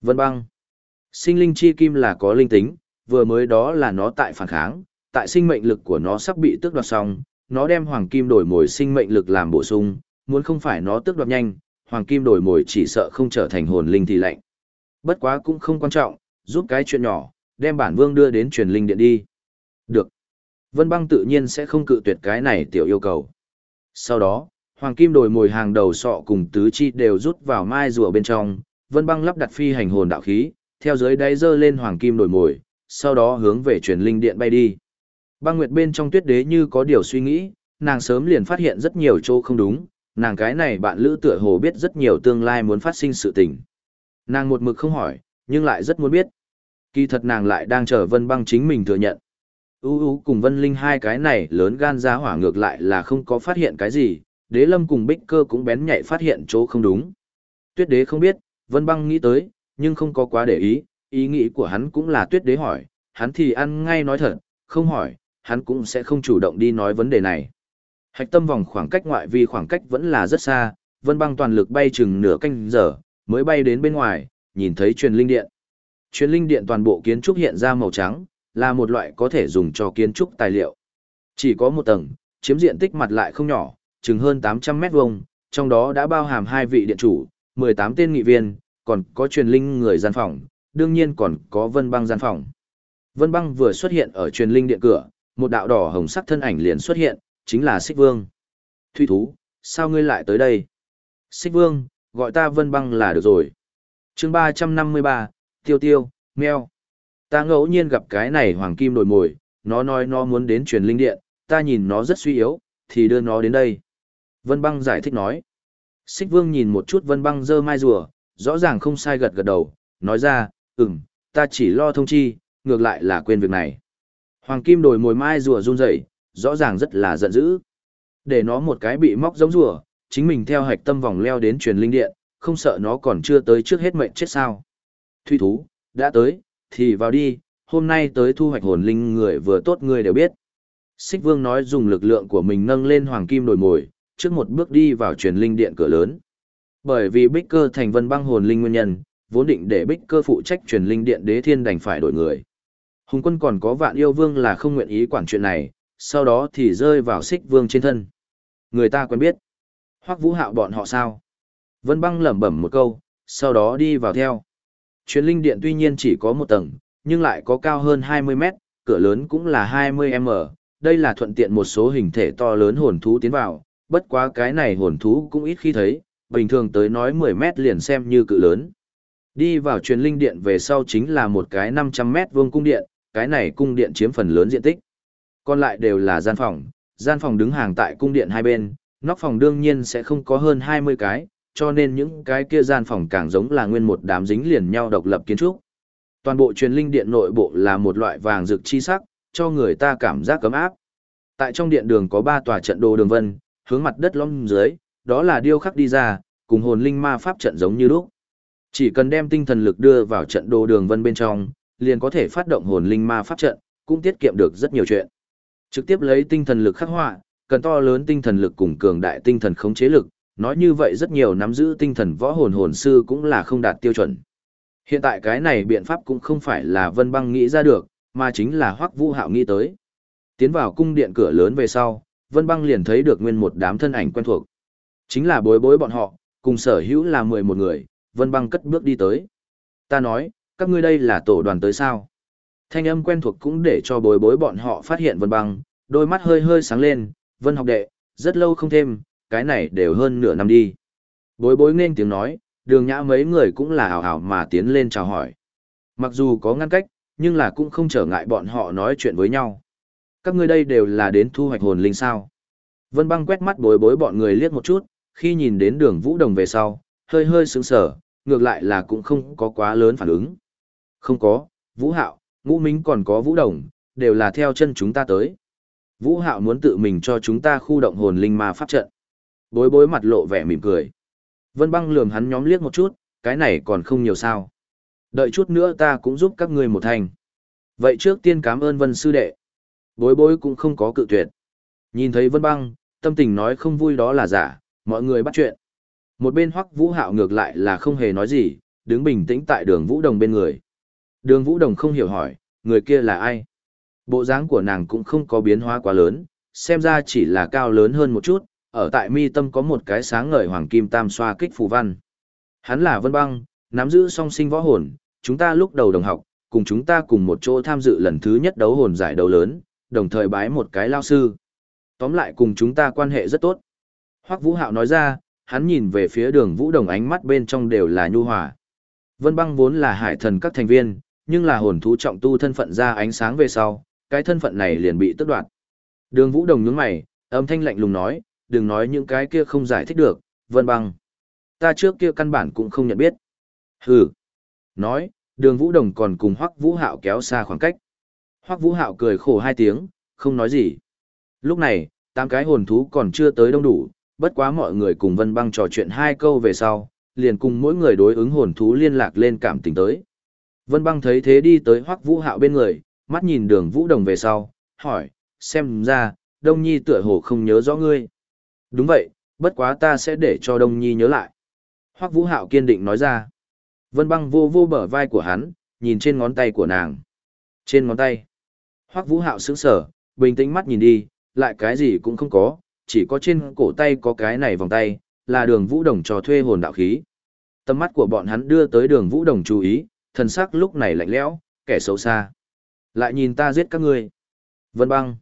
Vân băng. Sinh linh chi kim là có linh tính, vừa mới đó là nó tại phản kháng, tại sinh mệnh lực của nó sắp bị tước đoạt xong, nó đem hoàng kim đổi mồi sinh mệnh lực làm bổ sung, muốn không phải nó tước đoạt nhanh, hoàng kim đổi mồi chỉ sợ không trở thành hồn linh thì lạnh. Bất quá cũng không quan trọng, giúp cái chuyện nhỏ, đem bản vương đưa đến truyền linh điện đi. Được. Vân băng tự nhiên sẽ không cự tuyệt cái này tiểu yêu cầu. Sau đó, hoàng kim đổi mồi hàng đầu sọ cùng tứ chi đều rút vào mai rùa bên trong, vân băng lắp đặt phi hành hồn đạo khí, theo dưới đáy dơ lên hoàng kim đổi mồi, sau đó hướng về truyền linh điện bay đi. Băng Nguyệt bên trong tuyết đế như có điều suy nghĩ, nàng sớm liền phát hiện rất nhiều chỗ không đúng, nàng cái này bạn lữ tựa hồ biết rất nhiều tương lai muốn phát sinh sự tình. Nàng một mực không hỏi, nhưng lại rất muốn biết. Kỳ thật nàng lại đang chờ Vân Băng chính mình thừa nhận. U U cùng Vân Linh hai cái này lớn gan ra hỏa ngược lại là không có phát hiện cái gì, Đế Lâm cùng Bích Cơ cũng bén nhạy phát hiện chỗ không đúng. Tuyết Đế không biết, Vân Băng nghĩ tới, nhưng không có quá để ý, ý nghĩ của hắn cũng là Tuyết Đế hỏi, hắn thì ăn ngay nói thật, không hỏi, hắn cũng sẽ không chủ động đi nói vấn đề này. Hạch tâm vòng khoảng cách ngoại vi khoảng cách vẫn là rất xa, Vân Băng toàn lực bay chừng nửa canh giờ, mới bay đến bên ngoài, nhìn thấy truyền linh điện. Truyền linh điện toàn bộ kiến trúc hiện ra màu trắng, là một loại có thể dùng cho kiến trúc tài liệu. Chỉ có một tầng, chiếm diện tích mặt lại không nhỏ, chừng hơn 800 mét vuông, trong đó đã bao hàm hai vị điện chủ, 18 tên nghị viên, còn có truyền linh người gian phòng, đương nhiên còn có Vân Băng gian phòng. Vân Băng vừa xuất hiện ở truyền linh điện cửa, một đạo đỏ hồng sắc thân ảnh liền xuất hiện, chính là Xích Vương. Thủy thú, sao ngươi lại tới đây? Xích Vương, gọi ta Vân Băng là được rồi. chương 353, Tiêu Tiêu, Mèo. Ta ngẫu nhiên gặp cái này hoàng kim đổi mồi, nó nói nó muốn đến truyền linh điện, ta nhìn nó rất suy yếu, thì đưa nó đến đây. Vân Băng giải thích nói. Xích Vương nhìn một chút Vân Băng dơ mai rùa, rõ ràng không sai gật gật đầu, nói ra, ừm, ta chỉ lo thông chi, ngược lại là quên việc này. Hoàng kim đổi mồi mai rùa run rẩy, rõ ràng rất là giận dữ. Để nó một cái bị móc giống rùa, chính mình theo hạch tâm vòng leo đến truyền linh điện, không sợ nó còn chưa tới trước hết mệnh chết sao. Thủy thú, đã tới, thì vào đi, hôm nay tới thu hoạch hồn linh người vừa tốt người đều biết. Xích vương nói dùng lực lượng của mình nâng lên hoàng kim đổi mồi, trước một bước đi vào truyền linh điện cửa lớn. Bởi vì bích cơ thành vân băng hồn linh nguyên nhân, vốn định để bích cơ phụ trách truyền linh điện đế thiên đành phải đổi người. Hùng quân còn có vạn yêu vương là không nguyện ý quản chuyện này, sau đó thì rơi vào xích vương trên thân. Người ta quen biết. Hoắc vũ hạo bọn họ sao? Vân băng lẩm bẩm một câu, sau đó đi vào theo. Truyền linh điện tuy nhiên chỉ có một tầng, nhưng lại có cao hơn 20 mét, cửa lớn cũng là 20m. Đây là thuận tiện một số hình thể to lớn hồn thú tiến vào, bất quá cái này hồn thú cũng ít khi thấy, bình thường tới nói 10 mét liền xem như cự lớn. Đi vào truyền linh điện về sau chính là một cái 500 mét vuông cung điện, cái này cung điện chiếm phần lớn diện tích. Còn lại đều là gian phòng, gian phòng đứng hàng tại cung điện hai bên, nóc phòng đương nhiên sẽ không có hơn 20 cái, cho nên những cái kia gian phòng càng giống là nguyên một đám dính liền nhau độc lập kiến trúc. Toàn bộ truyền linh điện nội bộ là một loại vàng rực chi sắc, cho người ta cảm giác cấm áp. Tại trong điện đường có ba tòa trận đồ đường vân, hướng mặt đất lõm dưới, đó là điêu khắc đi ra, cùng hồn linh ma pháp trận giống như lúc. Chỉ cần đem tinh thần lực đưa vào trận đồ đường vân bên trong, liền có thể phát động hồn linh ma pháp trận, cũng tiết kiệm được rất nhiều chuyện. Trực tiếp lấy tinh thần lực khắc họa, cần to lớn tinh thần lực cùng cường đại tinh thần khống chế lực, nói như vậy rất nhiều nắm giữ tinh thần võ hồn hồn sư cũng là không đạt tiêu chuẩn. Hiện tại cái này biện pháp cũng không phải là Vân Băng nghĩ ra được, mà chính là Hoắc Vũ Hạo nghĩ tới. Tiến vào cung điện cửa lớn về sau, Vân Băng liền thấy được nguyên một đám thân ảnh quen thuộc. Chính là bối bối bọn họ, cùng sở hữu là 11 người, Vân Băng cất bước đi tới. Ta nói, các ngươi đây là tổ đoàn tới sao? Thanh âm quen thuộc cũng để cho bối bối bọn họ phát hiện Vân Băng, đôi mắt hơi hơi sáng lên, Vân học đệ, rất lâu không thêm, cái này đều hơn nửa năm đi. Bối bối nên tiếng nói, đường nhã mấy người cũng là hào hào mà tiến lên chào hỏi. Mặc dù có ngăn cách, nhưng là cũng không trở ngại bọn họ nói chuyện với nhau. Các ngươi đây đều là đến thu hoạch hồn linh sao. Vân băng quét mắt bối bối bọn người liếc một chút, khi nhìn đến đường vũ đồng về sau, hơi hơi sững sờ, ngược lại là cũng không có quá lớn phản ứng. Không có, vũ hạo, ngũ minh còn có vũ đồng, đều là theo chân chúng ta tới. Vũ hạo muốn tự mình cho chúng ta khu động hồn linh ma pháp trận. Bối bối mặt lộ vẻ mỉm cười. Vân băng lườm hắn nhóm liếc một chút, cái này còn không nhiều sao. Đợi chút nữa ta cũng giúp các ngươi một thành. Vậy trước tiên cảm ơn Vân sư đệ. Bối bối cũng không có cự tuyệt. Nhìn thấy Vân băng, tâm tình nói không vui đó là giả, mọi người bắt chuyện. Một bên hoắc vũ hạo ngược lại là không hề nói gì, đứng bình tĩnh tại đường Vũ Đồng bên người. Đường Vũ Đồng không hiểu hỏi, người kia là ai? Bộ dáng của nàng cũng không có biến hóa quá lớn, xem ra chỉ là cao lớn hơn một chút, ở tại mi tâm có một cái sáng ngời hoàng kim tam xoa kích phù văn. Hắn là Vân Băng, nắm giữ song sinh võ hồn, chúng ta lúc đầu đồng học, cùng chúng ta cùng một chỗ tham dự lần thứ nhất đấu hồn giải đấu lớn, đồng thời bái một cái lao sư. Tóm lại cùng chúng ta quan hệ rất tốt. Hoắc Vũ Hạo nói ra, hắn nhìn về phía đường Vũ Đồng ánh mắt bên trong đều là nhu hòa. Vân Băng vốn là hải thần các thành viên, nhưng là hồn thú trọng tu thân phận ra ánh sáng về sau, cái thân phận này liền bị tước đoạt. Đường Vũ Đồng nhướng mày, âm thanh lạnh lùng nói, đừng nói những cái kia không giải thích được, Vân Băng. Ta trước kia căn bản cũng không nhận biết. Hừ. Nói, đường Vũ Đồng còn cùng Hoắc Vũ Hạo kéo xa khoảng cách. Hoắc Vũ Hạo cười khổ hai tiếng, không nói gì. Lúc này, tám cái hồn thú còn chưa tới đông đủ, bất quá mọi người cùng Vân Băng trò chuyện hai câu về sau, liền cùng mỗi người đối ứng hồn thú liên lạc lên cảm tình tới. Vân Băng thấy thế đi tới Hoắc Vũ Hạo bên người, mắt nhìn Đường Vũ Đồng về sau, hỏi, xem ra, Đông Nhi tựa hồ không nhớ rõ ngươi. Đúng vậy, bất quá ta sẽ để cho Đông Nhi nhớ lại. Hoắc Vũ Hạo kiên định nói ra. Vân Băng vô vô bờ vai của hắn, nhìn trên ngón tay của nàng. Trên ngón tay. Hoắc Vũ Hạo sững sờ, bình tĩnh mắt nhìn đi, lại cái gì cũng không có, chỉ có trên cổ tay có cái này vòng tay, là đường Vũ Đồng cho thuê hồn đạo khí. Tầm mắt của bọn hắn đưa tới đường Vũ Đồng chú ý, thần sắc lúc này lạnh lẽo, kẻ xấu xa. Lại nhìn ta giết các ngươi. Vân băng.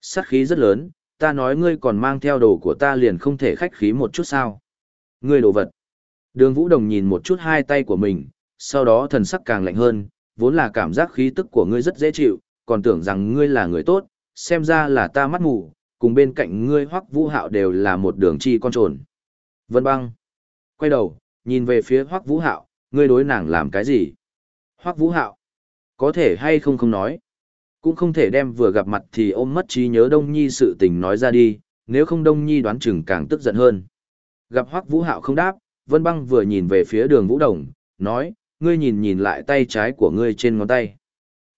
Sát khí rất lớn, ta nói ngươi còn mang theo đồ của ta liền không thể khách khí một chút sao. Ngươi đồ vật. Đường Vũ Đồng nhìn một chút hai tay của mình, sau đó thần sắc càng lạnh hơn, vốn là cảm giác khí tức của ngươi rất dễ chịu, còn tưởng rằng ngươi là người tốt, xem ra là ta mắt mù, cùng bên cạnh ngươi hoắc vũ hạo đều là một đường chi con trồn. Vân băng. Quay đầu, nhìn về phía hoắc vũ hạo, ngươi đối nàng làm cái gì? Hoắc vũ hạo. Có thể hay không không nói. Cũng không thể đem vừa gặp mặt thì ôm mất trí nhớ Đông Nhi sự tình nói ra đi, nếu không Đông Nhi đoán chừng càng tức giận hơn. Gặp Hoắc Vũ Hạo không đáp, Vân Băng vừa nhìn về phía đường Vũ Đồng, nói, ngươi nhìn nhìn lại tay trái của ngươi trên ngón tay.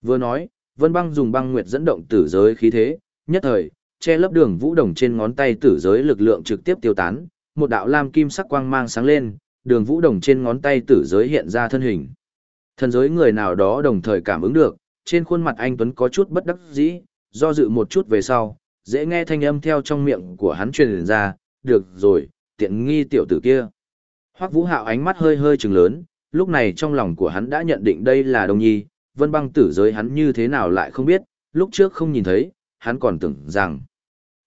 Vừa nói, Vân Băng dùng băng nguyệt dẫn động tử giới khí thế, nhất thời, che lấp đường Vũ Đồng trên ngón tay tử giới lực lượng trực tiếp tiêu tán, một đạo lam kim sắc quang mang sáng lên, đường Vũ Đồng trên ngón tay tử giới hiện ra thân hình. Thần giới người nào đó đồng thời cảm ứng được, trên khuôn mặt anh Tuấn có chút bất đắc dĩ, do dự một chút về sau, dễ nghe thanh âm theo trong miệng của hắn truyền ra, được rồi, tiện nghi tiểu tử kia. Hoắc Vũ Hạo ánh mắt hơi hơi trừng lớn, lúc này trong lòng của hắn đã nhận định đây là Đông Nhi, vân băng tử giới hắn như thế nào lại không biết, lúc trước không nhìn thấy, hắn còn tưởng rằng.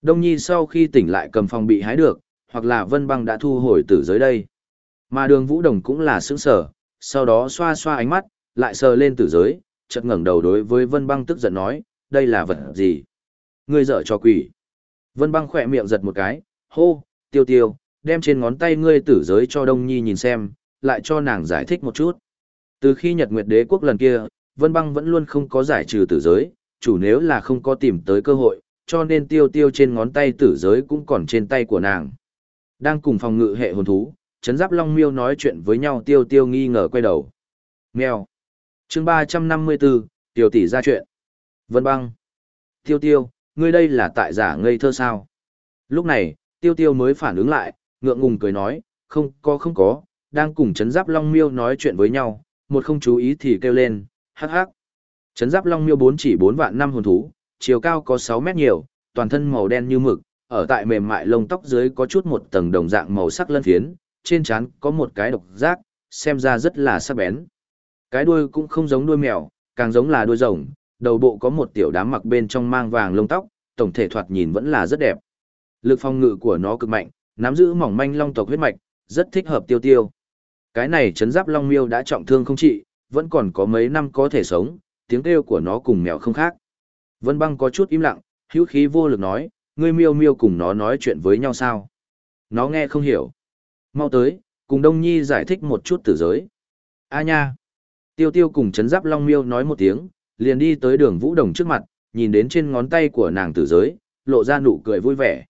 Đông Nhi sau khi tỉnh lại cầm phòng bị hái được, hoặc là vân băng đã thu hồi tử giới đây. Mà đường Vũ Đồng cũng là sững sở, sau đó xoa xoa ánh mắt, lại sờ lên tử giới, chợt ngẩng đầu đối với Vân Băng tức giận nói, đây là vật gì? Ngươi dở cho quỷ. Vân Băng khỏe miệng giật một cái, hô, tiêu tiêu, đem trên ngón tay ngươi tử giới cho Đông Nhi nhìn xem, lại cho nàng giải thích một chút. Từ khi Nhật Nguyệt Đế quốc lần kia, Vân Băng vẫn luôn không có giải trừ tử giới, chủ nếu là không có tìm tới cơ hội, cho nên tiêu tiêu trên ngón tay tử giới cũng còn trên tay của nàng. Đang cùng phòng ngự hệ hồn thú, chấn giáp long miêu nói chuyện với nhau tiêu tiêu nghi ngờ quay đầu. Mèo. chương ba trăm năm mươi 354, tiêu tỷ ra chuyện. Vân băng. Tiêu tiêu, ngươi đây là tại giả ngây thơ sao? Lúc này, tiêu tiêu mới phản ứng lại, ngượng ngùng cười nói, không có không có, đang cùng chấn giáp long miêu nói chuyện với nhau, một không chú ý thì kêu lên, hắc hắc. Chấn giáp long miêu bốn chỉ bốn vạn năm hồn thú, chiều cao có sáu mét nhiều, toàn thân màu đen như mực, ở tại mềm mại lông tóc dưới có chút một tầng đồng dạng màu sắc lân phiến, trên trán có một cái độc giác, xem ra rất là sắc bén. Cái đuôi cũng không giống đuôi mèo, càng giống là đuôi rồng, đầu bộ có một tiểu đám mặc bên trong mang vàng lông tóc, tổng thể thoạt nhìn vẫn là rất đẹp. Lực phong ngự của nó cực mạnh, nắm giữ mỏng manh long tộc huyết mạch, rất thích hợp tiêu tiêu. Cái này chấn giáp long miêu đã trọng thương không trị, vẫn còn có mấy năm có thể sống, tiếng kêu của nó cùng mèo không khác. Vân băng có chút im lặng, hữu khí vô lực nói, ngươi miêu miêu cùng nó nói chuyện với nhau sao? Nó nghe không hiểu. Mau tới, cùng Đông Nhi giải thích một chút tử giới. A nha. Tiêu tiêu cùng chấn giáp Long Miêu nói một tiếng, liền đi tới đường Vũ Đồng trước mặt, nhìn đến trên ngón tay của nàng tử giới, lộ ra nụ cười vui vẻ.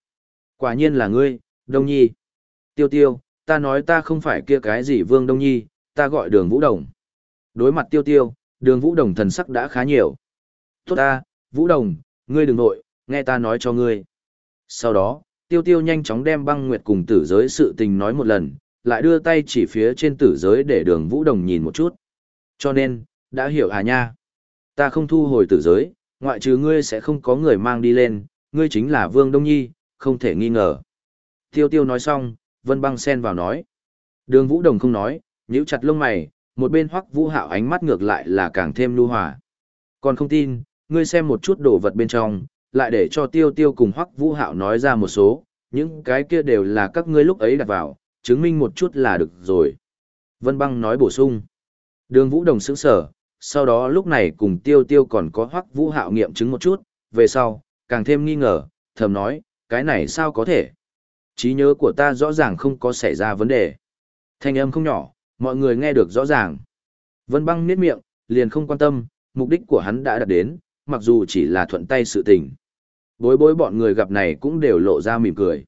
Quả nhiên là ngươi, Đông Nhi. Tiêu tiêu, ta nói ta không phải kia cái gì Vương Đông Nhi, ta gọi đường Vũ Đồng. Đối mặt tiêu tiêu, đường Vũ Đồng thần sắc đã khá nhiều. Tốt ta, Vũ Đồng, ngươi đừng nội, nghe ta nói cho ngươi. Sau đó, tiêu tiêu nhanh chóng đem băng nguyệt cùng tử giới sự tình nói một lần, lại đưa tay chỉ phía trên tử giới để đường Vũ Đồng nhìn một chút. Cho nên, đã hiểu à nha. Ta không thu hồi tử giới, ngoại trừ ngươi sẽ không có người mang đi lên, ngươi chính là Vương Đông Nhi, không thể nghi ngờ. Tiêu tiêu nói xong, Vân Băng xen vào nói. Đường Vũ Đồng không nói, nhíu chặt lông mày, một bên hoắc Vũ Hạo ánh mắt ngược lại là càng thêm lưu hòa. Còn không tin, ngươi xem một chút đồ vật bên trong, lại để cho tiêu tiêu cùng hoắc Vũ Hạo nói ra một số, những cái kia đều là các ngươi lúc ấy đặt vào, chứng minh một chút là được rồi. Vân Băng nói bổ sung. Đường Vũ Đồng sững sở, sau đó lúc này cùng tiêu tiêu còn có hoắc Vũ Hạo nghiệm chứng một chút, về sau, càng thêm nghi ngờ, thầm nói, cái này sao có thể? trí nhớ của ta rõ ràng không có xảy ra vấn đề. Thanh âm không nhỏ, mọi người nghe được rõ ràng. Vân băng niết miệng, liền không quan tâm, mục đích của hắn đã đạt đến, mặc dù chỉ là thuận tay sự tình. Bối bối bọn người gặp này cũng đều lộ ra mỉm cười.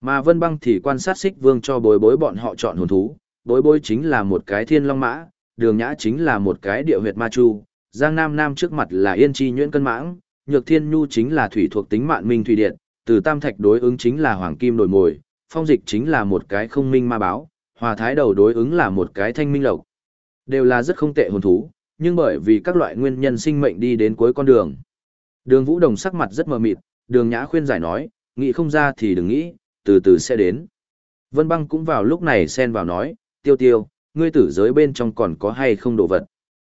Mà vân băng thì quan sát xích vương cho bối bối bọn họ chọn hồn thú. Bối bối chính là một cái thiên long mã, đường nhã chính là một cái địa huyệt ma chu, giang nam nam trước mặt là yên chi nhuyễn cân mãng, nhược thiên nhu chính là thủy thuộc tính mạn minh thủy điện, từ tam thạch đối ứng chính là hoàng kim đổi mồi, phong dịch chính là một cái không minh ma báo, hòa thái đầu đối ứng là một cái thanh minh lộc. Đều là rất không tệ hồn thú, nhưng bởi vì các loại nguyên nhân sinh mệnh đi đến cuối con đường. Đường Vũ Đồng sắc mặt rất mờ mịt, đường Nhã khuyên giải nói, nghĩ không ra thì đừng nghĩ, từ từ sẽ đến. Vân băng cũng vào lúc này xen vào nói, tiêu tiêu, ngươi tử giới bên trong còn có hay không đồ vật.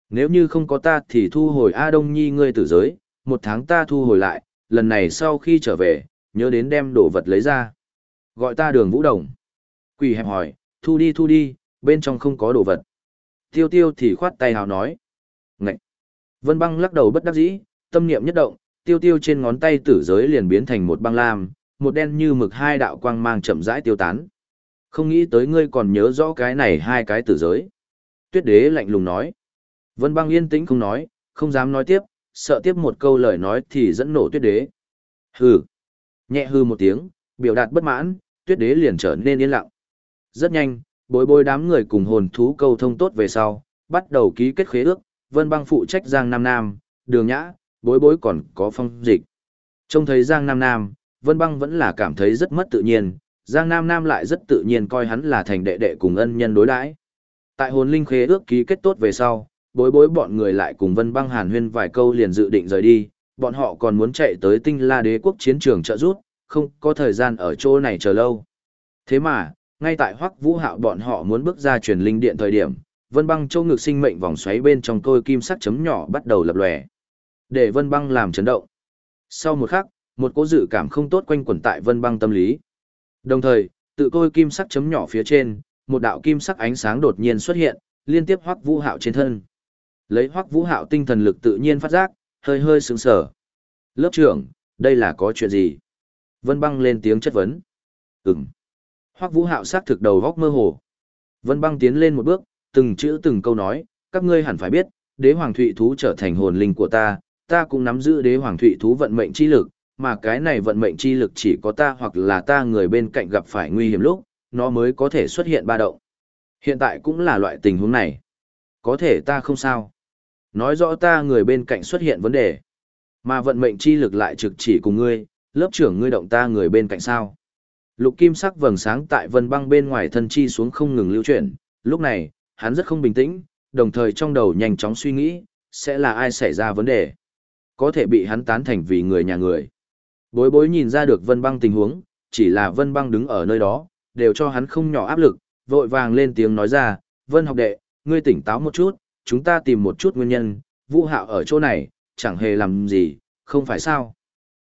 Nếu như không có ta thì thu hồi A Đông Nhi ngươi tử giới, một tháng ta thu hồi lại, lần này sau khi trở về, nhớ đến đem đồ vật lấy ra. Gọi ta đường vũ đồng. Quỷ hẹp hỏi, thu đi thu đi, bên trong không có đồ vật. Tiêu tiêu thì khoát tay hào nói. Ngậy! Vân băng lắc đầu bất đắc dĩ, tâm niệm nhất động, tiêu tiêu trên ngón tay tử giới liền biến thành một băng lam, một đen như mực hai đạo quang mang chậm rãi tiêu tán. Không nghĩ tới ngươi còn nhớ rõ cái này hai cái tử giới. Tuyết đế lạnh lùng nói. Vân băng yên tĩnh không nói, không dám nói tiếp, sợ tiếp một câu lời nói thì dẫn nổ tuyết đế. Hừ. Nhẹ hư một tiếng, biểu đạt bất mãn, tuyết đế liền trở nên yên lặng. Rất nhanh, bối bối đám người cùng hồn thú câu thông tốt về sau, bắt đầu ký kết khế ước, vân băng phụ trách Giang Nam Nam, đường nhã, bối bối còn có phong dịch. Trông thấy Giang Nam Nam, vân băng vẫn là cảm thấy rất mất tự nhiên, Giang Nam Nam lại rất tự nhiên coi hắn là thành đệ đệ cùng ân nhân đối đãi. Tại hồn linh khế ước ký kết tốt về sau, bối bối bọn người lại cùng vân băng hàn huyên vài câu liền dự định rời đi, bọn họ còn muốn chạy tới tinh la đế quốc chiến trường trợ rút, không có thời gian ở chỗ này chờ lâu. Thế mà, ngay tại hoắc vũ hạo bọn họ muốn bước ra truyền linh điện thời điểm, vân băng châu ngực sinh mệnh vòng xoáy bên trong tôi kim sắc chấm nhỏ bắt đầu lập lòe. Để vân băng làm chấn động. Sau một khắc, một cố dự cảm không tốt quanh quẩn tại vân băng tâm lý. Đồng thời, tự tôi kim sắc chấm nhỏ phía trên, một đạo kim sắc ánh sáng đột nhiên xuất hiện, liên tiếp hoắc vũ hạo trên thân. Lấy hoắc vũ hạo tinh thần lực tự nhiên phát giác, hơi hơi sững sờ. Lớp trưởng, đây là có chuyện gì? Vân băng lên tiếng chất vấn. Ừm. Hoắc vũ hạo xác thực đầu góc mơ hồ. Vân băng tiến lên một bước, từng chữ từng câu nói, các ngươi hẳn phải biết, đế hoàng thụy thú trở thành hồn linh của ta, ta cũng nắm giữ đế hoàng thụy thú vận mệnh chi lực, mà cái này vận mệnh chi lực chỉ có ta hoặc là ta người bên cạnh gặp phải nguy hiểm lúc, nó mới có thể xuất hiện ba động. Hiện tại cũng là loại tình huống này. Có thể ta không sao. Nói rõ ta người bên cạnh xuất hiện vấn đề. Mà vận mệnh chi lực lại trực chỉ cùng ngươi, lớp trưởng ngươi động ta người bên cạnh sao. Lục kim sắc vầng sáng tại vân băng bên ngoài thân chi xuống không ngừng lưu chuyển, lúc này, hắn rất không bình tĩnh, đồng thời trong đầu nhanh chóng suy nghĩ, sẽ là ai xảy ra vấn đề. Có thể bị hắn tán thành vì người nhà người. Bối bối nhìn ra được vân băng tình huống, chỉ là vân băng đứng ở nơi đó, đều cho hắn không nhỏ áp lực, vội vàng lên tiếng nói ra, vân học đệ, ngươi tỉnh táo một chút, chúng ta tìm một chút nguyên nhân, vũ hạo ở chỗ này, chẳng hề làm gì, không phải sao.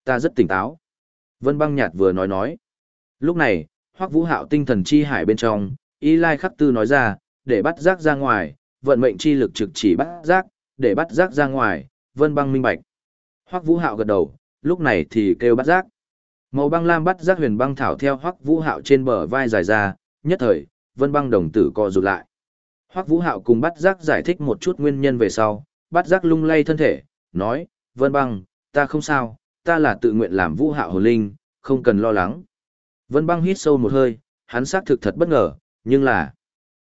Ta rất tỉnh táo. Vân băng nhạt vừa nói nói. Lúc này, hoắc vũ hạo tinh thần chi hải bên trong, y lai khắc tư nói ra, để bắt giác ra ngoài, vận mệnh chi lực trực chỉ bắt giác, để bắt giác ra ngoài, vân băng minh bạch. Hoắc vũ hạo gật đầu, lúc này thì kêu bắt giác. Màu băng lam bắt giác huyền băng thảo theo hoắc vũ hạo trên bờ vai dài ra, nhất thời, vân băng đồng tử co rụt lại. Hoắc Vũ Hạo cùng bắt Giác giải thích một chút nguyên nhân về sau, bắt Giác lung lay thân thể, nói, Vân Băng, ta không sao, ta là tự nguyện làm Vũ Hạo hồn linh, không cần lo lắng. Vân Băng hít sâu một hơi, hắn xác thực thật bất ngờ, nhưng là,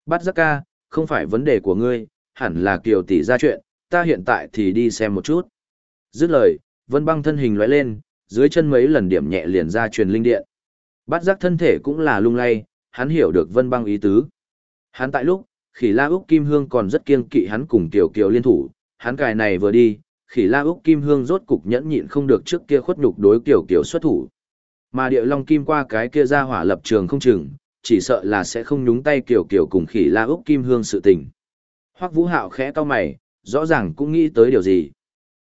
Bát Giác ca, không phải vấn đề của ngươi, hẳn là Kiều tỷ ra chuyện, ta hiện tại thì đi xem một chút. Dứt lời, Vân Băng thân hình lóe lên, dưới chân mấy lần điểm nhẹ liền ra truyền linh điện. Bát Giác thân thể cũng là lung lay, hắn hiểu được Vân Băng ý tứ. Hắn tại lúc, Khỉ La Úc Kim Hương còn rất kiêng kỵ hắn cùng Tiểu Kiều liên thủ, hắn cài này vừa đi, Khỉ La Úc Kim Hương rốt cục nhẫn nhịn không được trước kia khuất nhục đối tiểu Kiều xuất thủ. Mà Địa Long Kim qua cái kia ra hỏa lập trường không chừng, chỉ sợ là sẽ không nhúng tay kiểu kiểu cùng Khỉ La Úc Kim Hương sự tình. Hoắc Vũ Hạo khẽ cau mày, rõ ràng cũng nghĩ tới điều gì.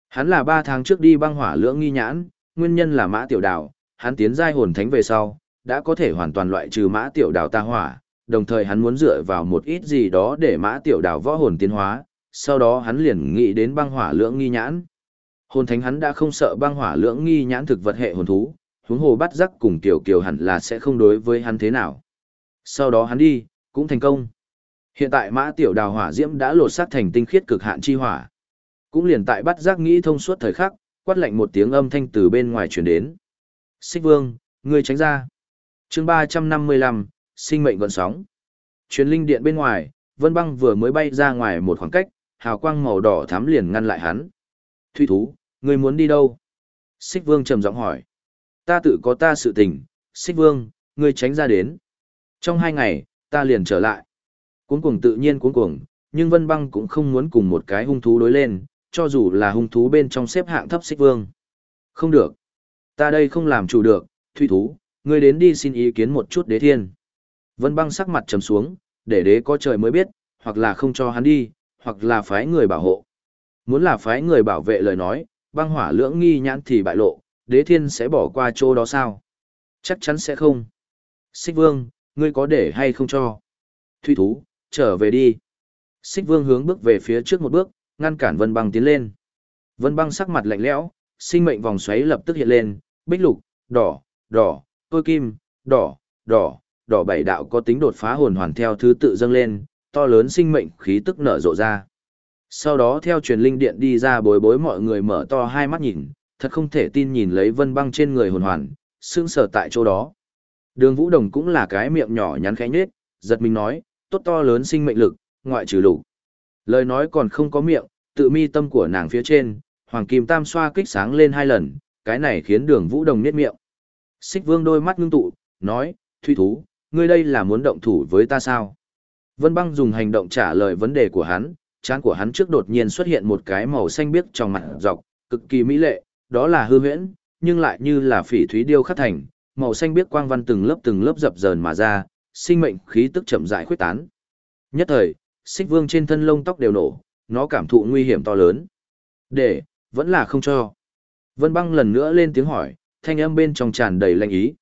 Hắn là ba tháng trước đi băng hỏa lưỡng nghi nhãn, nguyên nhân là mã tiểu đào, hắn tiến giai hồn thánh về sau, đã có thể hoàn toàn loại trừ mã tiểu đào ta hỏa, đồng thời hắn muốn dựa vào một ít gì đó để mã tiểu đào võ hồn tiến hóa, sau đó hắn liền nghĩ đến băng hỏa lưỡng nghi nhãn. Hồn thánh hắn đã không sợ băng hỏa lưỡng nghi nhãn thực vật hệ hồn thú, huống hồ bắt giác cùng tiểu kiều hẳn là sẽ không đối với hắn thế nào. Sau đó hắn đi, cũng thành công. Hiện tại mã tiểu đào hỏa diễm đã lột xác thành tinh khiết cực hạn chi hỏa. Cũng liền tại bắt giác nghĩ thông suốt thời khắc, quát lạnh một tiếng âm thanh từ bên ngoài truyền đến. Xích vương, ngươi tránh ra. chương ba trăm năm mươi lăm sinh mệnh gọn sóng. Truyền linh điện bên ngoài, vân băng vừa mới bay ra ngoài một khoảng cách, hào quang màu đỏ thắm liền ngăn lại hắn. Thủy thú, ngươi muốn đi đâu? Xích vương trầm giọng hỏi. Ta tự có ta sự tình, xích vương, ngươi tránh ra đến. Trong hai ngày, ta liền trở lại. Cuốn cuồng tự nhiên cuốn cuồng, nhưng Vân Băng cũng không muốn cùng một cái hung thú đối lên, cho dù là hung thú bên trong xếp hạng thấp xích vương. Không được. Ta đây không làm chủ được, thủy thú, ngươi đến đi xin ý kiến một chút đế thiên. Vân Băng sắc mặt trầm xuống, để đế có trời mới biết, hoặc là không cho hắn đi, hoặc là phái người bảo hộ. Muốn là phái người bảo vệ lời nói, băng hỏa lưỡng nghi nhãn thì bại lộ, đế thiên sẽ bỏ qua chỗ đó sao? Chắc chắn sẽ không. Xích vương, ngươi có để hay không cho? Thủy thú, trở về đi. Xích vương hướng bước về phía trước một bước, ngăn cản vân băng tiến lên. Vân băng sắc mặt lạnh lẽo, sinh mệnh vòng xoáy lập tức hiện lên, bích lục, đỏ, đỏ, tôi kim, đỏ, đỏ, đỏ bảy đạo có tính đột phá hồn hoàn theo thứ tự dâng lên, to lớn sinh mệnh khí tức nở rộ ra. Sau đó theo truyền linh điện đi ra bối bối mọi người mở to hai mắt nhìn, thật không thể tin nhìn lấy vân băng trên người hồn hoàn, sững sờ tại chỗ đó. Đường Vũ Đồng cũng là cái miệng nhỏ nhắn khẽ nhếch, giật mình nói, tốt to lớn sinh mệnh lực, ngoại trừ lục. Lời nói còn không có miệng, tự mi tâm của nàng phía trên, hoàng kim tam xoa kích sáng lên hai lần, cái này khiến đường Vũ Đồng nhếch miệng. Xích vương đôi mắt ngưng tụ, nói, Thủy thú, ngươi đây là muốn động thủ với ta sao? Vân băng dùng hành động trả lời vấn đề của hắn, trán của hắn trước đột nhiên xuất hiện một cái màu xanh biếc trong mặt dọc, cực kỳ mỹ lệ, đó là hư huyễn, nhưng lại như là phỉ thúy điêu khắc thành, màu xanh biếc quang văn từng lớp từng lớp dập dờn mà ra, sinh mệnh khí tức chậm rãi khuyết tán. Nhất thời, xích vương trên thân lông tóc đều nổ, nó cảm thụ nguy hiểm to lớn. Để, vẫn là không cho. Vân băng lần nữa lên tiếng hỏi, thanh âm bên trong tràn đầy lạnh ý.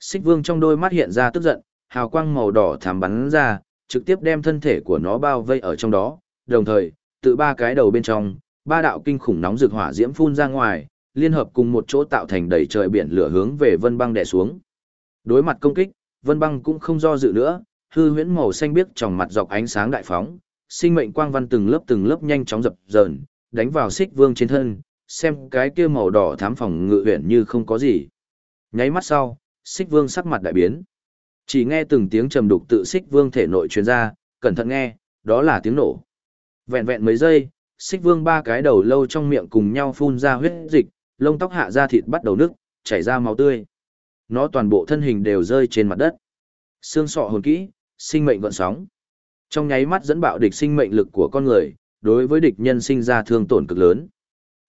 Xích vương trong đôi mắt hiện ra tức giận, hào quang màu đỏ thảm bắn ra, trực tiếp đem thân thể của nó bao vây ở trong đó, đồng thời, tự ba cái đầu bên trong, ba đạo kinh khủng nóng rực hỏa diễm phun ra ngoài, liên hợp cùng một chỗ tạo thành đầy trời biển lửa hướng về Vân Băng đè xuống. Đối mặt công kích, Vân Băng cũng không do dự nữa, hư huyễn màu xanh biếc trong mặt dọc ánh sáng đại phóng, sinh mệnh quang văn từng lớp từng lớp nhanh chóng dập dờn, đánh vào Xích Vương trên thân, xem cái kia màu đỏ thám phòng ngự huyện như không có gì. Nháy mắt sau, Xích Vương sắc mặt đại biến. Chỉ nghe từng tiếng trầm đục tự Xích Vương thể nội truyền ra, cẩn thận nghe, đó là tiếng nổ. Vẹn vẹn mấy giây, Xích Vương ba cái đầu lâu trong miệng cùng nhau phun ra huyết dịch, lông tóc hạ ra thịt bắt đầu nứt, chảy ra máu tươi. Nó toàn bộ thân hình đều rơi trên mặt đất. Xương sọ hồn kỹ, sinh mệnh gợn sóng. Trong nháy mắt dẫn bạo địch sinh mệnh lực của con người, đối với địch nhân sinh ra thương tổn cực lớn.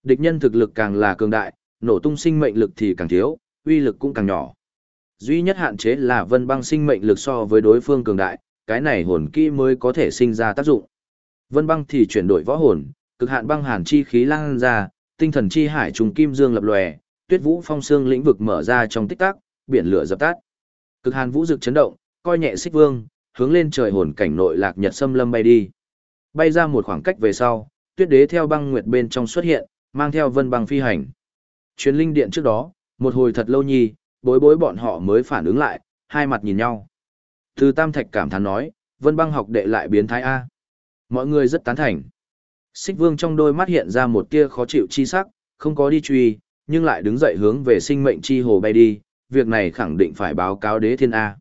Địch nhân thực lực càng là cường đại, nổ tung sinh mệnh lực thì càng thiếu, uy lực cũng càng nhỏ. Duy nhất hạn chế là vân băng sinh mệnh lực so với đối phương cường đại, cái này hồn kỹ mới có thể sinh ra tác dụng. Vân băng thì chuyển đổi võ hồn, cực hạn băng hàn chi khí lan ra, tinh thần chi hải trùng kim dương lập lòe, tuyết vũ phong xương lĩnh vực mở ra trong tích tắc, biển lửa dập tắt. Cực hàn vũ dực chấn động, coi nhẹ xích vương, hướng lên trời hồn cảnh nội lạc nhật xâm lâm bay đi. Bay ra một khoảng cách về sau, tuyết đế theo băng nguyệt bên trong xuất hiện, mang theo vân băng phi hành. Truyền linh điện trước đó, một hồi thật lâu nhi, bối bối bọn họ mới phản ứng lại, hai mặt nhìn nhau. Từ tam thạch cảm thán nói, vân băng học đệ lại biến thái A. Mọi người rất tán thành. Xích vương trong đôi mắt hiện ra một tia khó chịu chi sắc, không có đi truy, nhưng lại đứng dậy hướng về sinh mệnh chi hồ bay đi, việc này khẳng định phải báo cáo đế thiên A.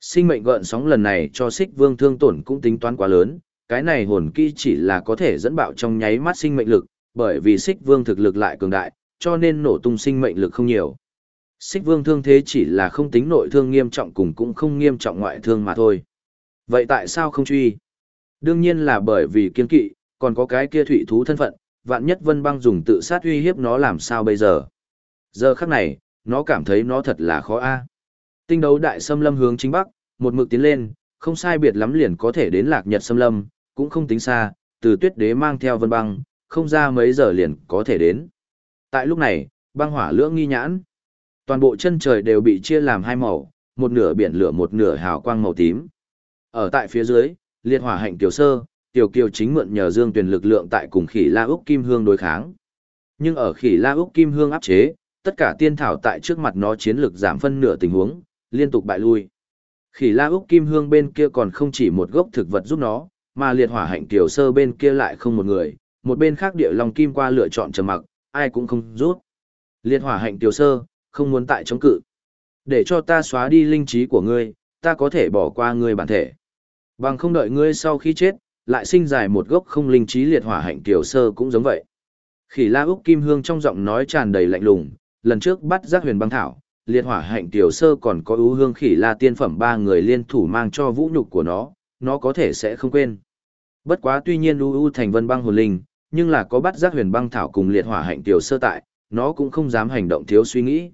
Sinh mệnh gợn sóng lần này cho xích vương thương tổn cũng tính toán quá lớn, cái này hồn kỹ chỉ là có thể dẫn bạo trong nháy mắt sinh mệnh lực, bởi vì xích vương thực lực lại cường đại, cho nên nổ tung sinh mệnh lực không nhiều. Xích vương thương thế chỉ là không tính nội thương nghiêm trọng cùng cũng không nghiêm trọng ngoại thương mà thôi. Vậy tại sao không truy? Đương nhiên là bởi vì kiên kỵ, còn có cái kia thủy thú thân phận, vạn nhất vân băng dùng tự sát uy hiếp nó làm sao bây giờ. Giờ khắc này, nó cảm thấy nó thật là khó a. Tinh đấu đại xâm lâm hướng chính bắc, một mực tiến lên, không sai biệt lắm liền có thể đến lạc nhật xâm lâm, cũng không tính xa, từ tuyết đế mang theo vân băng, không ra mấy giờ liền có thể đến. Tại lúc này, băng hỏa lưỡng nghi nhãn. Toàn bộ chân trời đều bị chia làm hai màu, một nửa biển lửa một nửa hào quang màu tím. Ở tại phía dưới, liệt hỏa hạnh tiểu sơ, tiểu kiều chính mượn nhờ dương Tuyền lực lượng tại cùng khỉ la úc kim hương đối kháng. Nhưng ở khỉ la úc kim hương áp chế, tất cả tiên thảo tại trước mặt nó chiến lực giảm phân nửa tình huống, liên tục bại lui. Khỉ la úc kim hương bên kia còn không chỉ một gốc thực vật giúp nó, mà liệt hỏa hạnh tiểu sơ bên kia lại không một người, một bên khác địa long kim qua lựa chọn trầm mặc, ai cũng không rút. Liệt hỏa hạnh tiểu sơ, không muốn tại chống cự. Để cho ta xóa đi linh trí của ngươi, ta có thể bỏ qua ngươi bản thể. Bằng không đợi ngươi sau khi chết, lại sinh dài một gốc không linh trí liệt hỏa hạnh tiểu sơ cũng giống vậy. Khỉ la úc kim hương trong giọng nói tràn đầy lạnh lùng, lần trước bắt giác huyền băng thảo, liệt hỏa hạnh tiểu sơ còn có ưu hương khỉ la tiên phẩm ba người liên thủ mang cho vũ nhục của nó, nó có thể sẽ không quên. Bất quá tuy nhiên ưu ưu thành vân băng hồn linh, nhưng là có bắt giác huyền băng thảo cùng liệt hỏa hạnh tiểu sơ tại, nó cũng không dám hành động thiếu suy nghĩ.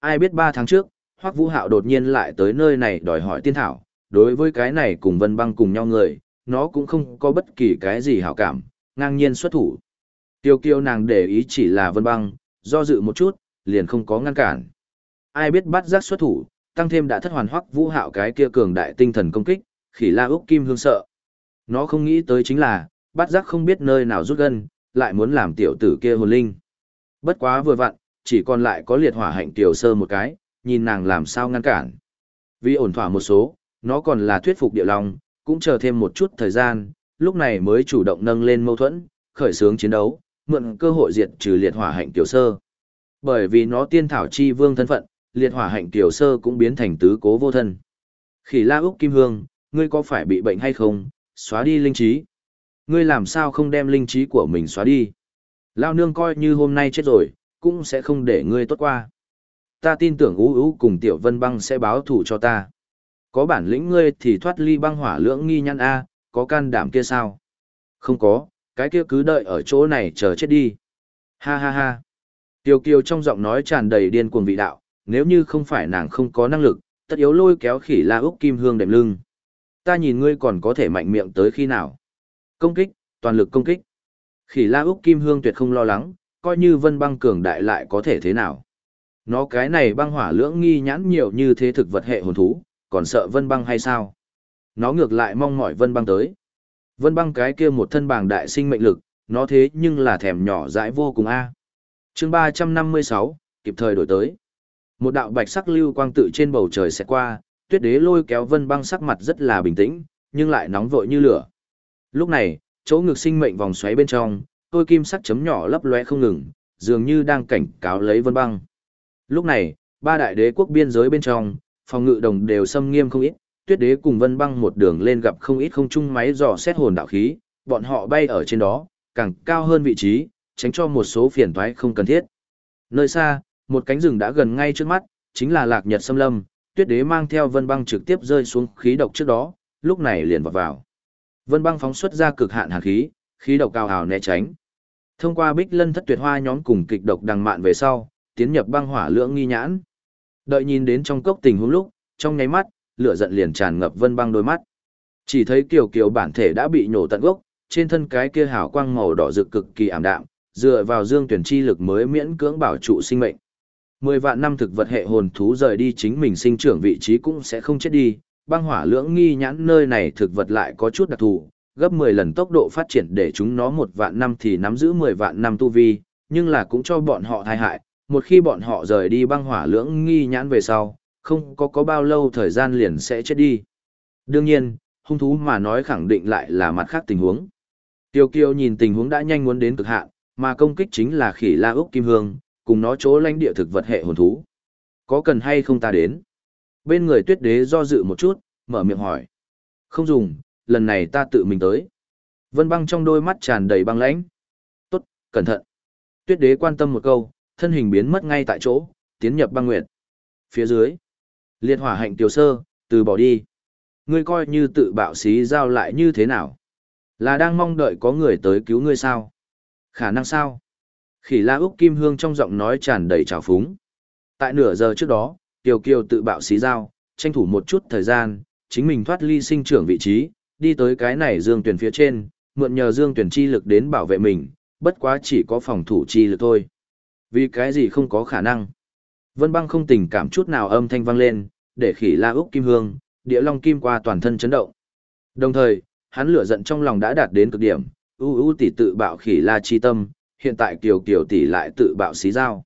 Ai biết ba tháng trước, Hoắc Vũ Hạo đột nhiên lại tới nơi này đòi hỏi tiên thảo, đối với cái này cùng Vân Băng cùng nhau người, nó cũng không có bất kỳ cái gì hảo cảm, ngang nhiên xuất thủ. Tiêu kiêu nàng để ý chỉ là Vân Băng, do dự một chút, liền không có ngăn cản. Ai biết bắt giác xuất thủ, tăng thêm đã thất hoàn Hoắc Vũ Hạo cái kia cường đại tinh thần công kích, khỉ la úc kim hương sợ. Nó không nghĩ tới chính là, bắt giác không biết nơi nào rút gân, lại muốn làm tiểu tử kia hồn linh. Bất quá vừa vặn, chỉ còn lại có liệt hỏa hạnh tiểu sơ một cái, nhìn nàng làm sao ngăn cản. Vì ổn thỏa một số, nó còn là thuyết phục địa long, cũng chờ thêm một chút thời gian, lúc này mới chủ động nâng lên mâu thuẫn, khởi xướng chiến đấu, mượn cơ hội diệt trừ liệt hỏa hạnh tiểu sơ. Bởi vì nó tiên thảo chi vương thân phận, liệt hỏa hạnh tiểu sơ cũng biến thành tứ cố vô thân. Khỉ la úc kim hương, ngươi có phải bị bệnh hay không, xóa đi linh trí. Ngươi làm sao không đem linh trí của mình xóa đi. Lao nương coi như hôm nay chết rồi, cũng sẽ không để ngươi tốt qua. Ta tin tưởng ú ú cùng tiểu vân băng sẽ báo thủ cho ta. Có bản lĩnh ngươi thì thoát ly băng hỏa lưỡng nghi nhăn A, có can đảm kia sao? Không có, cái kia cứ đợi ở chỗ này chờ chết đi. Ha ha ha. Tiêu kiều trong giọng nói tràn đầy điên cuồng vị đạo, nếu như không phải nàng không có năng lực, tất yếu lôi kéo khỉ la úc kim hương đệm lưng. Ta nhìn ngươi còn có thể mạnh miệng tới khi nào. Công kích, toàn lực công kích. Khỉ la úc kim hương tuyệt không lo lắng, coi như vân băng cường đại lại có thể thế nào. Nó cái này băng hỏa lưỡng nghi nhãn nhiều như thế thực vật hệ hồn thú, còn sợ vân băng hay sao? Nó ngược lại mong mỏi vân băng tới. Vân băng cái kia một thân bàng đại sinh mệnh lực, nó thế nhưng là thèm nhỏ dãi vô cùng a. chương ba trăm năm mươi sáu kịp thời đổi tới. Một đạo bạch sắc lưu quang tự trên bầu trời sẽ qua, tuyết đế lôi kéo vân băng sắc mặt rất là bình tĩnh, nhưng lại nóng vội như lửa. Lúc này, chỗ ngực sinh mệnh vòng xoáy bên trong, tôi kim sắc chấm nhỏ lấp lóe không ngừng, dường như đang cảnh cáo lấy vân băng. Lúc này, ba đại đế quốc biên giới bên trong, phòng ngự đồng đều xâm nghiêm không ít, tuyết đế cùng vân băng một đường lên gặp không ít không trung máy dò xét hồn đạo khí, bọn họ bay ở trên đó, càng cao hơn vị trí, tránh cho một số phiền toái không cần thiết. Nơi xa, một cánh rừng đã gần ngay trước mắt, chính là lạc nhật xâm lâm, tuyết đế mang theo vân băng trực tiếp rơi xuống khí độc trước đó, lúc này liền vọt vào. Vân băng phóng xuất ra cực hạn hàn khí, khí độc cao hào né tránh. Thông qua bích lân thất tuyệt hoa nhóm cùng kịch độc đằng mạn về sau, tiến nhập băng hỏa lưỡng nghi nhãn. Đợi nhìn đến trong cốc tình huống lúc, trong nháy mắt, lửa giận liền tràn ngập vân băng đôi mắt. Chỉ thấy kiều kiều bản thể đã bị nổ tận gốc, trên thân cái kia hào quang màu đỏ rực cực kỳ ảm đạm, dựa vào dương tuyển chi lực mới miễn cưỡng bảo trụ sinh mệnh. Mười vạn năm thực vật hệ hồn thú rời đi chính mình sinh trưởng vị trí cũng sẽ không chết đi, băng hỏa lưỡng nghi nhãn nơi này thực vật lại có chút đặc thù, gấp 10 lần tốc độ phát triển để chúng nó một vạn năm thì nắm giữ 10 vạn năm tu vi, nhưng là cũng cho bọn họ thai hại, một khi bọn họ rời đi băng hỏa lưỡng nghi nhãn về sau, không có có bao lâu thời gian liền sẽ chết đi. Đương nhiên, hung thú mà nói khẳng định lại là mặt khác tình huống. Tiêu kiêu nhìn tình huống đã nhanh muốn đến cực hạn, mà công kích chính là khỉ la úc kim hương, cùng nó chỗ lãnh địa thực vật hệ hồn thú. Có cần hay không ta đến? Bên người tuyết đế do dự một chút, mở miệng hỏi. Không dùng, lần này ta tự mình tới. Vân băng trong đôi mắt tràn đầy băng lãnh. Tốt, cẩn thận. Tuyết đế quan tâm một câu, thân hình biến mất ngay tại chỗ, tiến nhập băng nguyệt. Phía dưới, liệt hỏa hạnh tiểu sơ, từ bỏ đi. Ngươi coi như tự bạo xí giao lại như thế nào? Là đang mong đợi có người tới cứu ngươi sao? Khả năng sao? Khỉ la Úc Kim Hương trong giọng nói tràn đầy trào phúng. Tại nửa giờ trước đó, Tiểu Kiều tự bạo xí giao, tranh thủ một chút thời gian, chính mình thoát ly sinh trưởng vị trí, đi tới cái này dương tuyển phía trên, mượn nhờ dương tuyển chi lực đến bảo vệ mình, bất quá chỉ có phòng thủ chi lực thôi. Vì cái gì không có khả năng. Vân băng không tình cảm chút nào âm thanh vang lên, để khỉ la úc kim hương, địa long kim qua toàn thân chấn động. Đồng thời, hắn lửa giận trong lòng đã đạt đến cực điểm, u u tỷ tự bạo khỉ la chi tâm, hiện tại kiều kiều tỷ lại tự bạo xí dao.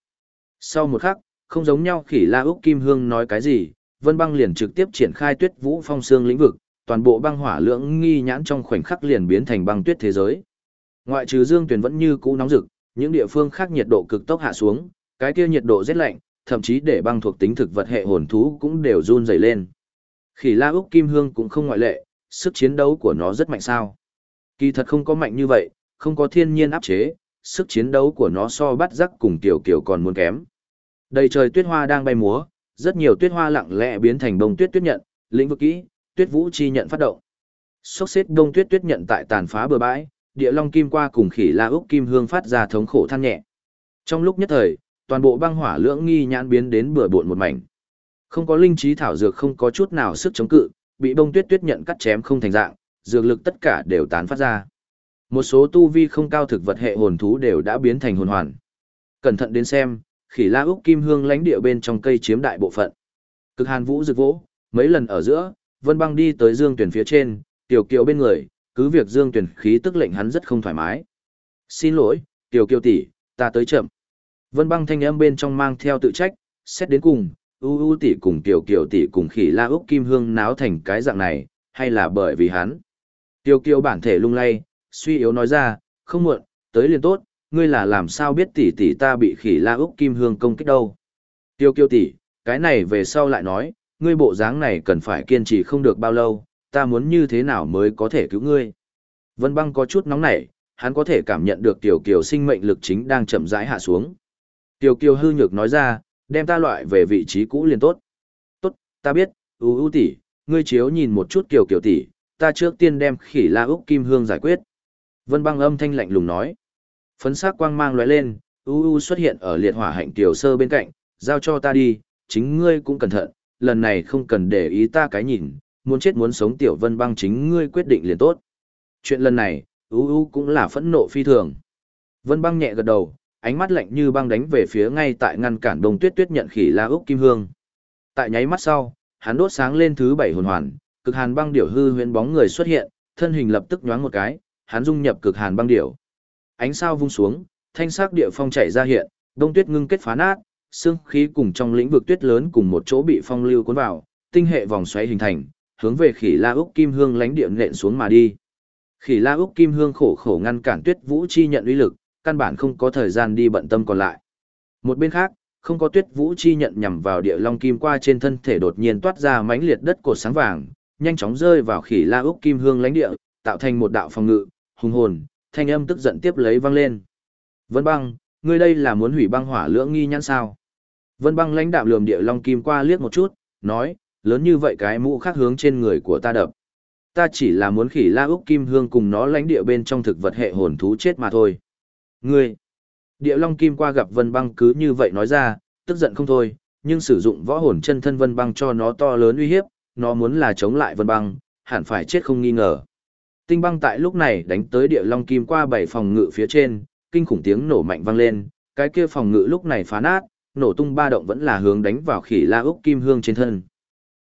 Sau một khắc, không giống nhau khỉ la úc kim hương nói cái gì, vân băng liền trực tiếp triển khai tuyết vũ phong xương lĩnh vực, toàn bộ băng hỏa lưỡng nghi nhãn trong khoảnh khắc liền biến thành băng tuyết thế giới. Ngoại trừ dương tuyền vẫn như cũ nóng rực, những địa phương khác nhiệt độ cực tốc hạ xuống, cái kia nhiệt độ rất lạnh, thậm chí để băng thuộc tính thực vật hệ hồn thú cũng đều run rẩy lên. Khỉ La Úc Kim Hương cũng không ngoại lệ, sức chiến đấu của nó rất mạnh sao. Kỳ thật không có mạnh như vậy, không có thiên nhiên áp chế, sức chiến đấu của nó so bắt rắc cùng tiểu kiểu còn muốn kém. Đầy trời tuyết hoa đang bay múa, rất nhiều tuyết hoa lặng lẽ biến thành bông tuyết tuyết nhận, lĩnh vực kỹ, tuyết vũ chi nhận phát động. Sốc xếp đông tuyết tuyết nhận tại tàn phá bờ bãi, địa long kim qua cùng khỉ la úc kim hương phát ra thống khổ than nhẹ. Trong lúc nhất thời, toàn bộ băng hỏa lưỡng nghi nhãn biến đến bừa bộn một mảnh. Không có linh trí thảo dược không có chút nào sức chống cự, bị bông tuyết tuyết nhận cắt chém không thành dạng, dược lực tất cả đều tán phát ra. Một số tu vi không cao thực vật hệ hồn thú đều đã biến thành hồn hoàn. Cẩn thận đến xem, khỉ la úc kim hương lãnh địa bên trong cây chiếm đại bộ phận. Cực hàn vũ rực vỗ, mấy lần ở giữa, vân băng đi tới dương tuyển phía trên, tiểu kiều bên người, cứ việc dương tuyển khí tức lệnh hắn rất không thoải mái. Xin lỗi, tiểu kiều tỷ, ta tới chậm. Vân băng thanh âm bên trong mang theo tự trách, xét đến cùng, u u tỷ cùng tiểu kiều tỷ cùng khỉ la úc kim hương náo thành cái dạng này, hay là bởi vì hắn. Tiểu kiều bản thể lung lay, suy yếu nói ra, không muộn, tới liền tốt, ngươi là làm sao biết tỷ tỷ ta bị khỉ la úc kim hương công kích đâu. tiểu kiều tỷ, cái này về sau lại nói, ngươi bộ dáng này cần phải kiên trì không được bao lâu, ta muốn như thế nào mới có thể cứu ngươi. Vân băng có chút nóng nảy, hắn có thể cảm nhận được tiểu kiều sinh mệnh lực chính đang chậm rãi hạ xuống. Tiểu kiều hư nhược nói ra, đem ta loại về vị trí cũ liền tốt. Tốt, ta biết, ưu ưu tỷ, ngươi chiếu nhìn một chút kiều kiều tỷ, ta trước tiên đem khỉ la úc kim hương giải quyết. Vân băng âm thanh lạnh lùng nói. Phấn sắc quang mang lóe lên, ưu ưu xuất hiện ở liệt hỏa hạnh tiểu sơ bên cạnh, giao cho ta đi, chính ngươi cũng cẩn thận, lần này không cần để ý ta cái nhìn, muốn chết muốn sống tiểu vân băng chính ngươi quyết định liền tốt. Chuyện lần này, u u cũng là phẫn nộ phi thường. Vân băng nhẹ gật đầu, ánh mắt lạnh như băng đánh về phía ngay tại ngăn cản đông tuyết tuyết nhận khỉ la úc kim hương. Tại nháy mắt sau, hắn đốt sáng lên thứ bảy hồn hoàn, cực hàn băng điểu hư huyễn bóng người xuất hiện, thân hình lập tức nhoáng một cái, hắn dung nhập cực hàn băng điểu. Ánh sao vung xuống, thanh sắc địa phong chảy ra hiện, đông tuyết ngưng kết phá nát, xương khí cùng trong lĩnh vực tuyết lớn cùng một chỗ bị phong lưu cuốn vào, tinh hệ vòng xoáy hình thành, hướng về khỉ la úc kim hương lánh điện nện xuống mà đi. Khỉ la úc kim hương khổ khổ ngăn cản tuyết vũ chi nhận uy lực, căn bản không có thời gian đi bận tâm còn lại. Một bên khác, không có tuyết vũ chi nhận nhằm vào địa long kim qua trên thân thể đột nhiên toát ra mãnh liệt đất cột sáng vàng, nhanh chóng rơi vào khỉ la úc kim hương lãnh địa, tạo thành một đạo phòng ngự, hùng hồn, thanh âm tức giận tiếp lấy vang lên. Vân băng, ngươi đây là muốn hủy băng hỏa lưỡng nghi nhãn sao? Vân băng lãnh đạo lườm địa long kim qua liếc một chút, nói, lớn như vậy cái mũ khác hướng trên người của ta đập. Ta chỉ là muốn khỉ la úc kim hương cùng nó lãnh địa bên trong thực vật hệ hồn thú chết mà thôi. Ngươi, địa long kim qua gặp vân băng cứ như vậy nói ra, tức giận không thôi, nhưng sử dụng võ hồn chân thân vân băng cho nó to lớn uy hiếp, nó muốn là chống lại vân băng, hẳn phải chết không nghi ngờ. Tinh băng tại lúc này đánh tới địa long kim qua bảy phòng ngự phía trên, kinh khủng tiếng nổ mạnh vang lên, cái kia phòng ngự lúc này phá nát, nổ tung ba động vẫn là hướng đánh vào khỉ la úc kim hương trên thân.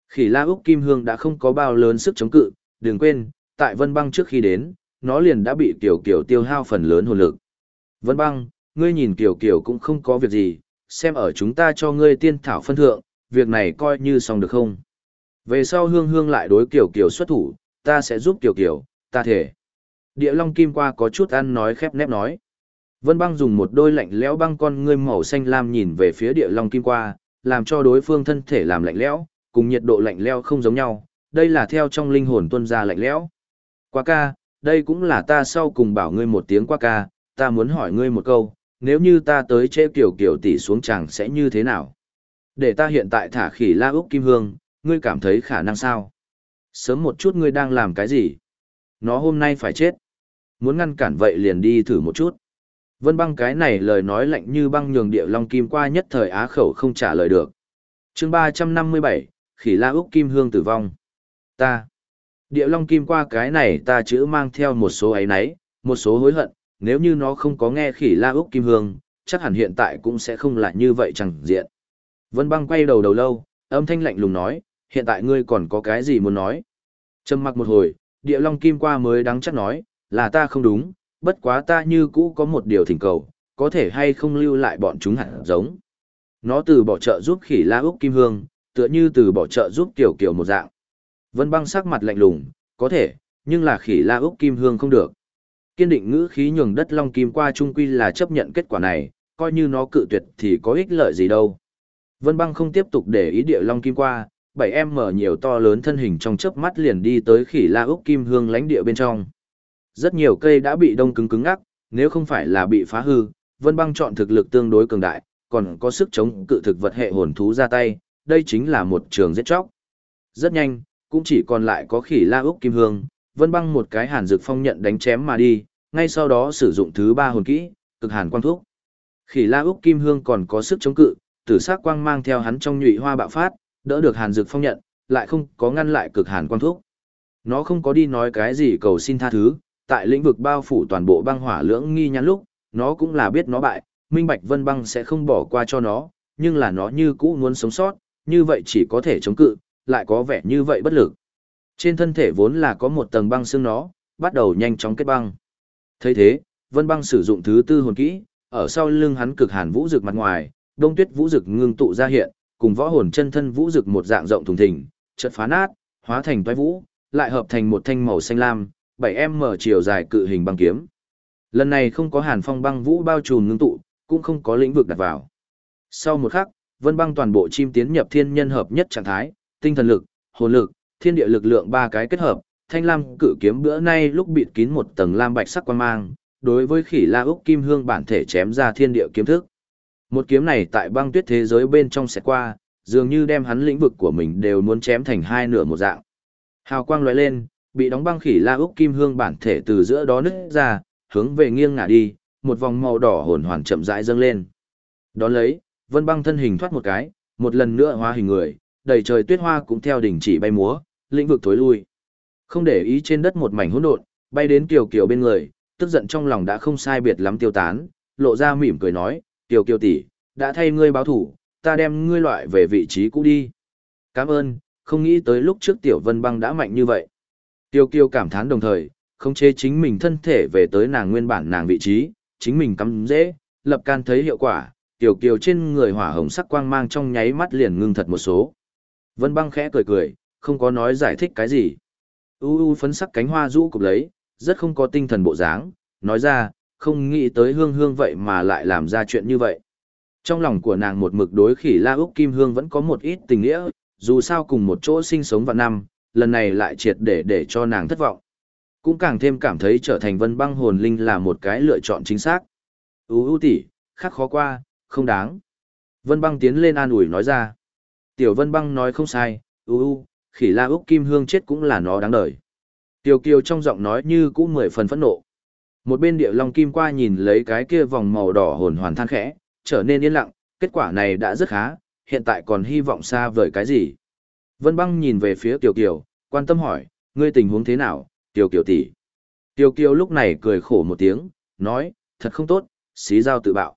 Khỉ la úc kim hương đã không có bao lớn sức chống cự, đừng quên, tại vân băng trước khi đến, nó liền đã bị tiểu Kiều tiêu hao phần lớn hồn lực. Vân băng, ngươi nhìn Kiều Kiều cũng không có việc gì, xem ở chúng ta cho ngươi tiên thảo phân thượng, việc này coi như xong được không? Về sau hương hương lại đối Kiều Kiều xuất thủ, ta sẽ giúp Kiều Kiều, ta thể. Địa long kim qua có chút ăn nói khép nép nói. Vân băng dùng một đôi lạnh lẽo băng con ngươi màu xanh lam nhìn về phía địa long kim qua, làm cho đối phương thân thể làm lạnh lẽo, cùng nhiệt độ lạnh lẽo không giống nhau, đây là theo trong linh hồn tuân ra lạnh lẽo. Qua ca, đây cũng là ta sau cùng bảo ngươi một tiếng qua ca, ta muốn hỏi ngươi một câu, nếu như ta tới chế kiểu kiểu tỷ xuống chàng sẽ như thế nào? Để ta hiện tại thả khỉ la úc kim hương, ngươi cảm thấy khả năng sao? Sớm một chút ngươi đang làm cái gì? Nó hôm nay phải chết. Muốn ngăn cản vậy liền đi thử một chút. Vân băng cái này lời nói lạnh như băng nhường địa long kim qua nhất thời á khẩu không trả lời được. chương ba trăm năm mươi bảy khỉ la úc kim hương tử vong. Ta. Địa long kim qua cái này ta chữ mang theo một số ấy nấy, một số hối hận, nếu như nó không có nghe khỉ la úc kim hương, chắc hẳn hiện tại cũng sẽ không lại như vậy chẳng diện. Vân băng quay đầu đầu lâu, âm thanh lạnh lùng nói, hiện tại ngươi còn có cái gì muốn nói. Trầm mặc một hồi, địa long kim qua mới đắng chắc nói, là ta không đúng, bất quá ta như cũ có một điều thỉnh cầu, có thể hay không lưu lại bọn chúng hẳn giống. Nó từ bỏ trợ giúp khỉ la úc kim hương, tựa như từ bỏ trợ giúp tiểu kiểu một dạng. Vân băng sắc mặt lạnh lùng, có thể, nhưng là khỉ la úc kim hương không được. Kiên định ngữ khí nhường đất long kim qua trung quy là chấp nhận kết quả này, coi như nó cự tuyệt thì có ích lợi gì đâu. Vân băng không tiếp tục để ý địa long kim qua, bảy em mở nhiều to lớn thân hình trong chớp mắt liền đi tới khỉ la úc kim hương lãnh địa bên trong. Rất nhiều cây đã bị đông cứng cứng ngắc, nếu không phải là bị phá hư, Vân băng chọn thực lực tương đối cường đại, còn có sức chống cự thực vật hệ hồn thú ra tay, đây chính là một trường giết chóc. Rất nhanh, cũng chỉ còn lại có khỉ la úc kim hương, Vân băng một cái hàn dược phong nhận đánh chém mà đi, ngay sau đó sử dụng thứ ba hồn kỹ, cực hàn quang thuốc. Khỉ la úc kim hương còn có sức chống cự, tử sắc quang mang theo hắn trong nhụy hoa bạo phát, đỡ được hàn dược phong nhận, lại không có ngăn lại cực hàn quang thuốc. Nó không có đi nói cái gì cầu xin tha thứ, tại lĩnh vực bao phủ toàn bộ băng hỏa lưỡng nghi nhắn lúc, nó cũng là biết nó bại, minh bạch vân băng sẽ không bỏ qua cho nó, nhưng là nó như cũ muốn sống sót, như vậy chỉ có thể chống cự, lại có vẻ như vậy bất lực. Trên thân thể vốn là có một tầng băng xương nó, bắt đầu nhanh chóng kết băng. thấy thế, vân băng sử dụng thứ tư hồn kỹ, ở sau lưng hắn cực hàn vũ rực mặt ngoài, đông tuyết vũ rực ngưng tụ ra hiện, cùng võ hồn chân thân vũ rực một dạng rộng thùng thình, chợt phá nát, hóa thành toái vũ, lại hợp thành một thanh màu xanh lam, 7m chiều dài cự hình băng kiếm. Lần này không có hàn phong băng vũ bao trùm ngưng tụ, cũng không có lĩnh vực đặt vào. Sau một khắc, vân băng toàn bộ chim tiến nhập thiên nhân hợp nhất trạng thái, tinh thần lực, hồn lực, thiên địa lực lượng ba cái kết hợp, thanh lam cự kiếm bữa nay lúc bịt kín một tầng lam bạch sắc quang mang, đối với khỉ la úc kim hương bản thể chém ra thiên địa kiếm thức. Một kiếm này tại băng tuyết thế giới bên trong sẽ qua, dường như đem hắn lĩnh vực của mình đều muốn chém thành hai nửa một dạng. Hào quang lóe lên, bị đóng băng khỉ la úc kim hương bản thể từ giữa đó nứt ra, hướng về nghiêng ngả đi, một vòng màu đỏ hồn hoàn chậm rãi dâng lên. Đón lấy, vân băng thân hình thoát một cái, một lần nữa hóa hình người, đầy trời tuyết hoa cũng theo đỉnh chỉ bay múa, lĩnh vực thối lui. Không để ý trên đất một mảnh hỗn độn, bay đến Kiều Kiều bên người, tức giận trong lòng đã không sai biệt lắm tiêu tán, lộ ra mỉm cười nói, Kiều Kiều tỷ, đã thay ngươi báo thủ, ta đem ngươi loại về vị trí cũ đi. Cảm ơn, không nghĩ tới lúc trước Tiểu Vân Băng đã mạnh như vậy. Tiêu Kiều cảm thán đồng thời, không chế chính mình thân thể về tới nàng nguyên bản nàng vị trí, chính mình cắm dễ, lập can thấy hiệu quả, Tiểu Kiều trên người hỏa hồng sắc quang mang trong nháy mắt liền ngưng thật một số. Vân Băng khẽ cười cười, không có nói giải thích cái gì. U u phấn sắc cánh hoa rũ cục lấy, rất không có tinh thần bộ dáng, nói ra, không nghĩ tới hương hương vậy mà lại làm ra chuyện như vậy. Trong lòng của nàng một mực đối khỉ la úc kim hương vẫn có một ít tình nghĩa, dù sao cùng một chỗ sinh sống vạn năm, lần này lại triệt để để cho nàng thất vọng. Cũng càng thêm cảm thấy trở thành vân băng hồn linh là một cái lựa chọn chính xác. U u tỷ, khắc khó qua, không đáng. Vân băng tiến lên an ủi nói ra. Tiểu vân băng nói không sai, u u, khỉ la úc kim hương chết cũng là nó đáng đời. Tiểu kiều trong giọng nói như cũng mười phần phẫn nộ. Một bên địa long kim qua nhìn lấy cái kia vòng màu đỏ hồn hoàn than khẽ, trở nên yên lặng, kết quả này đã rất khá, hiện tại còn hy vọng xa vời cái gì. Vân băng nhìn về phía Tiểu Kiều, quan tâm hỏi, ngươi tình huống thế nào, Tiểu Kiều tỷ. Tiểu Kiều lúc này cười khổ một tiếng, nói, thật không tốt, xí giao tự bạo.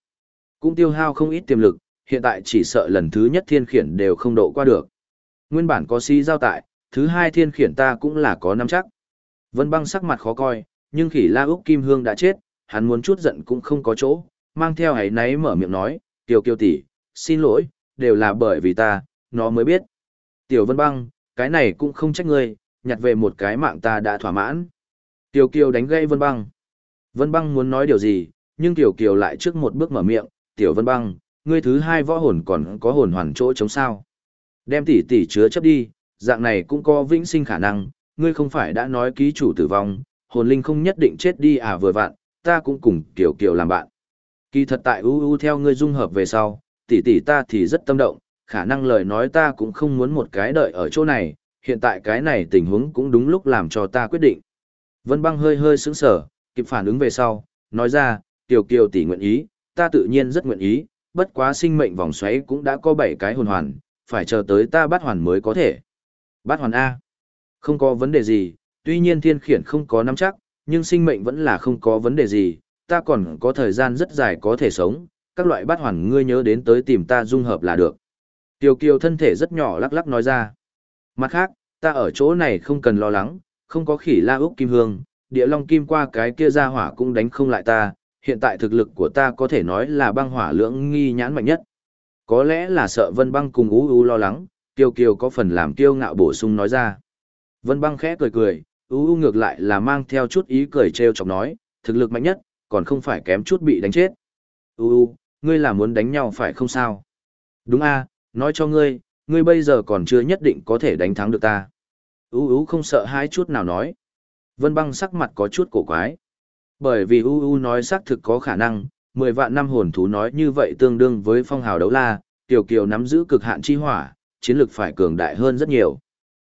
Cũng tiêu hao không ít tiềm lực, hiện tại chỉ sợ lần thứ nhất thiên khiển đều không độ qua được. Nguyên bản có si giao tại, thứ hai thiên khiển ta cũng là có nắm chắc. Vân băng sắc mặt khó coi, nhưng khỉ la úc kim hương đã chết, hắn muốn chút giận cũng không có chỗ, mang theo ấy náy mở miệng nói, tiểu kiều tỷ, xin lỗi, đều là bởi vì ta, nó mới biết. Tiểu vân băng, cái này cũng không trách ngươi, nhặt về một cái mạng ta đã thỏa mãn. Tiểu kiều đánh gây vân băng. Vân băng muốn nói điều gì, nhưng tiểu kiều lại trước một bước mở miệng, tiểu vân băng, ngươi thứ hai võ hồn còn có hồn hoàn chỗ chống sao. Đem tỷ tỷ chứa chấp đi, dạng này cũng có vĩnh sinh khả năng, ngươi không phải đã nói ký chủ tử vong, hồn linh không nhất định chết đi à vừa vặn, ta cũng cùng kiểu kiểu làm bạn. Kỳ thật tại uu theo ngươi dung hợp về sau, tỷ tỷ ta thì rất tâm động, khả năng lời nói ta cũng không muốn một cái đợi ở chỗ này, hiện tại cái này tình huống cũng đúng lúc làm cho ta quyết định. Vân băng hơi hơi sững sờ, kịp phản ứng về sau, nói ra, tiểu kiều tỷ nguyện ý, ta tự nhiên rất nguyện ý, bất quá sinh mệnh vòng xoáy cũng đã có 7 cái hồn hoàn, phải chờ tới ta bắt hoàn mới có thể. Bắt hoàn A. Không có vấn đề gì, tuy nhiên thiên khiển không có nắm chắc, nhưng sinh mệnh vẫn là không có vấn đề gì, ta còn có thời gian rất dài có thể sống, các loại bắt hoàn ngươi nhớ đến tới tìm ta dung hợp là được. Tiểu kiều thân thể rất nhỏ lắc lắc nói ra. Mặt khác, ta ở chỗ này không cần lo lắng, không có khỉ la úc kim hương, địa long kim qua cái kia ra hỏa cũng đánh không lại ta, hiện tại thực lực của ta có thể nói là băng hỏa lưỡng nghi nhãn mạnh nhất. Có lẽ là sợ vân băng cùng ú ú lo lắng, kiều kiều có phần làm kiêu ngạo bổ sung nói ra. Vân băng khẽ cười cười, ú ú ngược lại là mang theo chút ý cười trêu chọc nói, thực lực mạnh nhất, còn không phải kém chút bị đánh chết. Ú ú, ngươi là muốn đánh nhau phải không sao? Đúng a, nói cho ngươi, ngươi bây giờ còn chưa nhất định có thể đánh thắng được ta. Ú ú không sợ hãi chút nào nói. Vân băng sắc mặt có chút cổ quái. Bởi vì U U nói xác thực có khả năng, 10 vạn năm hồn thú nói như vậy tương đương với phong hào đấu la, tiểu kiều nắm giữ cực hạn chi hỏa, chiến lực phải cường đại hơn rất nhiều.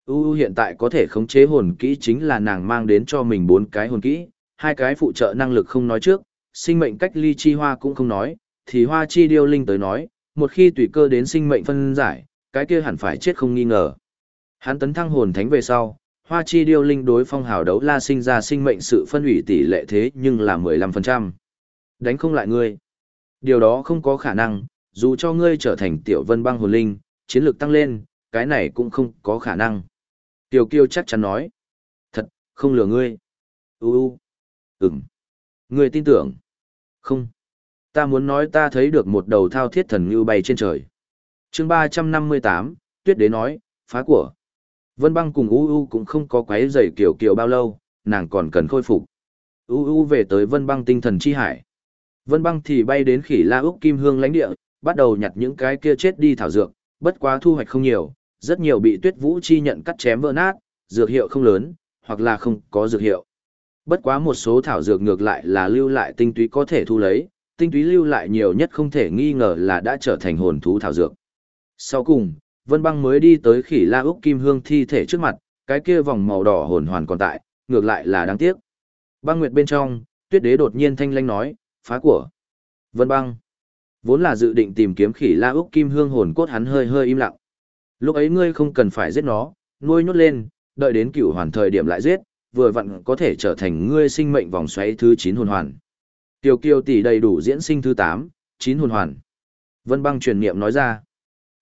U U hiện tại có thể khống chế hồn kỹ chính là nàng mang đến cho mình bốn cái hồn kỹ, hai cái phụ trợ năng lực không nói trước, sinh mệnh cách ly chi hoa cũng không nói, thì hoa chi điêu linh tới nói, một khi tùy cơ đến sinh mệnh phân giải, cái kia hẳn phải chết không nghi ngờ. Hắn tấn thăng hồn thánh về sau, hoa chi điêu linh đối phong hào đấu la sinh ra sinh mệnh sự phân hủy tỷ lệ thế nhưng là 15%. Đánh không lại ngươi. Điều đó không có khả năng, dù cho ngươi trở thành tiểu vân băng hồn linh, chiến lược tăng lên, cái này cũng không có khả năng. Tiểu kiêu chắc chắn nói. Thật, không lừa ngươi. U u. Ừm. Ngươi tin tưởng. Không. Ta muốn nói ta thấy được một đầu thao thiết thần như bay trên trời. chương 358, tuyết đế nói, phá của. Vân băng cùng U U cũng không có quấy rầy kiểu kiểu bao lâu, nàng còn cần khôi phục. U U về tới vân băng tinh thần chi hải. Vân băng thì bay đến khỉ la úc kim hương lãnh địa, bắt đầu nhặt những cái kia chết đi thảo dược, bất quá thu hoạch không nhiều, rất nhiều bị tuyết vũ chi nhận cắt chém vỡ nát, dược hiệu không lớn, hoặc là không có dược hiệu. Bất quá một số thảo dược ngược lại là lưu lại tinh túy có thể thu lấy, tinh túy lưu lại nhiều nhất không thể nghi ngờ là đã trở thành hồn thú thảo dược. Sau cùng, Vân Băng mới đi tới khỉ la úc kim hương thi thể trước mặt, cái kia vòng màu đỏ hồn hoàn còn tại, ngược lại là đáng tiếc. Băng Nguyệt bên trong, Tuyết Đế đột nhiên thanh lanh nói, phá của. Vân Băng. Vốn là dự định tìm kiếm khỉ la úc kim hương hồn cốt hắn hơi hơi im lặng. Lúc ấy ngươi không cần phải giết nó, nuôi nhốt lên, đợi đến cửu hoàn thời điểm lại giết, vừa vặn có thể trở thành ngươi sinh mệnh vòng xoáy thứ 9 hồn hoàn. Tiêu Kiều tỷ đầy đủ diễn sinh thứ 8, 9 hồn hoàn. Vân băng truyền niệm nói ra.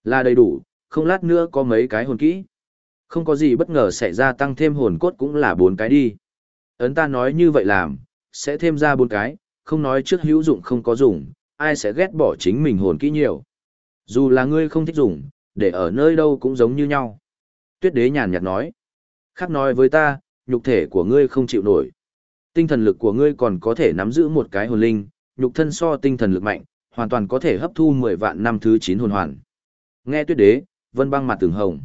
Là đầy đủ, không lát nữa có mấy cái hồn kỹ. Không có gì bất ngờ xảy ra tăng thêm hồn cốt cũng là bốn cái đi. Ấn ta nói như vậy làm, sẽ thêm ra bốn cái, không nói trước hữu dụng không có dùng, ai sẽ ghét bỏ chính mình hồn kỹ nhiều. Dù là ngươi không thích dùng, để ở nơi đâu cũng giống như nhau. Tuyết đế nhàn nhạt nói. Khác nói với ta, nhục thể của ngươi không chịu nổi. Tinh thần lực của ngươi còn có thể nắm giữ một cái hồn linh, nhục thân so tinh thần lực mạnh, hoàn toàn có thể hấp thu 10 vạn năm thứ 9 hồn hoàn. Nghe tuyết đế, vân băng mặt từng hồng.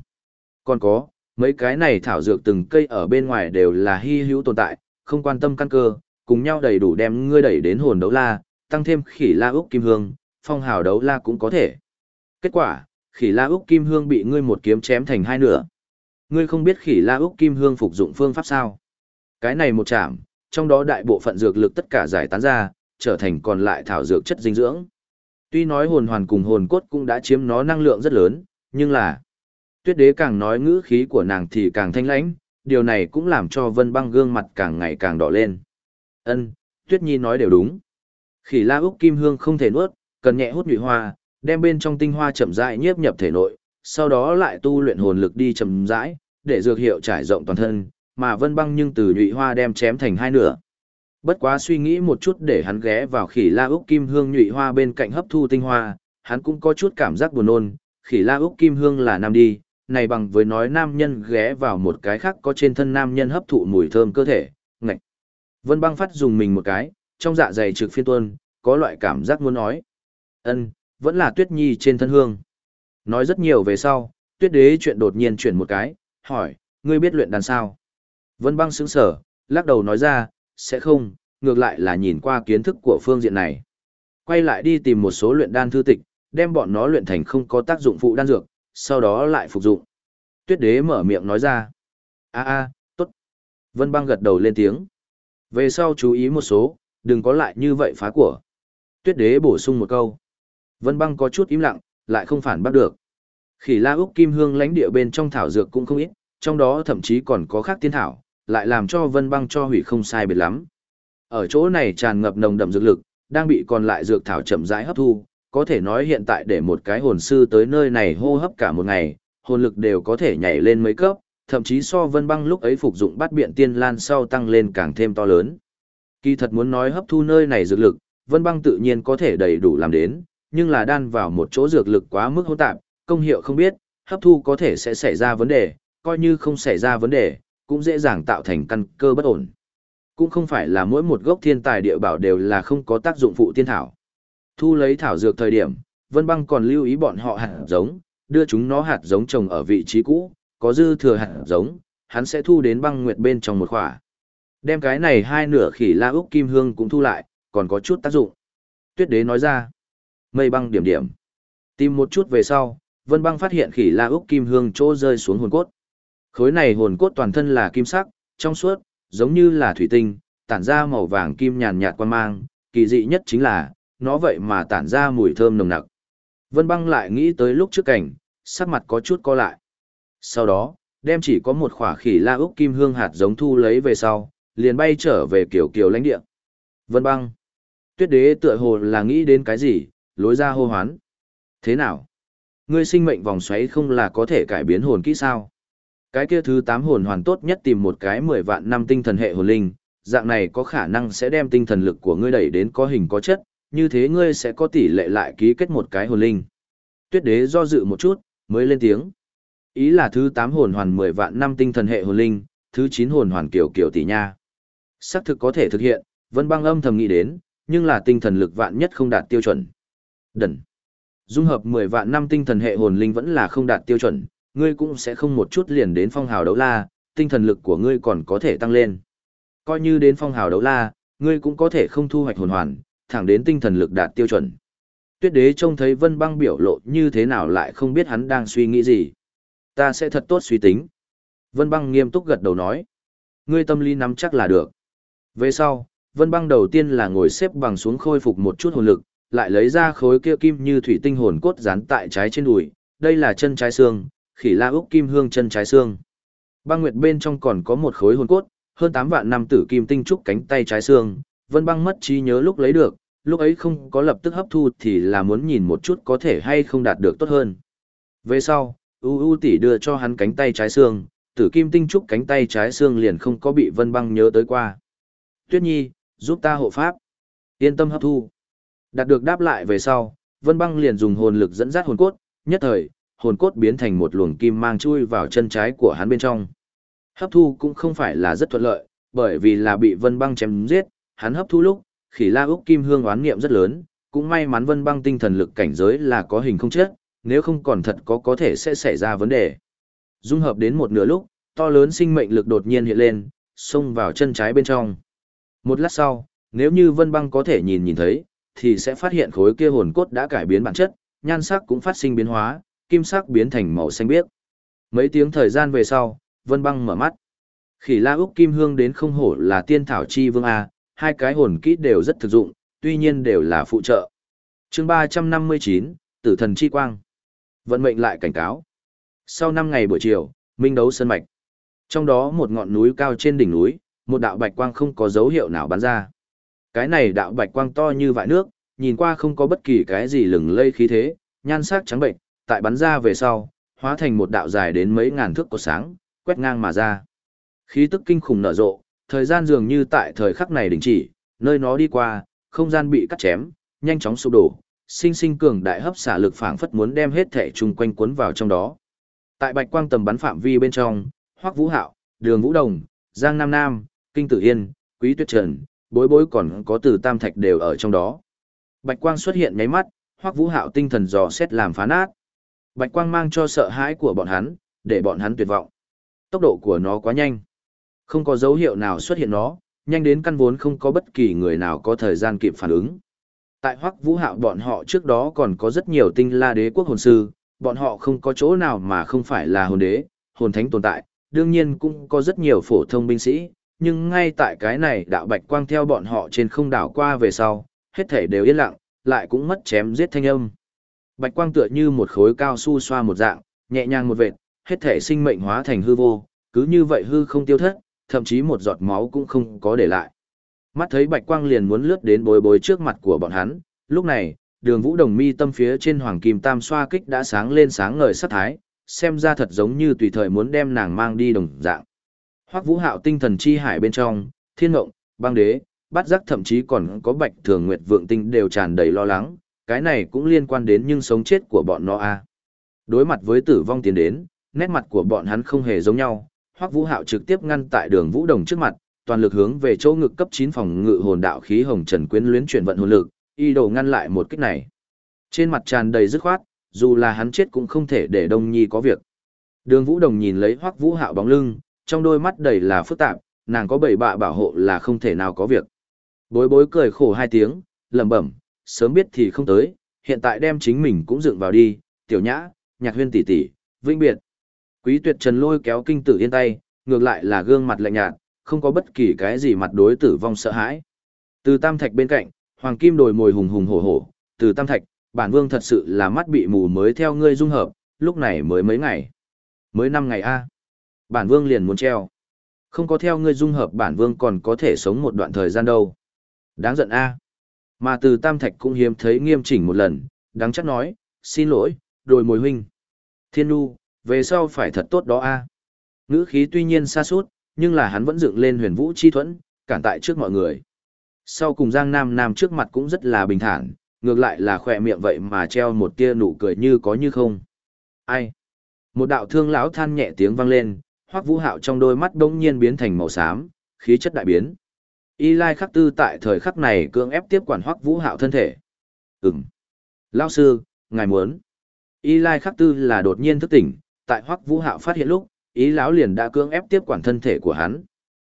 Còn có, mấy cái này thảo dược từng cây ở bên ngoài đều là hy hữu tồn tại, không quan tâm căn cơ, cùng nhau đầy đủ đem ngươi đẩy đến hồn đấu la, tăng thêm khỉ la úc kim hương, phong hào đấu la cũng có thể. Kết quả, khỉ la úc kim hương bị ngươi một kiếm chém thành hai nửa. Ngươi không biết khỉ la úc kim hương phục dụng phương pháp sao. Cái này một chạm, trong đó đại bộ phận dược lực tất cả giải tán ra, trở thành còn lại thảo dược chất dinh dưỡng. Tuy nói hồn hoàn cùng hồn cốt cũng đã chiếm nó năng lượng rất lớn, nhưng là, tuyết đế càng nói ngữ khí của nàng thì càng thanh lãnh, điều này cũng làm cho vân băng gương mặt càng ngày càng đỏ lên. Ân, tuyết nhi nói đều đúng. Khỉ la úc kim hương không thể nuốt, cần nhẹ hút nhụy hoa, đem bên trong tinh hoa chậm rãi nhiếp nhập thể nội, sau đó lại tu luyện hồn lực đi chậm rãi, để dược hiệu trải rộng toàn thân, mà vân băng nhưng từ nhụy hoa đem chém thành hai nửa. Bất quá suy nghĩ một chút để hắn ghé vào khỉ la úc kim hương nhụy hoa bên cạnh hấp thu tinh hoa, hắn cũng có chút cảm giác buồn nôn khỉ la úc kim hương là nam đi, này bằng với nói nam nhân ghé vào một cái khác có trên thân nam nhân hấp thụ mùi thơm cơ thể, ngạch. Vân băng phát dùng mình một cái, trong dạ dày trực phiên tuôn, có loại cảm giác muốn nói. ân vẫn là tuyết nhi trên thân hương. Nói rất nhiều về sau, tuyết đế chuyện đột nhiên chuyển một cái, hỏi, ngươi biết luyện đàn sao? Vân băng sững sở, lắc đầu nói ra, sẽ không, ngược lại là nhìn qua kiến thức của phương diện này. Quay lại đi tìm một số luyện đan thư tịch, đem bọn nó luyện thành không có tác dụng phụ đan dược, sau đó lại phục dụng. Tuyết đế mở miệng nói ra. a a tốt. Vân băng gật đầu lên tiếng. Về sau chú ý một số, đừng có lại như vậy phá của. Tuyết đế bổ sung một câu. Vân băng có chút im lặng, lại không phản bắt được. Khỉ la úc kim hương lãnh địa bên trong thảo dược cũng không ít, trong đó thậm chí còn có khác tiên thảo, lại làm cho vân băng cho hủy không sai biệt lắm. Ở chỗ này tràn ngập nồng đậm dược lực, đang bị còn lại dược thảo chậm rãi hấp thu, có thể nói hiện tại để một cái hồn sư tới nơi này hô hấp cả một ngày, hồn lực đều có thể nhảy lên mấy cấp, thậm chí so vân băng lúc ấy phục dụng bắt biện tiên lan sau tăng lên càng thêm to lớn. Kỳ thật muốn nói hấp thu nơi này dược lực, vân băng tự nhiên có thể đầy đủ làm đến, nhưng là đan vào một chỗ dược lực quá mức hỗn tạp, công hiệu không biết, hấp thu có thể sẽ xảy ra vấn đề, coi như không xảy ra vấn đề, cũng dễ dàng tạo thành căn cơ bất ổn. Cũng không phải là mỗi một gốc thiên tài địa bảo đều là không có tác dụng phụ tiên thảo. Thu lấy thảo dược thời điểm, Vân Băng còn lưu ý bọn họ hạt giống, đưa chúng nó hạt giống trồng ở vị trí cũ, có dư thừa hạt giống, hắn sẽ thu đến băng nguyệt bên trong một khỏa. Đem cái này hai nửa khỉ la úc kim hương cũng thu lại, còn có chút tác dụng. Tuyết đế nói ra, mây băng điểm điểm. Tìm một chút về sau, Vân Băng phát hiện khỉ la úc kim hương chỗ rơi xuống hồn cốt. Khối này hồn cốt toàn thân là kim sắc, trong suốt, giống như là thủy tinh, tản ra màu vàng kim nhàn nhạt quan mang, kỳ dị nhất chính là, nó vậy mà tản ra mùi thơm nồng nặc. Vân băng lại nghĩ tới lúc trước cảnh, sắc mặt có chút co lại. Sau đó, đem chỉ có một khỏa khỉ la úc kim hương hạt giống thu lấy về sau, liền bay trở về kiểu kiểu lãnh địa. Vân băng. Tuyết đế tựa hồ là nghĩ đến cái gì, lối ra hô hoán. Thế nào? Ngươi sinh mệnh vòng xoáy không là có thể cải biến hồn kỹ sao? Cái kia thứ 8 hồn hoàn tốt nhất tìm một cái 10 vạn năm tinh thần hệ hồn linh, dạng này có khả năng sẽ đem tinh thần lực của ngươi đẩy đến có hình có chất, như thế ngươi sẽ có tỷ lệ lại ký kết một cái hồn linh. Tuyết đế do dự một chút, mới lên tiếng. Ý là thứ 8 hồn hoàn 10 vạn năm tinh thần hệ hồn linh, thứ 9 hồn hoàn kiểu kiểu tỷ nha. Xác thực có thể thực hiện, Vân Băng âm thầm nghĩ đến, nhưng là tinh thần lực vạn nhất không đạt tiêu chuẩn. Đần. Dung hợp 10 vạn năm tinh thần hệ hồn linh vẫn là không đạt tiêu chuẩn, ngươi cũng sẽ không một chút liền đến phong hào đấu la, tinh thần lực của ngươi còn có thể tăng lên. Coi như đến phong hào đấu la, ngươi cũng có thể không thu hoạch hồn hoàn, thẳng đến tinh thần lực đạt tiêu chuẩn. Tuyết đế trông thấy vân băng biểu lộ như thế nào lại không biết hắn đang suy nghĩ gì. Ta sẽ thật tốt suy tính. Vân băng nghiêm túc gật đầu nói. Ngươi tâm lý nắm chắc là được. Về sau, vân băng đầu tiên là ngồi xếp bằng xuống khôi phục một chút hồn lực, lại lấy ra khối kia kim như thủy tinh hồn cốt dán tại trái trên đùi. Đây là chân trái xương, khỉ la úc kim hương chân trái xương. Băng nguyệt bên trong còn có một khối hồn cốt, hơn 8 vạn năm tử kim tinh trúc cánh tay trái xương, Vân Băng mất trí nhớ lúc lấy được, lúc ấy không có lập tức hấp thu thì là muốn nhìn một chút có thể hay không đạt được tốt hơn. Về sau, U U tỷ đưa cho hắn cánh tay trái xương, tử kim tinh trúc cánh tay trái xương liền không có bị Vân Băng nhớ tới qua. Tuyết Nhi, giúp ta hộ pháp. Yên tâm hấp thu. Đạt được đáp lại về sau, Vân Băng liền dùng hồn lực dẫn dắt hồn cốt, nhất thời, hồn cốt biến thành một luồng kim mang chui vào chân trái của hắn bên trong. Hấp thu cũng không phải là rất thuận lợi, bởi vì là bị Vân Băng chém giết, hắn hấp thu lúc, khỉ la úc kim hương oán niệm rất lớn, cũng may mắn Vân Băng tinh thần lực cảnh giới là có hình không chết, nếu không còn thật có có thể sẽ xảy ra vấn đề. Dung hợp đến một nửa lúc, to lớn sinh mệnh lực đột nhiên hiện lên, xông vào chân trái bên trong. Một lát sau, nếu như Vân Băng có thể nhìn nhìn thấy, thì sẽ phát hiện khối kia hồn cốt đã cải biến bản chất, nhan sắc cũng phát sinh biến hóa, kim sắc biến thành màu xanh biếc. Mấy tiếng thời gian về sau, Vân Băng mở mắt. Khỉ La Úc Kim Hương đến không hổ là tiên thảo chi vương a, hai cái hồn kỹ đều rất thực dụng, tuy nhiên đều là phụ trợ. Chương 359, Tử thần chi quang. Vận mệnh lại cảnh cáo. Sau 5 ngày buổi chiều, minh đấu sơn mạch. Trong đó một ngọn núi cao trên đỉnh núi, một đạo bạch quang không có dấu hiệu nào bắn ra. Cái này đạo bạch quang to như vại nước, nhìn qua không có bất kỳ cái gì lừng lây khí thế, nhan sắc trắng bệnh, tại bắn ra về sau, hóa thành một đạo dài đến mấy ngàn thước của sáng, quét ngang mà ra. Khí tức kinh khủng nở rộ, thời gian dường như tại thời khắc này đình chỉ, nơi nó đi qua, không gian bị cắt chém, nhanh chóng sụp đổ, sinh sinh cường đại hấp xả lực phảng phất muốn đem hết thể chung quanh cuốn vào trong đó. Tại bạch quang tầm bắn phạm vi bên trong, Hoắc Vũ Hạo, Đường Vũ Đồng, Giang Nam Nam, Kinh Tử Yên, Quý Tuyết Trần, bối bối còn có từ Tam Thạch đều ở trong đó. Bạch quang xuất hiện nháy mắt, Hoắc Vũ Hạo tinh thần dò xét làm phá nát. Bạch quang mang cho sợ hãi của bọn hắn, để bọn hắn tuyệt vọng. Tốc độ của nó quá nhanh. Không có dấu hiệu nào xuất hiện nó, nhanh đến căn vốn không có bất kỳ người nào có thời gian kịp phản ứng. Tại Hoắc Vũ Hạo bọn họ trước đó còn có rất nhiều tinh la đế quốc hồn sư, bọn họ không có chỗ nào mà không phải là hồn đế, hồn thánh tồn tại, đương nhiên cũng có rất nhiều phổ thông binh sĩ, nhưng ngay tại cái này đạo bạch quang theo bọn họ trên không đảo qua về sau, hết thể đều yên lặng, lại cũng mất chém giết thanh âm. Bạch quang tựa như một khối cao su xoa một dạng, nhẹ nhàng một vệt, hết thể sinh mệnh hóa thành hư vô, cứ như vậy hư không tiêu thất, thậm chí một giọt máu cũng không có để lại. Mắt thấy bạch quang liền muốn lướt đến bối bối trước mặt của bọn hắn, lúc này, đường vũ đồng mi tâm phía trên hoàng kim tam xoa kích đã sáng lên sáng ngời sắc thái, xem ra thật giống như tùy thời muốn đem nàng mang đi đồng dạng. Hoắc Vũ Hạo tinh thần chi hải bên trong, Thiên ngộng, Băng Đế, Bát Giác thậm chí còn có Bạch Thường Nguyệt Vượng Tinh đều tràn đầy lo lắng, cái này cũng liên quan đến nhưng sống chết của bọn nó a. Đối mặt với tử vong tiến đến, nét mặt của bọn hắn không hề giống nhau, Hoắc Vũ Hạo trực tiếp ngăn tại Đường Vũ Đồng trước mặt, toàn lực hướng về chỗ ngực cấp 9 phòng ngự hồn đạo khí hồng trần quyến luyến chuyển vận hồn lực, y đồ ngăn lại một kích này. Trên mặt tràn đầy dứt khoát, dù là hắn chết cũng không thể để Đông Nhi có việc. Đường Vũ Đồng nhìn lấy Hoắc Vũ Hạo bóng lưng, trong đôi mắt đầy là phức tạp, nàng có bảy bạ bảo hộ là không thể nào có việc. Bối bối cười khổ hai tiếng, lẩm bẩm, sớm biết thì không tới, hiện tại đem chính mình cũng dựng vào đi, tiểu nhã, nhạc huyên tỷ tỷ, vinh biệt. Quý tuyệt trần lôi kéo kinh tử yên tay, ngược lại là gương mặt lạnh nhạt, không có bất kỳ cái gì mặt đối tử vong sợ hãi. Từ tam thạch bên cạnh, hoàng kim đồi mồi hùng hùng hổ hổ, từ tam thạch, bản vương thật sự là mắt bị mù mới theo ngươi dung hợp, lúc này mới mấy ngày. Mới năm ngày a Bản vương liền muốn treo. Không có theo ngươi dung hợp bản vương còn có thể sống một đoạn thời gian đâu. Đáng giận a Mà từ tam thạch cũng hiếm thấy nghiêm chỉnh một lần, đáng chắc nói, xin lỗi, đồi mồi huynh. Thiên nu, về sau phải thật tốt đó a Ngữ khí tuy nhiên xa suốt, nhưng là hắn vẫn dựng lên huyền vũ chi thuẫn, cản tại trước mọi người. Sau cùng Giang Nam Nam trước mặt cũng rất là bình thản, ngược lại là khỏe miệng vậy mà treo một tia nụ cười như có như không. Ai? Một đạo thương lão than nhẹ tiếng vang lên, Hoắc Vũ Hạo trong đôi mắt bỗng nhiên biến thành màu xám, khí chất đại biến. Y Lai Khắc Tư tại thời khắc này cưỡng ép tiếp quản Hoắc Vũ Hạo thân thể. Ừm. Lão sư, ngài muốn. Y Lai Khắc Tư là đột nhiên thức tỉnh, tại Hoắc Vũ Hạo phát hiện lúc, ý lão liền đã cưỡng ép tiếp quản thân thể của hắn.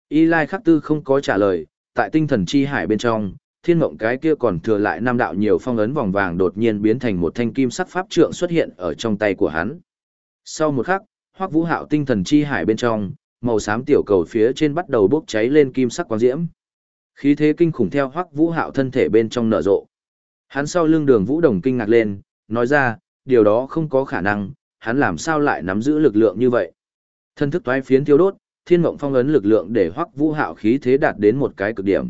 Y Lai Khắc Tư không có trả lời, tại tinh thần chi hải bên trong, thiên mộng cái kia còn thừa lại năm đạo nhiều phong ấn vòng vàng đột nhiên biến thành một thanh kim sắc pháp trượng xuất hiện ở trong tay của hắn. Sau một khắc, Hoắc Vũ Hạo tinh thần chi hải bên trong, màu xám tiểu cầu phía trên bắt đầu bốc cháy lên kim sắc quang diễm. Khí thế kinh khủng theo Hoắc Vũ Hạo thân thể bên trong nở rộ. Hắn sau lưng Đường Vũ Đồng kinh ngạc lên, nói ra, điều đó không có khả năng, hắn làm sao lại nắm giữ lực lượng như vậy? Thân thức toái phiến thiêu đốt, thiên mộng phong ấn lực lượng để Hoắc Vũ Hạo khí thế đạt đến một cái cực điểm.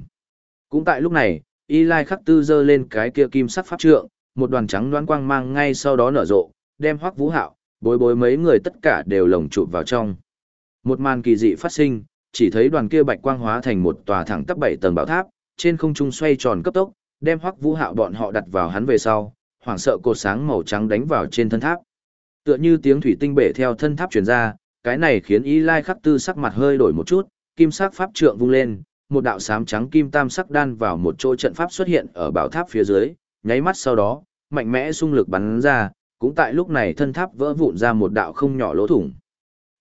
Cũng tại lúc này, Y Lai Khắc Tư giơ lên cái kia kim sắc pháp trượng, một đoàn trắng đoán quang mang ngay sau đó nở rộ, đem Hoắc Vũ Hạo, bối bối mấy người tất cả đều lồng chụp vào trong. Một màn kỳ dị phát sinh, chỉ thấy đoàn kia bạch quang hóa thành một tòa thẳng tắp bảy tầng bảo tháp, trên không trung xoay tròn cấp tốc, đem Hoắc Vũ Hạo bọn họ đặt vào hắn về sau, hoảng sợ cột sáng màu trắng đánh vào trên thân tháp. Tựa như tiếng thủy tinh bể theo thân tháp truyền ra, cái này khiến Y Lai Khắc Tư sắc mặt hơi đổi một chút, kim sắc pháp trượng vung lên, một đạo sám trắng kim tam sắc đan vào một chỗ trận pháp xuất hiện ở bảo tháp phía dưới, nháy mắt sau đó, mạnh mẽ xung lực bắn ra, cũng tại lúc này thân tháp vỡ vụn ra một đạo không nhỏ lỗ thủng.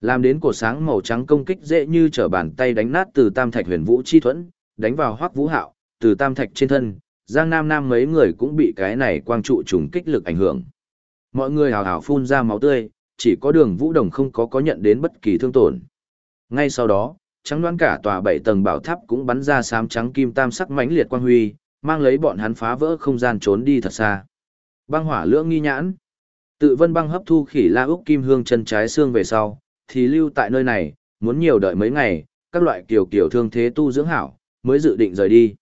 Làm đến cổ sáng màu trắng công kích dễ như trở bàn tay đánh nát từ tam thạch huyền vũ chi thuẫn, đánh vào hoắc vũ hạo, từ tam thạch trên thân, giang nam nam mấy người cũng bị cái này quang trụ trùng kích lực ảnh hưởng. Mọi người hào hào phun ra máu tươi, chỉ có đường vũ đồng không có có nhận đến bất kỳ thương tổn. Ngay sau đó, trắng đoán cả tòa bảy tầng bảo tháp cũng bắn ra xám trắng kim tam sắc mãnh liệt quang huy, mang lấy bọn hắn phá vỡ không gian trốn đi thật xa. Băng hỏa lưỡng nghi nhãn. Tự vân băng hấp thu khỉ la úc kim hương chân trái xương về sau, thì lưu tại nơi này, muốn nhiều đợi mấy ngày, các loại kiểu kiểu thương thế tu dưỡng hảo, mới dự định rời đi.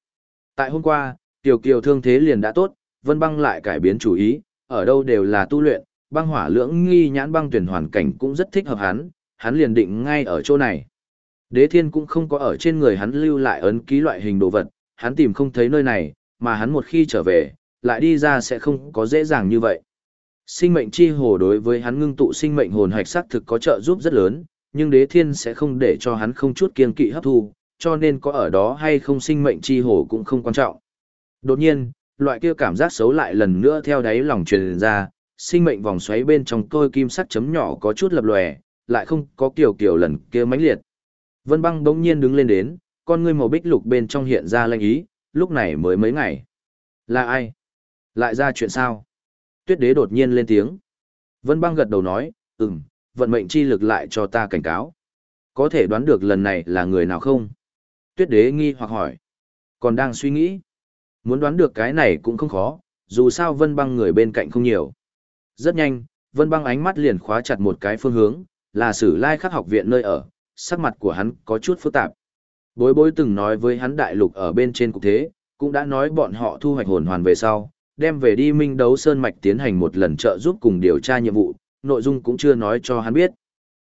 Tại hôm qua, tiểu kiều thương thế liền đã tốt, vân băng lại cải biến chủ ý, ở đâu đều là tu luyện, băng hỏa lưỡng nghi nhãn băng tuyển hoàn cảnh cũng rất thích hợp hắn, hắn liền định ngay ở chỗ này. Đế thiên cũng không có ở trên người hắn lưu lại ấn ký loại hình đồ vật, hắn tìm không thấy nơi này, mà hắn một khi trở về, lại đi ra sẽ không có dễ dàng như vậy. Sinh mệnh chi hồ đối với hắn ngưng tụ sinh mệnh hồn hạch sắc thực có trợ giúp rất lớn, nhưng đế thiên sẽ không để cho hắn không chút kiên kỵ hấp thu, cho nên có ở đó hay không sinh mệnh chi hồ cũng không quan trọng. Đột nhiên, loại kia cảm giác xấu lại lần nữa theo đáy lòng truyền ra, sinh mệnh vòng xoáy bên trong tôi kim sắc chấm nhỏ có chút lập lòe, lại không có kiểu kiểu lần kia mãnh liệt. Vân băng bỗng nhiên đứng lên đến, con ngươi màu bích lục bên trong hiện ra lanh ý, lúc này mới mấy ngày. Là ai? Lại ra chuyện sao? Tuyết đế đột nhiên lên tiếng. Vân băng gật đầu nói, ừm, vận mệnh chi lực lại cho ta cảnh cáo. Có thể đoán được lần này là người nào không? Tuyết đế nghi hoặc hỏi. Còn đang suy nghĩ. Muốn đoán được cái này cũng không khó, dù sao vân băng người bên cạnh không nhiều. Rất nhanh, vân băng ánh mắt liền khóa chặt một cái phương hướng, là sử lai khắc học viện nơi ở, sắc mặt của hắn có chút phức tạp. Bối bối từng nói với hắn đại lục ở bên trên cục thế, cũng đã nói bọn họ thu hoạch hồn hoàn về sau, đem về đi minh đấu sơn mạch tiến hành một lần trợ giúp cùng điều tra nhiệm vụ, nội dung cũng chưa nói cho hắn biết.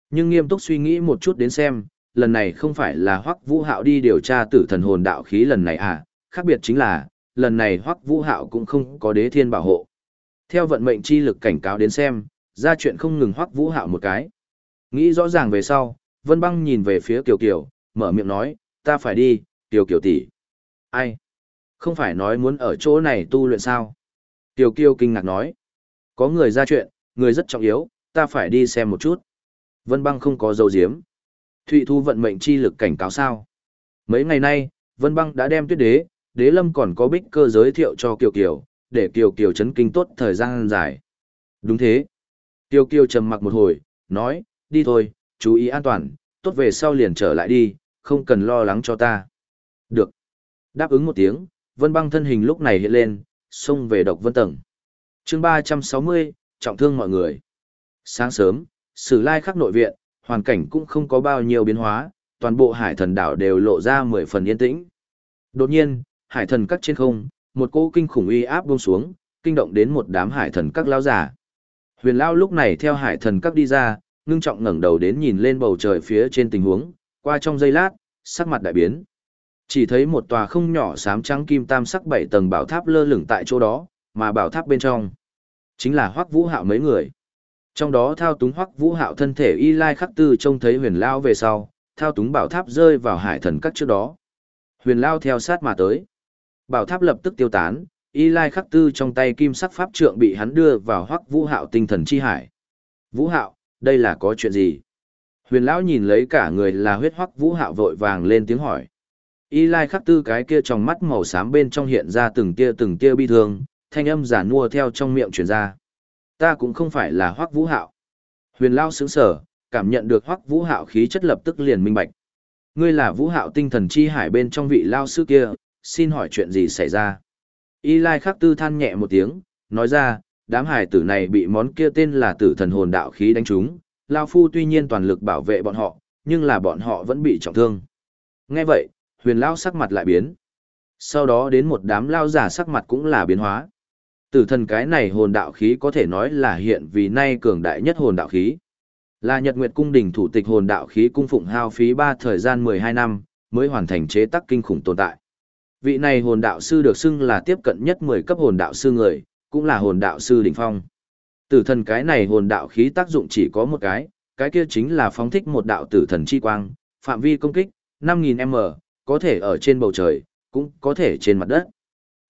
Nhưng nghiêm túc suy nghĩ một chút đến xem, lần này không phải là Hoắc Vũ Hạo đi điều tra tử thần hồn đạo khí lần này à, khác biệt chính là, lần này Hoắc Vũ Hạo cũng không có đế thiên bảo hộ. Theo vận mệnh chi lực cảnh cáo đến xem, ra chuyện không ngừng Hoắc Vũ Hạo một cái. Nghĩ rõ ràng về sau, Vân Băng nhìn về phía Kiều Kiều, mở miệng nói, ta phải đi, Kiều Kiều tỷ. Ai? Không phải nói muốn ở chỗ này tu luyện sao? Kiều Kiều kinh ngạc nói, có người ra chuyện, người rất trọng yếu, ta phải đi xem một chút. Vân Băng không có dấu diếm. Thụy Thu vận mệnh chi lực cảnh cáo sao? Mấy ngày nay, Vân Băng đã đem tuyết đế, đế lâm còn có bích cơ giới thiệu cho Kiều Kiều, để Kiều Kiều chấn kinh tốt thời gian dài. Đúng thế. Kiều Kiều trầm mặc một hồi, nói, đi thôi, chú ý an toàn, tốt về sau liền trở lại đi, không cần lo lắng cho ta. Được. Đáp ứng một tiếng, Vân Băng thân hình lúc này hiện lên, xông về độc vân tầng. chương 360, trọng thương mọi người. Sáng sớm, sử lai khắc nội viện, hoàn cảnh cũng không có bao nhiêu biến hóa, toàn bộ hải thần đảo đều lộ ra mười phần yên tĩnh. Đột nhiên, hải thần các trên không, một cỗ kinh khủng uy áp buông xuống, kinh động đến một đám hải thần các lão giả. Huyền Lão lúc này theo hải thần các đi ra, ngưng trọng ngẩng đầu đến nhìn lên bầu trời phía trên tình huống, qua trong giây lát, sắc mặt đại biến. Chỉ thấy một tòa không nhỏ xám trắng kim tam sắc bảy tầng bảo tháp lơ lửng tại chỗ đó, mà bảo tháp bên trong chính là Hoắc Vũ Hạo mấy người. Trong đó thao túng Hoắc Vũ Hạo thân thể y lai khắc tư trông thấy Huyền Lão về sau, thao túng bảo tháp rơi vào hải thần các trước đó. Huyền Lão theo sát mà tới. Bảo tháp lập tức tiêu tán, y lai khắc tư trong tay kim sắc pháp trượng bị hắn đưa vào Hoắc Vũ Hạo tinh thần chi hải. Vũ Hạo, đây là có chuyện gì? Huyền lão nhìn lấy cả người là huyết hoắc vũ hạo vội vàng lên tiếng hỏi. Y lai khắc tư cái kia trong mắt màu xám bên trong hiện ra từng tia từng tia bi thương, thanh âm giả nua theo trong miệng truyền ra. Ta cũng không phải là hoắc vũ hạo. Huyền lão sững sờ, cảm nhận được hoắc vũ hạo khí chất lập tức liền minh bạch. Ngươi là vũ hạo tinh thần chi hải bên trong vị lao sư kia, xin hỏi chuyện gì xảy ra? Y lai khắc tư than nhẹ một tiếng, nói ra, đám hải tử này bị món kia tên là tử thần hồn đạo khí đánh trúng, Lao Phu tuy nhiên toàn lực bảo vệ bọn họ, nhưng là bọn họ vẫn bị trọng thương. Nghe vậy, huyền Lao sắc mặt lại biến. Sau đó đến một đám Lao giả sắc mặt cũng là biến hóa. Tử thần cái này hồn đạo khí có thể nói là hiện vì nay cường đại nhất hồn đạo khí. Là Nhật Nguyệt Cung đình thủ tịch hồn đạo khí cung phụng hao phí 3 thời gian 12 năm, mới hoàn thành chế tác kinh khủng tồn tại. Vị này hồn đạo sư được xưng là tiếp cận nhất 10 cấp hồn đạo sư người, cũng là hồn đạo sư đỉnh phong. Tử thần cái này hồn đạo khí tác dụng chỉ có một cái, cái kia chính là phóng thích một đạo tử thần chi quang, phạm vi công kích, 5.000m, có thể ở trên bầu trời, cũng có thể trên mặt đất.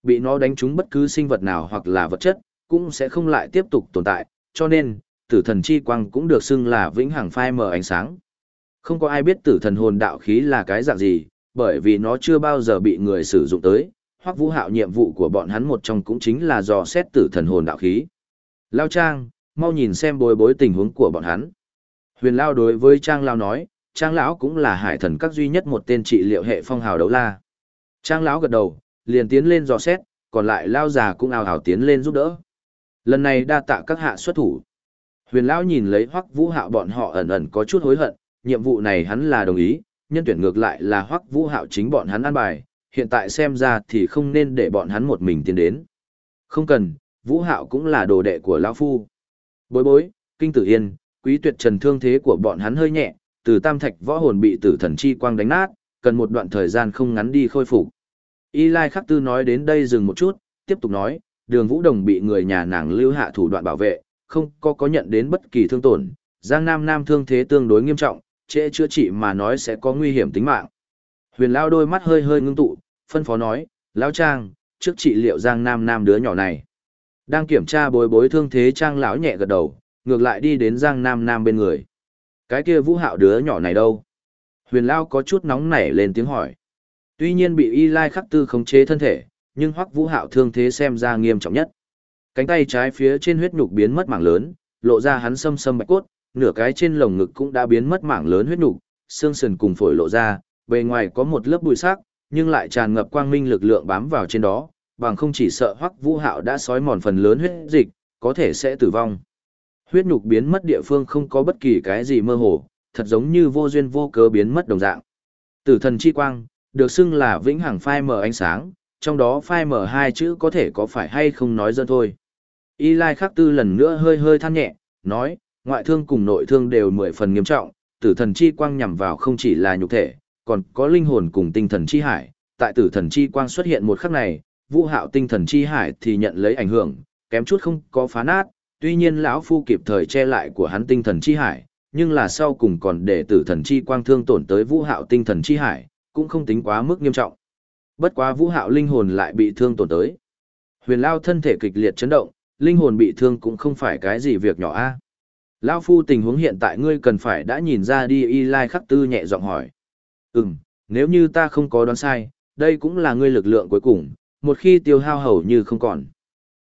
Bị nó đánh trúng bất cứ sinh vật nào hoặc là vật chất, cũng sẽ không lại tiếp tục tồn tại, cho nên, tử thần chi quang cũng được xưng là vĩnh hằng phai mờ ánh sáng. Không có ai biết tử thần hồn đạo khí là cái dạng gì, bởi vì nó chưa bao giờ bị người sử dụng tới, hoặc vũ hạo nhiệm vụ của bọn hắn một trong cũng chính là dò xét tử thần hồn đạo khí. Lao Trang, mau nhìn xem bối bối tình huống của bọn hắn. Huyền Lao đối với Trang Lao nói, Trang Lão cũng là hải thần các duy nhất một tên trị liệu hệ phong hào đấu la. Trang Lão gật đầu, liền tiến lên dò xét, còn lại Lao già cũng ào ào tiến lên giúp đỡ. Lần này đa tạ các hạ xuất thủ. Huyền Lão nhìn lấy Hoắc Vũ Hạo bọn họ ẩn ẩn có chút hối hận, nhiệm vụ này hắn là đồng ý, nhân tuyển ngược lại là Hoắc Vũ Hạo chính bọn hắn ăn bài, hiện tại xem ra thì không nên để bọn hắn một mình tiến đến. Không cần, Vũ Hạo cũng là đồ đệ của lão phu. Bối bối, kinh tử yên, quý tuyệt trần thương thế của bọn hắn hơi nhẹ, từ tam thạch võ hồn bị tử thần chi quang đánh nát, cần một đoạn thời gian không ngắn đi khôi phục. Y Lai Khắc Tư nói đến đây dừng một chút, tiếp tục nói, đường Vũ Đồng bị người nhà nàng lưu hạ thủ đoạn bảo vệ, không có có nhận đến bất kỳ thương tổn, Giang Nam Nam thương thế tương đối nghiêm trọng, trễ chữa trị mà nói sẽ có nguy hiểm tính mạng. Huyền Lao đôi mắt hơi hơi ngưng tụ, phân phó nói, Lão Trang, trước trị liệu Giang Nam Nam đứa nhỏ này. Đang kiểm tra bối bối thương thế Trang lão nhẹ gật đầu, ngược lại đi đến Giang Nam Nam bên người. Cái kia vũ hạo đứa nhỏ này đâu? Huyền Lao có chút nóng nảy lên tiếng hỏi. Tuy nhiên bị Y Lai khắc tư khống chế thân thể, nhưng hoắc vũ hạo thương thế xem ra nghiêm trọng nhất. Cánh tay trái phía trên huyết nhục biến mất mảng lớn, lộ ra hắn sâm sâm bạch cốt, nửa cái trên lồng ngực cũng đã biến mất mảng lớn huyết nhục, xương sườn cùng phổi lộ ra, bề ngoài có một lớp bụi sắc, nhưng lại tràn ngập quang minh lực lượng bám vào trên đó, bằng không chỉ sợ Hoắc Vũ Hạo đã sói mòn phần lớn huyết dịch, có thể sẽ tử vong. Huyết nhục biến mất địa phương không có bất kỳ cái gì mơ hồ, thật giống như vô duyên vô cớ biến mất đồng dạng. Tử thần chi quang, được xưng là vĩnh hằng phai mở ánh sáng, trong đó phai mở hai chữ có thể có phải hay không nói dân thôi. Y Lai Khắc Tư lần nữa hơi hơi than nhẹ, nói, ngoại thương cùng nội thương đều mười phần nghiêm trọng, tử thần chi quang nhằm vào không chỉ là nhục thể, còn có linh hồn cùng tinh thần chi hải. Tại tử thần chi quang xuất hiện một khắc này, vũ hạo tinh thần chi hải thì nhận lấy ảnh hưởng, kém chút không có phá nát, tuy nhiên lão phu kịp thời che lại của hắn tinh thần chi hải, nhưng là sau cùng còn để tử thần chi quang thương tổn tới vũ hạo tinh thần chi hải, cũng không tính quá mức nghiêm trọng. Bất quá vũ hạo linh hồn lại bị thương tổn tới. Huyền Lao thân thể kịch liệt chấn động, linh hồn bị thương cũng không phải cái gì việc nhỏ a. Lao phu tình huống hiện tại ngươi cần phải đã nhìn ra đi y lai khắc tư nhẹ giọng hỏi. Ừm, nếu như ta không có đoán sai, đây cũng là ngươi lực lượng cuối cùng, một khi tiêu hao hầu như không còn.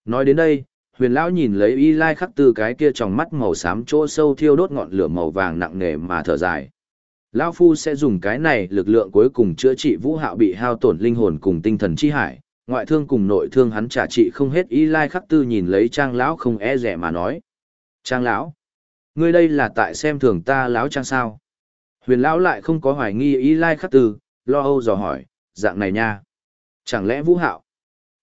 Nói đến đây, huyền lão nhìn lấy y lai khắc tư cái kia trong mắt màu xám chỗ sâu thiêu đốt ngọn lửa màu vàng nặng nề mà thở dài. Lão phu sẽ dùng cái này lực lượng cuối cùng chữa trị vũ hạo bị hao tổn linh hồn cùng tinh thần chi hải, ngoại thương cùng nội thương hắn trả trị không hết y lai khắc tư nhìn lấy trang lão không e rẻ mà nói. Trang lão, ngươi đây là tại xem thường ta lão trang sao? Huyền lão lại không có hoài nghi y lai khắc tư, lo âu dò hỏi, dạng này nha. Chẳng lẽ vũ hạo?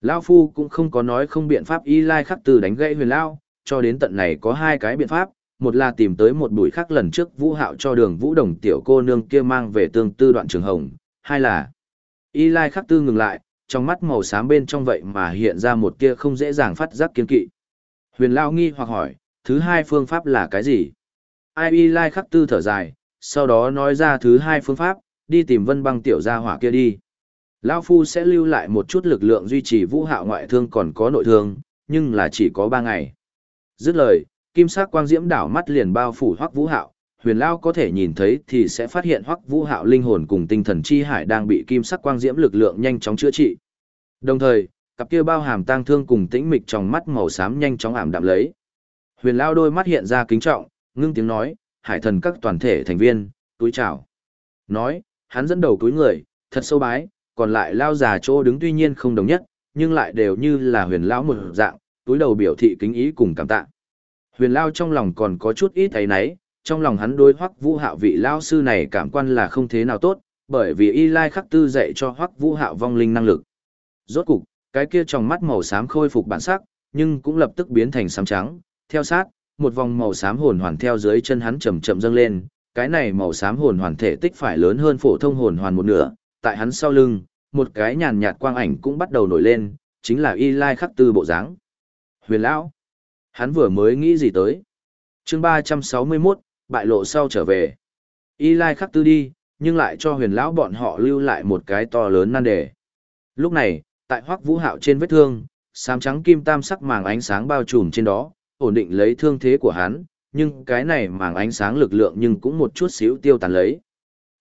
Lão phu cũng không có nói không biện pháp y lai khắc Từ đánh gãy huyền lão, cho đến tận này có hai cái biện pháp, một là tìm tới một bụi khác lần trước vũ hạo cho đường vũ đồng tiểu cô nương kia mang về tương tư đoạn trường hồng, hai là y lai khắc tư ngừng lại, trong mắt màu xám bên trong vậy mà hiện ra một kia không dễ dàng phát giác kiên kỵ. Huyền lão nghi hoặc hỏi, thứ hai phương pháp là cái gì? Ai y lai khắc tư thở dài, sau đó nói ra thứ hai phương pháp, đi tìm vân băng tiểu gia hỏa kia đi. Lao Phu sẽ lưu lại một chút lực lượng duy trì vũ hạo ngoại thương còn có nội thương, nhưng là chỉ có ba ngày. Dứt lời, kim sắc quang diễm đảo mắt liền bao phủ hoắc vũ hạo, huyền lao có thể nhìn thấy thì sẽ phát hiện hoắc vũ hạo linh hồn cùng tinh thần chi hải đang bị kim sắc quang diễm lực lượng nhanh chóng chữa trị đồng thời cặp kia bao hàm tang thương cùng tĩnh mịch trong mắt màu xám nhanh chóng ảm đạm lấy huyền lao đôi mắt hiện ra kính trọng ngưng tiếng nói hải thần các toàn thể thành viên túi chào nói hắn dẫn đầu túi người thật sâu bái còn lại lao già chỗ đứng tuy nhiên không đồng nhất nhưng lại đều như là huyền lão một dạng túi đầu biểu thị kính ý cùng cảm tạ huyền lao trong lòng còn có chút ít thấy náy trong lòng hắn đối hoắc vũ hạo vị lao sư này cảm quan là không thế nào tốt, bởi vì y lai khắc tư dạy cho hoắc vũ hạo vong linh năng lực. Rốt cục, cái kia trong mắt màu xám khôi phục bản sắc, nhưng cũng lập tức biến thành xám trắng, theo sát, một vòng màu xám hồn hoàn theo dưới chân hắn chậm chậm dâng lên, cái này màu xám hồn hoàn thể tích phải lớn hơn phổ thông hồn hoàn một nửa, tại hắn sau lưng, một cái nhàn nhạt quang ảnh cũng bắt đầu nổi lên, chính là y lai khắc tư bộ dáng. Huyền lão, hắn vừa mới nghĩ gì tới? Chương ba trăm sáu mươi 361, bại lộ sau trở về. Y Lai khắc tư đi, nhưng lại cho huyền lão bọn họ lưu lại một cái to lớn nan đề. Lúc này, tại hoắc vũ hạo trên vết thương, xám trắng kim tam sắc màng ánh sáng bao trùm trên đó, ổn định lấy thương thế của hắn, nhưng cái này màng ánh sáng lực lượng nhưng cũng một chút xíu tiêu tàn lấy.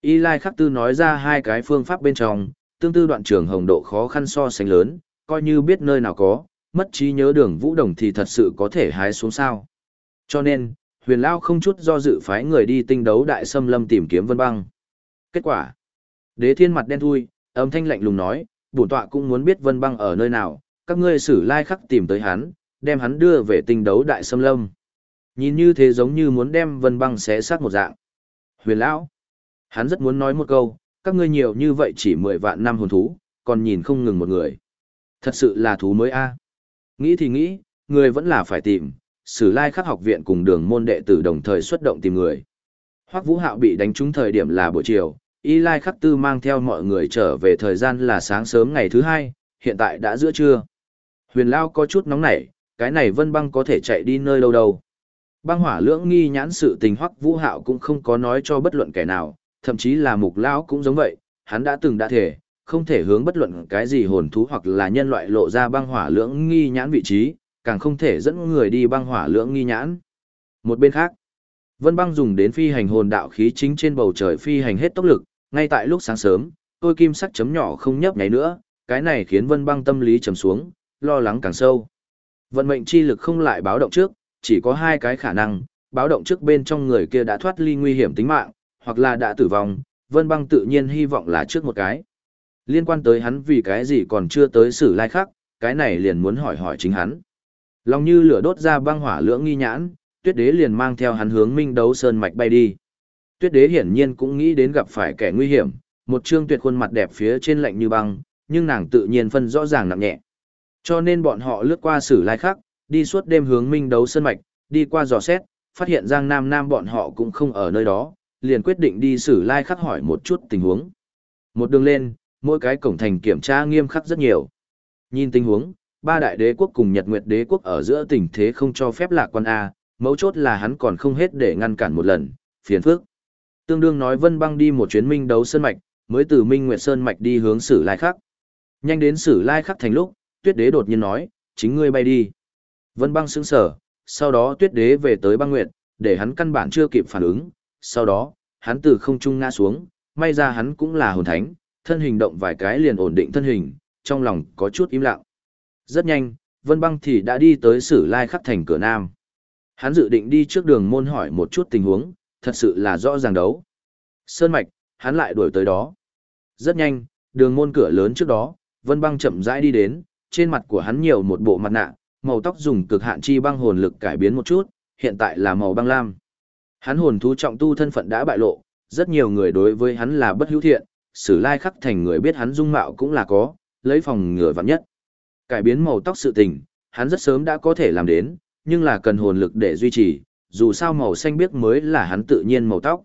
Y Lai khắc tư nói ra hai cái phương pháp bên trong, tương tư đoạn trường hồng độ khó khăn so sánh lớn, coi như biết nơi nào có, mất trí nhớ đường vũ đồng thì thật sự có thể hái xuống sao. Cho nên, huyền lao không chút do dự phái người đi tinh đấu đại xâm lâm tìm kiếm vân băng kết quả đế thiên mặt đen thui âm thanh lạnh lùng nói bổn tọa cũng muốn biết vân băng ở nơi nào các ngươi xử lai khắc tìm tới hắn đem hắn đưa về tinh đấu đại xâm lâm nhìn như thế giống như muốn đem vân băng xé xác một dạng huyền lão hắn rất muốn nói một câu các ngươi nhiều như vậy chỉ mười vạn năm hồn thú còn nhìn không ngừng một người thật sự là thú mới a nghĩ thì nghĩ người vẫn là phải tìm sử lai khắc học viện cùng đường môn đệ tử đồng thời xuất động tìm người. Hoắc Vũ Hạo bị đánh trúng thời điểm là buổi chiều, Y Lai Khắc Tư mang theo mọi người trở về thời gian là sáng sớm ngày thứ hai, hiện tại đã giữa trưa. Huyền Lao có chút nóng nảy, cái này vân băng có thể chạy đi nơi đâu đâu. Băng hỏa lưỡng nghi nhãn sự tình Hoắc Vũ Hạo cũng không có nói cho bất luận kẻ nào, thậm chí là mục lão cũng giống vậy, hắn đã từng đã thể, không thể hướng bất luận cái gì hồn thú hoặc là nhân loại lộ ra băng hỏa lưỡng nghi nhãn vị trí, càng không thể dẫn người đi băng hỏa lưỡng nghi nhãn. Một bên khác, Vân Băng dùng đến phi hành hồn đạo khí chính trên bầu trời phi hành hết tốc lực, ngay tại lúc sáng sớm, tôi kim sắc chấm nhỏ không nhấp nháy nữa, cái này khiến Vân Băng tâm lý trầm xuống, lo lắng càng sâu. Vận mệnh chi lực không lại báo động trước, chỉ có hai cái khả năng, báo động trước bên trong người kia đã thoát ly nguy hiểm tính mạng, hoặc là đã tử vong, Vân Băng tự nhiên hy vọng là trước một cái. Liên quan tới hắn vì cái gì còn chưa tới xử lai khác, cái này liền muốn hỏi hỏi chính hắn. Lòng như lửa đốt ra băng hỏa lưỡng nghi nhãn, tuyết đế liền mang theo hắn hướng minh đấu sơn mạch bay đi. Tuyết đế hiển nhiên cũng nghĩ đến gặp phải kẻ nguy hiểm, một trương tuyệt khuôn mặt đẹp phía trên lạnh như băng, nhưng nàng tự nhiên phân rõ ràng nặng nhẹ. Cho nên bọn họ lướt qua sử lai khắc, đi suốt đêm hướng minh đấu Sân mạch, đi qua dò xét, phát hiện Giang Nam Nam bọn họ cũng không ở nơi đó, liền quyết định đi sử lai khắc hỏi một chút tình huống. Một đường lên, mỗi cái cổng thành kiểm tra nghiêm khắc rất nhiều. Nhìn tình huống, ba đại đế quốc cùng Nhật Nguyệt đế quốc ở giữa tình thế không cho phép lạc quan A, mấu chốt là hắn còn không hết để ngăn cản một lần, phiền phức. Tương đương nói Vân Băng đi một chuyến minh đấu sơn mạch, mới từ Minh Nguyệt Sơn mạch đi hướng Sử Lai Khắc. Nhanh đến Sử Lai Khắc thành lúc, Tuyết Đế đột nhiên nói, chính ngươi bay đi. Vân Băng sững sờ, sau đó Tuyết Đế về tới Băng Nguyệt, để hắn căn bản chưa kịp phản ứng, sau đó, hắn từ không trung ngã xuống, may ra hắn cũng là hồn thánh, thân hình động vài cái liền ổn định thân hình, trong lòng có chút im lặng. Rất nhanh, Vân Băng thì đã đi tới Sử Lai Khắc thành cửa nam. Hắn dự định đi trước đường môn hỏi một chút tình huống, thật sự là rõ ràng đấu. Sơn mạch, hắn lại đuổi tới đó. Rất nhanh, đường môn cửa lớn trước đó, Vân Băng chậm rãi đi đến, trên mặt của hắn nhiều một bộ mặt nạ, màu tóc dùng cực hạn chi băng hồn lực cải biến một chút, hiện tại là màu băng lam. Hắn hồn thú trọng tu thân phận đã bại lộ, rất nhiều người đối với hắn là bất hữu thiện, sử lai khắc thành người biết hắn dung mạo cũng là có, lấy phòng ngừa vạn nhất. Cải biến màu tóc sự tình, hắn rất sớm đã có thể làm đến, nhưng là cần hồn lực để duy trì, dù sao màu xanh biếc mới là hắn tự nhiên màu tóc.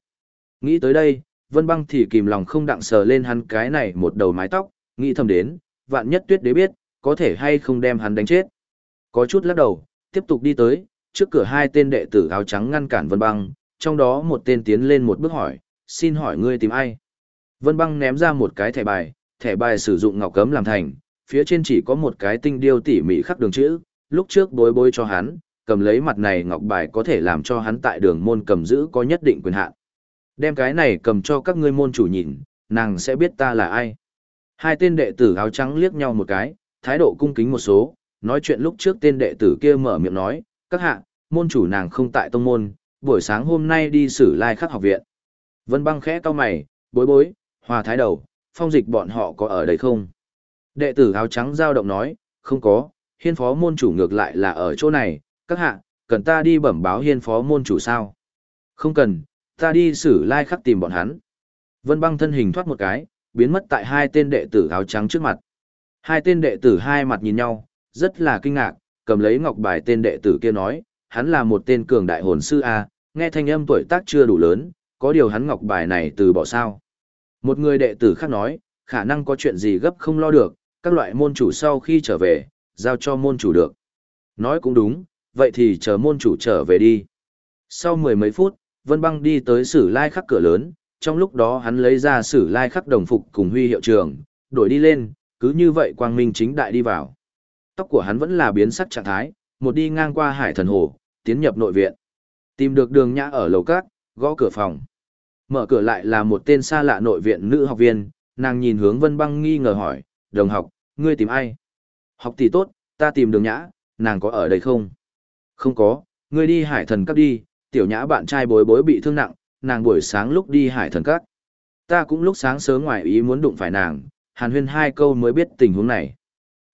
Nghĩ tới đây, Vân Băng thì kìm lòng không đặng sờ lên hắn cái này một đầu mái tóc, nghĩ thầm đến, vạn nhất tuyết đế biết, có thể hay không đem hắn đánh chết. Có chút lắc đầu, tiếp tục đi tới, trước cửa hai tên đệ tử áo trắng ngăn cản Vân Băng, trong đó một tên tiến lên một bước hỏi, xin hỏi ngươi tìm ai? Vân Băng ném ra một cái thẻ bài, thẻ bài sử dụng ngọc cấm làm thành, phía trên chỉ có một cái tinh điêu tỉ mỉ khắc đường chữ, lúc trước bối bối cho hắn, cầm lấy mặt này ngọc bài có thể làm cho hắn tại đường môn cầm giữ có nhất định quyền hạn. Đem cái này cầm cho các ngươi môn chủ nhìn, nàng sẽ biết ta là ai. Hai tên đệ tử áo trắng liếc nhau một cái, thái độ cung kính một số, nói chuyện lúc trước tên đệ tử kia mở miệng nói, các hạ, môn chủ nàng không tại tông môn, buổi sáng hôm nay đi xử lai khắc học viện. Vân băng khẽ cau mày, bối bối, hòa thái đầu, phong dịch bọn họ có ở đây không? Đệ tử áo trắng giao động nói, không có, hiên phó môn chủ ngược lại là ở chỗ này, các hạ, cần ta đi bẩm báo hiên phó môn chủ sao? Không cần, ta đi xử lai khắc tìm bọn hắn. Vân băng thân hình thoát một cái, biến mất tại hai tên đệ tử áo trắng trước mặt. Hai tên đệ tử hai mặt nhìn nhau, rất là kinh ngạc, cầm lấy ngọc bài tên đệ tử kia nói, hắn là một tên cường đại hồn sư A, nghe thanh âm tuổi tác chưa đủ lớn, có điều hắn ngọc bài này từ bỏ sao. Một người đệ tử khác nói, khả năng có chuyện gì gấp không lo được, các loại môn chủ sau khi trở về, giao cho môn chủ được. Nói cũng đúng, vậy thì chờ môn chủ trở về đi. Sau mười mấy phút, Vân Băng đi tới sử lai khắc cửa lớn, trong lúc đó hắn lấy ra sử lai khắc đồng phục cùng huy hiệu trường, đổi đi lên, cứ như vậy quang minh chính đại đi vào. Tóc của hắn vẫn là biến sắc trạng thái, một đi ngang qua hải thần hồ, tiến nhập nội viện. Tìm được đường nhã ở lầu cát, gõ cửa phòng. Mở cửa lại là một tên xa lạ nội viện nữ học viên, nàng nhìn hướng Vân Băng nghi ngờ hỏi, đồng học, ngươi tìm ai? Học tỷ tốt, ta tìm đường nhã, nàng có ở đây không? Không có, ngươi đi hải thần cấp đi, tiểu nhã bạn trai bối bối bị thương nặng, nàng buổi sáng lúc đi hải thần cắt. Ta cũng lúc sáng sớm ngoài ý muốn đụng phải nàng, hàn huyên hai câu mới biết tình huống này.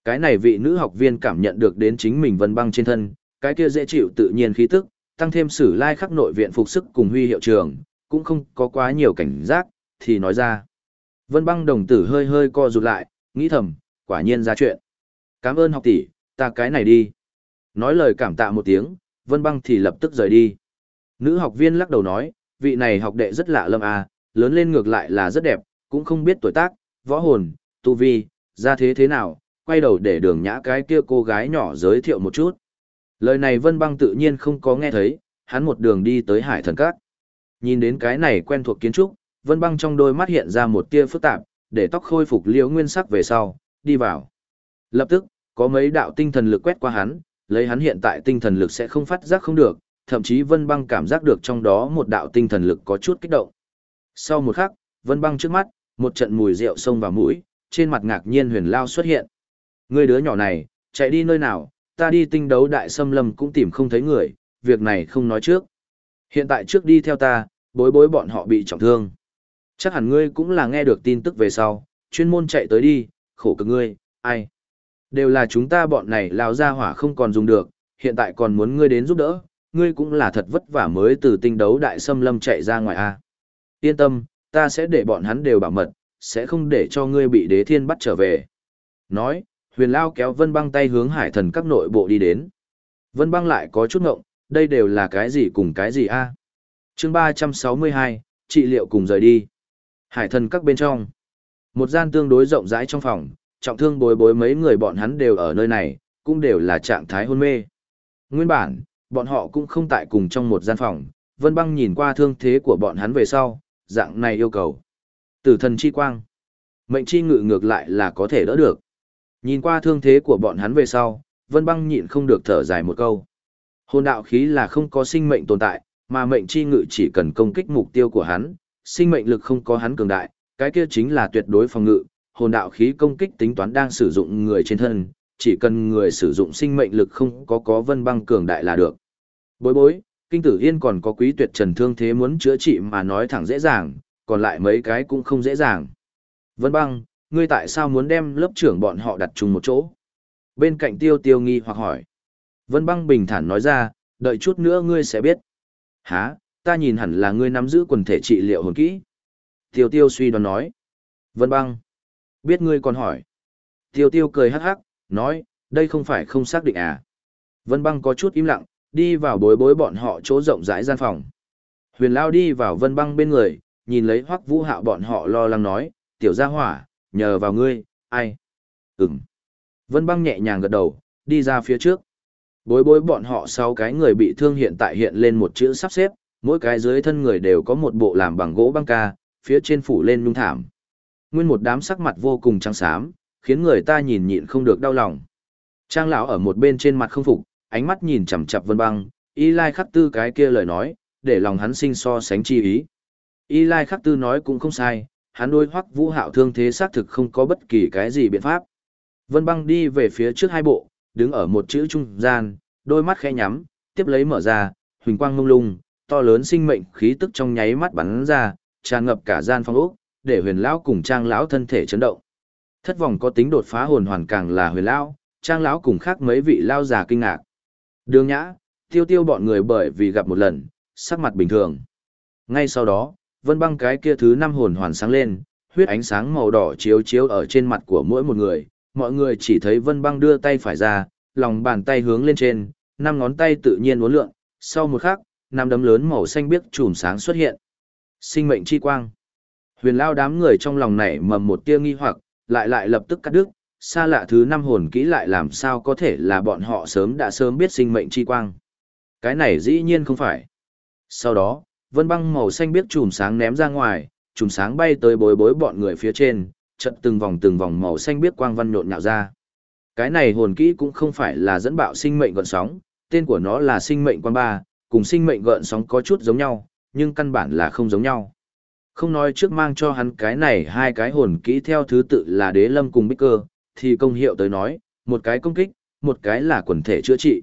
Cái này vị nữ học viên cảm nhận được đến chính mình vân băng trên thân, cái kia dễ chịu tự nhiên khí tức, tăng thêm sử lai khắc nội viện phục sức cùng huy hiệu trường, cũng không có quá nhiều cảnh giác, thì nói ra. Vân băng đồng tử hơi hơi co rụt lại, nghĩ thầm, quả nhiên ra chuyện. Cảm ơn học tỷ, ta cái này đi. Nói lời cảm tạ một tiếng, Vân băng thì lập tức rời đi. Nữ học viên lắc đầu nói, vị này học đệ rất lạ lâm à, lớn lên ngược lại là rất đẹp, cũng không biết tuổi tác, võ hồn, tu vi, ra thế thế nào, quay đầu để đường nhã cái kia cô gái nhỏ giới thiệu một chút. Lời này Vân Băng tự nhiên không có nghe thấy, hắn một đường đi tới hải thần cát. Nhìn đến cái này quen thuộc kiến trúc, Vân Băng trong đôi mắt hiện ra một tia phức tạp, để tóc khôi phục liễu nguyên sắc về sau, đi vào. Lập tức, có mấy đạo tinh thần lực quét qua hắn, lấy hắn hiện tại tinh thần lực sẽ không phát giác không được, thậm chí Vân Băng cảm giác được trong đó một đạo tinh thần lực có chút kích động. Sau một khắc, Vân Băng trước mắt, một trận mùi rượu xông vào mũi, trên mặt ngạc nhiên huyền lao xuất hiện. Người đứa nhỏ này, chạy đi nơi nào, ta đi tinh đấu đại xâm lâm cũng tìm không thấy người, việc này không nói trước. Hiện tại trước đi theo ta, bối bối bọn họ bị trọng thương. Chắc hẳn ngươi cũng là nghe được tin tức về sau, chuyên môn chạy tới đi, khổ cực ngươi, ai. Đều là chúng ta bọn này lao ra hỏa không còn dùng được, hiện tại còn muốn ngươi đến giúp đỡ, ngươi cũng là thật vất vả mới từ tinh đấu đại xâm lâm chạy ra ngoài a. Yên tâm, ta sẽ để bọn hắn đều bảo mật, sẽ không để cho ngươi bị đế thiên bắt trở về. Nói, huyền lao kéo vân băng tay hướng hải thần các nội bộ đi đến. Vân băng lại có chút ngộng, đây đều là cái gì cùng cái gì a? À? chương 362, trị liệu cùng rời đi. Hải thần các bên trong. Một gian tương đối rộng rãi trong phòng, trọng thương bối bối mấy người bọn hắn đều ở nơi này, cũng đều là trạng thái hôn mê. Nguyên bản, bọn họ cũng không tại cùng trong một gian phòng, Vân Băng nhìn qua thương thế của bọn hắn về sau, dạng này yêu cầu. Tử thần chi quang. Mệnh chi ngự ngược lại là có thể đỡ được. Nhìn qua thương thế của bọn hắn về sau, Vân Băng nhịn không được thở dài một câu. Hồn đạo khí là không có sinh mệnh tồn tại, mà mệnh chi ngự chỉ cần công kích mục tiêu của hắn, sinh mệnh lực không có hắn cường đại, cái kia chính là tuyệt đối phòng ngự, hồn đạo khí công kích tính toán đang sử dụng người trên thân, chỉ cần người sử dụng sinh mệnh lực không có có vân băng cường đại là được. Bối bối, kinh tử yên còn có quý tuyệt trần thương thế muốn chữa trị mà nói thẳng dễ dàng, còn lại mấy cái cũng không dễ dàng. Vân băng, ngươi tại sao muốn đem lớp trưởng bọn họ đặt chung một chỗ? Bên cạnh tiêu tiêu nghi hoặc hỏi. Vân băng bình thản nói ra, đợi chút nữa ngươi sẽ biết. Hả, ta nhìn hẳn là ngươi nắm giữ quần thể trị liệu hồn kỹ. Tiêu tiêu suy đoán nói. Vân băng. Biết ngươi còn hỏi. Tiêu tiêu cười hắc hắc, nói, đây không phải không xác định à. Vân băng có chút im lặng, đi vào bối bối bọn họ chỗ rộng rãi gian phòng. Huyền Lao đi vào vân băng bên người, nhìn lấy hoắc vũ hạo bọn họ lo lắng nói, tiểu gia hỏa, nhờ vào ngươi, ai? Ừm. Vân băng nhẹ nhàng gật đầu, đi ra phía trước. Bối bối bọn họ sau cái người bị thương hiện tại hiện lên một chữ sắp xếp, mỗi cái dưới thân người đều có một bộ làm bằng gỗ băng ca, phía trên phủ lên nhung thảm. Nguyên một đám sắc mặt vô cùng trắng xám, khiến người ta nhìn nhịn không được đau lòng. Trang lão ở một bên trên mặt không phục, ánh mắt nhìn chằm chặp Vân Băng, Y Lai Khắc Tư cái kia lời nói, để lòng hắn sinh so sánh chi ý. Y Lai Khắc Tư nói cũng không sai, hắn đôi Hoắc Vũ Hạo thương thế xác thực không có bất kỳ cái gì biện pháp. Vân Băng đi về phía trước hai bộ, đứng ở một chữ trung gian, đôi mắt khẽ nhắm, tiếp lấy mở ra, huỳnh quang mông lung, to lớn sinh mệnh khí tức trong nháy mắt bắn ra, tràn ngập cả gian phòng ốc, để huyền lão cùng trang lão thân thể chấn động. Thất vọng có tính đột phá hồn hoàn càng là huyền lão, trang lão cùng khác mấy vị lao già kinh ngạc. Đường nhã, tiêu tiêu bọn người bởi vì gặp một lần, sắc mặt bình thường. Ngay sau đó, vân băng cái kia thứ năm hồn hoàn sáng lên, huyết ánh sáng màu đỏ chiếu chiếu ở trên mặt của mỗi một người, mọi người chỉ thấy vân băng đưa tay phải ra, lòng bàn tay hướng lên trên, năm ngón tay tự nhiên uốn lượn, sau một khắc, năm đấm lớn màu xanh biếc chùm sáng xuất hiện. Sinh mệnh chi quang. Huyền lao đám người trong lòng nảy mầm một tia nghi hoặc, lại lại lập tức cắt đứt, xa lạ thứ năm hồn kỹ lại làm sao có thể là bọn họ sớm đã sớm biết sinh mệnh chi quang. Cái này dĩ nhiên không phải. Sau đó, vân băng màu xanh biết chùm sáng ném ra ngoài, chùm sáng bay tới bối bối bọn người phía trên, chật từng vòng từng vòng màu xanh biết quang văn nhộn nhạo ra. Cái này hồn kỹ cũng không phải là dẫn bạo sinh mệnh gợn sóng, tên của nó là sinh mệnh quang ba, cùng sinh mệnh gợn sóng có chút giống nhau, nhưng căn bản là không giống nhau. Không nói trước mang cho hắn cái này hai cái hồn kỹ theo thứ tự là đế lâm cùng bích cơ, thì công hiệu tới nói, một cái công kích, một cái là quần thể chữa trị.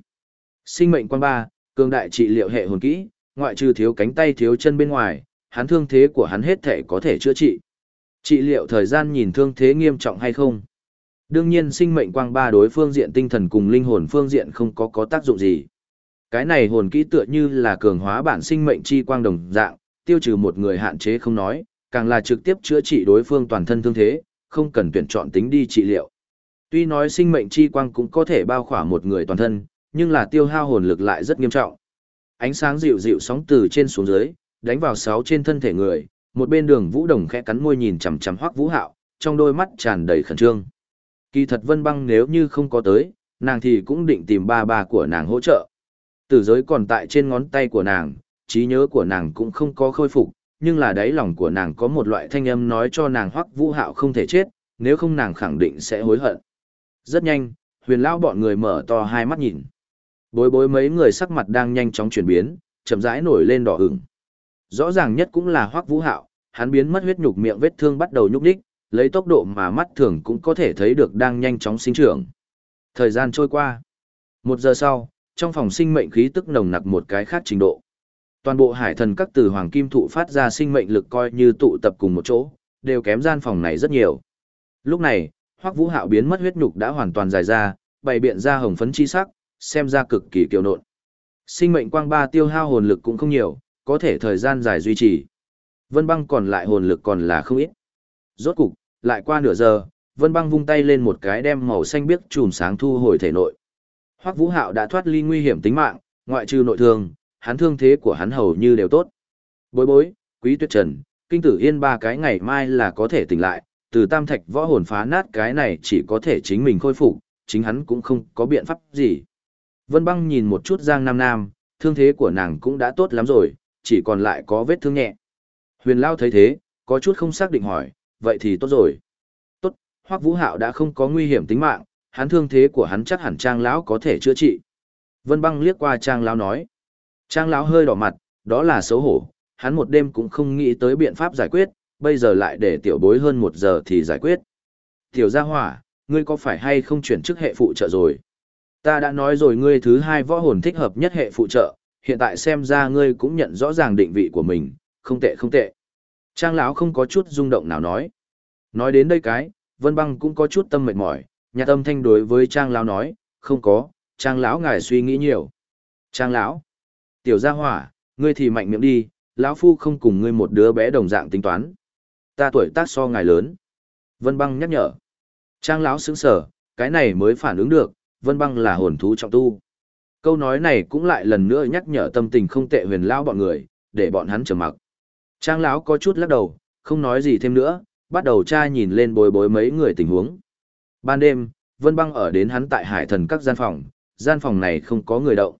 Sinh mệnh quan ba, cường đại trị liệu hệ hồn kỹ, ngoại trừ thiếu cánh tay thiếu chân bên ngoài, hắn thương thế của hắn hết thể có thể chữa trị. Trị liệu thời gian nhìn thương thế nghiêm trọng hay không. Đương nhiên sinh mệnh quang ba đối phương diện tinh thần cùng linh hồn phương diện không có có tác dụng gì. Cái này hồn kỹ tựa như là cường hóa bản sinh mệnh chi quang đồng dạng, tiêu trừ một người hạn chế không nói, càng là trực tiếp chữa trị đối phương toàn thân thương thế, không cần tuyển chọn tính đi trị liệu. Tuy nói sinh mệnh chi quang cũng có thể bao khỏa một người toàn thân, nhưng là tiêu hao hồn lực lại rất nghiêm trọng. Ánh sáng dịu dịu sóng từ trên xuống dưới, đánh vào sáu trên thân thể người, một bên đường Vũ Đồng khẽ cắn môi nhìn chằm chằm Hoắc Vũ Hạo, trong đôi mắt tràn đầy khẩn trương. Kỳ thật Vân Băng nếu như không có tới, nàng thì cũng định tìm ba ba của nàng hỗ trợ. Tử giới còn tại trên ngón tay của nàng, trí nhớ của nàng cũng không có khôi phục, nhưng là đáy lòng của nàng có một loại thanh âm nói cho nàng Hoắc Vũ Hạo không thể chết, nếu không nàng khẳng định sẽ hối hận. Rất nhanh, huyền lão bọn người mở to hai mắt nhìn. Bối bối mấy người sắc mặt đang nhanh chóng chuyển biến, chậm rãi nổi lên đỏ ửng. Rõ ràng nhất cũng là Hoắc Vũ Hạo, hắn biến mất huyết nhục miệng vết thương bắt đầu nhúc nhích, lấy tốc độ mà mắt thường cũng có thể thấy được đang nhanh chóng sinh trưởng. Thời gian trôi qua. Một giờ sau, trong phòng sinh mệnh khí tức nồng nặc một cái khác trình độ. Toàn bộ hải thần các từ hoàng kim thụ phát ra sinh mệnh lực coi như tụ tập cùng một chỗ, đều kém gian phòng này rất nhiều. Lúc này, Hoắc Vũ Hạo biến mất huyết nhục đã hoàn toàn dài ra, bày biện ra hồng phấn chi sắc, xem ra cực kỳ kiều nộn. Sinh mệnh quang ba tiêu hao hồn lực cũng không nhiều, có thể thời gian dài duy trì. Vân băng còn lại hồn lực còn là không ít. Rốt cục, lại qua nửa giờ, Vân băng vung tay lên một cái đem màu xanh biếc chùm sáng thu hồi thể nội. Hoắc Vũ Hạo đã thoát ly nguy hiểm tính mạng, ngoại trừ nội thương, hắn thương thế của hắn hầu như đều tốt. Bối bối, Quý Tuyết Trần, Kinh Tử Yên ba cái ngày mai là có thể tỉnh lại, từ tam thạch võ hồn phá nát cái này chỉ có thể chính mình khôi phục, chính hắn cũng không có biện pháp gì. Vân băng nhìn một chút Giang Nam Nam, thương thế của nàng cũng đã tốt lắm rồi, chỉ còn lại có vết thương nhẹ. Huyền Lao thấy thế, có chút không xác định hỏi, vậy thì tốt rồi. Tốt, Hoắc Vũ Hạo đã không có nguy hiểm tính mạng, hắn thương thế của hắn chắc hẳn Trang lão có thể chữa trị. Vân Băng liếc qua Trang lão nói. Trang lão hơi đỏ mặt, đó là xấu hổ, hắn một đêm cũng không nghĩ tới biện pháp giải quyết, bây giờ lại để tiểu bối hơn một giờ thì giải quyết. Tiểu gia hỏa, ngươi có phải hay không chuyển chức hệ phụ trợ rồi? Ta đã nói rồi ngươi thứ hai võ hồn thích hợp nhất hệ phụ trợ, hiện tại xem ra ngươi cũng nhận rõ ràng định vị của mình, không tệ không tệ. Trang lão không có chút rung động nào nói. Nói đến đây cái, Vân Băng cũng có chút tâm mệt mỏi, nhạt âm thanh đối với Trang lão nói, không có, Trang lão ngài suy nghĩ nhiều. Trang lão, tiểu gia hỏa, ngươi thì mạnh miệng đi, lão phu không cùng ngươi một đứa bé đồng dạng tính toán. Ta tuổi tác so ngài lớn. Vân Băng nhắc nhở. Trang lão sững sờ, cái này mới phản ứng được, Vân Băng là hồn thú trọng tu. Câu nói này cũng lại lần nữa nhắc nhở tâm tình không tệ huyền lão bọn người, để bọn hắn trầm mặc. Trang lão có chút lắc đầu, không nói gì thêm nữa, bắt đầu tra nhìn lên bối bối mấy người tình huống. Ban đêm, Vân Băng ở đến hắn tại hải thần các gian phòng, gian phòng này không có người động.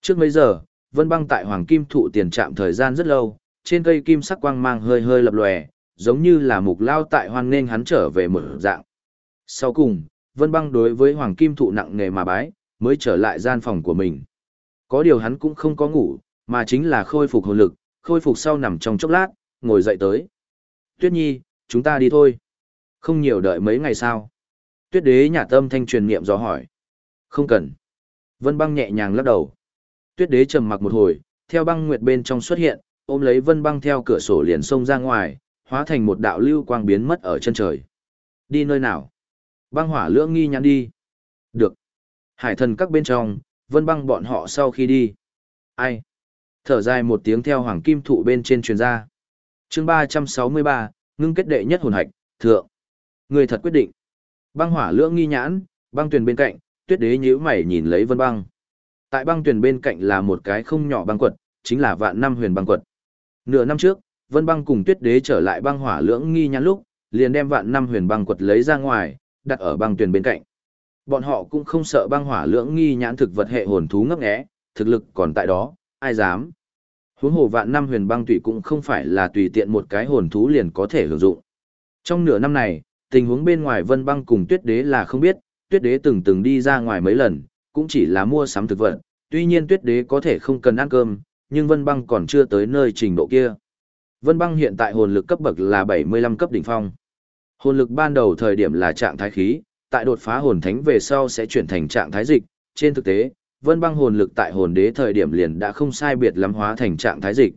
Trước mấy giờ, Vân Băng tại Hoàng Kim thụ tiền trạm thời gian rất lâu, trên cây kim sắc quang mang hơi hơi lập lòe, giống như là mục lao tại hoan nên hắn trở về một dạng. Sau cùng, Vân Băng đối với Hoàng Kim thụ nặng nề mà bái, mới trở lại gian phòng của mình. Có điều hắn cũng không có ngủ, mà chính là khôi phục hồn lực, khôi phục sau nằm trong chốc lát, ngồi dậy tới. Tuyết Nhi, chúng ta đi thôi. Không nhiều đợi mấy ngày sao. Tuyết đế nhà tâm thanh truyền niệm do hỏi. Không cần. Vân băng nhẹ nhàng lắc đầu. Tuyết đế trầm mặc một hồi, theo băng nguyệt bên trong xuất hiện, ôm lấy vân băng theo cửa sổ liền xông ra ngoài, hóa thành một đạo lưu quang biến mất ở chân trời. Đi nơi nào? Băng hỏa lưỡng nghi nhắn đi. Được. Hải thần các bên trong, vân băng bọn họ sau khi đi. Ai? Thở dài một tiếng theo hoàng kim thụ bên trên truyền ra. chương ba trăm sáu mươi ba ngưng kết đệ nhất hồn hạch, thượng. Người thật quyết định. Băng hỏa lưỡng nghi nhãn, băng tuyền bên cạnh, tuyết đế nhíu mày nhìn lấy vân băng. Tại băng tuyền bên cạnh là một cái không nhỏ băng quật, chính là vạn năm huyền băng quật. Nửa năm trước, vân băng cùng tuyết đế trở lại băng hỏa lưỡng nghi nhãn lúc, liền đem vạn năm huyền băng quật lấy ra ngoài, đặt ở băng tuyền bên cạnh. Bọn họ cũng không sợ băng hỏa lưỡng nghi nhãn thực vật hệ hồn thú ngấp nghé, thực lực còn tại đó, ai dám. Huống hồ vạn năm huyền băng tụy cũng không phải là tùy tiện một cái hồn thú liền có thể hưởng dụng. Trong nửa năm này, tình huống bên ngoài vân băng cùng tuyết đế là không biết, tuyết đế từng từng đi ra ngoài mấy lần, cũng chỉ là mua sắm thực vật, tuy nhiên tuyết đế có thể không cần ăn cơm, nhưng vân băng còn chưa tới nơi trình độ kia. Vân băng hiện tại hồn lực cấp bậc là 75 cấp đỉnh phong. Hồn lực ban đầu thời điểm là trạng thái khí, tại đột phá hồn thánh về sau sẽ chuyển thành trạng thái dịch, trên thực tế, vân băng hồn lực tại hồn đế thời điểm liền đã không sai biệt lắm hóa thành trạng thái dịch.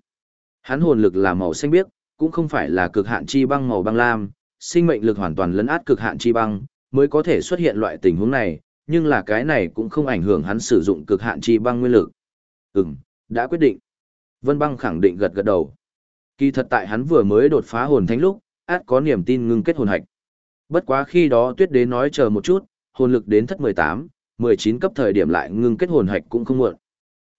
Hắn hồn lực là màu xanh biếc, cũng không phải là cực hạn chi băng màu băng lam, sinh mệnh lực hoàn toàn lấn át cực hạn chi băng, mới có thể xuất hiện loại tình huống này, nhưng là cái này cũng không ảnh hưởng hắn sử dụng cực hạn chi băng nguyên lực. Ừm, đã quyết định. Vân băng khẳng định gật gật đầu. Kỳ thật tại hắn vừa mới đột phá hồn thánh lúc, át có niềm tin ngưng kết hồn hạch. Bất quá khi đó tuyết đế nói chờ một chút, hồn lực đến thất 18, 19 cấp thời điểm lại ngưng kết hồn hạch cũng không muộn.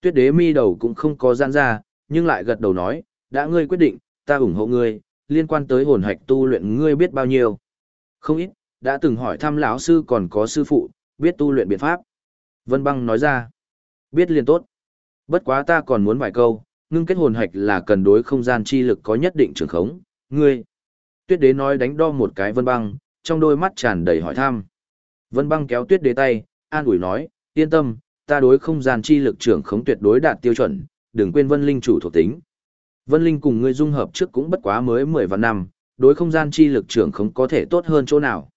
Tuyết đế mi đầu cũng không có gian ra, nhưng lại gật đầu nói, đã ngươi quyết định, ta ủng hộ ngươi, liên quan tới hồn hạch tu luyện ngươi biết bao nhiêu. Không ít, đã từng hỏi thăm lão sư còn có sư phụ, biết tu luyện biện pháp. Vân băng nói ra, biết liền tốt. Bất quá ta còn muốn vài câu, ngưng kết hồn hạch là cần đối không gian chi lực có nhất định trường khống, ngươi. Tuyết đế nói đánh đo một cái vân băng, trong đôi mắt tràn đầy hỏi thăm. Vân băng kéo tuyết đế tay, an ủi nói, yên tâm, ta đối không gian chi lực trưởng khống tuyệt đối đạt tiêu chuẩn, đừng quên vân linh chủ thuộc tính. Vân linh cùng ngươi dung hợp trước cũng bất quá mới 10 vạn năm, đối không gian chi lực trưởng khống có thể tốt hơn chỗ nào.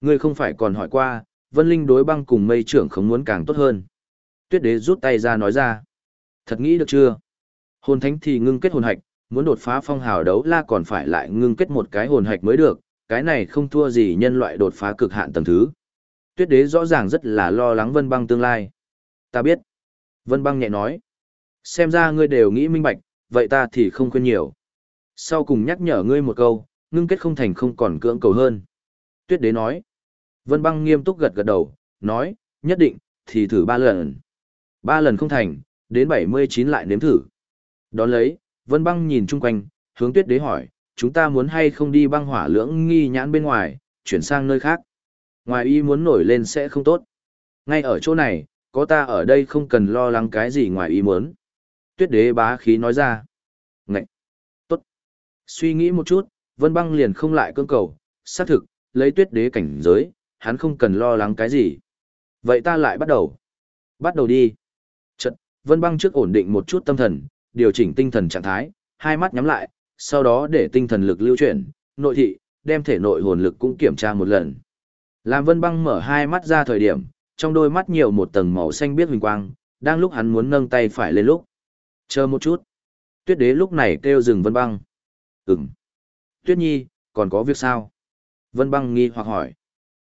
Ngươi không phải còn hỏi qua, vân linh đối băng cùng mây trưởng khống muốn càng tốt hơn. Tuyết đế rút tay ra nói ra. Thật nghĩ được chưa? Hồn thánh thì ngưng kết hồn hạch, muốn đột phá phong hào đấu la còn phải lại ngưng kết một cái hồn hạch mới được, cái này không thua gì nhân loại đột phá cực hạn tầng thứ. Tuyết đế rõ ràng rất là lo lắng vân băng tương lai. Ta biết. Vân băng nhẹ nói. Xem ra ngươi đều nghĩ minh bạch, vậy ta thì không khuyên nhiều. Sau cùng nhắc nhở ngươi một câu, ngưng kết không thành không còn cưỡng cầu hơn. Tuyết đế nói. Vân băng nghiêm túc gật gật đầu, nói, nhất định, thì thử ba lần. Ba lần không thành, đến 79 lại nếm thử. Đón lấy, Vân băng nhìn chung quanh, hướng tuyết đế hỏi, chúng ta muốn hay không đi băng hỏa lưỡng nghi nhãn bên ngoài, chuyển sang nơi khác. Ngoài ý muốn nổi lên sẽ không tốt. Ngay ở chỗ này, có ta ở đây không cần lo lắng cái gì ngoài ý muốn. Tuyết đế bá khí nói ra. Ngậy! Tốt! Suy nghĩ một chút, Vân băng liền không lại cương cầu, xác thực, lấy tuyết đế cảnh giới, hắn không cần lo lắng cái gì. Vậy ta lại bắt đầu. Bắt đầu đi. Chật, Vân băng trước ổn định một chút tâm thần, điều chỉnh tinh thần trạng thái, hai mắt nhắm lại, sau đó để tinh thần lực lưu chuyển, nội thị, đem thể nội hồn lực cũng kiểm tra một lần. Làm Vân Băng mở hai mắt ra thời điểm, trong đôi mắt nhiều một tầng màu xanh biếc huỳnh quang, đang lúc hắn muốn nâng tay phải lên lúc. Chờ một chút. Tuyết đế lúc này kêu dừng Vân Băng. Ừm. Tuyết nhi, còn có việc sao? Vân Băng nghi hoặc hỏi.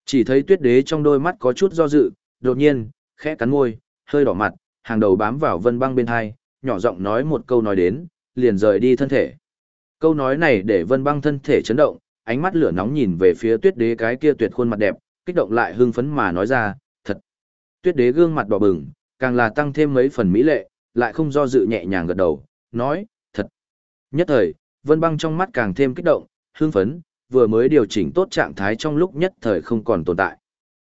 Chỉ thấy tuyết đế trong đôi mắt có chút do dự, đột nhiên, khẽ cắn môi, hơi đỏ mặt, hàng đầu bám vào Vân Băng bên hai, nhỏ giọng nói một câu nói đến, liền rời đi thân thể. Câu nói này để Vân Băng thân thể chấn động, ánh mắt lửa nóng nhìn về phía tuyết đế cái kia tuyệt khuôn mặt đẹp, kích động lại hưng phấn mà nói ra, thật. Tuyết đế gương mặt đỏ bừng, càng là tăng thêm mấy phần mỹ lệ, lại không do dự nhẹ nhàng gật đầu, nói, thật. Nhất thời, Vân Băng trong mắt càng thêm kích động, hưng phấn, vừa mới điều chỉnh tốt trạng thái trong lúc nhất thời không còn tồn tại.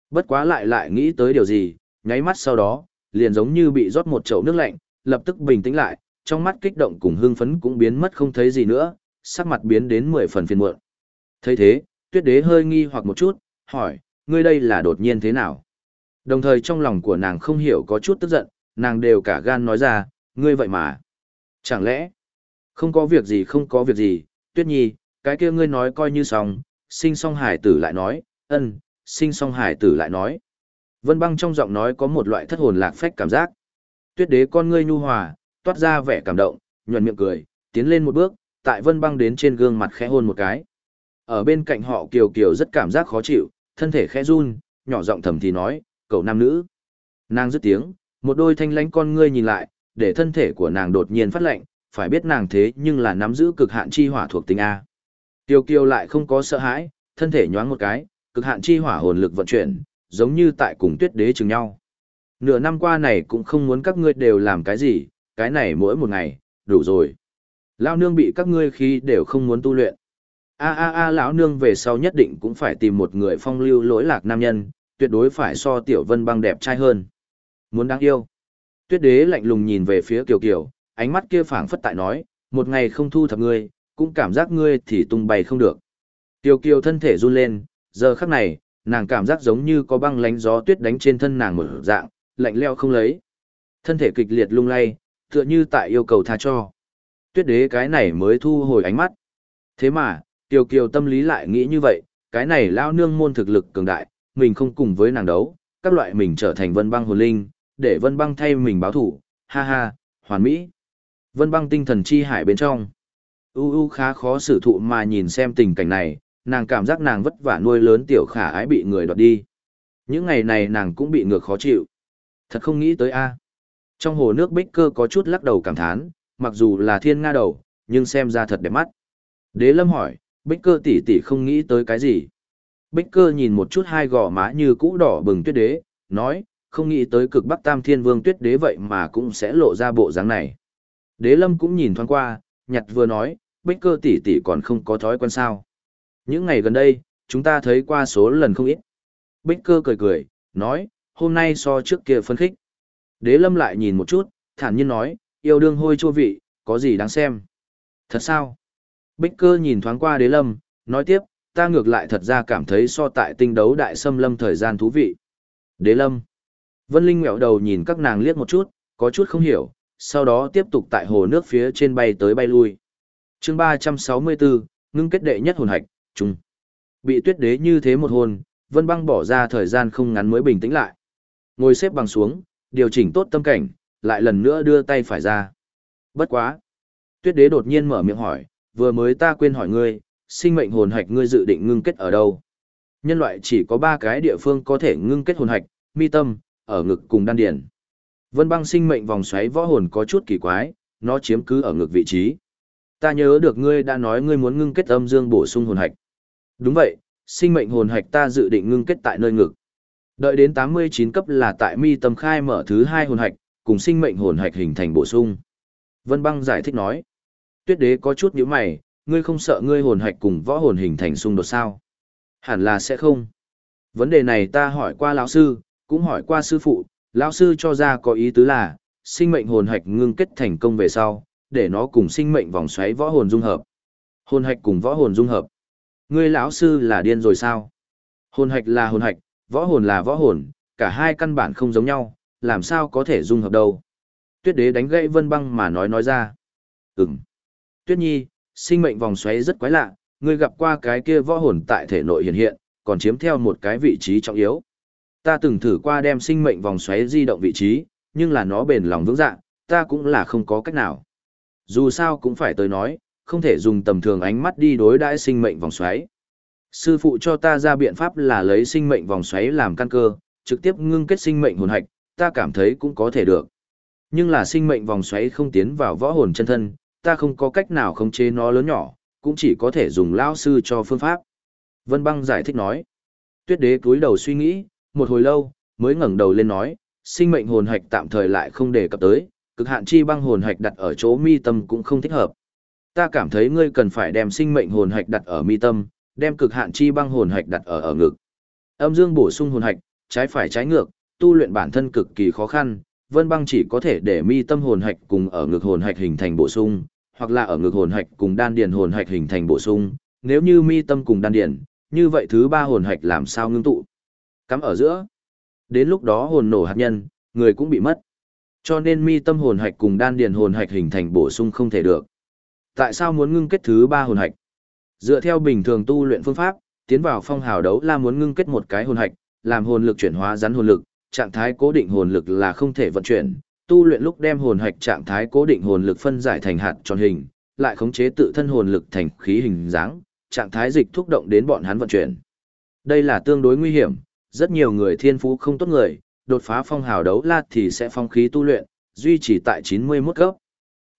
Bất quá lại lại nghĩ tới điều gì, nháy mắt sau đó, liền giống như bị rót một chậu nước lạnh, lập tức bình tĩnh lại, trong mắt kích động cùng hưng phấn cũng biến mất không thấy gì nữa, sắc mặt biến đến mười phần phiền muộn. thấy thế, tuyết đế hơi nghi hoặc một chút, hỏi, ngươi đây là đột nhiên thế nào? Đồng thời trong lòng của nàng không hiểu có chút tức giận, nàng đều cả gan nói ra, ngươi vậy mà. Chẳng lẽ, không có việc gì không có việc gì, tuyết nhi, cái kia ngươi nói coi như xong, sinh song hải tử lại nói, ân, sinh song hải tử lại nói. Vân băng trong giọng nói có một loại thất hồn lạc phách cảm giác. Tuyết đế con ngươi nhu hòa, toát ra vẻ cảm động, nhuận miệng cười, tiến lên một bước, tại vân băng đến trên gương mặt khẽ hôn một cái. Ở bên cạnh họ kiều kiều rất cảm giác khó chịu, thân thể khẽ run, nhỏ giọng thầm thì nói, cậu nam nữ. Nàng dứt tiếng, một đôi thanh lánh con ngươi nhìn lại, để thân thể của nàng đột nhiên phát lạnh, phải biết nàng thế nhưng là nắm giữ cực hạn chi hỏa thuộc tính A. Kiều kiều lại không có sợ hãi, thân thể nhoáng một cái, cực hạn chi hỏa hồn lực vận chuyển, giống như tại cùng tuyết đế chừng nhau. Nửa năm qua này cũng không muốn các ngươi đều làm cái gì, cái này mỗi một ngày, đủ rồi. Lão nương bị các ngươi khi đều không muốn tu luyện. A a a lão nương về sau nhất định cũng phải tìm một người phong lưu lỗi lạc nam nhân, tuyệt đối phải so tiểu vân băng đẹp trai hơn. Muốn đáng yêu. Tuyết đế lạnh lùng nhìn về phía Kiều Kiều, ánh mắt kia phảng phất tại nói, một ngày không thu thập ngươi, cũng cảm giác ngươi thì tung bay không được. Kiều Kiều thân thể run lên, giờ khắc này, nàng cảm giác giống như có băng lánh gió tuyết đánh trên thân nàng một dạng, lạnh leo không lấy. Thân thể kịch liệt lung lay, tựa như tại yêu cầu tha cho. Tuyết đế cái này mới thu hồi ánh mắt. Thế mà, Tiêu Kiều tâm lý lại nghĩ như vậy, cái này lao nương môn thực lực cường đại, mình không cùng với nàng đấu, các loại mình trở thành vân băng hồn linh, để vân băng thay mình báo thủ, ha ha, hoàn mỹ. Vân băng tinh thần chi hải bên trong. U u khá khó xử thụ mà nhìn xem tình cảnh này, nàng cảm giác nàng vất vả nuôi lớn tiểu khả ái bị người đoạt đi. Những ngày này nàng cũng bị ngược khó chịu. Thật không nghĩ tới a. Trong hồ nước bích cơ có chút lắc đầu cảm thán, mặc dù là thiên nga đầu, nhưng xem ra thật đẹp mắt. Đế lâm hỏi, bích cơ tỷ tỷ không nghĩ tới cái gì. Bích cơ nhìn một chút hai gò má như cũ đỏ bừng tuyết đế, nói, không nghĩ tới cực bắc tam thiên vương tuyết đế vậy mà cũng sẽ lộ ra bộ dáng này. Đế lâm cũng nhìn thoáng qua, nhặt vừa nói, bích cơ tỷ tỷ còn không có thói quen sao. Những ngày gần đây, chúng ta thấy qua số lần không ít. Bích cơ cười cười, nói, hôm nay so trước kia phân khích. Đế lâm lại nhìn một chút, thản nhiên nói, yêu đương hôi chua vị, có gì đáng xem. Thật sao? Bích cơ nhìn thoáng qua đế lâm, nói tiếp, ta ngược lại thật ra cảm thấy so tại tinh đấu đại xâm lâm thời gian thú vị. Đế lâm. Vân Linh ngẹo đầu nhìn các nàng liếc một chút, có chút không hiểu, sau đó tiếp tục tại hồ nước phía trên bay tới bay lui. chương 364, ngưng kết đệ nhất hồn hạch, chung. Bị tuyết đế như thế một hồn, Vân băng bỏ ra thời gian không ngắn mới bình tĩnh lại. Ngồi xếp bằng xuống, điều chỉnh tốt tâm cảnh, lại lần nữa đưa tay phải ra. Bất quá. Tuyết đế đột nhiên mở miệng hỏi, vừa mới ta quên hỏi ngươi, sinh mệnh hồn hạch ngươi dự định ngưng kết ở đâu? Nhân loại chỉ có ba cái địa phương có thể ngưng kết hồn hạch, mi tâm, ở ngực cùng đan điển. Vân băng sinh mệnh vòng xoáy võ hồn có chút kỳ quái, nó chiếm cứ ở ngực vị trí. Ta nhớ được ngươi đã nói ngươi muốn ngưng kết âm dương bổ sung hồn hạch. Đúng vậy, sinh mệnh hồn hạch ta dự định ngưng kết tại nơi ngực. Đợi đến 89 cấp là tại mi tâm khai mở thứ hai hồn hạch, cùng sinh mệnh hồn hạch hình thành bổ sung. Vân băng giải thích nói. Tuyết đế có chút nhíu mày, ngươi không sợ ngươi hồn hạch cùng võ hồn hình thành xung đột sao? Hẳn là sẽ không. Vấn đề này ta hỏi qua lão sư, cũng hỏi qua sư phụ, lão sư cho ra có ý tứ là, sinh mệnh hồn hạch ngưng kết thành công về sau, để nó cùng sinh mệnh vòng xoáy võ hồn dung hợp. Hồn hạch cùng võ hồn dung hợp. Ngươi lão sư là điên rồi sao? Hồn hạch là hồn hạch, võ hồn là võ hồn, cả hai căn bản không giống nhau, làm sao có thể dung hợp đâu? Tuyết đế đánh gãy vân băng mà nói nói ra. Ừm. Tuyết nhi, sinh mệnh vòng xoáy rất quái lạ, ngươi gặp qua cái kia võ hồn tại thể nội hiện hiện, còn chiếm theo một cái vị trí trọng yếu. Ta từng thử qua đem sinh mệnh vòng xoáy di động vị trí, nhưng là nó bền lòng vững dạ, ta cũng là không có cách nào. Dù sao cũng phải tới nói, không thể dùng tầm thường ánh mắt đi đối đãi sinh mệnh vòng xoáy. Sư phụ cho ta ra biện pháp là lấy sinh mệnh vòng xoáy làm căn cơ, trực tiếp ngưng kết sinh mệnh hồn hạch, ta cảm thấy cũng có thể được. Nhưng là sinh mệnh vòng xoáy không tiến vào võ hồn chân thân, ta không có cách nào khống chế nó lớn nhỏ, cũng chỉ có thể dùng lao sư cho phương pháp. Vân băng giải thích nói. Tuyết đế cúi đầu suy nghĩ, một hồi lâu, mới ngẩng đầu lên nói, sinh mệnh hồn hạch tạm thời lại không đề cập tới, cực hạn chi băng hồn hạch đặt ở chỗ mi tâm cũng không thích hợp. Ta cảm thấy ngươi cần phải đem sinh mệnh hồn hạch đặt ở mi tâm, đem cực hạn chi băng hồn hạch đặt ở ở ngực. Âm dương bổ sung hồn hạch, trái phải trái ngược, tu luyện bản thân cực kỳ khó khăn, Vân Băng chỉ có thể để mi tâm hồn hạch cùng ở ngực hồn hạch hình thành bổ sung, hoặc là ở ngực hồn hạch cùng đan điền hồn hạch hình thành bổ sung, nếu như mi tâm cùng đan điền, như vậy thứ ba hồn hạch làm sao ngưng tụ? Cắm ở giữa. Đến lúc đó hồn nổ hạt nhân, người cũng bị mất. Cho nên mi tâm hồn hạch cùng đan điền hồn hạch hình thành bổ sung không thể được. Tại sao muốn ngưng kết thứ ba hồn hạch? Dựa theo bình thường tu luyện phương pháp, tiến vào phong hào đấu la muốn ngưng kết một cái hồn hạch, làm hồn lực chuyển hóa rắn hồn lực, trạng thái cố định hồn lực là không thể vận chuyển, tu luyện lúc đem hồn hạch trạng thái cố định hồn lực phân giải thành hạt tròn hình, lại khống chế tự thân hồn lực thành khí hình dáng, trạng thái dịch thúc động đến bọn hắn vận chuyển. Đây là tương đối nguy hiểm, rất nhiều người thiên phú không tốt người, đột phá phong hào đấu la thì sẽ phong khí tu luyện, duy trì tại 91 cấp.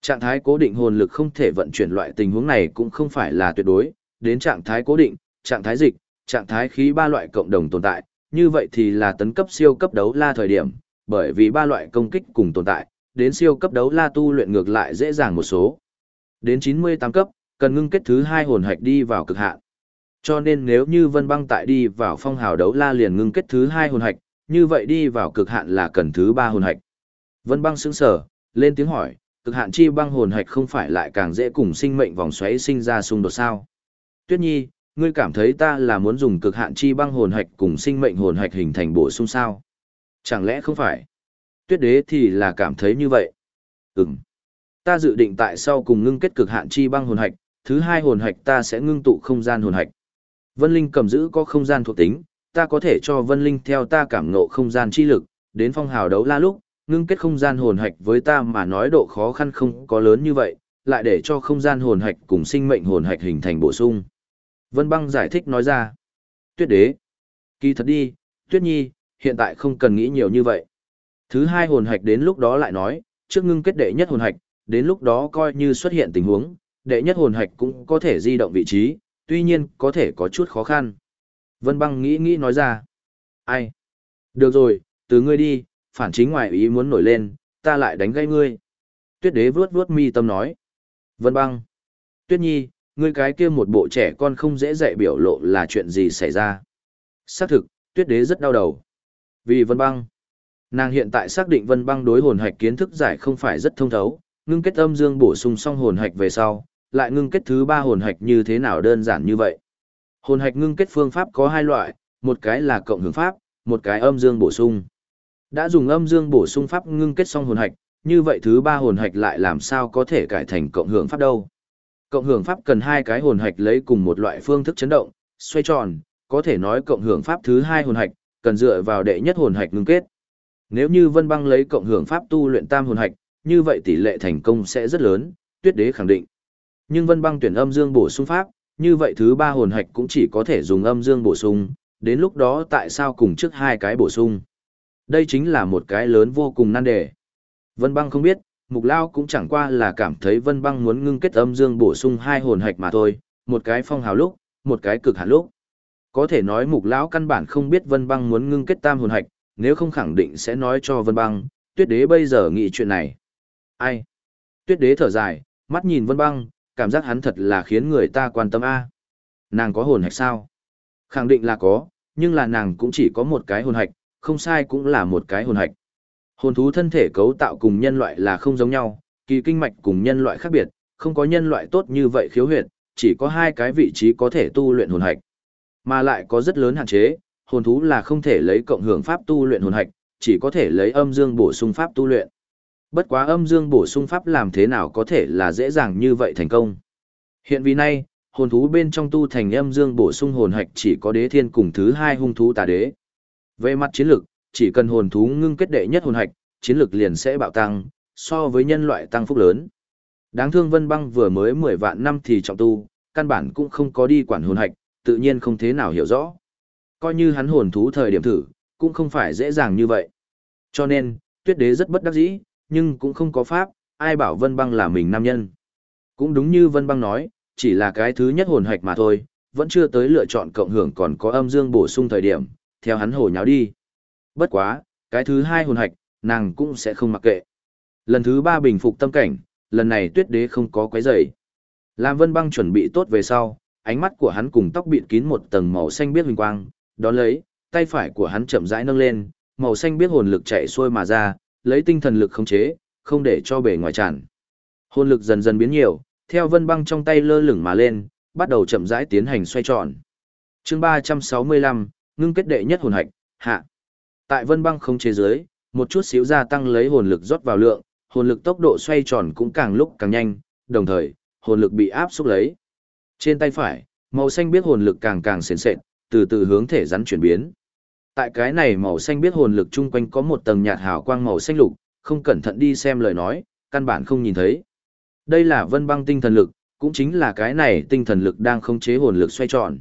Trạng thái cố định hồn lực không thể vận chuyển loại tình huống này cũng không phải là tuyệt đối, đến trạng thái cố định, trạng thái dịch, trạng thái khí ba loại cộng đồng tồn tại, như vậy thì là tấn cấp siêu cấp đấu la thời điểm, bởi vì ba loại công kích cùng tồn tại, đến siêu cấp đấu la tu luyện ngược lại dễ dàng một số. Đến 98 cấp, cần ngưng kết thứ hai hồn hạch đi vào cực hạn. Cho nên nếu như Vân Băng tại đi vào phong hào đấu la liền ngưng kết thứ hai hồn hạch, như vậy đi vào cực hạn là cần thứ ba hồn hạch. Vân Băng sững sờ, lên tiếng hỏi, cực hạn chi băng hồn hạch không phải lại càng dễ cùng sinh mệnh vòng xoáy sinh ra xung đột sao? Tuyết Nhi, ngươi cảm thấy ta là muốn dùng cực hạn chi băng hồn hạch cùng sinh mệnh hồn hạch hình thành bổ sung sao? Chẳng lẽ không phải? Tuyết đế thì là cảm thấy như vậy. Ừm. Ta dự định tại sau cùng ngưng kết cực hạn chi băng hồn hạch, thứ hai hồn hạch ta sẽ ngưng tụ không gian hồn hạch. Vân Linh cầm giữ có không gian thuộc tính, ta có thể cho Vân Linh theo ta cảm ngộ không gian chi lực, đến phong hào đấu la lúc, ngưng kết không gian hồn hạch với ta mà nói độ khó khăn không có lớn như vậy, lại để cho không gian hồn hạch cùng sinh mệnh hồn hạch hình thành bổ sung. Vân Băng giải thích nói ra. Tuyết đế. Kỳ thật đi, Tuyết Nhi, hiện tại không cần nghĩ nhiều như vậy. Thứ hai hồn hạch đến lúc đó lại nói, trước ngưng kết đệ nhất hồn hạch, đến lúc đó coi như xuất hiện tình huống, đệ nhất hồn hạch cũng có thể di động vị trí, tuy nhiên có thể có chút khó khăn. Vân băng nghĩ nghĩ nói ra. Ai? Được rồi, từ ngươi đi, phản chính ngoài ý muốn nổi lên, ta lại đánh gây ngươi. Tuyết đế vuốt vuốt mi tâm nói. Vân băng. Tuyết nhi, ngươi cái kia một bộ trẻ con không dễ dạy biểu lộ là chuyện gì xảy ra. Xác thực, tuyết đế rất đau đầu. Vì vân băng. Nàng hiện tại xác định vân băng đối hồn hạch kiến thức giải không phải rất thông thấu, ngưng kết âm dương bổ sung xong hồn hạch về sau, lại ngưng kết thứ ba hồn hạch như thế nào đơn giản như vậy. Hồn hạch ngưng kết phương pháp có hai loại, một cái là cộng hưởng pháp, một cái âm dương bổ sung. Đã dùng âm dương bổ sung pháp ngưng kết xong hồn hạch, như vậy thứ ba hồn hạch lại làm sao có thể cải thành cộng hưởng pháp đâu. Cộng hưởng pháp cần hai cái hồn hạch lấy cùng một loại phương thức chấn động, xoay tròn, có thể nói cộng hưởng pháp thứ hai hồn hạch, cần dựa vào đệ nhất hồn hạch ngưng kết. Nếu như Vân Băng lấy cộng hưởng pháp tu luyện tam hồn hạch, như vậy tỷ lệ thành công sẽ rất lớn, tuyết đế khẳng định. Nhưng Vân Băng tuyển âm dương bổ sung pháp, như vậy thứ ba hồn hạch cũng chỉ có thể dùng âm dương bổ sung, đến lúc đó tại sao cùng trước hai cái bổ sung. Đây chính là một cái lớn vô cùng nan đề. Vân Băng không biết, Mục Lao cũng chẳng qua là cảm thấy Vân Băng muốn ngưng kết âm dương bổ sung hai hồn hạch mà thôi, một cái phong hào lúc, một cái cực hạn lúc. Có thể nói Mục Lão căn bản không biết Vân Băng muốn ngưng kết tam hồn hạch, nếu không khẳng định sẽ nói cho Vân Băng, Tuyết Đế bây giờ nghĩ chuyện này. Ai? Tuyết Đế thở dài, mắt nhìn Vân Băng, cảm giác hắn thật là khiến người ta quan tâm a. Nàng có hồn hạch sao? Khẳng định là có, nhưng là nàng cũng chỉ có một cái hồn hạch, không sai cũng là một cái hồn hạch. Hồn thú thân thể cấu tạo cùng nhân loại là không giống nhau, kỳ kinh mạch cùng nhân loại khác biệt, không có nhân loại tốt như vậy khiếu huyệt, chỉ có hai cái vị trí có thể tu luyện hồn hạch. Mà lại có rất lớn hạn chế, hồn thú là không thể lấy cộng hưởng pháp tu luyện hồn hạch, chỉ có thể lấy âm dương bổ sung pháp tu luyện. Bất quá âm dương bổ sung pháp làm thế nào có thể là dễ dàng như vậy thành công. Hiện vì nay, hồn thú bên trong tu thành âm dương bổ sung hồn hạch chỉ có đế thiên cùng thứ hai hung thú tà đế. Về mặt chiến lược, chỉ cần hồn thú ngưng kết đệ nhất hồn hạch, chiến lược liền sẽ bạo tăng, so với nhân loại tăng phúc lớn. Đáng thương Vân Băng vừa mới 10 vạn năm thì trọng tu, căn bản cũng không có đi quản hồn hạch, tự nhiên không thế nào hiểu rõ. Coi như hắn hồn thú thời điểm thử, cũng không phải dễ dàng như vậy. Cho nên, tuyết đế rất bất đắc dĩ, nhưng cũng không có pháp, ai bảo Vân Băng là mình nam nhân. Cũng đúng như Vân Băng nói, chỉ là cái thứ nhất hồn hạch mà thôi, vẫn chưa tới lựa chọn cộng hưởng còn có âm dương bổ sung thời điểm, theo hắn hồ nháo đi. Bất quá, cái thứ hai hồn hạch, nàng cũng sẽ không mặc kệ. Lần thứ ba bình phục tâm cảnh, lần này tuyết đế không có quấy rầy. Lam Vân Băng chuẩn bị tốt về sau, ánh mắt của hắn cùng tóc bịt kín một tầng màu xanh biếc huỳnh quang, đó lấy, tay phải của hắn chậm rãi nâng lên, màu xanh biếc hồn lực chạy xuôi mà ra, lấy tinh thần lực khống chế, không để cho bề ngoài tràn. Hồn lực dần dần biến nhiều, theo Vân Băng trong tay lơ lửng mà lên, bắt đầu chậm rãi tiến hành xoay tròn. Chương 365, ngưng kết đệ nhất hồn hạch, hạ. Tại Vân Băng không chế dưới, một chút xíu gia tăng lấy hồn lực rót vào lượng, hồn lực tốc độ xoay tròn cũng càng lúc càng nhanh, đồng thời, hồn lực bị áp xúc lấy. Trên tay phải, màu xanh biết hồn lực càng càng sền sệt, từ từ hướng thể rắn chuyển biến. Tại cái này màu xanh biết hồn lực chung quanh có một tầng nhạt hào quang màu xanh lục, không cẩn thận đi xem lời nói, căn bản không nhìn thấy. Đây là vân băng tinh thần lực, cũng chính là cái này tinh thần lực đang khống chế hồn lực xoay tròn.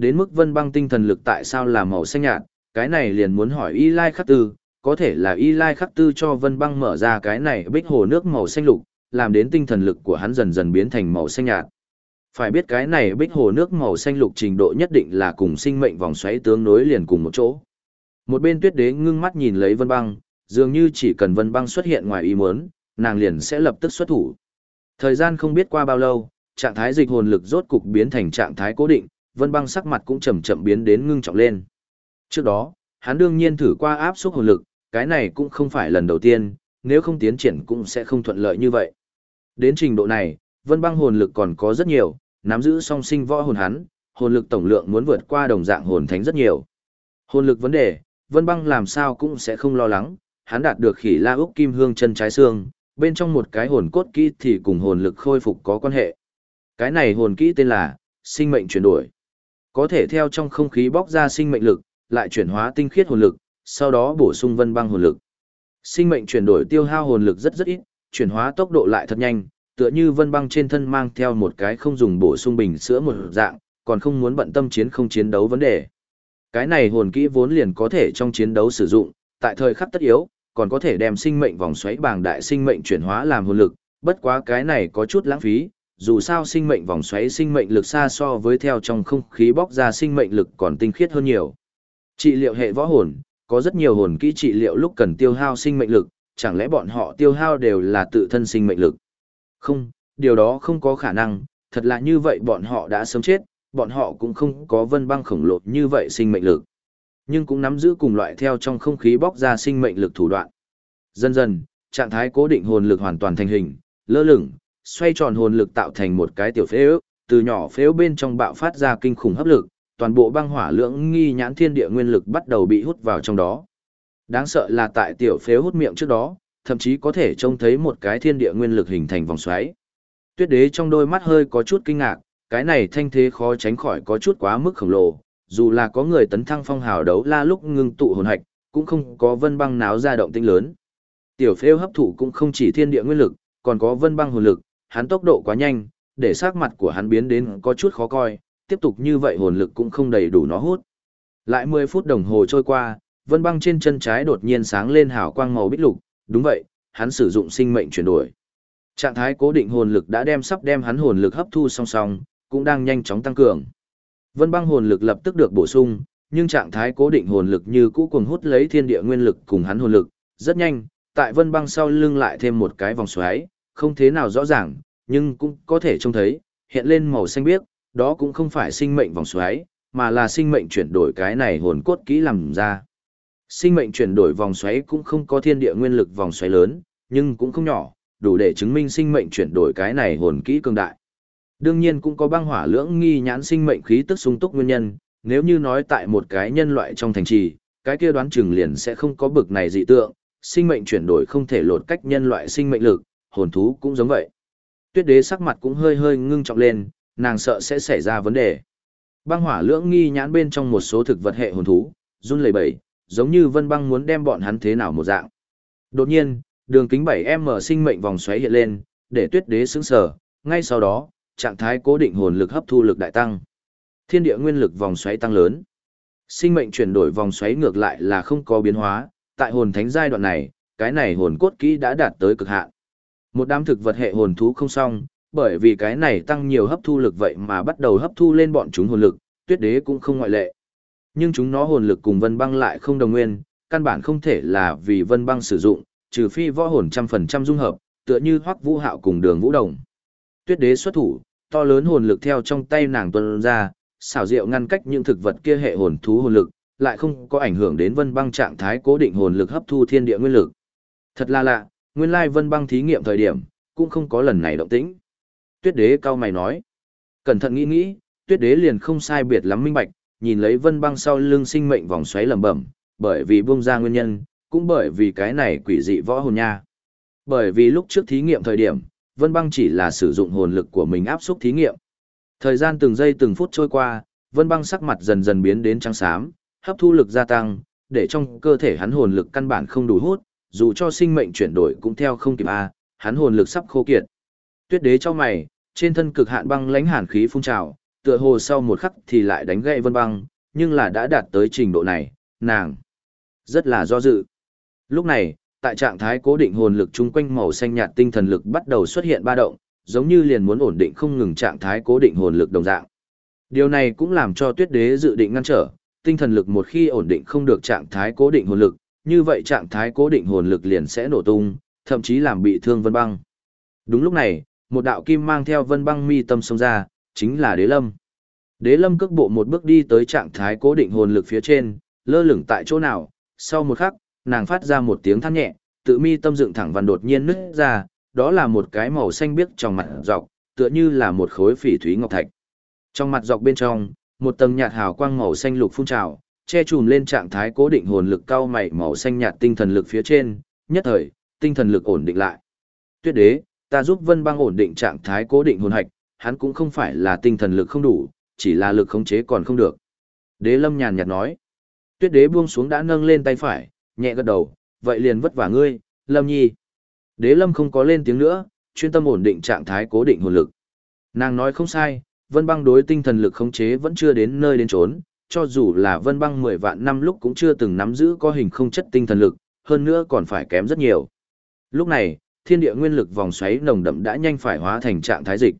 Đến mức vân băng tinh thần lực tại sao là màu xanh nhạt, cái này liền muốn hỏi Y Lai Khắc Tư, có thể là Y Lai Khắc Tư cho vân băng mở ra cái này bích hồ nước màu xanh lục, làm đến tinh thần lực của hắn dần dần biến thành màu xanh nhạt. Phải biết cái này bích hồ nước màu xanh lục trình độ nhất định là cùng sinh mệnh vòng xoáy tướng nối liền cùng một chỗ. Một bên tuyết đế ngưng mắt nhìn lấy vân băng, dường như chỉ cần vân băng xuất hiện ngoài ý muốn, nàng liền sẽ lập tức xuất thủ. Thời gian không biết qua bao lâu, trạng thái dịch hồn lực rốt cục biến thành trạng thái cố định, vân băng sắc mặt cũng chậm chậm biến đến ngưng trọng lên. Trước đó, hắn đương nhiên thử qua áp suất hồn lực, cái này cũng không phải lần đầu tiên, nếu không tiến triển cũng sẽ không thuận lợi như vậy. Đến trình độ này, vân băng hồn lực còn có rất nhiều, nắm giữ song sinh võ hồn hắn, hồn lực tổng lượng muốn vượt qua đồng dạng hồn thánh rất nhiều. Hồn lực vấn đề, vân băng làm sao cũng sẽ không lo lắng, hắn đạt được khỉ la úc kim hương chân trái xương, bên trong một cái hồn cốt kỹ thì cùng hồn lực khôi phục có quan hệ. Cái này hồn kỹ tên là sinh mệnh chuyển đổi. Có thể theo trong không khí bóc ra sinh mệnh lực, lại chuyển hóa tinh khiết hồn lực, sau đó bổ sung vân băng hồn lực. Sinh mệnh chuyển đổi tiêu hao hồn lực rất rất ít, chuyển hóa tốc độ lại thật nhanh, tựa như vân băng trên thân mang theo một cái không dùng bổ sung bình sữa một dạng, còn không muốn bận tâm chiến không chiến đấu vấn đề. Cái này hồn kỹ vốn liền có thể trong chiến đấu sử dụng, tại thời khắc tất yếu, còn có thể đem sinh mệnh vòng xoáy bàng đại sinh mệnh chuyển hóa làm hồn lực, bất quá cái này có chút lãng phí, dù sao sinh mệnh vòng xoáy sinh mệnh lực xa so với theo trong không khí bóc ra sinh mệnh lực còn tinh khiết hơn nhiều. Trị liệu hệ võ hồn, có rất nhiều hồn kỹ trị liệu lúc cần tiêu hao sinh mệnh lực, chẳng lẽ bọn họ tiêu hao đều là tự thân sinh mệnh lực? Không, điều đó không có khả năng, thật là như vậy bọn họ đã sớm chết, bọn họ cũng không có vân băng khổng lồ như vậy sinh mệnh lực. Nhưng cũng nắm giữ cùng loại theo trong không khí bóc ra sinh mệnh lực thủ đoạn. Dần dần, trạng thái cố định hồn lực hoàn toàn thành hình, lơ lửng, xoay tròn hồn lực tạo thành một cái tiểu phế ước, từ nhỏ phếu bên trong bạo phát ra kinh khủng hấp lực, toàn bộ băng hỏa lưỡng nghi nhãn thiên địa nguyên lực bắt đầu bị hút vào trong đó. Đáng sợ là tại tiểu phếu hút miệng trước đó, thậm chí có thể trông thấy một cái thiên địa nguyên lực hình thành vòng xoáy. Tuyết đế trong đôi mắt hơi có chút kinh ngạc, cái này thanh thế khó tránh khỏi có chút quá mức khổng lồ, dù là có người tấn thăng phong hào đấu la lúc ngưng tụ hồn hạch, cũng không có vân băng náo ra động tĩnh lớn. Tiểu phế hấp thụ cũng không chỉ thiên địa nguyên lực, còn có vân băng hồn lực, hắn tốc độ quá nhanh, để sắc mặt của hắn biến đến có chút khó coi, tiếp tục như vậy hồn lực cũng không đầy đủ nó hút. Lại 10 phút đồng hồ trôi qua, vân băng trên chân trái đột nhiên sáng lên hào quang màu bích lục, đúng vậy, hắn sử dụng sinh mệnh chuyển đổi. Trạng thái cố định hồn lực đã đem sắp đem hắn hồn lực hấp thu song song, cũng đang nhanh chóng tăng cường. Vân băng hồn lực lập tức được bổ sung, nhưng trạng thái cố định hồn lực như cũ cuồng hút lấy thiên địa nguyên lực cùng hắn hồn lực, rất nhanh, tại vân băng sau lưng lại thêm một cái vòng xoáy, không thế nào rõ ràng, nhưng cũng có thể trông thấy, hiện lên màu xanh biếc, đó cũng không phải sinh mệnh vòng xoáy, mà là sinh mệnh chuyển đổi cái này hồn cốt kỹ làm ra. Sinh mệnh chuyển đổi vòng xoáy cũng không có thiên địa nguyên lực vòng xoáy lớn, nhưng cũng không nhỏ, đủ để chứng minh sinh mệnh chuyển đổi cái này hồn kỹ cường đại. Đương nhiên cũng có băng hỏa lưỡng nghi nhãn sinh mệnh khí tức sung túc nguyên nhân, nếu như nói tại một cái nhân loại trong thành trì, cái kia đoán chừng liền sẽ không có bực này dị tượng, sinh mệnh chuyển đổi không thể lột cách nhân loại sinh mệnh lực, hồn thú cũng giống vậy. Tuyết đế sắc mặt cũng hơi hơi ngưng trọng lên, nàng sợ sẽ xảy ra vấn đề. Băng hỏa lưỡng nghi nhãn bên trong một số thực vật hệ hồn thú, run lẩy bẩy, giống như Vân Băng muốn đem bọn hắn thế nào một dạng. Đột nhiên, đường kính 7m sinh mệnh vòng xoáy hiện lên, để Tuyết đế sững sờ, ngay sau đó, trạng thái cố định hồn lực hấp thu lực đại tăng. Thiên địa nguyên lực vòng xoáy tăng lớn. Sinh mệnh chuyển đổi vòng xoáy ngược lại là không có biến hóa, tại hồn thánh giai đoạn này, cái này hồn cốt kỹ đã đạt tới cực hạn. Một đám thực vật hệ hồn thú không xong, bởi vì cái này tăng nhiều hấp thu lực vậy mà bắt đầu hấp thu lên bọn chúng hồn lực, tuyết đế cũng không ngoại lệ. Nhưng chúng nó hồn lực cùng vân băng lại không đồng nguyên, căn bản không thể là vì vân băng sử dụng, trừ phi võ hồn trăm phần trăm dung hợp, tựa như hoắc vũ hạo cùng đường vũ đồng. Tuyết đế xuất thủ, to lớn hồn lực theo trong tay nàng tuân ra, xảo diệu ngăn cách những thực vật kia hệ hồn thú hồn lực, lại không có ảnh hưởng đến vân băng trạng thái cố định hồn lực hấp thu thiên địa nguyên lực. Thật là lạ, nguyên lai vân băng thí nghiệm thời điểm, cũng không có lần này động tĩnh. Tuyết đế cao mày nói. Cẩn thận nghĩ nghĩ, tuyết đế liền không sai biệt lắm minh bạch, nhìn lấy vân băng sau lưng sinh mệnh vòng xoáy lầm bẩm, bởi vì buông ra nguyên nhân, cũng bởi vì cái này quỷ dị võ hồn nha. Bởi vì lúc trước thí nghiệm thời điểm, vân băng chỉ là sử dụng hồn lực của mình áp xúc thí nghiệm. Thời gian từng giây từng phút trôi qua, vân băng sắc mặt dần dần biến đến trắng xám, hấp thu lực gia tăng, để trong cơ thể hắn hồn lực căn bản không đủ hút, dù cho sinh mệnh chuyển đổi cũng theo không kịp a, hắn hồn lực sắp khô kiệt. Tuyết đế cho mày, trên thân cực hạn băng lãnh hàn khí phun trào, tựa hồ sau một khắc thì lại đánh gãy Vân Băng, nhưng là đã đạt tới trình độ này, nàng rất là do dự. Lúc này, tại trạng thái cố định hồn lực chung quanh màu xanh nhạt tinh thần lực bắt đầu xuất hiện ba động, giống như liền muốn ổn định không ngừng trạng thái cố định hồn lực đồng dạng. Điều này cũng làm cho Tuyết Đế dự định ngăn trở, tinh thần lực một khi ổn định không được trạng thái cố định hồn lực, như vậy trạng thái cố định hồn lực liền sẽ nổ tung, thậm chí làm bị thương Vân Băng. Đúng lúc này, một đạo kim mang theo Vân Băng mi tâm xông ra, chính là Đế Lâm. Đế Lâm cước bộ một bước đi tới trạng thái cố định hồn lực phía trên, lơ lửng tại chỗ nào, sau một khắc, nàng phát ra một tiếng than nhẹ, tự mi tâm dựng thẳng văn đột nhiên nứt ra, đó là một cái màu xanh biếc trong mặt dọc, tựa như là một khối phỉ thúy ngọc thạch. Trong mặt dọc bên trong, một tầng nhạt hào quang màu xanh lục phun trào, che chùm lên trạng thái cố định hồn lực cao mày màu xanh nhạt tinh thần lực phía trên, nhất thời, tinh thần lực ổn định lại. Tuyết đế, ta giúp Vân Băng ổn định trạng thái cố định hồn hạch, hắn cũng không phải là tinh thần lực không đủ, chỉ là lực khống chế còn không được. Đế Lâm nhàn nhạt nói. Tuyết đế buông xuống đã nâng lên tay phải, nhẹ gật đầu, vậy liền vất vả ngươi, Lâm Nhi. Đế Lâm không có lên tiếng nữa, chuyên tâm ổn định trạng thái cố định hồn lực. Nàng nói không sai, Vân Băng đối tinh thần lực khống chế vẫn chưa đến nơi đến trốn, cho dù là Vân Băng 10 vạn năm lúc cũng chưa từng nắm giữ có hình không chất tinh thần lực, hơn nữa còn phải kém rất nhiều. Lúc này, thiên địa nguyên lực vòng xoáy nồng đậm đã nhanh phải hóa thành trạng thái dịch.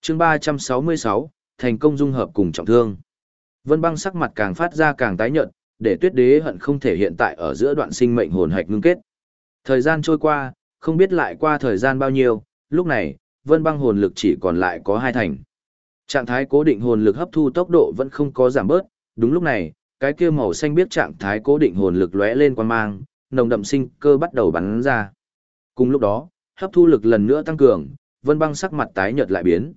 Chương 366, thành công dung hợp cùng trọng thương. Vân Băng sắc mặt càng phát ra càng tái nhợt, để Tuyết Đế hận không thể hiện tại ở giữa đoạn sinh mệnh hồn hạch ngưng kết. Thời gian trôi qua, không biết lại qua thời gian bao nhiêu, lúc này, Vân Băng hồn lực chỉ còn lại có hai thành. Trạng thái cố định hồn lực hấp thu tốc độ vẫn không có giảm bớt, đúng lúc này, cái kia màu xanh biết trạng thái cố định hồn lực lóe lên quan mang, nồng đậm sinh cơ bắt đầu bắn ra. Cùng lúc đó, hấp thu lực lần nữa tăng cường, Vân Băng sắc mặt tái nhợt lại biến.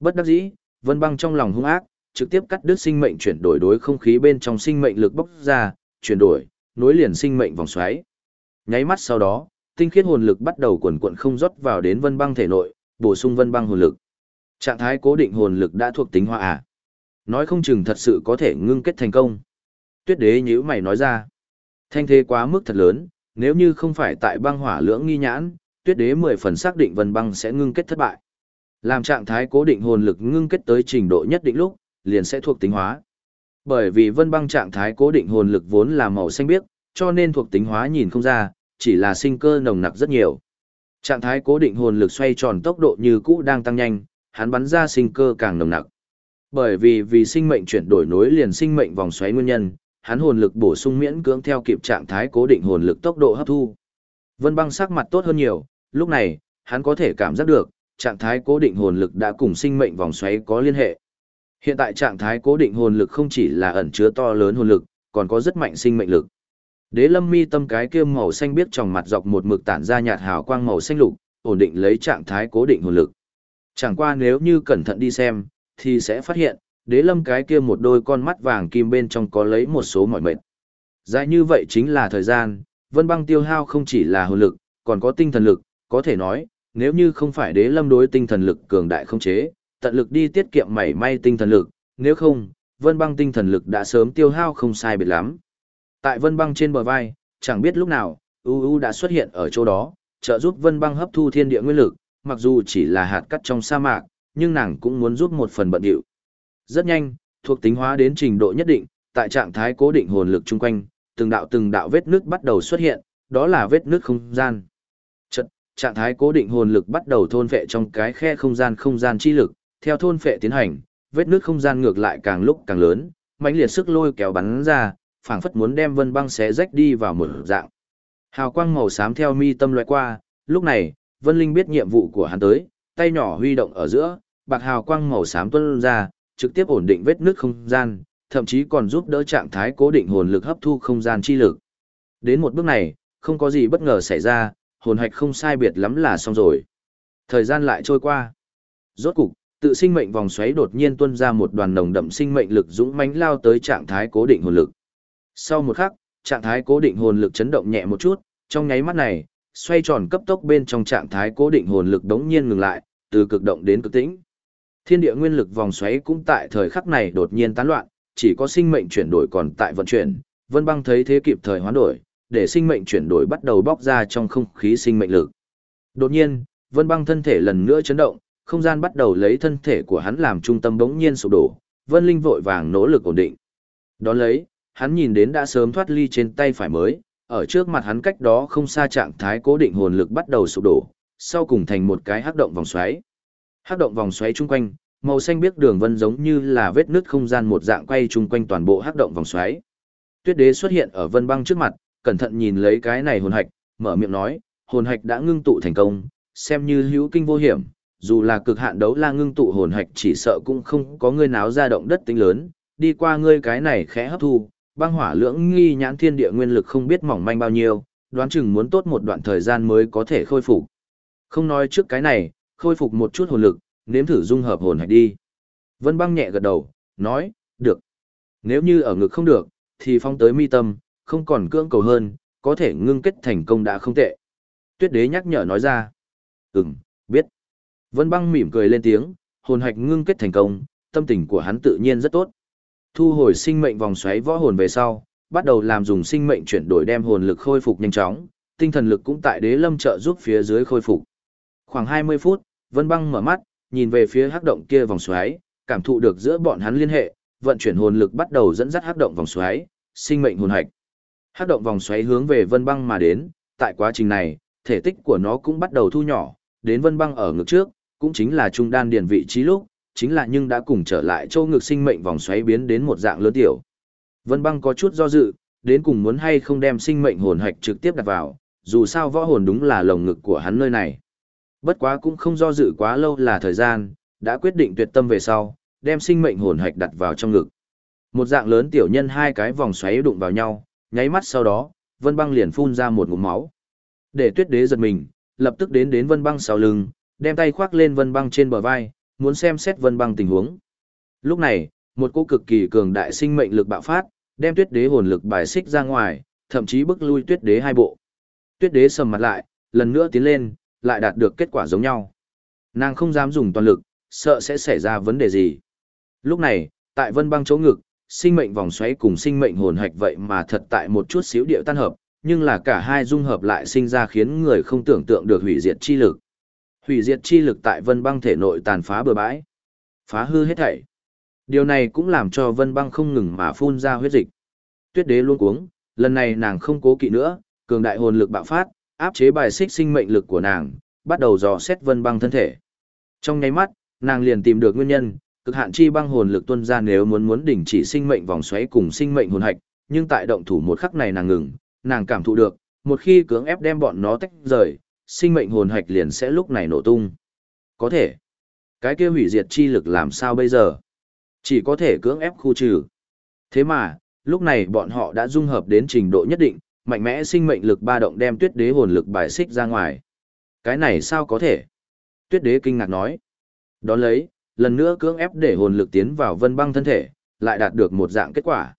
Bất đắc dĩ, Vân Băng trong lòng hung ác, trực tiếp cắt đứt sinh mệnh chuyển đổi đối không khí bên trong sinh mệnh lực bốc ra, chuyển đổi, nối liền sinh mệnh vòng xoáy. Nháy mắt sau đó, tinh khiết hồn lực bắt đầu quần cuộn không rót vào đến Vân Băng thể nội, bổ sung Vân Băng hồn lực. Trạng thái cố định hồn lực đã thuộc tính hóa à? Nói không chừng thật sự có thể ngưng kết thành công. Tuyết đế nhữ mày nói ra. Thanh thế quá mức thật lớn, nếu như không phải tại băng hỏa lưỡng nghi nhãn, tuyết đế mười phần xác định vân băng sẽ ngưng kết thất bại. Làm trạng thái cố định hồn lực ngưng kết tới trình độ nhất định lúc, liền sẽ thuộc tính hóa. Bởi vì vân băng trạng thái cố định hồn lực vốn là màu xanh biếc, cho nên thuộc tính hóa nhìn không ra, chỉ là sinh cơ nồng nặc rất nhiều. Trạng thái cố định hồn lực xoay tròn tốc độ như cũ đang tăng nhanh, hắn bắn ra sinh cơ càng nồng nặc. Bởi vì vì sinh mệnh chuyển đổi nối liền sinh mệnh vòng xoáy nguyên nhân, hắn hồn lực bổ sung miễn cưỡng theo kịp trạng thái cố định hồn lực tốc độ hấp thu. Vân Băng sắc mặt tốt hơn nhiều, lúc này, hắn có thể cảm giác được, trạng thái cố định hồn lực đã cùng sinh mệnh vòng xoáy có liên hệ. Hiện tại trạng thái cố định hồn lực không chỉ là ẩn chứa to lớn hồn lực, còn có rất mạnh sinh mệnh lực. Đế Lâm Mi tâm cái kia màu xanh biết trong mặt dọc một mực tản ra nhạt hào quang màu xanh lục, ổn định lấy trạng thái cố định hồn lực. Chẳng qua nếu như cẩn thận đi xem, thì sẽ phát hiện, Đế Lâm cái kia một đôi con mắt vàng kim bên trong có lấy một số mỏi mệt. Dài như vậy chính là thời gian, Vân Băng tiêu hao không chỉ là hồn lực, còn có tinh thần lực, có thể nói, nếu như không phải Đế Lâm đối tinh thần lực cường đại không chế, tận lực đi tiết kiệm mảy may tinh thần lực, nếu không, Vân Băng tinh thần lực đã sớm tiêu hao không sai biệt lắm. Tại Vân Băng trên bờ vai, chẳng biết lúc nào, U U đã xuất hiện ở chỗ đó, trợ giúp Vân Băng hấp thu thiên địa nguyên lực, mặc dù chỉ là hạt cát trong sa mạc, nhưng nàng cũng muốn giúp một phần bận điệu. Rất nhanh, thuộc tính hóa đến trình độ nhất định, tại trạng thái cố định hồn lực chung quanh, từng đạo từng đạo vết nước bắt đầu xuất hiện, đó là vết nước không gian. Chật, trạng thái cố định hồn lực bắt đầu thôn phệ trong cái khe không gian không gian chi lực, theo thôn phệ tiến hành, vết nước không gian ngược lại càng lúc càng lớn, mãnh liệt sức lôi kéo bắn ra, phảng phất muốn đem Vân Băng xé rách đi vào một dạng. Hào quang màu xám theo mi tâm loại qua, lúc này, Vân Linh biết nhiệm vụ của hắn tới, tay nhỏ huy động ở giữa, bạc hào quang màu xám tuôn ra, trực tiếp ổn định vết nước không gian, thậm chí còn giúp đỡ trạng thái cố định hồn lực hấp thu không gian chi lực. Đến một bước này, không có gì bất ngờ xảy ra, hồn hạch không sai biệt lắm là xong rồi. Thời gian lại trôi qua. Rốt cục, tự sinh mệnh vòng xoáy đột nhiên tuôn ra một đoàn nồng đậm sinh mệnh lực dũng mãnh lao tới trạng thái cố định hồn lực. Sau một khắc, trạng thái cố định hồn lực chấn động nhẹ một chút, trong nháy mắt này, xoay tròn cấp tốc bên trong trạng thái cố định hồn lực đống nhiên ngừng lại, từ cực động đến cực tĩnh. Thiên địa nguyên lực vòng xoáy cũng tại thời khắc này đột nhiên tán loạn, chỉ có sinh mệnh chuyển đổi còn tại vận chuyển, Vân Băng thấy thế kịp thời hoán đổi, để sinh mệnh chuyển đổi bắt đầu bóc ra trong không khí sinh mệnh lực. Đột nhiên, Vân Băng thân thể lần nữa chấn động, không gian bắt đầu lấy thân thể của hắn làm trung tâm bỗng nhiên sụp đổ, Vân Linh vội vàng nỗ lực ổn định. Đón lấy, hắn nhìn đến đã sớm thoát ly trên tay phải mới, ở trước mặt hắn cách đó không xa trạng thái cố định hồn lực bắt đầu sụp đổ, sau cùng thành một cái hắc động vòng xoáy. Hắc động vòng xoáy chung quanh, màu xanh biếc đường vân giống như là vết nứt không gian một dạng quay chung quanh toàn bộ hắc động vòng xoáy. Tuyết đế xuất hiện ở vân băng trước mặt, cẩn thận nhìn lấy cái này hồn hạch, mở miệng nói, hồn hạch đã ngưng tụ thành công, xem như hữu kinh vô hiểm, dù là cực hạn đấu la ngưng tụ hồn hạch chỉ sợ cũng không có người náo ra động đất tính lớn, đi qua ngươi cái này khẽ hấp thu, băng hỏa lưỡng nghi nhãn thiên địa nguyên lực không biết mỏng manh bao nhiêu, đoán chừng muốn tốt một đoạn thời gian mới có thể khôi phục. Không nói trước cái này, khôi phục một chút hồn lực, nếm thử dung hợp hồn hạch đi. Vân băng nhẹ gật đầu, nói, được. Nếu như ở ngực không được, thì phong tới mi tâm, không còn cưỡng cầu hơn, có thể ngưng kết thành công đã không tệ. Tuyết đế nhắc nhở nói ra. Ừm, biết. Vân băng mỉm cười lên tiếng, hồn hạch ngưng kết thành công, tâm tình của hắn tự nhiên rất tốt. Thu hồi sinh mệnh vòng xoáy võ hồn về sau, bắt đầu làm dùng sinh mệnh chuyển đổi đem hồn lực khôi phục nhanh chóng, tinh thần lực cũng tại đế lâm trợ giúp phía dưới khôi phục. Khoảng 20 phút, Vân Băng mở mắt, nhìn về phía hắc động kia vòng xoáy, cảm thụ được giữa bọn hắn liên hệ, vận chuyển hồn lực bắt đầu dẫn dắt hắc động vòng xoáy, sinh mệnh hồn hạch. Hắc động vòng xoáy hướng về Vân Băng mà đến, tại quá trình này, thể tích của nó cũng bắt đầu thu nhỏ, đến Vân Băng ở ngực trước, cũng chính là trung đan điền vị trí lúc, chính là nhưng đã cùng trở lại châu ngực sinh mệnh vòng xoáy biến đến một dạng lớn tiểu. Vân Băng có chút do dự, đến cùng muốn hay không đem sinh mệnh hồn hạch trực tiếp đặt vào, dù sao võ hồn đúng là lồng ngực của hắn nơi này. Bất quá cũng không do dự quá lâu là thời gian, đã quyết định tuyệt tâm về sau, đem sinh mệnh hồn hạch đặt vào trong ngực. Một dạng lớn tiểu nhân hai cái vòng xoáy đụng vào nhau, nháy mắt sau đó, Vân Băng liền phun ra một ngụm máu. Để Tuyết Đế giật mình, lập tức đến đến Vân Băng sau lưng, đem tay khoác lên Vân Băng trên bờ vai, muốn xem xét Vân Băng tình huống. Lúc này, một cô cực kỳ cường đại sinh mệnh lực bạo phát, đem Tuyết Đế hồn lực bài xích ra ngoài, thậm chí bức lui Tuyết Đế hai bộ. Tuyết Đế sầm mặt lại, lần nữa tiến lên, lại đạt được kết quả giống nhau. Nàng không dám dùng toàn lực, sợ sẽ xảy ra vấn đề gì. Lúc này, tại vân băng chỗ ngực, sinh mệnh vòng xoáy cùng sinh mệnh hồn hạch vậy mà thật tại một chút xíu điệu tan hợp, nhưng là cả hai dung hợp lại sinh ra khiến người không tưởng tượng được hủy diệt chi lực. Hủy diệt chi lực tại Vân Băng thể nội tàn phá bừa bãi, phá hư hết thảy. Điều này cũng làm cho Vân Băng không ngừng mà phun ra huyết dịch. Tuyết Đế luôn cuống, lần này nàng không cố kỵ nữa, cường đại hồn lực bạo phát, áp chế bài xích sinh mệnh lực của nàng, bắt đầu dò xét Vân Băng thân thể. Trong nháy mắt, nàng liền tìm được nguyên nhân, cực hạn chi băng hồn lực tuôn ra nếu muốn muốn đình chỉ sinh mệnh vòng xoáy cùng sinh mệnh hồn hạch, nhưng tại động thủ một khắc này nàng ngừng, nàng cảm thụ được, một khi cưỡng ép đem bọn nó tách rời, sinh mệnh hồn hạch liền sẽ lúc này nổ tung. Có thể, cái kia hủy diệt chi lực làm sao bây giờ? Chỉ có thể cưỡng ép khu trừ. Thế mà, lúc này bọn họ đã dung hợp đến trình độ nhất định, mạnh mẽ sinh mệnh lực ba động đem tuyết đế hồn lực bài xích ra ngoài. Cái này sao có thể? Tuyết đế kinh ngạc nói. Đón lấy, lần nữa cưỡng ép để hồn lực tiến vào vân băng thân thể, lại đạt được một dạng kết quả.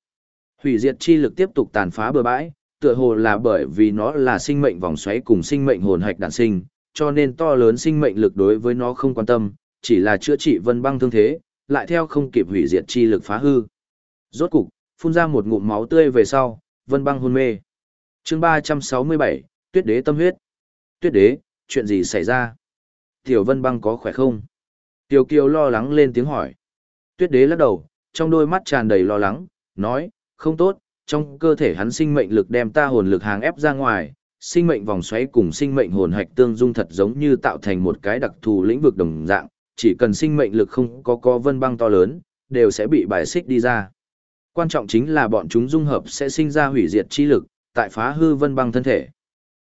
Hủy diệt chi lực tiếp tục tàn phá bừa bãi, tựa hồ là bởi vì nó là sinh mệnh vòng xoáy cùng sinh mệnh hồn hạch đản sinh, cho nên to lớn sinh mệnh lực đối với nó không quan tâm, chỉ là chữa trị vân băng thương thế, lại theo không kịp hủy diệt chi lực phá hư. Rốt cục, phun ra một ngụm máu tươi về sau, vân băng hôn mê chương 367, Tuyết đế tâm huyết. Tuyết đế, chuyện gì xảy ra? Tiểu vân băng có khỏe không? Tiểu kiều lo lắng lên tiếng hỏi. Tuyết đế lắc đầu, trong đôi mắt tràn đầy lo lắng, nói, không tốt, trong cơ thể hắn sinh mệnh lực đem ta hồn lực hàng ép ra ngoài, sinh mệnh vòng xoáy cùng sinh mệnh hồn hạch tương dung thật giống như tạo thành một cái đặc thù lĩnh vực đồng dạng, chỉ cần sinh mệnh lực không có có vân băng to lớn, đều sẽ bị bài xích đi ra. Quan trọng chính là bọn chúng dung hợp sẽ sinh ra hủy diệt chi lực, tại phá hư vân băng thân thể.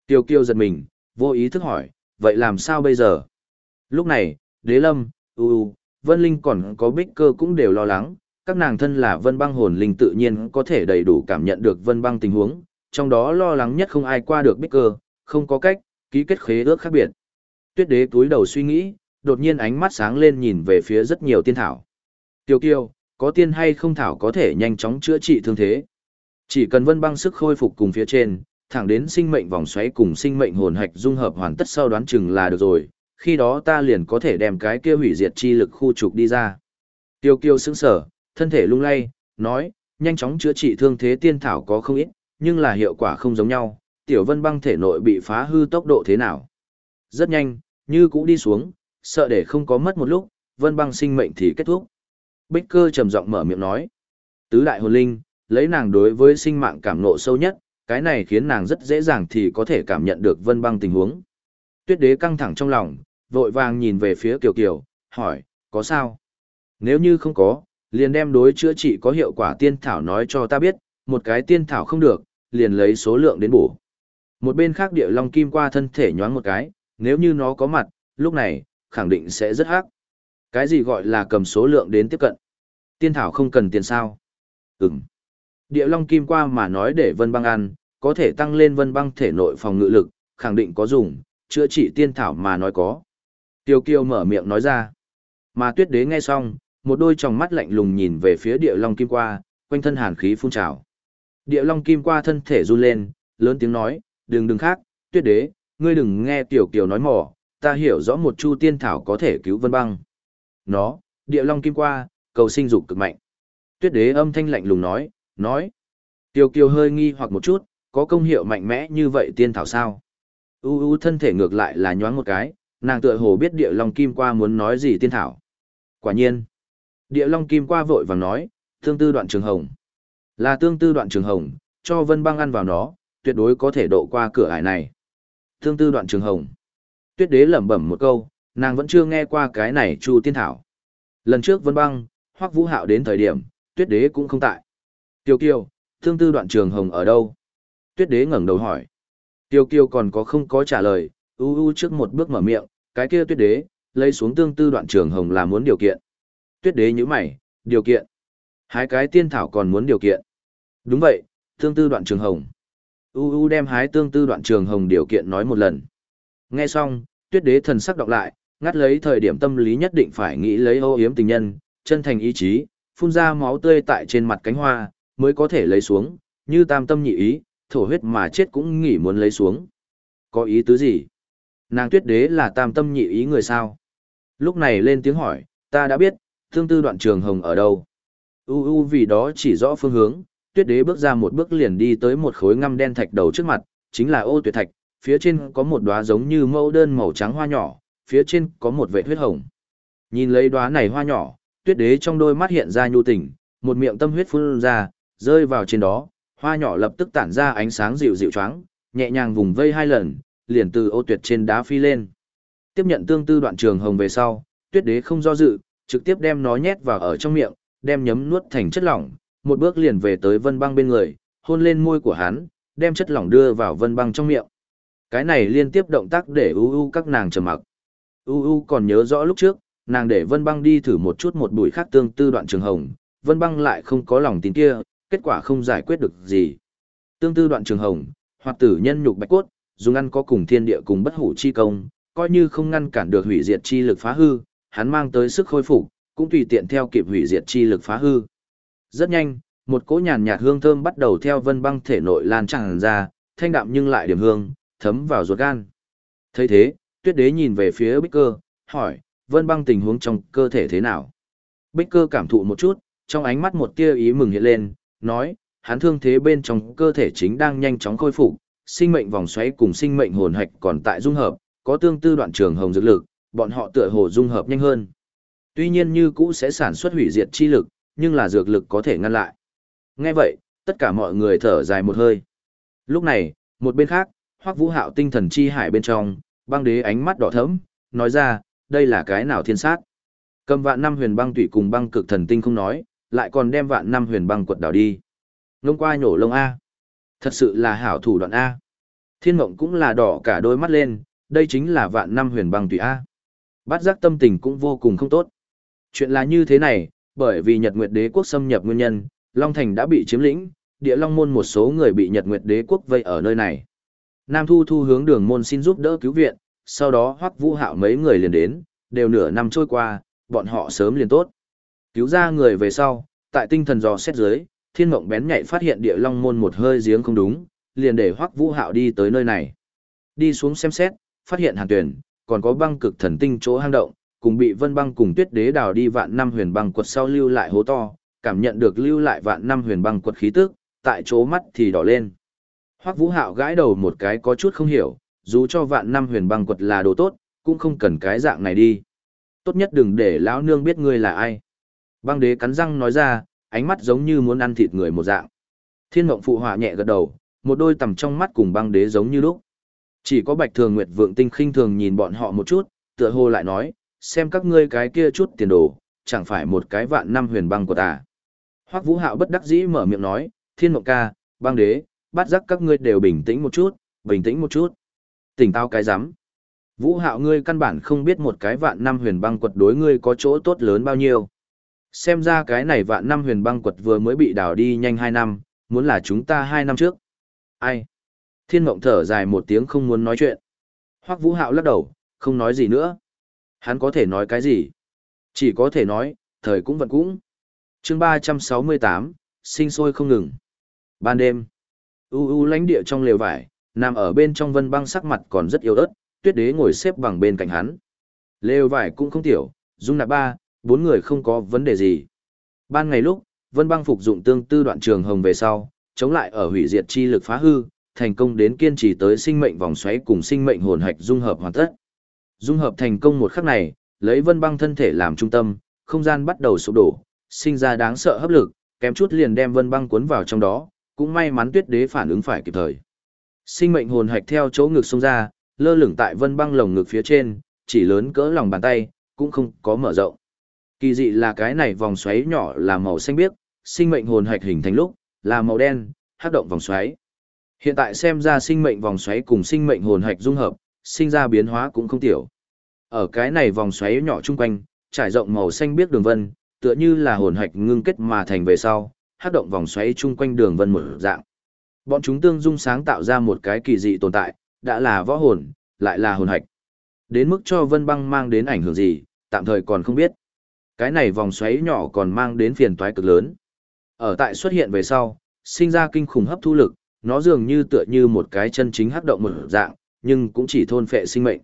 Tiêu kiêu giật mình, vô ý thức hỏi, vậy làm sao bây giờ? Lúc này, đế lâm, u vân linh còn có bích cơ cũng đều lo lắng, các nàng thân là vân băng hồn linh tự nhiên có thể đầy đủ cảm nhận được vân băng tình huống, trong đó lo lắng nhất không ai qua được bích cơ, không có cách, ký kết khế ước khác biệt. Tuyết đế túi đầu suy nghĩ, đột nhiên ánh mắt sáng lên nhìn về phía rất nhiều tiên thảo. Tiêu kiêu, có tiên hay không thảo có thể nhanh chóng chữa trị thương thế. Chỉ cần vân băng sức khôi phục cùng phía trên, thẳng đến sinh mệnh vòng xoáy cùng sinh mệnh hồn hạch dung hợp hoàn tất sau đoán chừng là được rồi, khi đó ta liền có thể đem cái kia hủy diệt chi lực khu trục đi ra. Tiêu kiêu sững sở, thân thể lung lay, nói, nhanh chóng chữa trị thương thế tiên thảo có không ít, nhưng là hiệu quả không giống nhau, tiểu vân băng thể nội bị phá hư tốc độ thế nào. Rất nhanh, như cũ đi xuống, sợ để không có mất một lúc, vân băng sinh mệnh thì kết thúc. Bích cơ trầm giọng mở miệng nói, tứ đại hồn linh, lấy nàng đối với sinh mạng cảm nộ sâu nhất, cái này khiến nàng rất dễ dàng thì có thể cảm nhận được vân băng tình huống. Tuyết đế căng thẳng trong lòng, vội vàng nhìn về phía Kiều Kiều, hỏi, có sao? Nếu như không có, liền đem đối chữa trị có hiệu quả tiên thảo nói cho ta biết, một cái tiên thảo không được, liền lấy số lượng đến bổ. Một bên khác địa long kim qua thân thể nhoáng một cái, nếu như nó có mặt, lúc này, khẳng định sẽ rất hắc. Cái gì gọi là cầm số lượng đến tiếp cận? Tiên thảo không cần tiền sao? Ừm. Địa long kim qua mà nói để vân băng ăn, có thể tăng lên vân băng thể nội phòng ngự lực, khẳng định có dùng, chữa trị tiên thảo mà nói có. Tiêu kiêu mở miệng nói ra. Mà tuyết đế nghe xong, một đôi tròng mắt lạnh lùng nhìn về phía địa long kim qua, quanh thân hàn khí phun trào. Địa long kim qua thân thể run lên, lớn tiếng nói, đừng đừng khác, tuyết đế, ngươi đừng nghe tiểu kiều nói mỏ, ta hiểu rõ một chu tiên thảo có thể cứu vân băng. Nó, địa long kim qua, cầu sinh dục cực mạnh. Tuyết đế âm thanh lạnh lùng nói, nói. Tiểu kiều hơi nghi hoặc một chút, có công hiệu mạnh mẽ như vậy tiên thảo sao? U u thân thể ngược lại là nhoáng một cái, nàng tựa hồ biết địa long kim qua muốn nói gì tiên thảo. Quả nhiên. Địa Long Kim qua vội vàng nói, tương tư đoạn trường hồng. Là tương tư đoạn trường hồng, cho Vân Băng ăn vào nó, tuyệt đối có thể độ qua cửa ải này. Tương tư đoạn trường hồng. Tuyết đế lẩm bẩm một câu, nàng vẫn chưa nghe qua cái này Chu Tiên Thảo. Lần trước Vân Băng, Hoắc Vũ Hạo đến thời điểm, Tuyết đế cũng không tại. Tiêu Kiều, tương tư đoạn trường hồng ở đâu? Tuyết đế ngẩng đầu hỏi. Tiêu Kiều còn có không có trả lời, u u trước một bước mở miệng, cái kia Tuyết đế, lấy xuống tương tư đoạn trường hồng là muốn điều kiện. Tuyết đế như mày, điều kiện. Hái cái tiên thảo còn muốn điều kiện. Đúng vậy, tương tư đoạn trường hồng. U U đem hái tương tư đoạn trường hồng điều kiện nói một lần. Nghe xong, tuyết đế thần sắc đọc lại, ngắt lấy thời điểm tâm lý nhất định phải nghĩ lấy ô yếm tình nhân, chân thành ý chí, phun ra máu tươi tại trên mặt cánh hoa, mới có thể lấy xuống, như tam tâm nhị ý, thổ huyết mà chết cũng nghĩ muốn lấy xuống. Có ý tứ gì? Nàng tuyết đế là tam tâm nhị ý người sao? Lúc này lên tiếng hỏi, ta đã biết, tương tư đoạn trường hồng ở đâu? U u vì đó chỉ rõ phương hướng, tuyết đế bước ra một bước liền đi tới một khối ngăm đen thạch đầu trước mặt, chính là ô tuyệt thạch, phía trên có một đóa giống như mẫu đơn màu trắng hoa nhỏ, phía trên có một vệ huyết hồng. Nhìn lấy đóa này hoa nhỏ, tuyết đế trong đôi mắt hiện ra nhu tình, một miệng tâm huyết phun ra, rơi vào trên đó, hoa nhỏ lập tức tản ra ánh sáng dịu dịu choáng, nhẹ nhàng vùng vây hai lần, liền từ ô tuyệt trên đá phi lên. Tiếp nhận tương tư đoạn trường hồng về sau, tuyết đế không do dự, trực tiếp đem nó nhét vào ở trong miệng, đem nhấm nuốt thành chất lỏng, một bước liền về tới vân băng bên người, hôn lên môi của hắn, đem chất lỏng đưa vào vân băng trong miệng. Cái này liên tiếp động tác để u u các nàng trầm mặc. U u còn nhớ rõ lúc trước, nàng để vân băng đi thử một chút một bụi khác tương tư đoạn trường hồng, vân băng lại không có lòng tin kia, kết quả không giải quyết được gì. Tương tư đoạn trường hồng, hoặc tử nhân nhục bạch cốt, dùng ăn có cùng thiên địa cùng bất hủ chi công, coi như không ngăn cản được hủy diệt chi lực phá hư, hắn mang tới sức khôi phục, cũng tùy tiện theo kịp hủy diệt chi lực phá hư. Rất nhanh, một cỗ nhàn nhạt hương thơm bắt đầu theo vân băng thể nội lan tràn ra, thanh đạm nhưng lại điểm hương, thấm vào ruột gan. thấy thế, tuyết đế nhìn về phía bích cơ, hỏi, vân băng tình huống trong cơ thể thế nào? Bích cơ cảm thụ một chút, trong ánh mắt một tia ý mừng hiện lên, nói, hắn thương thế bên trong cơ thể chính đang nhanh chóng khôi phục, sinh mệnh vòng xoáy cùng sinh mệnh hồn hạch còn tại dung hợp, có tương tư đoạn trường hồng dược lực, bọn họ tựa hồ dung hợp nhanh hơn. Tuy nhiên như cũ sẽ sản xuất hủy diệt chi lực, nhưng là dược lực có thể ngăn lại. Nghe vậy, tất cả mọi người thở dài một hơi. Lúc này, một bên khác, Hoắc Vũ Hạo tinh thần chi hải bên trong, băng đế ánh mắt đỏ thẫm, nói ra, đây là cái nào thiên sát? Cầm vạn năm huyền băng tụy cùng băng cực thần tinh không nói, lại còn đem vạn năm huyền băng quật đảo đi. Ngông qua nhổ lông A. Thật sự là hảo thủ đoạn A. Thiên mộng cũng là đỏ cả đôi mắt lên, đây chính là vạn năm huyền băng tùy A. Bát giác tâm tình cũng vô cùng không tốt. Chuyện là như thế này, bởi vì Nhật Nguyệt Đế quốc xâm nhập nguyên nhân, Long Thành đã bị chiếm lĩnh, địa Long môn một số người bị Nhật Nguyệt Đế quốc vây ở nơi này. Nam Thu Thu hướng đường môn xin giúp đỡ cứu viện, sau đó Hoắc Vũ Hạo mấy người liền đến, đều nửa năm trôi qua, bọn họ sớm liền tốt. Cứu ra người về sau, tại tinh thần dò xét dưới, Thiên Mộng bén nhạy phát hiện địa Long môn một hơi giếng không đúng, liền để Hoắc Vũ Hạo đi tới nơi này. Đi xuống xem xét, phát hiện hàn tuyển, còn có băng cực thần tinh chỗ hang động, cùng bị vân băng cùng tuyết đế đào đi vạn năm huyền băng quật sau lưu lại hố to, cảm nhận được lưu lại vạn năm huyền băng quật khí tức, tại chỗ mắt thì đỏ lên. Hoắc Vũ Hạo gãi đầu một cái có chút không hiểu, dù cho vạn năm huyền băng quật là đồ tốt, cũng không cần cái dạng này đi. Tốt nhất đừng để lão nương biết ngươi là ai. Băng đế cắn răng nói ra, ánh mắt giống như muốn ăn thịt người một dạng. Thiên mộng phụ họa nhẹ gật đầu, một đôi tầm trong mắt cùng băng đế giống như lúc. Chỉ có Bạch Thường Nguyệt Vượng Tinh khinh thường nhìn bọn họ một chút, tựa hồ lại nói, xem các ngươi cái kia chút tiền đồ, chẳng phải một cái vạn năm huyền băng của ta. Hoắc Vũ Hạo bất đắc dĩ mở miệng nói, Thiên Mộng ca, băng đế, bắt giác các ngươi đều bình tĩnh một chút, bình tĩnh một chút. Tỉnh tao cái rắm Vũ Hạo ngươi căn bản không biết một cái vạn năm huyền băng quật đối ngươi có chỗ tốt lớn bao nhiêu. Xem ra cái này vạn năm huyền băng quật vừa mới bị đào đi nhanh hai năm, muốn là chúng ta hai năm trước. Ai? Thiên Mộng thở dài một tiếng không muốn nói chuyện. Hoắc Vũ Hạo lắc đầu, không nói gì nữa. Hắn có thể nói cái gì? Chỉ có thể nói, thời cũng vận cũng. chương 368, sinh sôi không ngừng. Ban đêm, u u lãnh địa trong lều vải, nằm ở bên trong vân băng sắc mặt còn rất yếu ớt, tuyết đế ngồi xếp bằng bên cạnh hắn. Lều vải cũng không tiểu, dung nạp ba, bốn người không có vấn đề gì. Ban ngày lúc, vân băng phục dụng tương tư đoạn trường hồng về sau, chống lại ở hủy diệt chi lực phá hư, thành công đến kiên trì tới sinh mệnh vòng xoáy cùng sinh mệnh hồn hạch dung hợp hoàn tất. Dung hợp thành công một khắc này, lấy vân băng thân thể làm trung tâm, không gian bắt đầu sụp đổ, sinh ra đáng sợ hấp lực, kém chút liền đem vân băng cuốn vào trong đó, cũng may mắn tuyết đế phản ứng phải kịp thời. Sinh mệnh hồn hạch theo chỗ ngực xông ra, lơ lửng tại vân băng lồng ngực phía trên, chỉ lớn cỡ lòng bàn tay, cũng không có mở rộng. Kỳ dị là cái này vòng xoáy nhỏ là màu xanh biếc, sinh mệnh hồn hạch hình thành lúc, là màu đen, hắc động vòng xoáy. Hiện tại xem ra sinh mệnh vòng xoáy cùng sinh mệnh hồn hạch dung hợp, sinh ra biến hóa cũng không tiểu. Ở cái này vòng xoáy nhỏ chung quanh, trải rộng màu xanh biếc đường vân, tựa như là hồn hạch ngưng kết mà thành về sau, hát động vòng xoáy chung quanh đường vân một dạng. Bọn chúng tương dung sáng tạo ra một cái kỳ dị tồn tại, đã là võ hồn, lại là hồn hạch. Đến mức cho vân băng mang đến ảnh hưởng gì, tạm thời còn không biết. Cái này vòng xoáy nhỏ còn mang đến phiền toái cực lớn. Ở tại xuất hiện về sau, sinh ra kinh khủng hấp thu lực, nó dường như tựa như một cái chân chính hấp động một dạng, nhưng cũng chỉ thôn phệ sinh mệnh.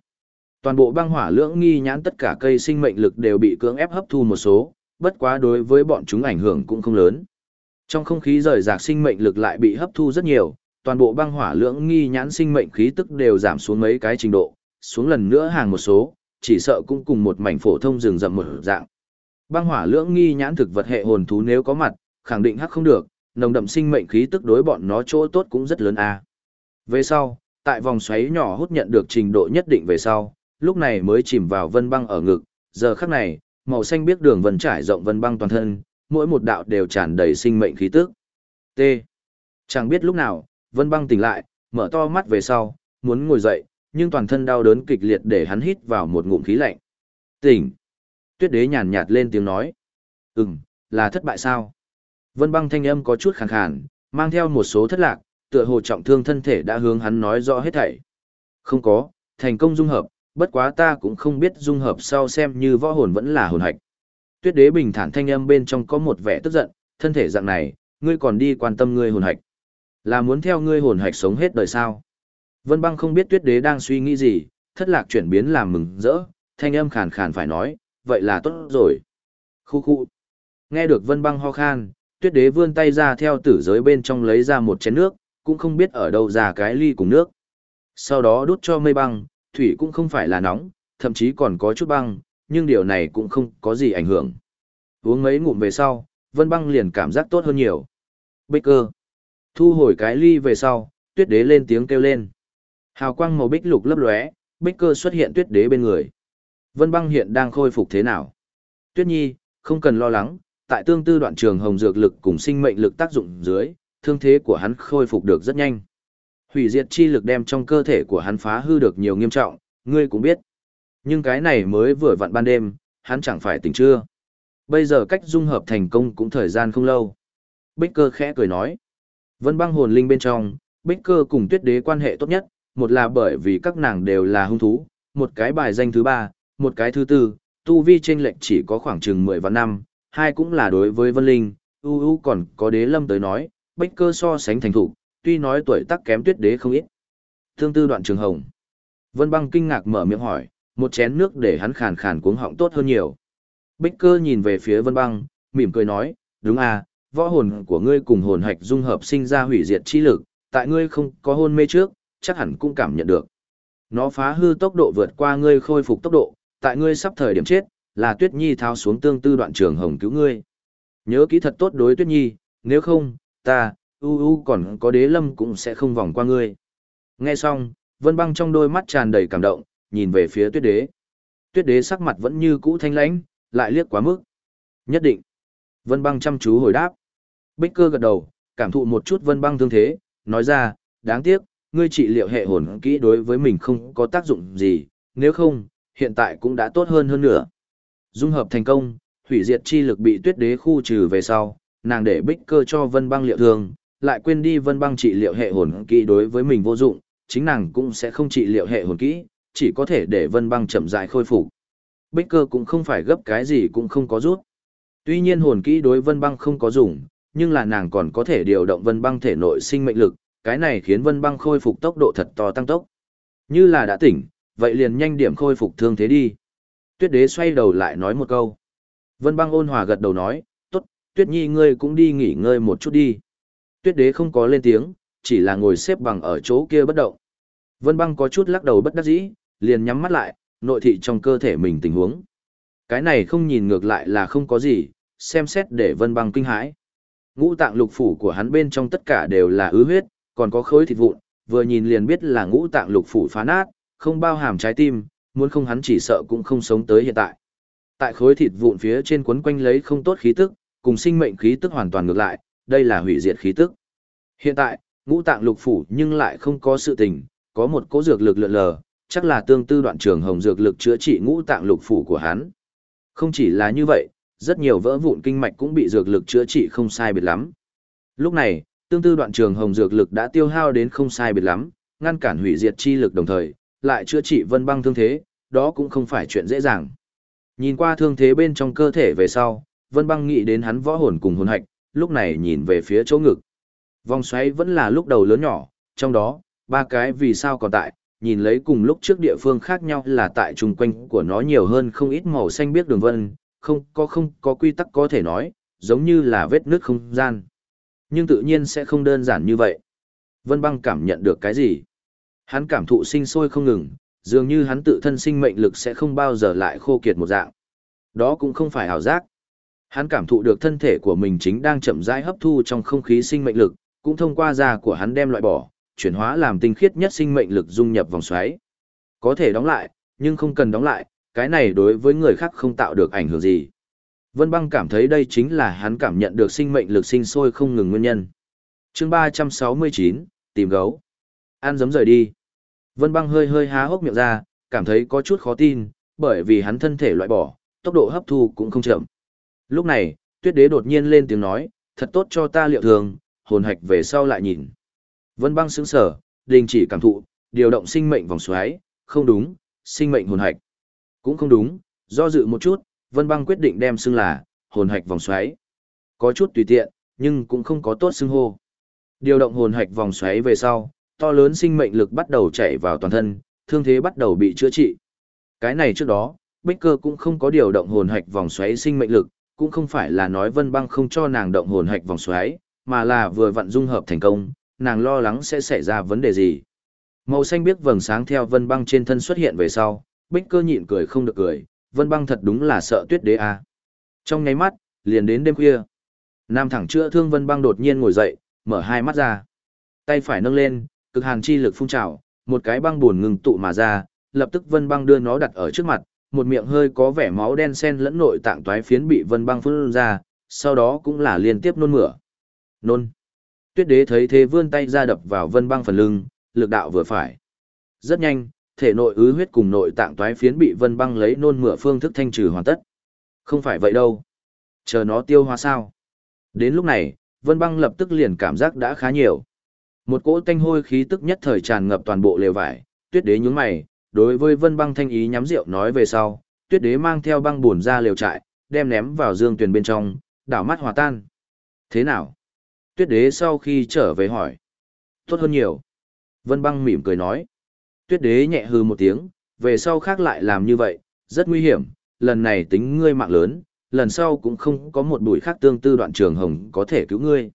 Toàn bộ băng hỏa lưỡng nghi nhãn tất cả cây sinh mệnh lực đều bị cưỡng ép hấp thu một số, bất quá đối với bọn chúng ảnh hưởng cũng không lớn. Trong không khí rời rạc sinh mệnh lực lại bị hấp thu rất nhiều, toàn bộ băng hỏa lưỡng nghi nhãn sinh mệnh khí tức đều giảm xuống mấy cái trình độ, xuống lần nữa hàng một số, chỉ sợ cũng cùng một mảnh phổ thông rừng rậm một dạng. Băng hỏa lưỡng nghi nhãn thực vật hệ hồn thú nếu có mặt, khẳng định hắc không được, nồng đậm sinh mệnh khí tức đối bọn nó chỗ tốt cũng rất lớn a. Về sau, tại vòng xoáy nhỏ hút nhận được trình độ nhất định về sau, lúc này mới chìm vào vân băng ở ngực, giờ khắc này, màu xanh biết đường vân trải rộng vân băng toàn thân, mỗi một đạo đều tràn đầy sinh mệnh khí tức. T. Chẳng biết lúc nào, vân băng tỉnh lại, mở to mắt về sau, muốn ngồi dậy, nhưng toàn thân đau đớn kịch liệt để hắn hít vào một ngụm khí lạnh. Tỉnh. Tuyết đế nhàn nhạt lên tiếng nói. Ừm, là thất bại sao? Vân băng thanh âm có chút khàn khàn, mang theo một số thất lạc, tựa hồ trọng thương thân thể đã hướng hắn nói rõ hết thảy. Không có, thành công dung hợp, bất quá ta cũng không biết dung hợp sau xem như võ hồn vẫn là hồn hạch. Tuyết đế bình thản thanh âm bên trong có một vẻ tức giận, thân thể dạng này, ngươi còn đi quan tâm ngươi hồn hạch. Là muốn theo ngươi hồn hạch sống hết đời sao? Vân băng không biết tuyết đế đang suy nghĩ gì, thất lạc chuyển biến làm mừng rỡ, thanh âm khàn khàn phải nói, vậy là tốt rồi. Khu khu. Nghe được vân băng ho khan, tuyết đế vươn tay ra theo tử giới bên trong lấy ra một chén nước, cũng không biết ở đâu ra cái ly cùng nước. Sau đó đút cho mây băng, thủy cũng không phải là nóng, thậm chí còn có chút băng, nhưng điều này cũng không có gì ảnh hưởng. Uống mấy ngụm về sau, vân băng liền cảm giác tốt hơn nhiều. Bích cơ. Thu hồi cái ly về sau, tuyết đế lên tiếng kêu lên. Hào quang màu bích lục lấp lóe, bích cơ xuất hiện tuyết đế bên người. Vân băng hiện đang khôi phục thế nào? Tuyết nhi, không cần lo lắng, tại tương tư đoạn trường hồng dược lực cùng sinh mệnh lực tác dụng dưới, thương thế của hắn khôi phục được rất nhanh. Hủy diệt chi lực đem trong cơ thể của hắn phá hư được nhiều nghiêm trọng, ngươi cũng biết. Nhưng cái này mới vừa vặn ban đêm, hắn chẳng phải tỉnh chưa. Bây giờ cách dung hợp thành công cũng thời gian không lâu. Bích cơ khẽ cười nói. Vân băng hồn linh bên trong, Bích cơ cùng tuyết đế quan hệ tốt nhất, một là bởi vì các nàng đều là hung thú, một cái bài danh thứ ba, một cái thứ tư, tu vi trên lệnh chỉ có khoảng chừng 10 và năm, hai cũng là đối với Vân Linh, u u còn có đế lâm tới nói, bách cơ so sánh thành thủ, tuy nói tuổi tác kém tuyết đế không ít. Thương tư đoạn trường hồng. Vân băng kinh ngạc mở miệng hỏi, một chén nước để hắn khàn khàn cuống họng tốt hơn nhiều. Bích cơ nhìn về phía vân băng, mỉm cười nói, đúng à, võ hồn của ngươi cùng hồn hạch dung hợp sinh ra hủy diệt chi lực, tại ngươi không có hôn mê trước, chắc hẳn cũng cảm nhận được. Nó phá hư tốc độ vượt qua ngươi khôi phục tốc độ, tại ngươi sắp thời điểm chết, là Tuyết Nhi tháo xuống tương tư đoạn trường hồng cứu ngươi. Nhớ kỹ thật tốt đối Tuyết Nhi, nếu không, ta, u u còn có đế lâm cũng sẽ không vòng qua ngươi. Nghe xong, Vân Băng trong đôi mắt tràn đầy cảm động, nhìn về phía Tuyết Đế. Tuyết Đế sắc mặt vẫn như cũ thanh lãnh, lại liếc quá mức. Nhất định. Vân Băng chăm chú hồi đáp. Bích Cơ gật đầu, cảm thụ một chút Vân Băng thương thế, nói ra, đáng tiếc, ngươi trị liệu hệ hồn kỹ đối với mình không có tác dụng gì, nếu không, hiện tại cũng đã tốt hơn hơn nữa. Dung hợp thành công, hủy diệt chi lực bị tuyết đế khu trừ về sau, nàng để bích cơ cho vân băng liệu thương, lại quên đi vân băng trị liệu hệ hồn kỹ đối với mình vô dụng, chính nàng cũng sẽ không trị liệu hệ hồn kỹ, chỉ có thể để vân băng chậm rãi khôi phục. Bích cơ cũng không phải gấp cái gì cũng không có rút. Tuy nhiên hồn kỹ đối vân băng không có dùng, nhưng là nàng còn có thể điều động vân băng thể nội sinh mệnh lực, cái này khiến vân băng khôi phục tốc độ thật to tăng tốc. Như là đã tỉnh, vậy liền nhanh điểm khôi phục thương thế đi. Tuyết đế xoay đầu lại nói một câu. Vân băng ôn hòa gật đầu nói, tốt, tuyết nhi ngươi cũng đi nghỉ ngơi một chút đi. Tuyết đế không có lên tiếng, chỉ là ngồi xếp bằng ở chỗ kia bất động. Vân băng có chút lắc đầu bất đắc dĩ, liền nhắm mắt lại, nội thị trong cơ thể mình tình huống. Cái này không nhìn ngược lại là không có gì, xem xét để vân băng kinh hãi. Ngũ tạng lục phủ của hắn bên trong tất cả đều là ứ huyết, còn có khối thịt vụn, vừa nhìn liền biết là ngũ tạng lục phủ phá nát, không bao hàm trái tim, muốn không hắn chỉ sợ cũng không sống tới hiện tại. Tại khối thịt vụn phía trên quấn quanh lấy không tốt khí tức, cùng sinh mệnh khí tức hoàn toàn ngược lại, đây là hủy diệt khí tức. Hiện tại, ngũ tạng lục phủ nhưng lại không có sự tình, có một cố dược lực lượn lờ, chắc là tương tư đoạn trường hồng dược lực chữa trị ngũ tạng lục phủ của hắn. Không chỉ là như vậy, rất nhiều vỡ vụn kinh mạch cũng bị dược lực chữa trị không sai biệt lắm. Lúc này, tương tư đoạn trường hồng dược lực đã tiêu hao đến không sai biệt lắm, ngăn cản hủy diệt chi lực đồng thời, lại chữa trị vân băng thương thế, đó cũng không phải chuyện dễ dàng. Nhìn qua thương thế bên trong cơ thể về sau, vân băng nghĩ đến hắn võ hồn cùng hồn hạch, lúc này nhìn về phía chỗ ngực. Vòng xoáy vẫn là lúc đầu lớn nhỏ, trong đó, ba cái vì sao còn tại, nhìn lấy cùng lúc trước địa phương khác nhau là tại chung quanh của nó nhiều hơn không ít màu xanh biết đường vân, không có không có quy tắc có thể nói, giống như là vết nước không gian. Nhưng tự nhiên sẽ không đơn giản như vậy. Vân băng cảm nhận được cái gì? Hắn cảm thụ sinh sôi không ngừng, dường như hắn tự thân sinh mệnh lực sẽ không bao giờ lại khô kiệt một dạng. Đó cũng không phải ảo giác. Hắn cảm thụ được thân thể của mình chính đang chậm rãi hấp thu trong không khí sinh mệnh lực, cũng thông qua da của hắn đem loại bỏ, chuyển hóa làm tinh khiết nhất sinh mệnh lực dung nhập vòng xoáy. Có thể đóng lại, nhưng không cần đóng lại, cái này đối với người khác không tạo được ảnh hưởng gì. Vân Băng cảm thấy đây chính là hắn cảm nhận được sinh mệnh lực sinh sôi không ngừng nguyên nhân. Chương 369, tìm gấu. An giấm rời đi. Vân Băng hơi hơi há hốc miệng ra, cảm thấy có chút khó tin, bởi vì hắn thân thể loại bỏ, tốc độ hấp thu cũng không chậm. Lúc này, Tuyết Đế đột nhiên lên tiếng nói, thật tốt cho ta liệu thường, hồn hạch về sau lại nhìn. Vân Băng sững sờ, đình chỉ cảm thụ, điều động sinh mệnh vòng xoáy, không đúng, sinh mệnh hồn hạch. Cũng không đúng, do dự một chút, Vân Băng quyết định đem xưng là hồn hạch vòng xoáy. Có chút tùy tiện, nhưng cũng không có tốt xưng hô. Điều động hồn hạch vòng xoáy về sau, to lớn sinh mệnh lực bắt đầu chảy vào toàn thân, thương thế bắt đầu bị chữa trị. Cái này trước đó, Bích Cơ cũng không có điều động hồn hạch vòng xoáy sinh mệnh lực, cũng không phải là nói Vân Băng không cho nàng động hồn hạch vòng xoáy, mà là vừa vận dung hợp thành công, nàng lo lắng sẽ xảy ra vấn đề gì. Màu xanh biếc vầng sáng theo Vân Băng trên thân xuất hiện về sau, Bích Cơ nhịn cười không được cười, Vân Băng thật đúng là sợ Tuyết Đế a. Trong nháy mắt, liền đến đêm khuya. Nam thẳng chữa thương Vân Băng đột nhiên ngồi dậy, mở hai mắt ra. Tay phải nâng lên, cực hàn chi lực phun trào, một cái băng buồn ngừng tụ mà ra, lập tức Vân Băng đưa nó đặt ở trước mặt, một miệng hơi có vẻ máu đen xen lẫn nội tạng toái phiến bị Vân Băng phun ra, sau đó cũng là liên tiếp nôn mửa. Nôn. Tuyết Đế thấy thế vươn tay ra đập vào Vân Băng phần lưng, lực đạo vừa phải. Rất nhanh, thể nội ứ huyết cùng nội tạng toái phiến bị Vân Băng lấy nôn mửa phương thức thanh trừ hoàn tất. Không phải vậy đâu. Chờ nó tiêu hóa sao? Đến lúc này, Vân Băng lập tức liền cảm giác đã khá nhiều. Một cỗ tanh hôi khí tức nhất thời tràn ngập toàn bộ lều vải, Tuyết Đế nhướng mày, đối với Vân Băng thanh ý nhắm rượu nói về sau, Tuyết Đế mang theo băng buồn ra lều trại, đem ném vào dương tuyền bên trong, đảo mắt hòa tan. Thế nào? Tuyết Đế sau khi trở về hỏi. Tốt hơn nhiều. Vân Băng mỉm cười nói. Tuyết Đế nhẹ hừ một tiếng, về sau khác lại làm như vậy, rất nguy hiểm, lần này tính ngươi mạng lớn, lần sau cũng không có một bụi khác tương tư đoạn trường hồng có thể cứu ngươi.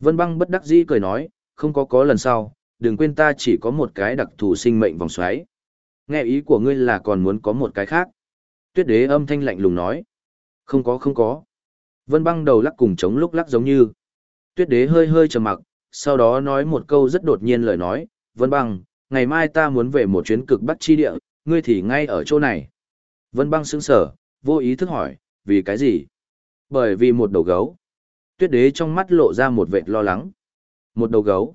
Vân Băng bất đắc dĩ cười nói, không có có lần sau, đừng quên ta chỉ có một cái đặc thù sinh mệnh vòng xoáy. Nghe ý của ngươi là còn muốn có một cái khác. Tuyết đế âm thanh lạnh lùng nói. Không có không có. Vân băng đầu lắc cùng chống lúc lắc giống như. Tuyết đế hơi hơi trầm mặc, sau đó nói một câu rất đột nhiên lời nói. Vân băng, ngày mai ta muốn về một chuyến cực bắc chi địa, ngươi thì ngay ở chỗ này. Vân băng sững sở, vô ý thức hỏi, vì cái gì? Bởi vì một đầu gấu. Tuyết đế trong mắt lộ ra một vệt lo lắng. Một đầu gấu.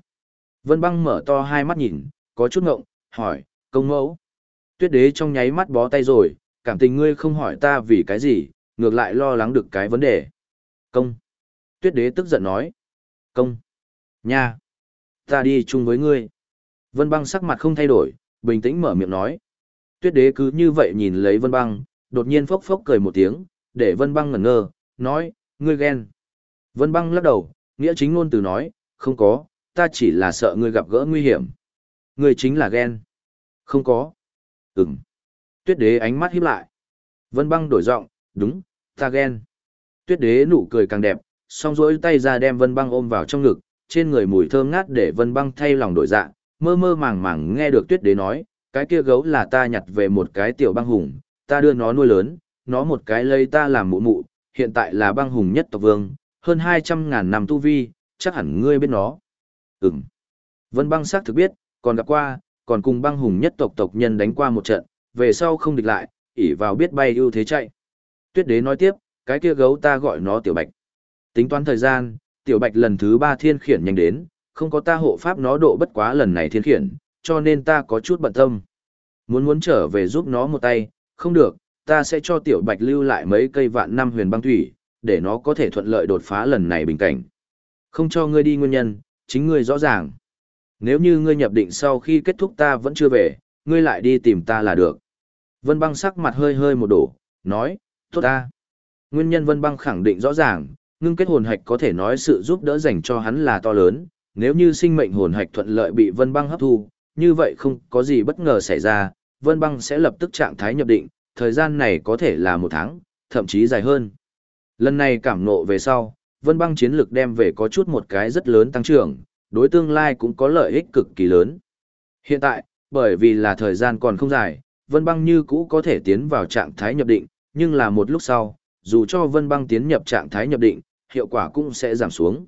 Vân băng mở to hai mắt nhìn, có chút ngộng, hỏi, công mẫu. Tuyết đế trong nháy mắt bó tay rồi, cảm tình ngươi không hỏi ta vì cái gì, ngược lại lo lắng được cái vấn đề. Công. Tuyết đế tức giận nói. Công. Nha. Ta đi chung với ngươi. Vân băng sắc mặt không thay đổi, bình tĩnh mở miệng nói. Tuyết đế cứ như vậy nhìn lấy vân băng, đột nhiên phốc phốc cười một tiếng, để vân băng ngẩn ngơ, nói, ngươi ghen. Vân băng lắc đầu, nghĩa chính ngôn từ nói, không có, ta chỉ là sợ ngươi gặp gỡ nguy hiểm. Ngươi chính là ghen. Không có. Ừm. Tuyết đế ánh mắt híp lại. Vân băng đổi giọng, đúng, ta ghen. Tuyết đế nụ cười càng đẹp, song rỗi tay ra đem vân băng ôm vào trong ngực, trên người mùi thơm ngát để vân băng thay lòng đổi dạ, mơ mơ màng màng nghe được tuyết đế nói, cái kia gấu là ta nhặt về một cái tiểu băng hùng, ta đưa nó nuôi lớn, nó một cái lấy ta làm mụ mụ, hiện tại là băng hùng nhất tộc vương, hơn hai trăm ngàn năm tu vi, chắc hẳn ngươi biết nó. Ừm. Vân băng xác thực biết, còn gặp qua, còn cùng băng hùng nhất tộc tộc nhân đánh qua một trận, về sau không địch lại, ỉ vào biết bay ưu thế chạy. Tuyết đế nói tiếp, cái kia gấu ta gọi nó tiểu bạch. Tính toán thời gian, tiểu bạch lần thứ ba thiên khiển nhanh đến, không có ta hộ pháp nó độ bất quá lần này thiên khiển, cho nên ta có chút bận tâm. Muốn muốn trở về giúp nó một tay, không được, ta sẽ cho tiểu bạch lưu lại mấy cây vạn năm huyền băng thủy, để nó có thể thuận lợi đột phá lần này bình cảnh. Không cho ngươi đi nguyên nhân, chính ngươi rõ ràng. Nếu như ngươi nhập định sau khi kết thúc ta vẫn chưa về, ngươi lại đi tìm ta là được. Vân băng sắc mặt hơi hơi một đổ, nói, tốt ta. Nguyên nhân Vân băng khẳng định rõ ràng, ngưng kết hồn hạch có thể nói sự giúp đỡ dành cho hắn là to lớn, nếu như sinh mệnh hồn hạch thuận lợi bị Vân băng hấp thu, như vậy không có gì bất ngờ xảy ra, Vân băng sẽ lập tức trạng thái nhập định, thời gian này có thể là một tháng, thậm chí dài hơn. Lần này cảm nộ về sau, Vân Băng chiến lược đem về có chút một cái rất lớn tăng trưởng, đối tương lai cũng có lợi ích cực kỳ lớn. Hiện tại, bởi vì là thời gian còn không dài, Vân Băng như cũ có thể tiến vào trạng thái nhập định, nhưng là một lúc sau, dù cho Vân Băng tiến nhập trạng thái nhập định, hiệu quả cũng sẽ giảm xuống.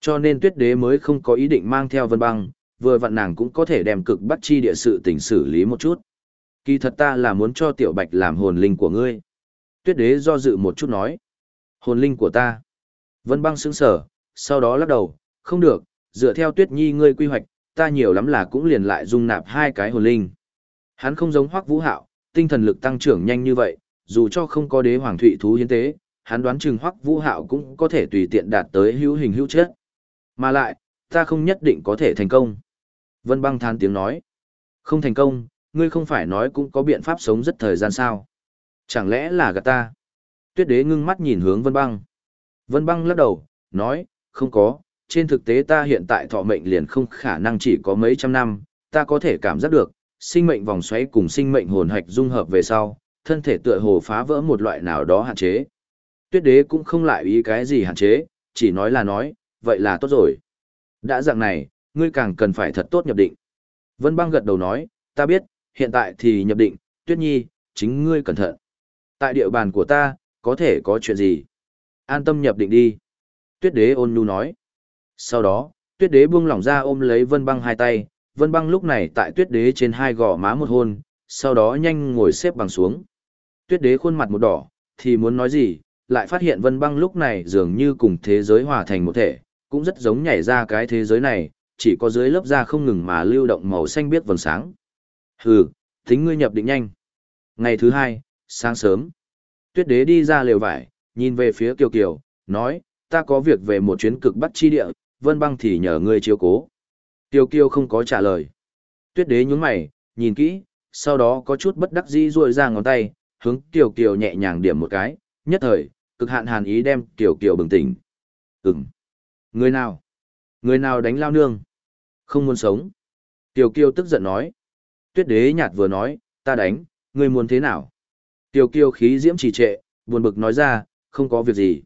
Cho nên Tuyết Đế mới không có ý định mang theo Vân Băng, vừa vặn nàng cũng có thể đem cực bắt chi địa sự tình xử lý một chút. Kỳ thật ta là muốn cho Tiểu Bạch làm hồn linh của ngươi. Tuyết Đế do dự một chút nói. Hồn linh của ta. Vân Băng sững sờ, sau đó lắc đầu, không được, dựa theo Tuyết Nhi ngươi quy hoạch, ta nhiều lắm là cũng liền lại dung nạp hai cái hồn linh. Hắn không giống Hoắc Vũ Hạo, tinh thần lực tăng trưởng nhanh như vậy, dù cho không có đế hoàng thụy thú hiến tế, hắn đoán chừng Hoắc Vũ Hạo cũng có thể tùy tiện đạt tới hữu hình hữu chất. Mà lại, ta không nhất định có thể thành công. Vân Băng than tiếng nói, không thành công, ngươi không phải nói cũng có biện pháp sống rất thời gian sao? Chẳng lẽ là gạt ta? Tuyết Đế ngưng mắt nhìn hướng Vân Băng. Vân Băng lắc đầu, nói, không có, trên thực tế ta hiện tại thọ mệnh liền không khả năng chỉ có mấy trăm năm, ta có thể cảm giác được, sinh mệnh vòng xoáy cùng sinh mệnh hồn hạch dung hợp về sau, thân thể tựa hồ phá vỡ một loại nào đó hạn chế. Tuyết đế cũng không lại ý cái gì hạn chế, chỉ nói là nói, vậy là tốt rồi. Đã dạng này, ngươi càng cần phải thật tốt nhập định. Vân băng gật đầu nói, ta biết, hiện tại thì nhập định, tuyết nhi, chính ngươi cẩn thận. Tại địa bàn của ta, có thể có chuyện gì? An tâm nhập định đi. Tuyết đế ôn nhu nói. Sau đó, tuyết đế buông lỏng ra ôm lấy vân băng hai tay, vân băng lúc này tại tuyết đế trên hai gò má một hôn, sau đó nhanh ngồi xếp bằng xuống. Tuyết đế khuôn mặt một đỏ, thì muốn nói gì, lại phát hiện vân băng lúc này dường như cùng thế giới hòa thành một thể, cũng rất giống nhảy ra cái thế giới này, chỉ có dưới lớp da không ngừng mà lưu động màu xanh biết vầng sáng. Hừ, tính ngươi nhập định nhanh. Ngày thứ hai, sáng sớm, tuyết đế đi ra lều vải, nhìn về phía Kiều Kiều, nói, ta có việc về một chuyến cực bắt chi địa, vân băng thì nhờ ngươi chiếu cố. Kiều Kiều không có trả lời. Tuyết đế nhún mày, nhìn kỹ, sau đó có chút bất đắc dĩ ruồi ra ngón tay, hướng Kiều Kiều nhẹ nhàng điểm một cái, nhất thời, cực hạn hàn ý đem Kiều Kiều bừng tỉnh. Ừm. Người nào? Người nào đánh lao nương? Không muốn sống. Kiều Kiều tức giận nói. Tuyết đế nhạt vừa nói, ta đánh, ngươi muốn thế nào? Kiều Kiều khí diễm trì trệ, buồn bực nói ra, không có việc gì.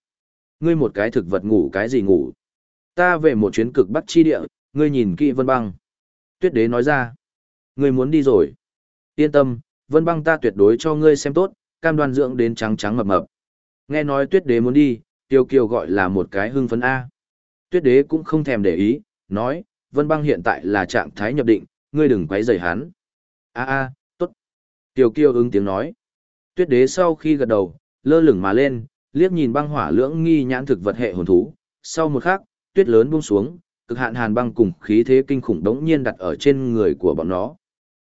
Ngươi một cái thực vật ngủ cái gì ngủ? Ta về một chuyến cực bắc chi địa, ngươi nhìn kỹ vân băng. Tuyết đế nói ra. Ngươi muốn đi rồi. Yên tâm, vân băng ta tuyệt đối cho ngươi xem tốt, cam đoan dưỡng đến trắng trắng mập mập. Nghe nói tuyết đế muốn đi, tiêu kiều gọi là một cái hưng phấn A. Tuyết đế cũng không thèm để ý, nói, vân băng hiện tại là trạng thái nhập định, ngươi đừng quấy rầy hắn. A a, tốt. Tiêu kiều ứng tiếng nói. Tuyết đế sau khi gật đầu, lơ lửng mà lên, liếc nhìn băng hỏa lưỡng nghi nhãn thực vật hệ hồn thú. Sau một khắc, tuyết lớn buông xuống, cực hạn hàn băng cùng khí thế kinh khủng đống nhiên đặt ở trên người của bọn nó.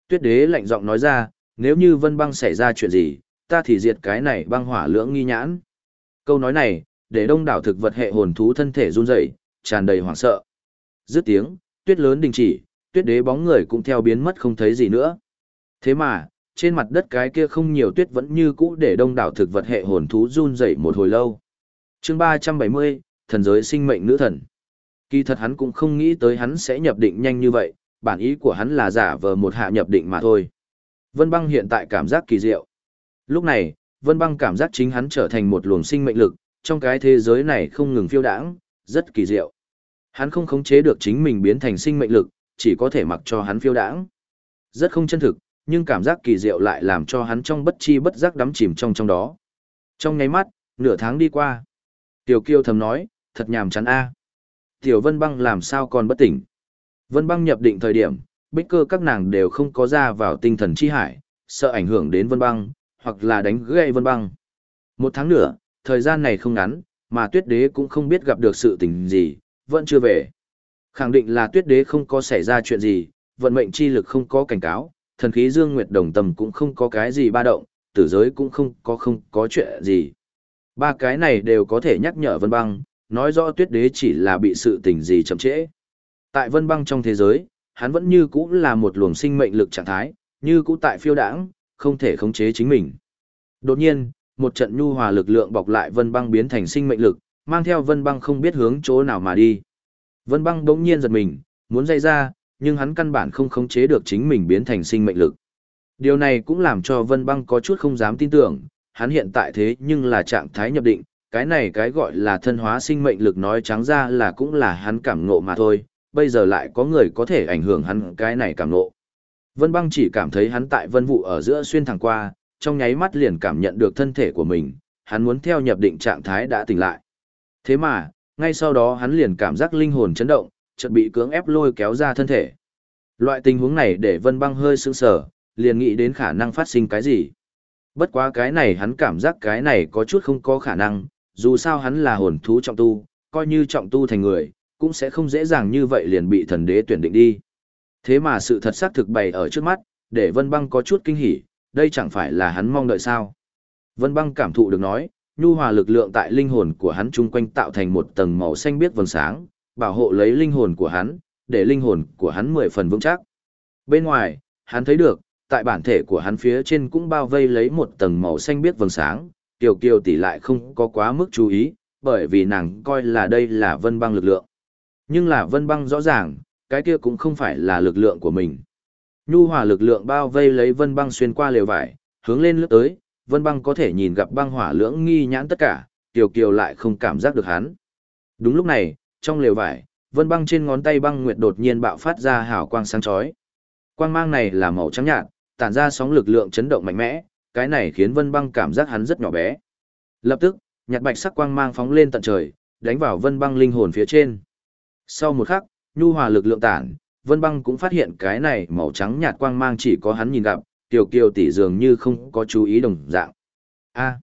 Tuyết đế lạnh giọng nói ra, nếu như vân băng xảy ra chuyện gì, ta thì diệt cái này băng hỏa lưỡng nghi nhãn. Câu nói này, để đông đảo thực vật hệ hồn thú thân thể run rẩy, tràn đầy hoảng sợ. Dứt tiếng, tuyết lớn đình chỉ, tuyết đế bóng người cũng theo biến mất không thấy gì nữa. Thế mà, trên mặt đất cái kia không nhiều tuyết vẫn như cũ để đông đảo thực vật hệ hồn thú run rẩy một hồi lâu. Chương 370, thần giới sinh mệnh nữ thần. Kỳ thật hắn cũng không nghĩ tới hắn sẽ nhập định nhanh như vậy, bản ý của hắn là giả vờ một hạ nhập định mà thôi. Vân băng hiện tại cảm giác kỳ diệu. Lúc này, Vân băng cảm giác chính hắn trở thành một luồng sinh mệnh lực, trong cái thế giới này không ngừng phiêu đãng, rất kỳ diệu. Hắn không khống chế được chính mình biến thành sinh mệnh lực, chỉ có thể mặc cho hắn phiêu đãng. Rất không chân thực, nhưng cảm giác kỳ diệu lại làm cho hắn trong bất chi bất giác đắm chìm trong trong đó. Trong nháy mắt, nửa tháng đi qua. Tiểu Kiêu thầm nói, thật nhàm chán a. Tiểu Vân Băng làm sao còn bất tỉnh? Vân Băng nhập định thời điểm, bích cơ các nàng đều không có ra vào tinh thần chi hải, sợ ảnh hưởng đến Vân Băng, hoặc là đánh gãy Vân Băng. Một tháng nữa, thời gian này không ngắn, mà Tuyết Đế cũng không biết gặp được sự tình gì, vẫn chưa về. Khẳng định là Tuyết Đế không có xảy ra chuyện gì, vận mệnh chi lực không có cảnh cáo, thần khí Dương Nguyệt Đồng Tâm cũng không có cái gì ba động, tử giới cũng không có không có chuyện gì. Ba cái này đều có thể nhắc nhở Vân Băng, nói rõ tuyết đế chỉ là bị sự tình gì chậm trễ. Tại Vân Băng trong thế giới, hắn vẫn như cũ là một luồng sinh mệnh lực trạng thái, như cũ tại phiêu đãng, không thể khống chế chính mình. Đột nhiên, một trận nhu hòa lực lượng bọc lại Vân Băng biến thành sinh mệnh lực, mang theo Vân Băng không biết hướng chỗ nào mà đi. Vân Băng đống nhiên giật mình, muốn dây ra, nhưng hắn căn bản không khống chế được chính mình biến thành sinh mệnh lực. Điều này cũng làm cho Vân Băng có chút không dám tin tưởng, hắn hiện tại thế nhưng là trạng thái nhập định, cái này cái gọi là thân hóa sinh mệnh lực nói trắng ra là cũng là hắn cảm ngộ mà thôi, bây giờ lại có người có thể ảnh hưởng hắn cái này cảm ngộ. Vân băng chỉ cảm thấy hắn tại vân vụ ở giữa xuyên thẳng qua, trong nháy mắt liền cảm nhận được thân thể của mình, hắn muốn theo nhập định trạng thái đã tỉnh lại. Thế mà, ngay sau đó hắn liền cảm giác linh hồn chấn động, chợt bị cưỡng ép lôi kéo ra thân thể. Loại tình huống này để Vân Băng hơi sững sờ, liền nghĩ đến khả năng phát sinh cái gì. Bất quá cái này hắn cảm giác cái này có chút không có khả năng, dù sao hắn là hồn thú trọng tu, coi như trọng tu thành người, cũng sẽ không dễ dàng như vậy liền bị thần đế tuyển định đi. Thế mà sự thật xác thực bày ở trước mắt, để Vân Băng có chút kinh hỉ, đây chẳng phải là hắn mong đợi sao. Vân Băng cảm thụ được nói, nhu hòa lực lượng tại linh hồn của hắn chung quanh tạo thành một tầng màu xanh biếc vầng sáng, bảo hộ lấy linh hồn của hắn, để linh hồn của hắn mười phần vững chắc. Bên ngoài, hắn thấy được, tại bản thể của hắn phía trên cũng bao vây lấy một tầng màu xanh biếc vầng sáng, Kiều Kiều tỷ lại không có quá mức chú ý, bởi vì nàng coi là đây là vân băng lực lượng. Nhưng là vân băng rõ ràng, cái kia cũng không phải là lực lượng của mình. Nhu hòa lực lượng bao vây lấy vân băng xuyên qua lều vải, hướng lên lướt tới, vân băng có thể nhìn gặp băng hỏa lưỡng nghi nhãn tất cả, Kiều Kiều lại không cảm giác được hắn. Đúng lúc này, trong lều vải, vân băng trên ngón tay băng nguyệt đột nhiên bạo phát ra hào quang sáng chói. Quang mang này là màu trắng nhạt, tản ra sóng lực lượng chấn động mạnh mẽ, cái này khiến vân băng cảm giác hắn rất nhỏ bé. Lập tức, nhạt bạch sắc quang mang phóng lên tận trời, đánh vào vân băng linh hồn phía trên. Sau một khắc, nhu hòa lực lượng tản, vân băng cũng phát hiện cái này màu trắng nhạt quang mang chỉ có hắn nhìn gặp, tiểu kiều tỷ dường như không có chú ý đồng dạng. A.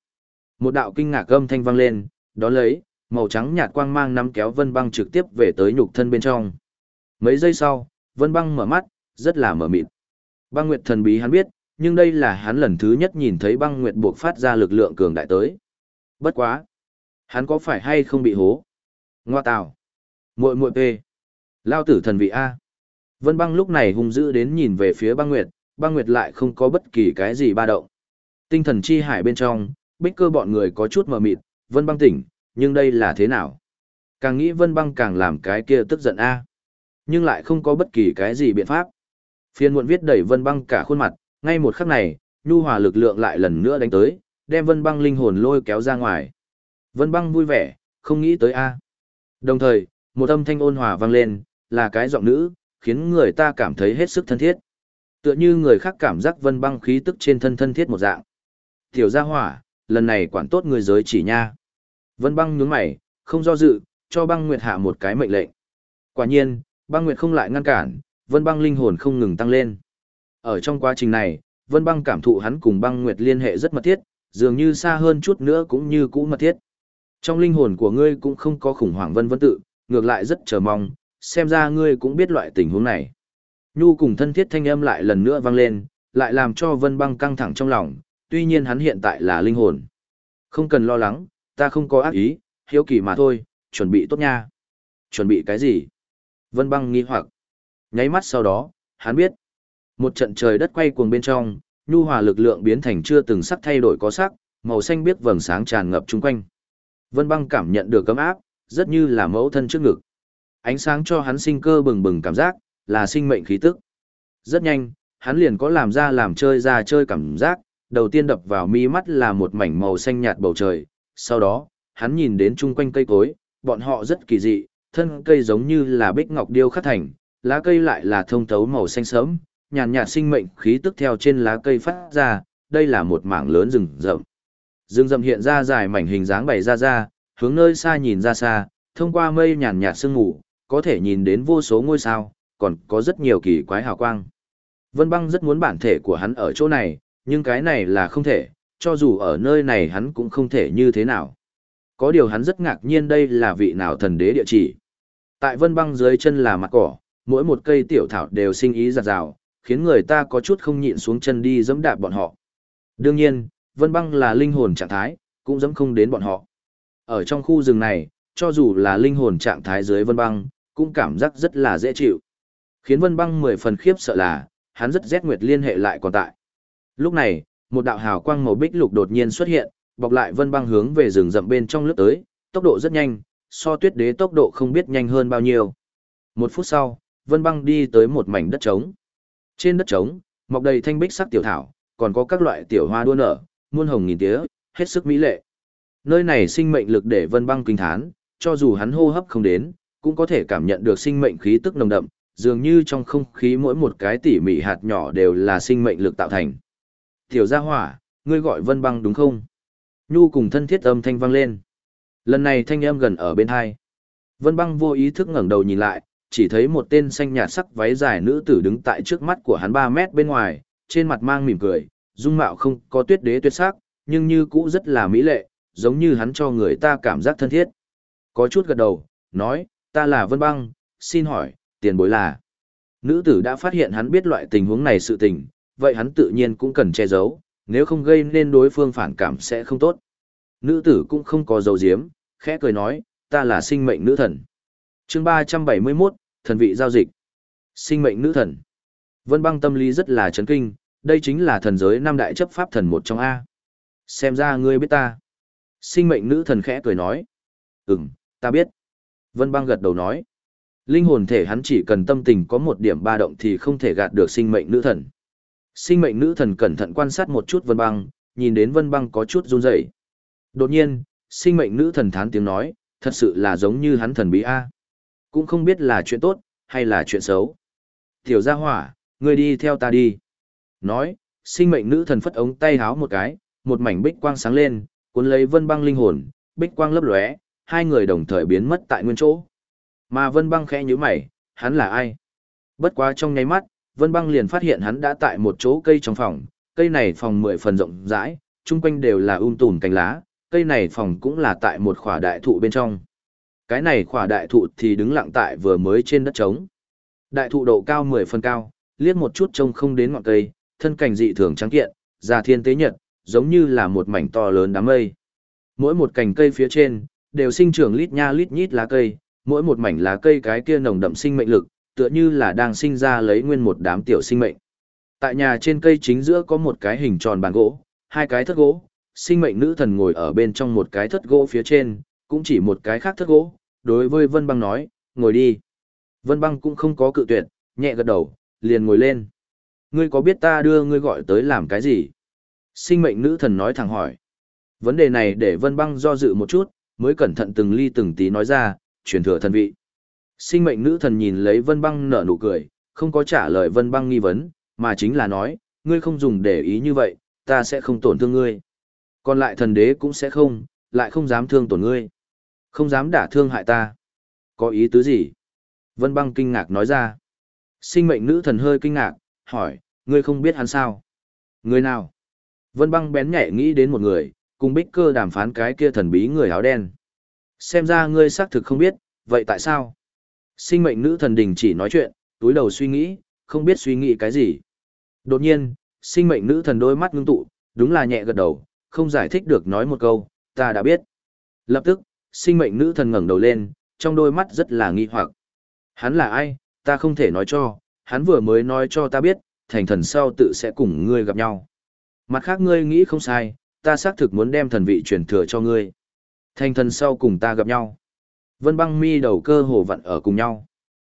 một đạo kinh ngạc âm thanh vang lên, đó lấy, màu trắng nhạt quang mang nắm kéo Vân Băng trực tiếp về tới nhục thân bên trong. Mấy giây sau, Vân Băng mở mắt, rất là mở mịt. Băng Nguyệt thần bí hắn biết, nhưng đây là hắn lần thứ nhất nhìn thấy Băng Nguyệt buộc phát ra lực lượng cường đại tới. Bất quá, hắn có phải hay không bị hố? Ngoa tào. Muội muội p. Lao tử thần vị a. Vân Băng lúc này hung dữ đến nhìn về phía Băng Nguyệt, Băng Nguyệt lại không có bất kỳ cái gì ba động. Tinh thần chi hải bên trong, Bích Cơ bọn người có chút mờ mịt, Vân Băng tỉnh, nhưng đây là thế nào? Càng nghĩ Vân Băng càng làm cái kia tức giận a. Nhưng lại không có bất kỳ cái gì biện pháp. Phiên muộn viết đẩy Vân Băng cả khuôn mặt, ngay một khắc này, nhu hòa lực lượng lại lần nữa đánh tới, đem Vân Băng linh hồn lôi kéo ra ngoài. Vân Băng vui vẻ, không nghĩ tới a. Đồng thời, một âm thanh ôn hòa vang lên, là cái giọng nữ, khiến người ta cảm thấy hết sức thân thiết. Tựa như người khác cảm giác Vân Băng khí tức trên thân thân thiết một dạng. Tiểu gia hỏa, lần này quản tốt người giới chỉ nha. Vân băng nhướng mày, không do dự, cho băng nguyệt hạ một cái mệnh lệnh. Quả nhiên, băng nguyệt không lại ngăn cản, vân băng linh hồn không ngừng tăng lên. Ở trong quá trình này, vân băng cảm thụ hắn cùng băng nguyệt liên hệ rất mật thiết, dường như xa hơn chút nữa cũng như cũ mật thiết. Trong linh hồn của ngươi cũng không có khủng hoảng vân vân tự, ngược lại rất chờ mong, xem ra ngươi cũng biết loại tình huống này. Nhu cùng thân thiết thanh âm lại lần nữa vang lên, lại làm cho vân băng căng thẳng trong lòng, tuy nhiên hắn hiện tại là linh hồn. Không cần lo lắng, ta không có ác ý, hiếu kỳ mà thôi, chuẩn bị tốt nha. Chuẩn bị cái gì? Vân băng nghi hoặc. Nháy mắt sau đó, hắn biết. Một trận trời đất quay cuồng bên trong, nhu hòa lực lượng biến thành chưa từng sắc thay đổi có sắc, màu xanh biết vầng sáng tràn ngập chung quanh. Vân băng cảm nhận được cấm áp, rất như là mẫu thân trước ngực. Ánh sáng cho hắn sinh cơ bừng bừng cảm giác, là sinh mệnh khí tức. Rất nhanh, hắn liền có làm ra làm chơi ra chơi cảm giác, đầu tiên đập vào mi mắt là một mảnh màu xanh nhạt bầu trời, sau đó, hắn nhìn đến chung quanh cây cối, bọn họ rất kỳ dị, thân cây giống như là bích ngọc điêu khắc thành, lá cây lại là thông thấu màu xanh sớm, nhàn nhạt sinh mệnh khí tức theo trên lá cây phát ra, đây là một mảng lớn rừng rậm. Rừng rậm hiện ra dài mảnh hình dáng bày ra ra, hướng nơi xa nhìn ra xa, thông qua mây nhàn nhạt sương mù, có thể nhìn đến vô số ngôi sao, còn có rất nhiều kỳ quái hào quang. Vân Băng rất muốn bản thể của hắn ở chỗ này, nhưng cái này là không thể, cho dù ở nơi này hắn cũng không thể như thế nào. Có điều hắn rất ngạc nhiên đây là vị nào thần đế địa chỉ. Tại vân băng dưới chân là mặt cỏ, mỗi một cây tiểu thảo đều sinh ý giặt rào, khiến người ta có chút không nhịn xuống chân đi dẫm đạp bọn họ. Đương nhiên, vân băng là linh hồn trạng thái, cũng dẫm không đến bọn họ. Ở trong khu rừng này, cho dù là linh hồn trạng thái dưới vân băng, cũng cảm giác rất là dễ chịu. Khiến vân băng mười phần khiếp sợ là, hắn rất rét nguyệt liên hệ lại còn tại. Lúc này, một đạo hào quang màu bích lục đột nhiên xuất hiện, bọc lại vân băng hướng về rừng rậm bên trong lướt tới, tốc độ rất nhanh, so tuyết đế tốc độ không biết nhanh hơn bao nhiêu. Một phút sau, vân băng đi tới một mảnh đất trống. Trên đất trống, mọc đầy thanh bích sắc tiểu thảo, còn có các loại tiểu hoa đua nở, muôn hồng nghìn tía, hết sức mỹ lệ. Nơi này sinh mệnh lực để Vân Băng kinh thán, cho dù hắn hô hấp không đến, cũng có thể cảm nhận được sinh mệnh khí tức nồng đậm, dường như trong không khí mỗi một cái tỉ mỉ hạt nhỏ đều là sinh mệnh lực tạo thành. Tiểu gia hỏa, ngươi gọi Vân Băng đúng không? Nhu cùng thân thiết âm thanh vang lên. Lần này thanh âm gần ở bên hai. Vân Băng vô ý thức ngẩng đầu nhìn lại, chỉ thấy một tên xanh nhạt sắc váy dài nữ tử đứng tại trước mắt của hắn 3 mét bên ngoài, trên mặt mang mỉm cười, dung mạo không có tuyết đế tuyệt sắc, nhưng như cũ rất là mỹ lệ, giống như hắn cho người ta cảm giác thân thiết. Có chút gật đầu, nói, ta là Vân Băng, xin hỏi, tiền bối là. Nữ tử đã phát hiện hắn biết loại tình huống này sự tình, vậy hắn tự nhiên cũng cần che giấu, nếu không gây nên đối phương phản cảm sẽ không tốt. Nữ tử cũng không có dấu diếm, khẽ cười nói, ta là sinh mệnh nữ thần. chương 371, thần vị giao dịch. Sinh mệnh nữ thần. Vân băng tâm lý rất là chấn kinh, đây chính là thần giới năm đại chấp pháp thần một trong A. Xem ra ngươi biết ta. Sinh mệnh nữ thần khẽ cười nói. Ừm, ta biết. Vân băng gật đầu nói. Linh hồn thể hắn chỉ cần tâm tình có một điểm ba động thì không thể gạt được sinh mệnh nữ thần. Sinh mệnh nữ thần cẩn thận quan sát một chút vân băng, nhìn đến vân băng có chút run rẩy. Đột nhiên, sinh mệnh nữ thần thán tiếng nói, thật sự là giống như hắn thần bí A. Cũng không biết là chuyện tốt, hay là chuyện xấu. Tiểu gia hỏa, ngươi đi theo ta đi. Nói, sinh mệnh nữ thần phất ống tay háo một cái, một mảnh bích quang sáng lên, cuốn lấy vân băng linh hồn, bích quang lấp lóe, hai người đồng thời biến mất tại nguyên chỗ. Mà vân băng khẽ nhíu mày, hắn là ai? Bất quá trong nháy mắt, vân băng liền phát hiện hắn đã tại một chỗ cây trong phòng, cây này phòng mười phần rộng rãi, chung quanh đều là um tùm cành lá, cây này phòng cũng là tại một khỏa đại thụ bên trong. Cái này khỏa đại thụ thì đứng lặng tại vừa mới trên đất trống. Đại thụ độ cao 10 phần cao, liếc một chút trông không đến ngọn cây, thân cảnh dị thường trắng kiện, già thiên tế nhật, giống như là một mảnh to lớn đám mây. Mỗi một cành cây phía trên, đều sinh trưởng lít nha lít nhít lá cây, mỗi một mảnh lá cây cái kia nồng đậm sinh mệnh lực, tựa như là đang sinh ra lấy nguyên một đám tiểu sinh mệnh. Tại nhà trên cây chính giữa có một cái hình tròn bàn gỗ, hai cái thất gỗ, sinh mệnh nữ thần ngồi ở bên trong một cái thất gỗ phía trên, cũng chỉ một cái khác thất gỗ, đối với Vân Băng nói, ngồi đi. Vân Băng cũng không có cự tuyệt, nhẹ gật đầu, liền ngồi lên. Ngươi có biết ta đưa ngươi gọi tới làm cái gì? Sinh mệnh nữ thần nói thẳng hỏi. Vấn đề này để Vân Băng do dự một chút, mới cẩn thận từng ly từng tí nói ra, truyền thừa thần vị. Sinh mệnh nữ thần nhìn lấy Vân Băng nở nụ cười, không có trả lời Vân Băng nghi vấn, mà chính là nói, ngươi không dùng để ý như vậy, ta sẽ không tổn thương ngươi. Còn lại thần đế cũng sẽ không, lại không dám thương tổn ngươi. Không dám đả thương hại ta. Có ý tứ gì? Vân băng kinh ngạc nói ra. Sinh mệnh nữ thần hơi kinh ngạc, hỏi, ngươi không biết hắn sao? Người nào? Vân băng bén nhạy nghĩ đến một người, cùng bích cơ đàm phán cái kia thần bí người áo đen. Xem ra ngươi xác thực không biết, vậy tại sao? Sinh mệnh nữ thần đình chỉ nói chuyện, túi đầu suy nghĩ, không biết suy nghĩ cái gì. Đột nhiên, sinh mệnh nữ thần đôi mắt ngưng tụ, đúng là nhẹ gật đầu, không giải thích được nói một câu, ta đã biết. Lập tức, sinh mệnh nữ thần ngẩng đầu lên, trong đôi mắt rất là nghi hoặc. Hắn là ai, ta không thể nói cho, hắn vừa mới nói cho ta biết, thành thần sau tự sẽ cùng ngươi gặp nhau. Mặt khác ngươi nghĩ không sai, ta xác thực muốn đem thần vị truyền thừa cho ngươi. Thành thần sau cùng ta gặp nhau. Vân băng mi đầu cơ hồ vặn ở cùng nhau.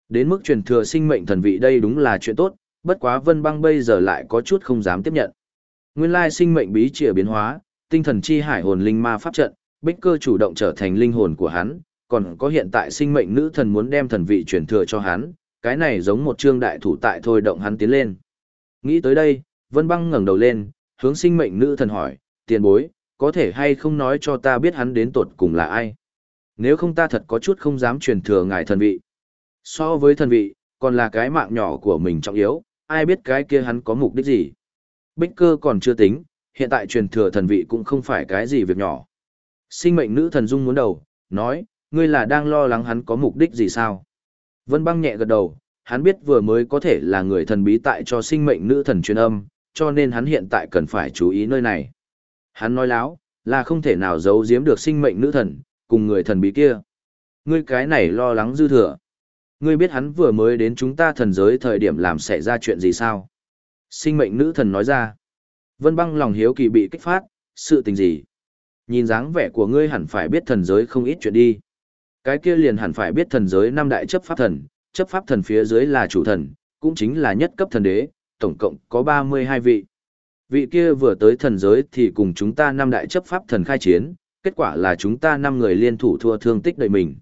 Đến mức truyền thừa sinh mệnh thần vị đây đúng là chuyện tốt, bất quá vân băng bây giờ lại có chút không dám tiếp nhận. Nguyên lai sinh mệnh bí trịa biến hóa, tinh thần chi hải hồn linh ma pháp trận, bích cơ chủ động trở thành linh hồn của hắn, còn có hiện tại sinh mệnh nữ thần muốn đem thần vị truyền thừa cho hắn, cái này giống một trương đại thủ tại thôi động hắn tiến lên. Nghĩ tới đây, Vân Băng ngẩng đầu lên, hướng sinh mệnh nữ thần hỏi, tiền bối, có thể hay không nói cho ta biết hắn đến tột cùng là ai? Nếu không ta thật có chút không dám truyền thừa ngài thần vị. So với thần vị, còn là cái mạng nhỏ của mình trọng yếu, ai biết cái kia hắn có mục đích gì? Bích cơ còn chưa tính, hiện tại truyền thừa thần vị cũng không phải cái gì việc nhỏ. Sinh mệnh nữ thần dung muốn đầu, nói, ngươi là đang lo lắng hắn có mục đích gì sao? Vân băng nhẹ gật đầu, hắn biết vừa mới có thể là người thần bí tại cho sinh mệnh nữ thần truyền âm, cho nên hắn hiện tại cần phải chú ý nơi này. Hắn nói láo, là không thể nào giấu giếm được sinh mệnh nữ thần, cùng người thần bí kia. Ngươi cái này lo lắng dư thừa. Ngươi biết hắn vừa mới đến chúng ta thần giới thời điểm làm xảy ra chuyện gì sao? Sinh mệnh nữ thần nói ra. Vân băng lòng hiếu kỳ bị kích phát, sự tình gì? Nhìn dáng vẻ của ngươi hẳn phải biết thần giới không ít chuyện đi. Cái kia liền hẳn phải biết thần giới năm đại chấp pháp thần, chấp pháp thần phía dưới là chủ thần, cũng chính là nhất cấp thần đế, tổng cộng có 32 vị. Vị kia vừa tới thần giới thì cùng chúng ta năm đại chấp pháp thần khai chiến, kết quả là chúng ta năm người liên thủ thua thương tích đầy mình.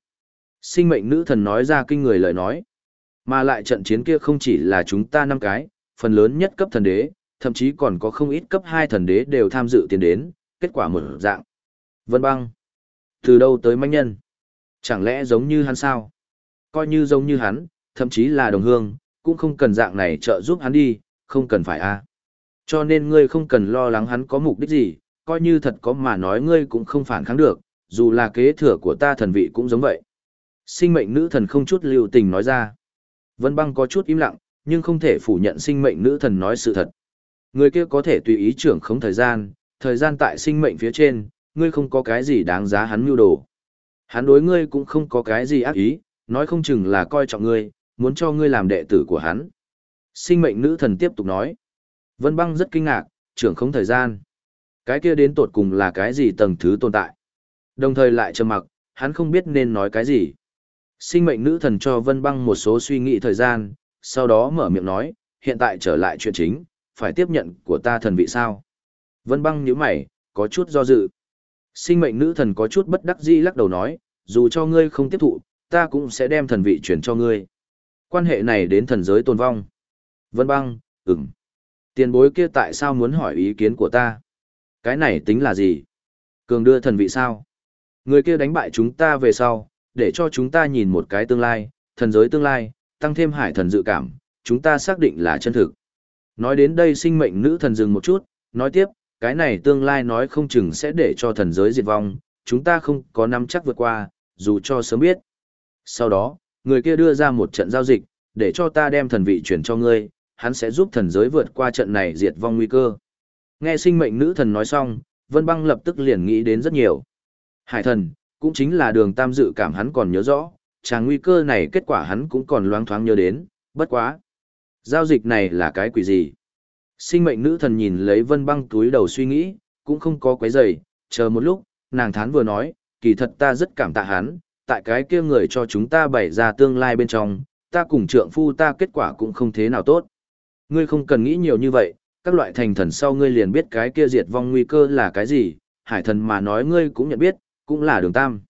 Sinh mệnh nữ thần nói ra kinh người lời nói. Mà lại trận chiến kia không chỉ là chúng ta năm cái, phần lớn nhất cấp thần đế, thậm chí còn có không ít cấp hai thần đế đều tham dự tiến đến, kết quả mở dạng. Vân băng. Từ đâu tới manh nhân? Chẳng lẽ giống như hắn sao? Coi như giống như hắn, thậm chí là đồng hương, cũng không cần dạng này trợ giúp hắn đi, không cần phải a. Cho nên ngươi không cần lo lắng hắn có mục đích gì, coi như thật có mà nói ngươi cũng không phản kháng được, dù là kế thừa của ta thần vị cũng giống vậy. Sinh mệnh nữ thần không chút lưu tình nói ra. Vân băng có chút im lặng, nhưng không thể phủ nhận sinh mệnh nữ thần nói sự thật. Người kia có thể tùy ý trưởng không thời gian, thời gian tại sinh mệnh phía trên, ngươi không có cái gì đáng giá hắn mưu đồ. Hắn đối ngươi cũng không có cái gì ác ý, nói không chừng là coi trọng ngươi, muốn cho ngươi làm đệ tử của hắn. Sinh mệnh nữ thần tiếp tục nói. Vân băng rất kinh ngạc, trưởng không thời gian. Cái kia đến tột cùng là cái gì tầng thứ tồn tại. Đồng thời lại trầm mặc, hắn không biết nên nói cái gì. Sinh mệnh nữ thần cho Vân băng một số suy nghĩ thời gian, sau đó mở miệng nói, hiện tại trở lại chuyện chính, phải tiếp nhận của ta thần vị sao. Vân băng nhíu mày, có chút do dự. Sinh mệnh nữ thần có chút bất đắc dĩ lắc đầu nói, dù cho ngươi không tiếp thụ, ta cũng sẽ đem thần vị chuyển cho ngươi. Quan hệ này đến thần giới tồn vong. Vân băng, ừm. Tiền bối kia tại sao muốn hỏi ý kiến của ta? Cái này tính là gì? Cường đưa thần vị sao? Người kia đánh bại chúng ta về sau, để cho chúng ta nhìn một cái tương lai, thần giới tương lai, tăng thêm hải thần dự cảm, chúng ta xác định là chân thực. Nói đến đây sinh mệnh nữ thần dừng một chút, nói tiếp, cái này tương lai nói không chừng sẽ để cho thần giới diệt vong, chúng ta không có nắm chắc vượt qua, dù cho sớm biết. Sau đó, người kia đưa ra một trận giao dịch, để cho ta đem thần vị chuyển cho ngươi, hắn sẽ giúp thần giới vượt qua trận này diệt vong nguy cơ. Nghe sinh mệnh nữ thần nói xong, Vân Băng lập tức liền nghĩ đến rất nhiều. Hải thần, cũng chính là đường tam dự cảm hắn còn nhớ rõ, chàng nguy cơ này kết quả hắn cũng còn loáng thoáng nhớ đến, bất quá. Giao dịch này là cái quỷ gì? Sinh mệnh nữ thần nhìn lấy Vân Băng túi đầu suy nghĩ, cũng không có quấy rầy, chờ một lúc, nàng thán vừa nói, kỳ thật ta rất cảm tạ hắn, tại cái kia người cho chúng ta bày ra tương lai bên trong, ta cùng trượng phu ta kết quả cũng không thế nào tốt. Ngươi không cần nghĩ nhiều như vậy, các loại thành thần sau ngươi liền biết cái kia diệt vong nguy cơ là cái gì, hải thần mà nói ngươi cũng nhận biết, cũng là đường tam.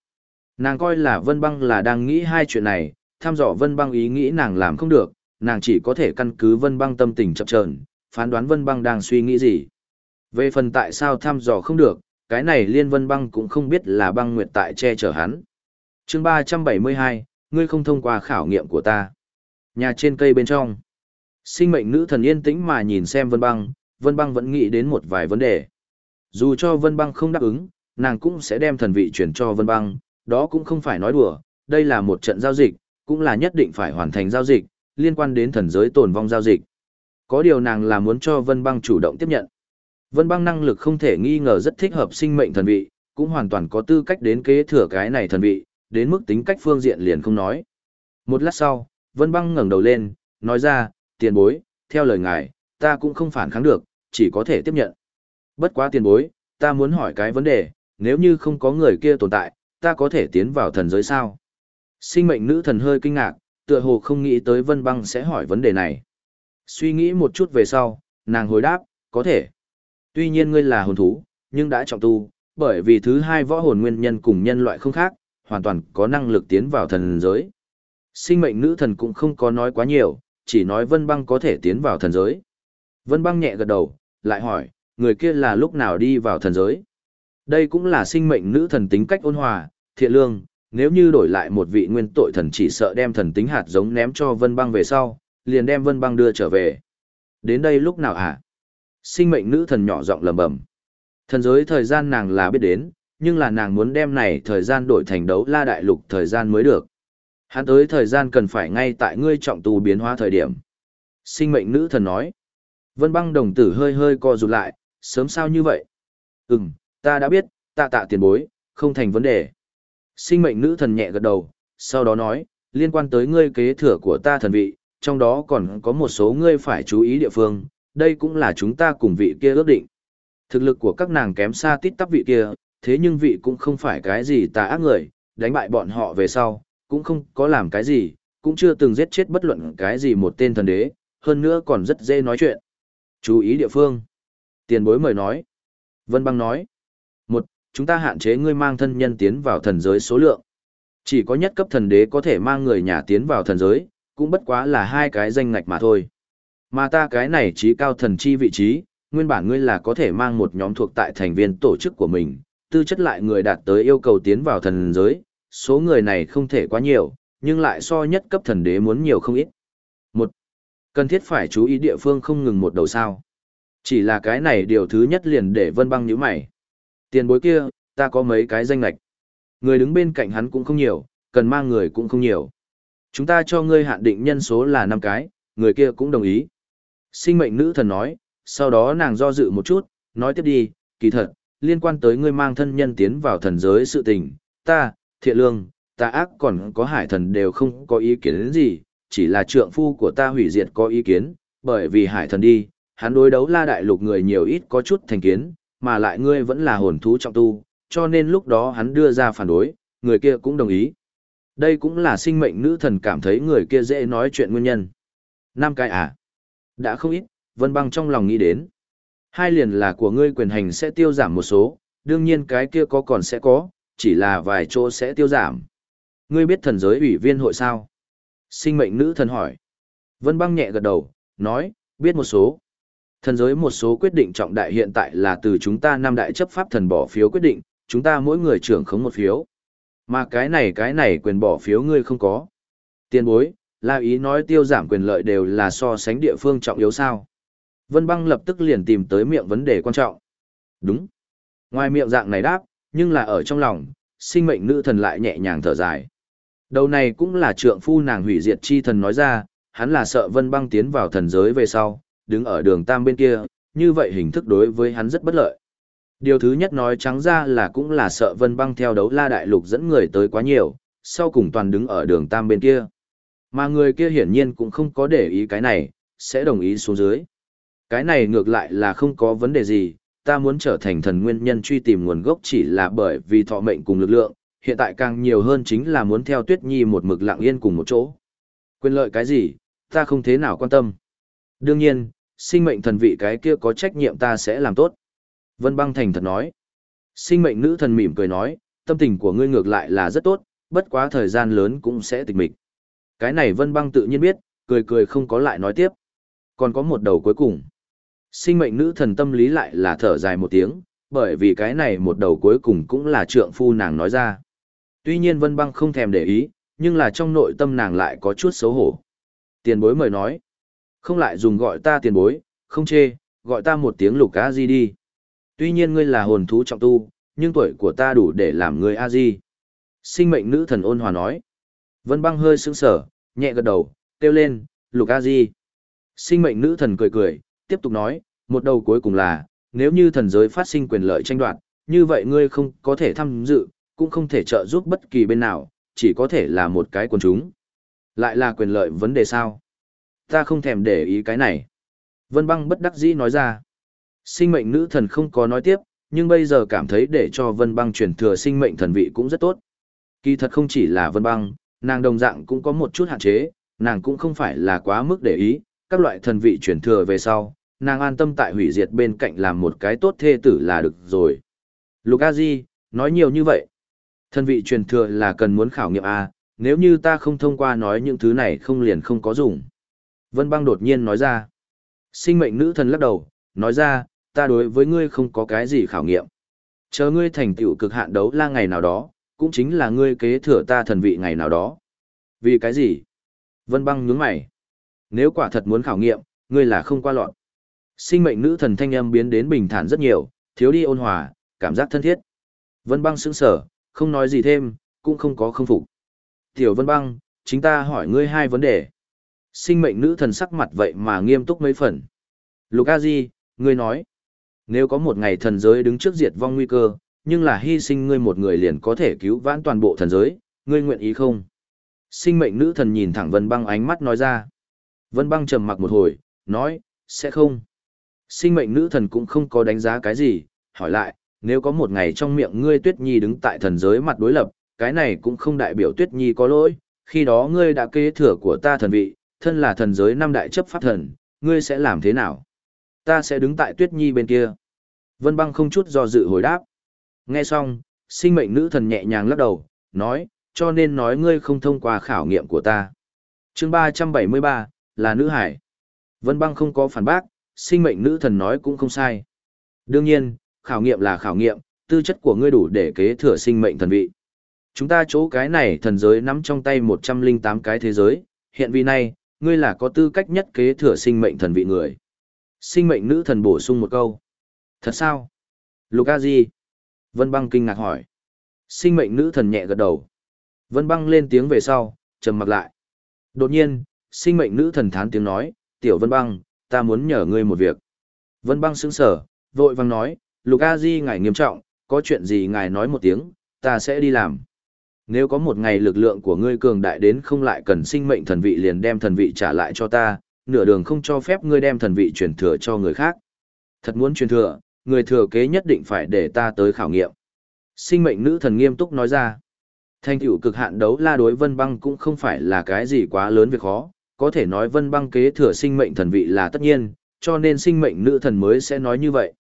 Nàng coi là Vân Băng là đang nghĩ hai chuyện này, tham dò Vân Băng ý nghĩ nàng làm không được, nàng chỉ có thể căn cứ Vân Băng tâm tình chậm chờn, phán đoán Vân Băng đang suy nghĩ gì. Về phần tại sao tham dò không được, cái này Liên Vân Băng cũng không biết là băng nguyệt tại che chở hắn. chương 372, ngươi không thông qua khảo nghiệm của ta. Nhà trên cây bên trong. Sinh mệnh nữ thần yên tĩnh mà nhìn xem Vân Băng, Vân Băng vẫn nghĩ đến một vài vấn đề. Dù cho Vân Băng không đáp ứng, nàng cũng sẽ đem thần vị chuyển cho Vân Băng, đó cũng không phải nói đùa, đây là một trận giao dịch, cũng là nhất định phải hoàn thành giao dịch, liên quan đến thần giới tồn vong giao dịch. Có điều nàng là muốn cho Vân Băng chủ động tiếp nhận. Vân Băng năng lực không thể nghi ngờ rất thích hợp sinh mệnh thần vị, cũng hoàn toàn có tư cách đến kế thừa cái này thần vị, đến mức tính cách phương diện liền không nói. Một lát sau, Vân Băng ngẩng đầu lên, nói ra, tiền bối, theo lời ngài, ta cũng không phản kháng được, chỉ có thể tiếp nhận. Bất quá tiền bối, ta muốn hỏi cái vấn đề, nếu như không có người kia tồn tại, ta có thể tiến vào thần giới sao? Sinh mệnh nữ thần hơi kinh ngạc, tựa hồ không nghĩ tới Vân Băng sẽ hỏi vấn đề này. Suy nghĩ một chút về sau, nàng hồi đáp, có thể. Tuy nhiên ngươi là hồn thú, nhưng đã trọng tu, bởi vì thứ hai võ hồn nguyên nhân cùng nhân loại không khác, hoàn toàn có năng lực tiến vào thần giới. Sinh mệnh nữ thần cũng không có nói quá nhiều, chỉ nói Vân Băng có thể tiến vào thần giới. Vân Băng nhẹ gật đầu, lại hỏi, người kia là lúc nào đi vào thần giới? Đây cũng là sinh mệnh nữ thần tính cách ôn hòa, thiện lương, nếu như đổi lại một vị nguyên tội thần chỉ sợ đem thần tính hạt giống ném cho Vân Băng về sau, liền đem Vân Băng đưa trở về. Đến đây lúc nào hả? Sinh mệnh nữ thần nhỏ giọng lẩm bẩm. Thần giới thời gian nàng là biết đến, nhưng là nàng muốn đem này thời gian đổi thành đấu la đại lục thời gian mới được. Hắn tới thời gian cần phải ngay tại ngươi trọng tù biến hóa thời điểm. Sinh mệnh nữ thần nói. Vân băng đồng tử hơi hơi co rụt lại, sớm sao như vậy? Ừm, ta đã biết, tạ tạ tiền bối, không thành vấn đề. Sinh mệnh nữ thần nhẹ gật đầu, sau đó nói, liên quan tới ngươi kế thừa của ta thần vị, trong đó còn có một số ngươi phải chú ý địa phương, đây cũng là chúng ta cùng vị kia ước định. Thực lực của các nàng kém xa tít tắp vị kia, thế nhưng vị cũng không phải cái gì tà ác người, đánh bại bọn họ về sau, cũng không có làm cái gì, cũng chưa từng giết chết bất luận cái gì một tên thần đế, hơn nữa còn rất dễ nói chuyện. Chú ý địa phương. Tiền bối mời nói. Vân băng nói. Một, chúng ta hạn chế ngươi mang thân nhân tiến vào thần giới số lượng. Chỉ có nhất cấp thần đế có thể mang người nhà tiến vào thần giới, cũng bất quá là hai cái danh ngạch mà thôi. Mà ta cái này trí cao thần chi vị trí, nguyên bản ngươi là có thể mang một nhóm thuộc tại thành viên tổ chức của mình, tư chất lại người đạt tới yêu cầu tiến vào thần giới, số người này không thể quá nhiều, nhưng lại so nhất cấp thần đế muốn nhiều không ít. Một, cần thiết phải chú ý địa phương không ngừng một đầu sao. Chỉ là cái này điều thứ nhất liền để vân băng nhíu mày. Tiền bối kia, ta có mấy cái danh lạch. Người đứng bên cạnh hắn cũng không nhiều, cần mang người cũng không nhiều. Chúng ta cho ngươi hạn định nhân số là 5 cái, người kia cũng đồng ý. Sinh mệnh nữ thần nói, sau đó nàng do dự một chút, nói tiếp đi, kỳ thật, liên quan tới ngươi mang thân nhân tiến vào thần giới sự tình, ta, thiện lương, ta ác còn có hải thần đều không có ý kiến gì, chỉ là trượng phu của ta hủy diệt có ý kiến, bởi vì hải thần đi, hắn đối đấu la đại lục người nhiều ít có chút thành kiến, mà lại ngươi vẫn là hồn thú trọng tu, cho nên lúc đó hắn đưa ra phản đối, người kia cũng đồng ý. Đây cũng là sinh mệnh nữ thần cảm thấy người kia dễ nói chuyện nguyên nhân. Năm cái à? Đã không ít, Vân Băng trong lòng nghĩ đến. Hai liền là của ngươi quyền hành sẽ tiêu giảm một số, đương nhiên cái kia có còn sẽ có, chỉ là vài chỗ sẽ tiêu giảm. Ngươi biết thần giới ủy viên hội sao? Sinh mệnh nữ thần hỏi. Vân Băng nhẹ gật đầu, nói, biết một số. Thần giới một số quyết định trọng đại hiện tại là từ chúng ta năm đại chấp pháp thần bỏ phiếu quyết định, chúng ta mỗi người trưởng khống một phiếu. Mà cái này cái này quyền bỏ phiếu ngươi không có. Tiền bối, La ý nói tiêu giảm quyền lợi đều là so sánh địa phương trọng yếu sao. Vân băng lập tức liền tìm tới miệng vấn đề quan trọng. Đúng. Ngoài miệng dạng này đáp, nhưng là ở trong lòng, sinh mệnh nữ thần lại nhẹ nhàng thở dài. Đầu này cũng là trượng phu nàng hủy diệt chi thần nói ra, hắn là sợ vân băng tiến vào thần giới về sau, đứng ở đường tam bên kia, như vậy hình thức đối với hắn rất bất lợi. Điều thứ nhất nói trắng ra là cũng là sợ vân băng theo đấu la đại lục dẫn người tới quá nhiều, sau cùng toàn đứng ở đường tam bên kia. Mà người kia hiển nhiên cũng không có để ý cái này, sẽ đồng ý xuống dưới. Cái này ngược lại là không có vấn đề gì, ta muốn trở thành thần nguyên nhân truy tìm nguồn gốc chỉ là bởi vì thọ mệnh cùng lực lượng, hiện tại càng nhiều hơn chính là muốn theo Tuyết Nhi một mực lặng yên cùng một chỗ. Quyền lợi cái gì, ta không thế nào quan tâm. Đương nhiên, sinh mệnh thần vị cái kia có trách nhiệm ta sẽ làm tốt. Vân băng thành thật nói. Sinh mệnh nữ thần mỉm cười nói, tâm tình của ngươi ngược lại là rất tốt, bất quá thời gian lớn cũng sẽ tịch mịch. Cái này vân băng tự nhiên biết, cười cười không có lại nói tiếp. Còn có một đầu cuối cùng. Sinh mệnh nữ thần tâm lý lại là thở dài một tiếng, bởi vì cái này một đầu cuối cùng cũng là trượng phu nàng nói ra. Tuy nhiên vân băng không thèm để ý, nhưng là trong nội tâm nàng lại có chút xấu hổ. Tiền bối mời nói. Không lại dùng gọi ta tiền bối, không chê, gọi ta một tiếng lục a di đi. Tuy nhiên ngươi là hồn thú trọng tu, nhưng tuổi của ta đủ để làm ngươi a di. Sinh mệnh nữ thần ôn hòa nói. Vân băng hơi sững sở, nhẹ gật đầu, kêu lên, lục a di. Sinh mệnh nữ thần cười cười, tiếp tục nói, một đầu cuối cùng là, nếu như thần giới phát sinh quyền lợi tranh đoạt, như vậy ngươi không có thể tham dự, cũng không thể trợ giúp bất kỳ bên nào, chỉ có thể là một cái quần chúng. Lại là quyền lợi vấn đề sao? Ta không thèm để ý cái này. Vân băng bất đắc dĩ nói ra. Sinh mệnh nữ thần không có nói tiếp, nhưng bây giờ cảm thấy để cho Vân băng truyền thừa sinh mệnh thần vị cũng rất tốt. Kỳ thật không chỉ là Vân băng, nàng đồng dạng cũng có một chút hạn chế, nàng cũng không phải là quá mức để ý, các loại thần vị truyền thừa về sau, nàng an tâm tại hủy diệt bên cạnh làm một cái tốt thê tử là được rồi. Lục A Di, nói nhiều như vậy. thân vị truyền thừa là cần muốn khảo nghiệm A, nếu như ta không thông qua nói những thứ này không liền không có dùng. Vân băng đột nhiên nói ra. Sinh mệnh nữ thần lắc đầu, nói ra, ta đối với ngươi không có cái gì khảo nghiệm. Chờ ngươi thành tựu cực hạn đấu la ngày nào đó, cũng chính là ngươi kế thừa ta thần vị ngày nào đó. Vì cái gì? Vân băng nhướng mày. Nếu quả thật muốn khảo nghiệm, ngươi là không qua lọt. Sinh mệnh nữ thần thanh âm biến đến bình thản rất nhiều, thiếu đi ôn hòa, cảm giác thân thiết. Vân băng sững sở, không nói gì thêm, cũng không có không phục. Tiểu Vân băng, chính ta hỏi ngươi hai vấn đề. Sinh mệnh nữ thần sắc mặt vậy mà nghiêm túc mấy phần. Lục A Di, ngươi nói, nếu có một ngày thần giới đứng trước diệt vong nguy cơ, nhưng là hy sinh ngươi một người liền có thể cứu vãn toàn bộ thần giới, ngươi nguyện ý không? Sinh mệnh nữ thần nhìn thẳng Vân Băng ánh mắt nói ra. Vân Băng trầm mặc một hồi, nói, sẽ không. Sinh mệnh nữ thần cũng không có đánh giá cái gì, hỏi lại, nếu có một ngày trong miệng ngươi Tuyết Nhi đứng tại thần giới mặt đối lập, cái này cũng không đại biểu Tuyết Nhi có lỗi, khi đó ngươi đã kế thừa của ta thần vị, thân là thần giới năm đại chấp pháp thần, ngươi sẽ làm thế nào? Ta sẽ đứng tại Tuyết Nhi bên kia. Vân băng không chút do dự hồi đáp. Nghe xong, sinh mệnh nữ thần nhẹ nhàng lắc đầu, nói, cho nên nói ngươi không thông qua khảo nghiệm của ta. chương 373, là nữ hải. Vân băng không có phản bác, sinh mệnh nữ thần nói cũng không sai. Đương nhiên, khảo nghiệm là khảo nghiệm, tư chất của ngươi đủ để kế thừa sinh mệnh thần vị. Chúng ta chỗ cái này thần giới nắm trong tay 108 cái thế giới, hiện vì này, ngươi là có tư cách nhất kế thừa sinh mệnh thần vị người. Sinh mệnh nữ thần bổ sung một câu. Thật sao? Lục A Di. Vân băng kinh ngạc hỏi. Sinh mệnh nữ thần nhẹ gật đầu. Vân băng lên tiếng về sau, trầm mặc lại. Đột nhiên, sinh mệnh nữ thần thán tiếng nói, tiểu vân băng, ta muốn nhờ ngươi một việc. Vân băng sững sở, vội vang nói, Luca di ngài nghiêm trọng, có chuyện gì ngài nói một tiếng, ta sẽ đi làm. Nếu có một ngày lực lượng của ngươi cường đại đến không lại cần sinh mệnh thần vị liền đem thần vị trả lại cho ta, nửa đường không cho phép ngươi đem thần vị truyền thừa cho người khác. Thật muốn truyền thừa, người thừa kế nhất định phải để ta tới khảo nghiệm. Sinh mệnh nữ thần nghiêm túc nói ra. Thanh tựu cực hạn đấu la đối vân băng cũng không phải là cái gì quá lớn việc khó, có thể nói vân băng kế thừa sinh mệnh thần vị là tất nhiên, cho nên sinh mệnh nữ thần mới sẽ nói như vậy.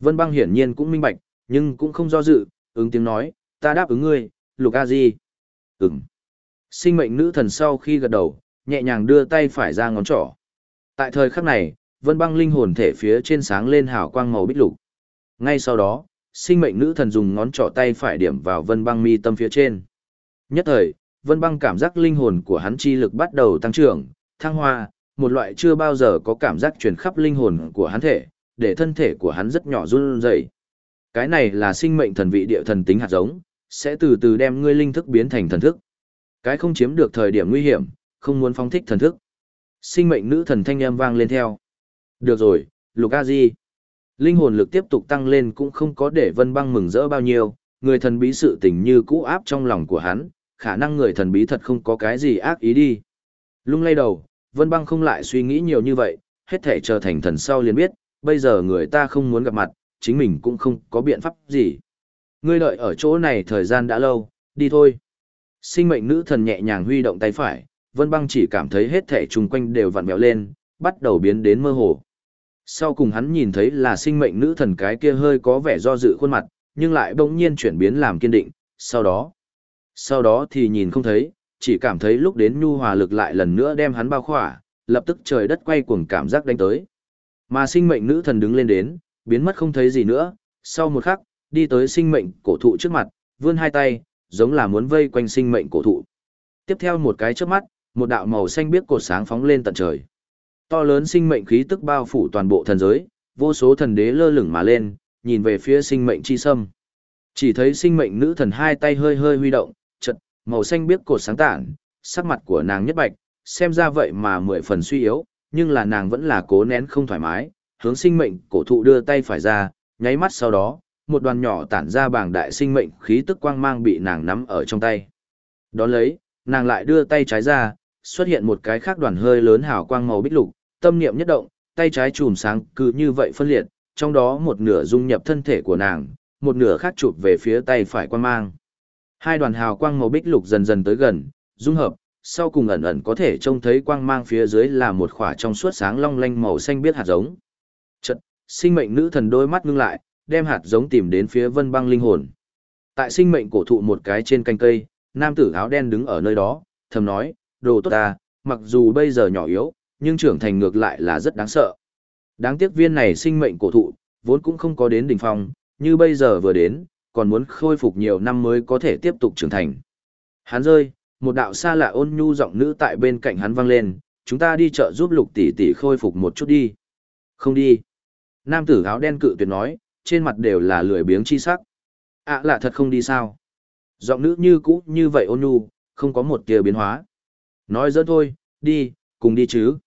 Vân băng hiển nhiên cũng minh bạch, nhưng cũng không do dự, ứng tiếng nói, ta đáp ứng ngươi, lục a di. Ừm. Sinh mệnh nữ thần sau khi gật đầu, nhẹ nhàng đưa tay phải ra ngón trỏ. Tại thời khắc này, vân băng linh hồn thể phía trên sáng lên hào quang màu bích lục. Ngay sau đó, sinh mệnh nữ thần dùng ngón trỏ tay phải điểm vào vân băng mi tâm phía trên. Nhất thời, vân băng cảm giác linh hồn của hắn chi lực bắt đầu tăng trưởng, thăng hoa, một loại chưa bao giờ có cảm giác truyền khắp linh hồn của hắn thể, để thân thể của hắn rất nhỏ run rẩy. Cái này là sinh mệnh thần vị địa thần tính hạt giống, sẽ từ từ đem ngươi linh thức biến thành thần thức. Cái không chiếm được thời điểm nguy hiểm, không muốn phóng thích thần thức. Sinh mệnh nữ thần thanh âm vang lên theo. Được rồi, Lục A Di. Linh hồn lực tiếp tục tăng lên cũng không có để Vân Băng mừng rỡ bao nhiêu, người thần bí sự tình như cũ áp trong lòng của hắn, khả năng người thần bí thật không có cái gì ác ý đi. Lung lay đầu, Vân Băng không lại suy nghĩ nhiều như vậy, hết thể trở thành thần sau liền biết, bây giờ người ta không muốn gặp mặt, chính mình cũng không có biện pháp gì. Ngươi đợi ở chỗ này thời gian đã lâu, đi thôi. Sinh mệnh nữ thần nhẹ nhàng huy động tay phải, Vân Băng chỉ cảm thấy hết thể chung quanh đều vặn vẹo lên, bắt đầu biến đến mơ hồ. Sau cùng hắn nhìn thấy là sinh mệnh nữ thần cái kia hơi có vẻ do dự khuôn mặt, nhưng lại bỗng nhiên chuyển biến làm kiên định, sau đó. Sau đó thì nhìn không thấy, chỉ cảm thấy lúc đến nhu hòa lực lại lần nữa đem hắn bao khỏa, lập tức trời đất quay cuồng cảm giác đánh tới. Mà sinh mệnh nữ thần đứng lên đến, biến mất không thấy gì nữa, sau một khắc, đi tới sinh mệnh cổ thụ trước mặt, vươn hai tay, giống là muốn vây quanh sinh mệnh cổ thụ. Tiếp theo một cái chớp mắt, một đạo màu xanh biếc cột sáng phóng lên tận trời. To lớn sinh mệnh khí tức bao phủ toàn bộ thần giới, vô số thần đế lơ lửng mà lên, nhìn về phía sinh mệnh chi sâm. Chỉ thấy sinh mệnh nữ thần hai tay hơi hơi huy động, màu xanh biếc cột sáng tản, sắc mặt của nàng nhất bạch, xem ra vậy mà mười phần suy yếu, nhưng là nàng vẫn là cố nén không thoải mái, hướng sinh mệnh cổ thụ đưa tay phải ra, nháy mắt sau đó, một đoàn nhỏ tản ra bảng đại sinh mệnh khí tức quang mang bị nàng nắm ở trong tay. Đón lấy, nàng lại đưa tay trái ra, xuất hiện một cái khác đoàn hơi lớn hào quang màu bích lục, tâm niệm nhất động, tay trái chùm sáng cứ như vậy phân liệt, trong đó một nửa dung nhập thân thể của nàng, một nửa khác chụp về phía tay phải quang mang. Hai đoàn hào quang màu bích lục dần dần tới gần, dung hợp, sau cùng ẩn ẩn có thể trông thấy quang mang phía dưới là một khỏa trong suốt sáng long lanh màu xanh biết hạt giống. Chật, sinh mệnh nữ thần đôi mắt ngưng lại, đem hạt giống tìm đến phía vân băng linh hồn. Tại sinh mệnh cổ thụ một cái trên canh cây, nam tử áo đen đứng ở nơi đó, thầm nói, đồ tốt ta, mặc dù bây giờ nhỏ yếu, nhưng trưởng thành ngược lại là rất đáng sợ. Đáng tiếc viên này sinh mệnh cổ thụ, vốn cũng không có đến đỉnh phong, như bây giờ vừa đến, còn muốn khôi phục nhiều năm mới có thể tiếp tục trưởng thành. Hắn rơi, một đạo xa lạ ôn nhu giọng nữ tại bên cạnh hắn vang lên, chúng ta đi chợ giúp lục tỷ tỷ khôi phục một chút đi. Không đi. Nam tử áo đen cự tuyệt nói, trên mặt đều là lười biếng chi sắc. À lạ thật không đi sao. Giọng nữ như cũ như vậy ôn nhu, không có một tia biến hóa. Nói dỡ thôi, đi, cùng đi chứ.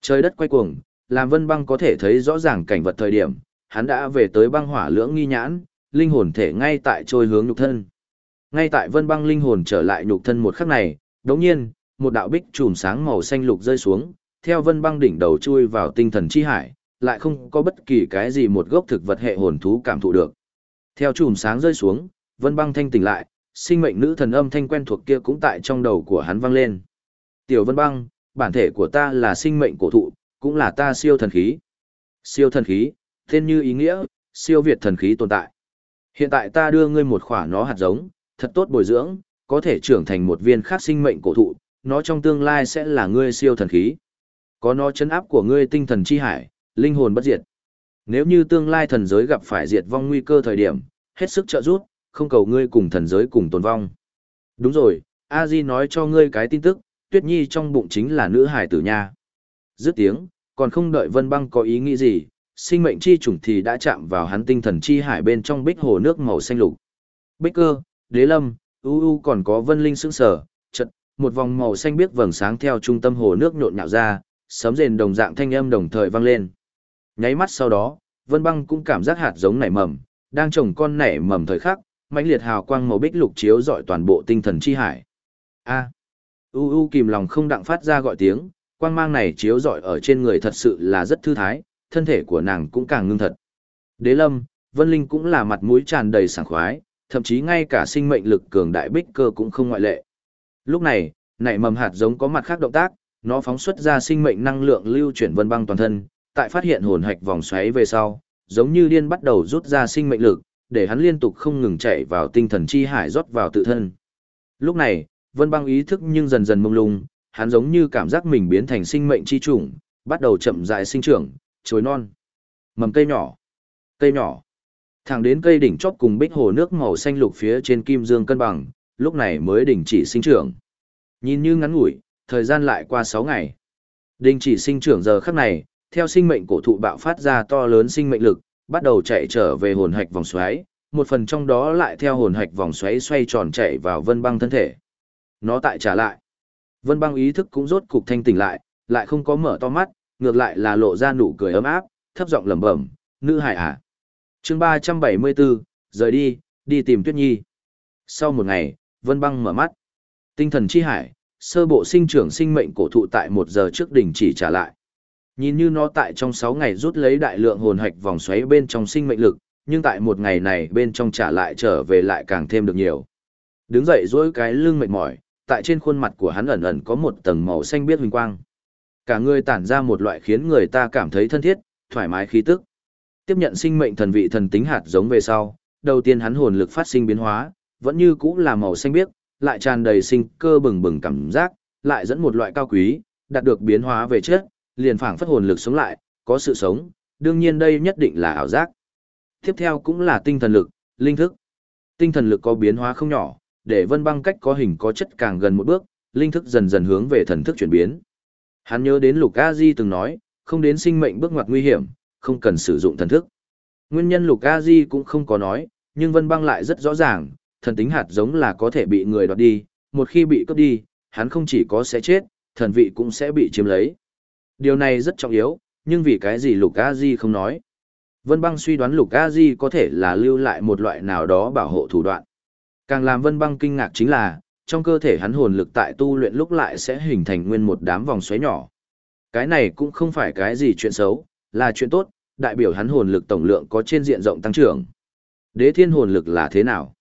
Trời đất quay cuồng, làm vân băng có thể thấy rõ ràng cảnh vật thời điểm, hắn đã về tới băng hỏa lưỡng nghi nhãn, linh hồn thể ngay tại trôi hướng nhục thân. Ngay tại vân băng linh hồn trở lại nhục thân một khắc này, đồng nhiên, một đạo bích chùm sáng màu xanh lục rơi xuống, theo vân băng đỉnh đầu chui vào tinh thần chi hải, lại không có bất kỳ cái gì một gốc thực vật hệ hồn thú cảm thụ được. Theo chùm sáng rơi xuống, vân băng thanh tỉnh lại, sinh mệnh nữ thần âm thanh quen thuộc kia cũng tại trong đầu của hắn vang lên. Tiểu vân băng, bản thể của ta là sinh mệnh cổ thụ, cũng là ta siêu thần khí. Siêu thần khí, tên như ý nghĩa, siêu việt thần khí tồn tại. Hiện tại ta đưa ngươi một khỏa nó hạt giống, thật tốt bồi dưỡng, có thể trưởng thành một viên khác sinh mệnh cổ thụ, nó trong tương lai sẽ là ngươi siêu thần khí. Có nó chấn áp của ngươi tinh thần chi hải, linh hồn bất diệt. Nếu như tương lai thần giới gặp phải diệt vong nguy cơ thời điểm, hết sức trợ giúp, không cầu ngươi cùng thần giới cùng tồn vong. Đúng rồi, A Di nói cho ngươi cái tin tức, Tuyết Nhi trong bụng chính là nữ hải tử nha. Dứt tiếng, còn không đợi Vân Băng có ý nghĩ gì, sinh mệnh chi chủng thì đã chạm vào hắn tinh thần chi hải bên trong bích hồ nước màu xanh lục. Bích cơ, đế lâm, u u còn có vân linh sững sở, chật, một vòng màu xanh biếc vầng sáng theo trung tâm hồ nước nhộn nhạo ra, sấm rền đồng dạng thanh âm đồng thời vang lên. Nháy mắt sau đó, Vân Băng cũng cảm giác hạt giống nảy mầm, đang trồng con nảy mầm thời khắc, mãnh liệt hào quang màu bích lục chiếu rọi toàn bộ tinh thần chi hải. A. U u kìm lòng không đặng phát ra gọi tiếng, quang mang này chiếu rọi ở trên người thật sự là rất thư thái, thân thể của nàng cũng càng ngưng thật. Đế Lâm, Vân Linh cũng là mặt mũi tràn đầy sảng khoái, thậm chí ngay cả sinh mệnh lực cường đại bích cơ cũng không ngoại lệ. Lúc này, nảy mầm hạt giống có mặt khác động tác, nó phóng xuất ra sinh mệnh năng lượng lưu chuyển vân băng toàn thân, tại phát hiện hồn hạch vòng xoáy về sau, giống như điên bắt đầu rút ra sinh mệnh lực, để hắn liên tục không ngừng chạy vào tinh thần chi hải rót vào tự thân. Lúc này, vân băng ý thức nhưng dần dần mông lung, hắn giống như cảm giác mình biến thành sinh mệnh chi chủng, bắt đầu chậm rãi sinh trưởng, chồi non, mầm cây nhỏ, cây nhỏ. Thẳng đến cây đỉnh chóp cùng bích hồ nước màu xanh lục phía trên kim dương cân bằng, lúc này mới đình chỉ sinh trưởng. Nhìn như ngắn ngủi, thời gian lại qua 6 ngày. Đình chỉ sinh trưởng giờ khắc này, theo sinh mệnh cổ thụ bạo phát ra to lớn sinh mệnh lực, bắt đầu chạy trở về hồn hạch vòng xoáy, một phần trong đó lại theo hồn hạch vòng xoáy xoay tròn chạy vào vân băng thân thể. Nó tại trả lại. Vân băng ý thức cũng rốt cục thanh tỉnh lại, lại không có mở to mắt, ngược lại là lộ ra nụ cười ấm áp, thấp giọng lẩm bẩm, nữ hải à. chương 374, rời đi, đi tìm Tuyết Nhi. Sau một ngày, Vân băng mở mắt. Tinh thần chi hải, sơ bộ sinh trưởng sinh mệnh cổ thụ tại một giờ trước đỉnh chỉ trả lại. Nhìn như nó tại trong 6 ngày rút lấy đại lượng hồn hạch vòng xoáy bên trong sinh mệnh lực, nhưng tại một ngày này bên trong trả lại trở về lại càng thêm được nhiều. Đứng dậy duỗi cái lưng mệt mỏi, tại trên khuôn mặt của hắn ẩn ẩn có một tầng màu xanh biết huỳnh quang. Cả người tản ra một loại khiến người ta cảm thấy thân thiết, thoải mái khí tức. Tiếp nhận sinh mệnh thần vị thần tính hạt giống về sau, đầu tiên hắn hồn lực phát sinh biến hóa, vẫn như cũ là màu xanh biếc, lại tràn đầy sinh cơ bừng bừng cảm giác, lại dẫn một loại cao quý, đạt được biến hóa về chất, liền phảng phất hồn lực sống lại, có sự sống, đương nhiên đây nhất định là ảo giác. Tiếp theo cũng là tinh thần lực, linh thức. Tinh thần lực có biến hóa không nhỏ, để vân băng cách có hình có chất càng gần một bước, linh thức dần dần hướng về thần thức chuyển biến. Hắn nhớ đến Lục A Di từng nói, không đến sinh mệnh bước ngoặt nguy hiểm, không cần sử dụng thần thức. Nguyên nhân Lục A Di cũng không có nói, nhưng Vân Băng lại rất rõ ràng, thần tính hạt giống là có thể bị người đoạt đi, một khi bị cướp đi, hắn không chỉ có sẽ chết, thần vị cũng sẽ bị chiếm lấy. Điều này rất trọng yếu, nhưng vì cái gì Lục A Di không nói. Vân Băng suy đoán Lục A Di có thể là lưu lại một loại nào đó bảo hộ thủ đoạn. Càng làm Vân Băng kinh ngạc chính là, trong cơ thể hắn hồn lực tại tu luyện lúc lại sẽ hình thành nguyên một đám vòng xoáy nhỏ. Cái này cũng không phải cái gì chuyện xấu, là chuyện tốt, đại biểu hắn hồn lực tổng lượng có trên diện rộng tăng trưởng. Đế thiên hồn lực là thế nào?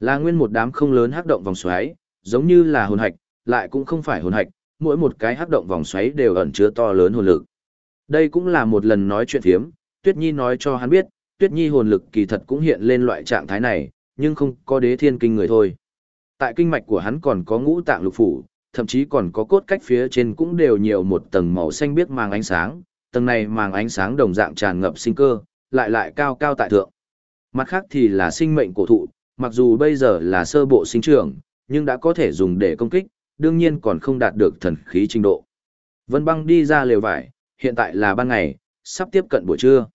Là nguyên một đám không lớn hắc động vòng xoáy, giống như là hồn hạch, lại cũng không phải hồn hạch, mỗi một cái hắc động vòng xoáy đều ẩn chứa to lớn hồn lực. Đây cũng là một lần nói chuyện thiếm, Tuyết Nhi nói cho hắn biết, Tuyết Nhi hồn lực kỳ thật cũng hiện lên loại trạng thái này, nhưng không có đế thiên kinh người thôi. Tại kinh mạch của hắn còn có ngũ tạng lục phủ, thậm chí còn có cốt cách phía trên cũng đều nhiều một tầng màu xanh biếc mang ánh sáng, tầng này mang ánh sáng đồng dạng tràn ngập sinh cơ, lại lại cao cao tại thượng. Mặt khác thì là sinh mệnh cổ thụ, mặc dù bây giờ là sơ bộ sinh trưởng, nhưng đã có thể dùng để công kích, đương nhiên còn không đạt được thần khí trình độ. Vân băng đi ra lều vải, hiện tại là ban ngày, sắp tiếp cận buổi trưa.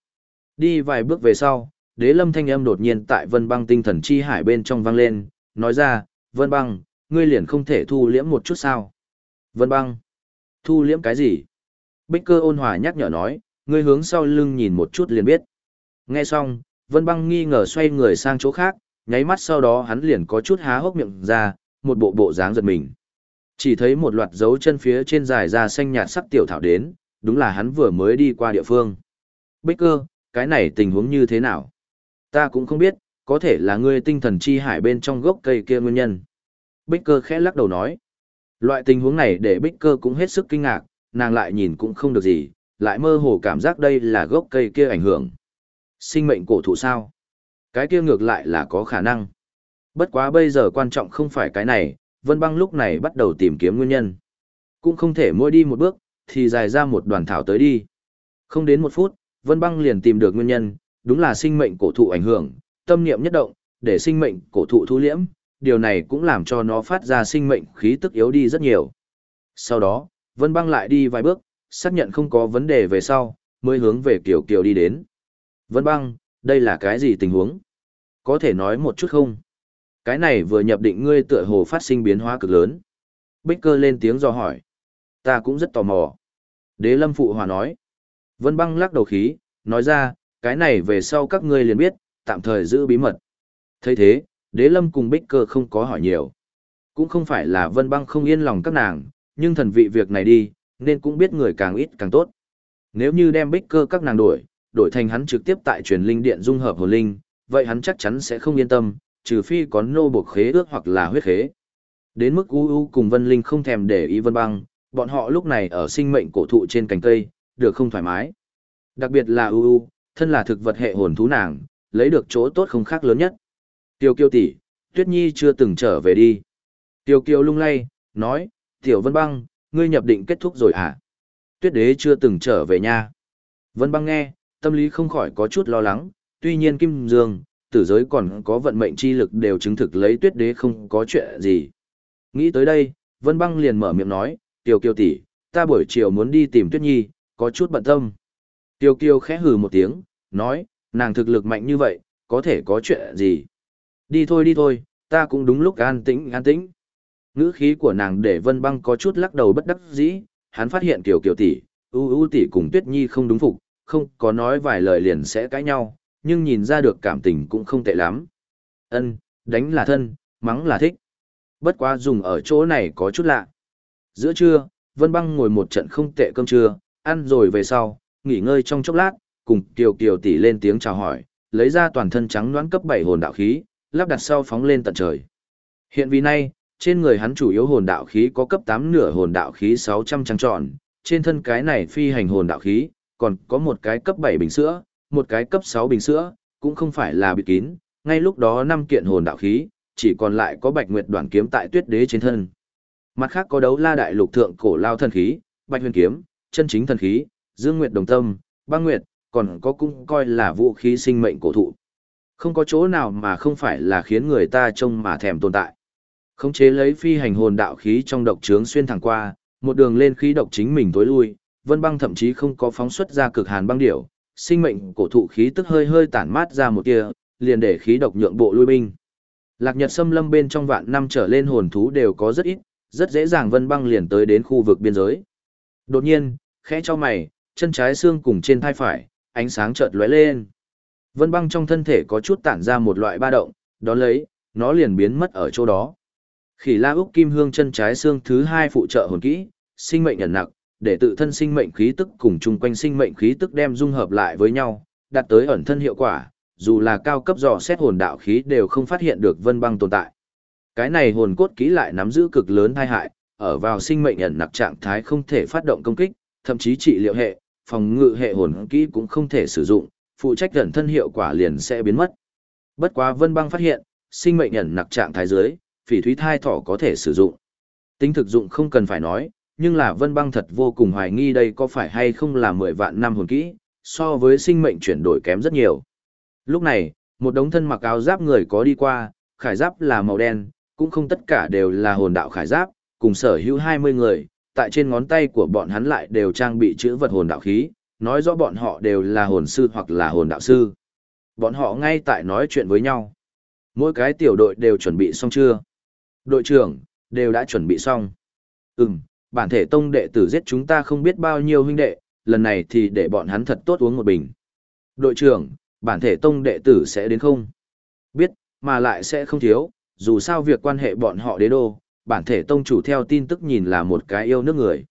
Đi vài bước về sau, đế lâm thanh âm đột nhiên tại vân băng tinh thần chi hải bên trong vang lên, nói ra, vân băng, ngươi liền không thể thu liễm một chút sao. Vân băng, thu liễm cái gì? Bích cơ ôn hòa nhắc nhở nói, ngươi hướng sau lưng nhìn một chút liền biết. Nghe xong, vân băng nghi ngờ xoay người sang chỗ khác, nháy mắt sau đó hắn liền có chút há hốc miệng ra, một bộ bộ dáng giật mình. Chỉ thấy một loạt dấu chân phía trên dài ra xanh nhạt sắc tiểu thảo đến, đúng là hắn vừa mới đi qua địa phương. Bích cơ, cái này tình huống như thế nào? Ta cũng không biết, có thể là ngươi tinh thần chi hải bên trong gốc cây kia nguyên nhân. Bích cơ khẽ lắc đầu nói. Loại tình huống này để bích cơ cũng hết sức kinh ngạc, nàng lại nhìn cũng không được gì, lại mơ hồ cảm giác đây là gốc cây kia ảnh hưởng. Sinh mệnh cổ thụ sao? Cái kia ngược lại là có khả năng. Bất quá bây giờ quan trọng không phải cái này, Vân Băng lúc này bắt đầu tìm kiếm nguyên nhân. Cũng không thể mỗi đi một bước, thì dài ra một đoàn thảo tới đi. Không đến một phút, Vân Băng liền tìm được nguyên nhân, đúng là sinh mệnh cổ thụ ảnh hưởng, tâm niệm nhất động, để sinh mệnh cổ thụ thu liễm, điều này cũng làm cho nó phát ra sinh mệnh khí tức yếu đi rất nhiều. Sau đó, Vân Băng lại đi vài bước, xác nhận không có vấn đề về sau, mới hướng về Kiều Kiều đi đến. Vân Băng, đây là cái gì tình huống? Có thể nói một chút không? Cái này vừa nhập định ngươi tựa hồ phát sinh biến hóa cực lớn. Bích cơ lên tiếng do hỏi. Ta cũng rất tò mò. Đế lâm phụ hòa nói. Vân băng lắc đầu khí, nói ra, cái này về sau các ngươi liền biết, tạm thời giữ bí mật. thấy thế, đế lâm cùng bích cơ không có hỏi nhiều. Cũng không phải là vân băng không yên lòng các nàng, nhưng thần vị việc này đi, nên cũng biết người càng ít càng tốt. Nếu như đem bích cơ các nàng đổi, đổi thành hắn trực tiếp tại truyền linh điện dung hợp hồn linh, vậy hắn chắc chắn sẽ không yên tâm, trừ phi có nô buộc khế ước hoặc là huyết khế. Đến mức U U cùng Vân Linh không thèm để ý Vân Băng, bọn họ lúc này ở sinh mệnh cổ thụ trên cành cây, được không thoải mái. Đặc biệt là U U, thân là thực vật hệ hồn thú nàng, lấy được chỗ tốt không khác lớn nhất. Tiêu Kiêu tỷ, Tuyết Nhi chưa từng trở về đi. Tiêu Kiêu lung lay, nói, Tiểu Vân Băng, ngươi nhập định kết thúc rồi à? Tuyết Đế chưa từng trở về nha. Vân Băng nghe, tâm lý không khỏi có chút lo lắng, tuy nhiên Kim Dương, tử giới còn có vận mệnh chi lực đều chứng thực lấy tuyết đế không có chuyện gì. Nghĩ tới đây, Vân Băng liền mở miệng nói, Tiêu Kiều tỷ, ta buổi chiều muốn đi tìm Tuyết Nhi, có chút bận tâm. Tiêu Kiều khẽ hừ một tiếng, nói, nàng thực lực mạnh như vậy, có thể có chuyện gì. Đi thôi đi thôi, ta cũng đúng lúc an tĩnh an tĩnh. Ngữ khí của nàng để Vân Băng có chút lắc đầu bất đắc dĩ, hắn phát hiện Kiều Kiều tỷ, U U tỷ cùng Tuyết Nhi không đúng phục, không có nói vài lời liền sẽ cãi nhau, nhưng nhìn ra được cảm tình cũng không tệ lắm. Ân, đánh là thân, mắng là thích. Bất quá dùng ở chỗ này có chút lạ. Giữa trưa, Vân Băng ngồi một trận không tệ cơm trưa, ăn rồi về sau, nghỉ ngơi trong chốc lát, cùng Kiều Kiều tỷ lên tiếng chào hỏi, lấy ra toàn thân trắng đoán cấp 7 hồn đạo khí, lắp đặt sau phóng lên tận trời. Hiện vì nay, trên người hắn chủ yếu hồn đạo khí có cấp 8 nửa hồn đạo khí 600 trăng tròn, trên thân cái này phi hành hồn đạo khí, còn có một cái cấp 7 bình sữa, một cái cấp 6 bình sữa, cũng không phải là bị kín, ngay lúc đó năm kiện hồn đạo khí, chỉ còn lại có Bạch Nguyệt đoạn kiếm tại Tuyết Đế trên thân. Mặt khác có đấu La đại lục thượng cổ lao thần khí, Bạch Huyền kiếm, chân chính thần khí, Dương Nguyệt đồng tâm, Băng Nguyệt, còn có cũng coi là vũ khí sinh mệnh cổ thụ. Không có chỗ nào mà không phải là khiến người ta trông mà thèm tồn tại. Khống chế lấy phi hành hồn đạo khí trong độc trướng xuyên thẳng qua, một đường lên khí độc chính mình tối lui, Vân Băng thậm chí không có phóng xuất ra cực hàn băng điểu, sinh mệnh cổ thụ khí tức hơi hơi tản mát ra một tia, liền để khí độc nhượng bộ lui binh. Lạc Nhật xâm lâm bên trong vạn năm trở lên hồn thú đều có rất ít, rất dễ dàng vân băng liền tới đến khu vực biên giới. Đột nhiên, khẽ cho mày, chân trái xương cùng trên thai phải, ánh sáng chợt lóe lên. Vân băng trong thân thể có chút tản ra một loại ba động, đó lấy, nó liền biến mất ở chỗ đó. Khỉ la úc kim hương chân trái xương thứ hai phụ trợ hồn kỹ, sinh mệnh ẩn nặng, để tự thân sinh mệnh khí tức cùng chung quanh sinh mệnh khí tức đem dung hợp lại với nhau, đạt tới ẩn thân hiệu quả, dù là cao cấp dò xét hồn đạo khí đều không phát hiện được vân băng tồn tại. Cái này hồn cốt kỹ lại nắm giữ cực lớn tai hại, ở vào sinh mệnh ẩn nặc trạng thái không thể phát động công kích, thậm chí trị liệu hệ, phòng ngự hệ hồn kỹ cũng không thể sử dụng, phụ trách ẩn thân hiệu quả liền sẽ biến mất. Bất quá Vân Băng phát hiện, sinh mệnh ẩn nặc trạng thái dưới, phỉ thúy thai thỏ có thể sử dụng. Tính thực dụng không cần phải nói, nhưng là vân băng thật vô cùng hoài nghi đây có phải hay không là mười vạn năm hồn kỹ, so với sinh mệnh chuyển đổi kém rất nhiều. Lúc này, một đống thân mặc áo giáp người có đi qua, khải giáp là màu đen, cũng không tất cả đều là hồn đạo khải giáp, cùng sở hữu 20 người, tại trên ngón tay của bọn hắn lại đều trang bị chữ vật hồn đạo khí, nói rõ bọn họ đều là hồn sư hoặc là hồn đạo sư. Bọn họ ngay tại nói chuyện với nhau. Mỗi cái tiểu đội đều chuẩn bị xong chưa? Đội trưởng, đều đã chuẩn bị xong. Ừm, bản thể tông đệ tử giết chúng ta không biết bao nhiêu huynh đệ, lần này thì để bọn hắn thật tốt uống một bình. Đội trưởng, bản thể tông đệ tử sẽ đến không? Biết, mà lại sẽ không thiếu, dù sao việc quan hệ bọn họ đế đô, bản thể tông chủ theo tin tức nhìn là một cái yêu nước người.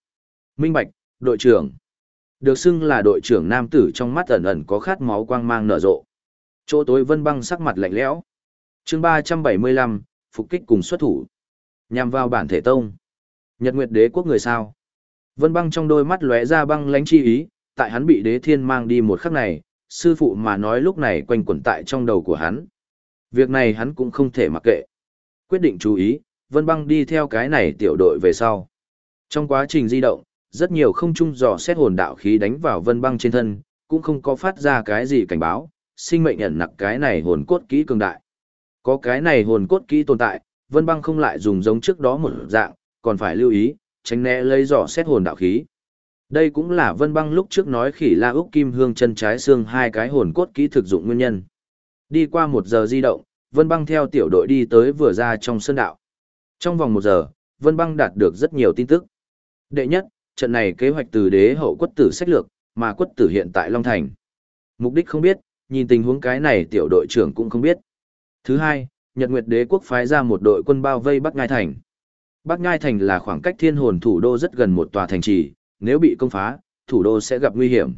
Minh Bạch, đội trưởng. Được xưng là đội trưởng nam tử trong mắt ẩn ẩn có khát máu quang mang nở rộ. Chỗ tối vân băng sắc mặt lạnh lẽo. chương 375, phục kích cùng xuất thủ. Nhằm vào bản thể tông. Nhật Nguyệt Đế quốc người sao? Vân Băng trong đôi mắt lóe ra băng lãnh chi ý, tại hắn bị đế thiên mang đi một khắc này, sư phụ mà nói lúc này quanh quẩn tại trong đầu của hắn. Việc này hắn cũng không thể mặc kệ. Quyết định chú ý, Vân Băng đi theo cái này tiểu đội về sau. Trong quá trình di động, rất nhiều không trung dò xét hồn đạo khí đánh vào Vân Băng trên thân, cũng không có phát ra cái gì cảnh báo, sinh mệnh nhận nặc cái này hồn cốt kỹ cường đại. Có cái này hồn cốt kỹ tồn tại, Vân Băng không lại dùng giống trước đó một dạng, còn phải lưu ý, tránh né lấy dò xét hồn đạo khí. Đây cũng là Vân Băng lúc trước nói khỉ la úc kim hương chân trái xương hai cái hồn cốt kỹ thực dụng nguyên nhân. Đi qua một giờ di động, Vân Băng theo tiểu đội đi tới vừa ra trong sân đạo. Trong vòng một giờ, Vân Băng đạt được rất nhiều tin tức. Đệ nhất, trận này kế hoạch từ đế hậu quất tử sách lược, mà quất tử hiện tại Long Thành. Mục đích không biết, nhìn tình huống cái này tiểu đội trưởng cũng không biết. Thứ hai, Nhật Nguyệt đế quốc phái ra một đội quân bao vây Bắc Ngai Thành. Bắc Ngai Thành là khoảng cách thiên hồn thủ đô rất gần một tòa thành trì, nếu bị công phá, thủ đô sẽ gặp nguy hiểm.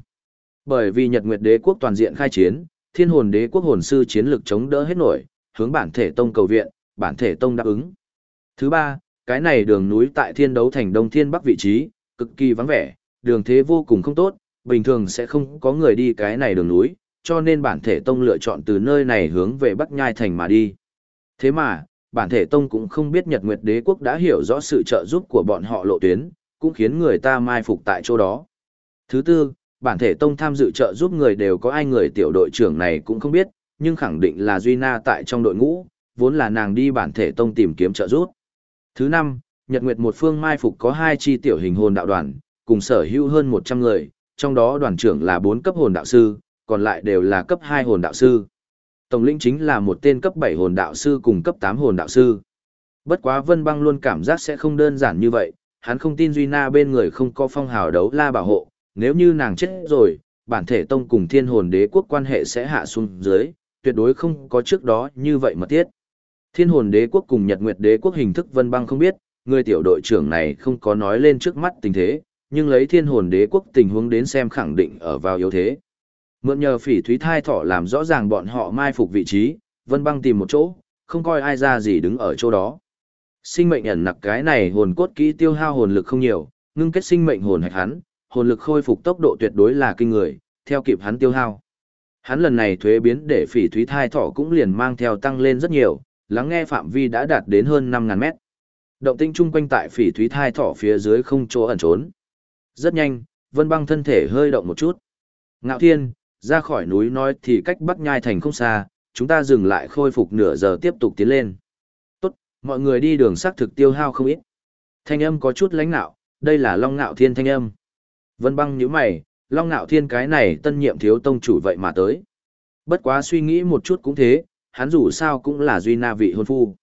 Bởi vì Nhật Nguyệt đế quốc toàn diện khai chiến, thiên hồn đế quốc hồn sư chiến lực chống đỡ hết nổi, hướng bản thể tông cầu viện, bản thể tông đáp ứng. Thứ ba, cái này đường núi tại thiên đấu thành đông thiên bắc vị trí, cực kỳ vắng vẻ, đường thế vô cùng không tốt, bình thường sẽ không có người đi cái này đường núi, cho nên bản thể tông lựa chọn từ nơi này hướng về bắc nhai thành mà đi. Thế mà, bản thể tông cũng không biết Nhật Nguyệt đế quốc đã hiểu rõ sự trợ giúp của bọn họ lộ tuyến, cũng khiến người ta mai phục tại chỗ đó. Thứ tư, bản thể tông tham dự trợ giúp người đều có ai người tiểu đội trưởng này cũng không biết, nhưng khẳng định là Duy Na tại trong đội ngũ, vốn là nàng đi bản thể tông tìm kiếm trợ giúp. Thứ năm, Nhật Nguyệt một phương mai phục có hai chi tiểu hình hồn đạo đoàn, cùng sở hữu hơn 100 người, trong đó đoàn trưởng là 4 cấp hồn đạo sư, còn lại đều là cấp 2 hồn đạo sư. Tổng lĩnh chính là một tên cấp 7 hồn đạo sư cùng cấp 8 hồn đạo sư. Bất quá Vân Băng luôn cảm giác sẽ không đơn giản như vậy, hắn không tin Duy Na bên người không có phong hào đấu la bảo hộ, nếu như nàng chết rồi, bản thể tông cùng thiên hồn đế quốc quan hệ sẽ hạ xuống dưới, tuyệt đối không có trước đó như vậy mà thiết. Thiên hồn đế quốc cùng Nhật Nguyệt đế quốc hình thức Vân Băng không biết, người tiểu đội trưởng này không có nói lên trước mắt tình thế, nhưng lấy thiên hồn đế quốc tình huống đến xem khẳng định ở vào yếu thế. Mượn nhờ phỉ thúy thai thỏ làm rõ ràng bọn họ mai phục vị trí, Vân Băng tìm một chỗ, không coi ai ra gì đứng ở chỗ đó. Sinh mệnh ẩn nặc cái này hồn cốt kỹ tiêu hao hồn lực không nhiều, ngưng kết sinh mệnh hồn hạch hắn, hồn lực khôi phục tốc độ tuyệt đối là kinh người, theo kịp hắn tiêu hao. Hắn lần này thuế biến để phỉ thúy thai thỏ cũng liền mang theo tăng lên rất nhiều, lắng nghe phạm vi đã đạt đến hơn 5.000 mét. Động tinh chung quanh tại phỉ thúy thai thỏ phía dưới không chỗ ẩn trốn. Rất nhanh, vân băng thân thể hơi động một chút. Ngạo thiên, ra khỏi núi nói thì cách bắc nhai thành không xa, chúng ta dừng lại khôi phục nửa giờ tiếp tục tiến lên. Tốt, mọi người đi đường xác thực tiêu hao không ít. Thanh âm có chút lãnh nạo, đây là Long Ngạo Thiên thanh âm. Vân băng nhíu mày, Long Ngạo Thiên cái này tân nhiệm thiếu tông chủ vậy mà tới. Bất quá suy nghĩ một chút cũng thế, hắn dù sao cũng là duy na vị hôn phu.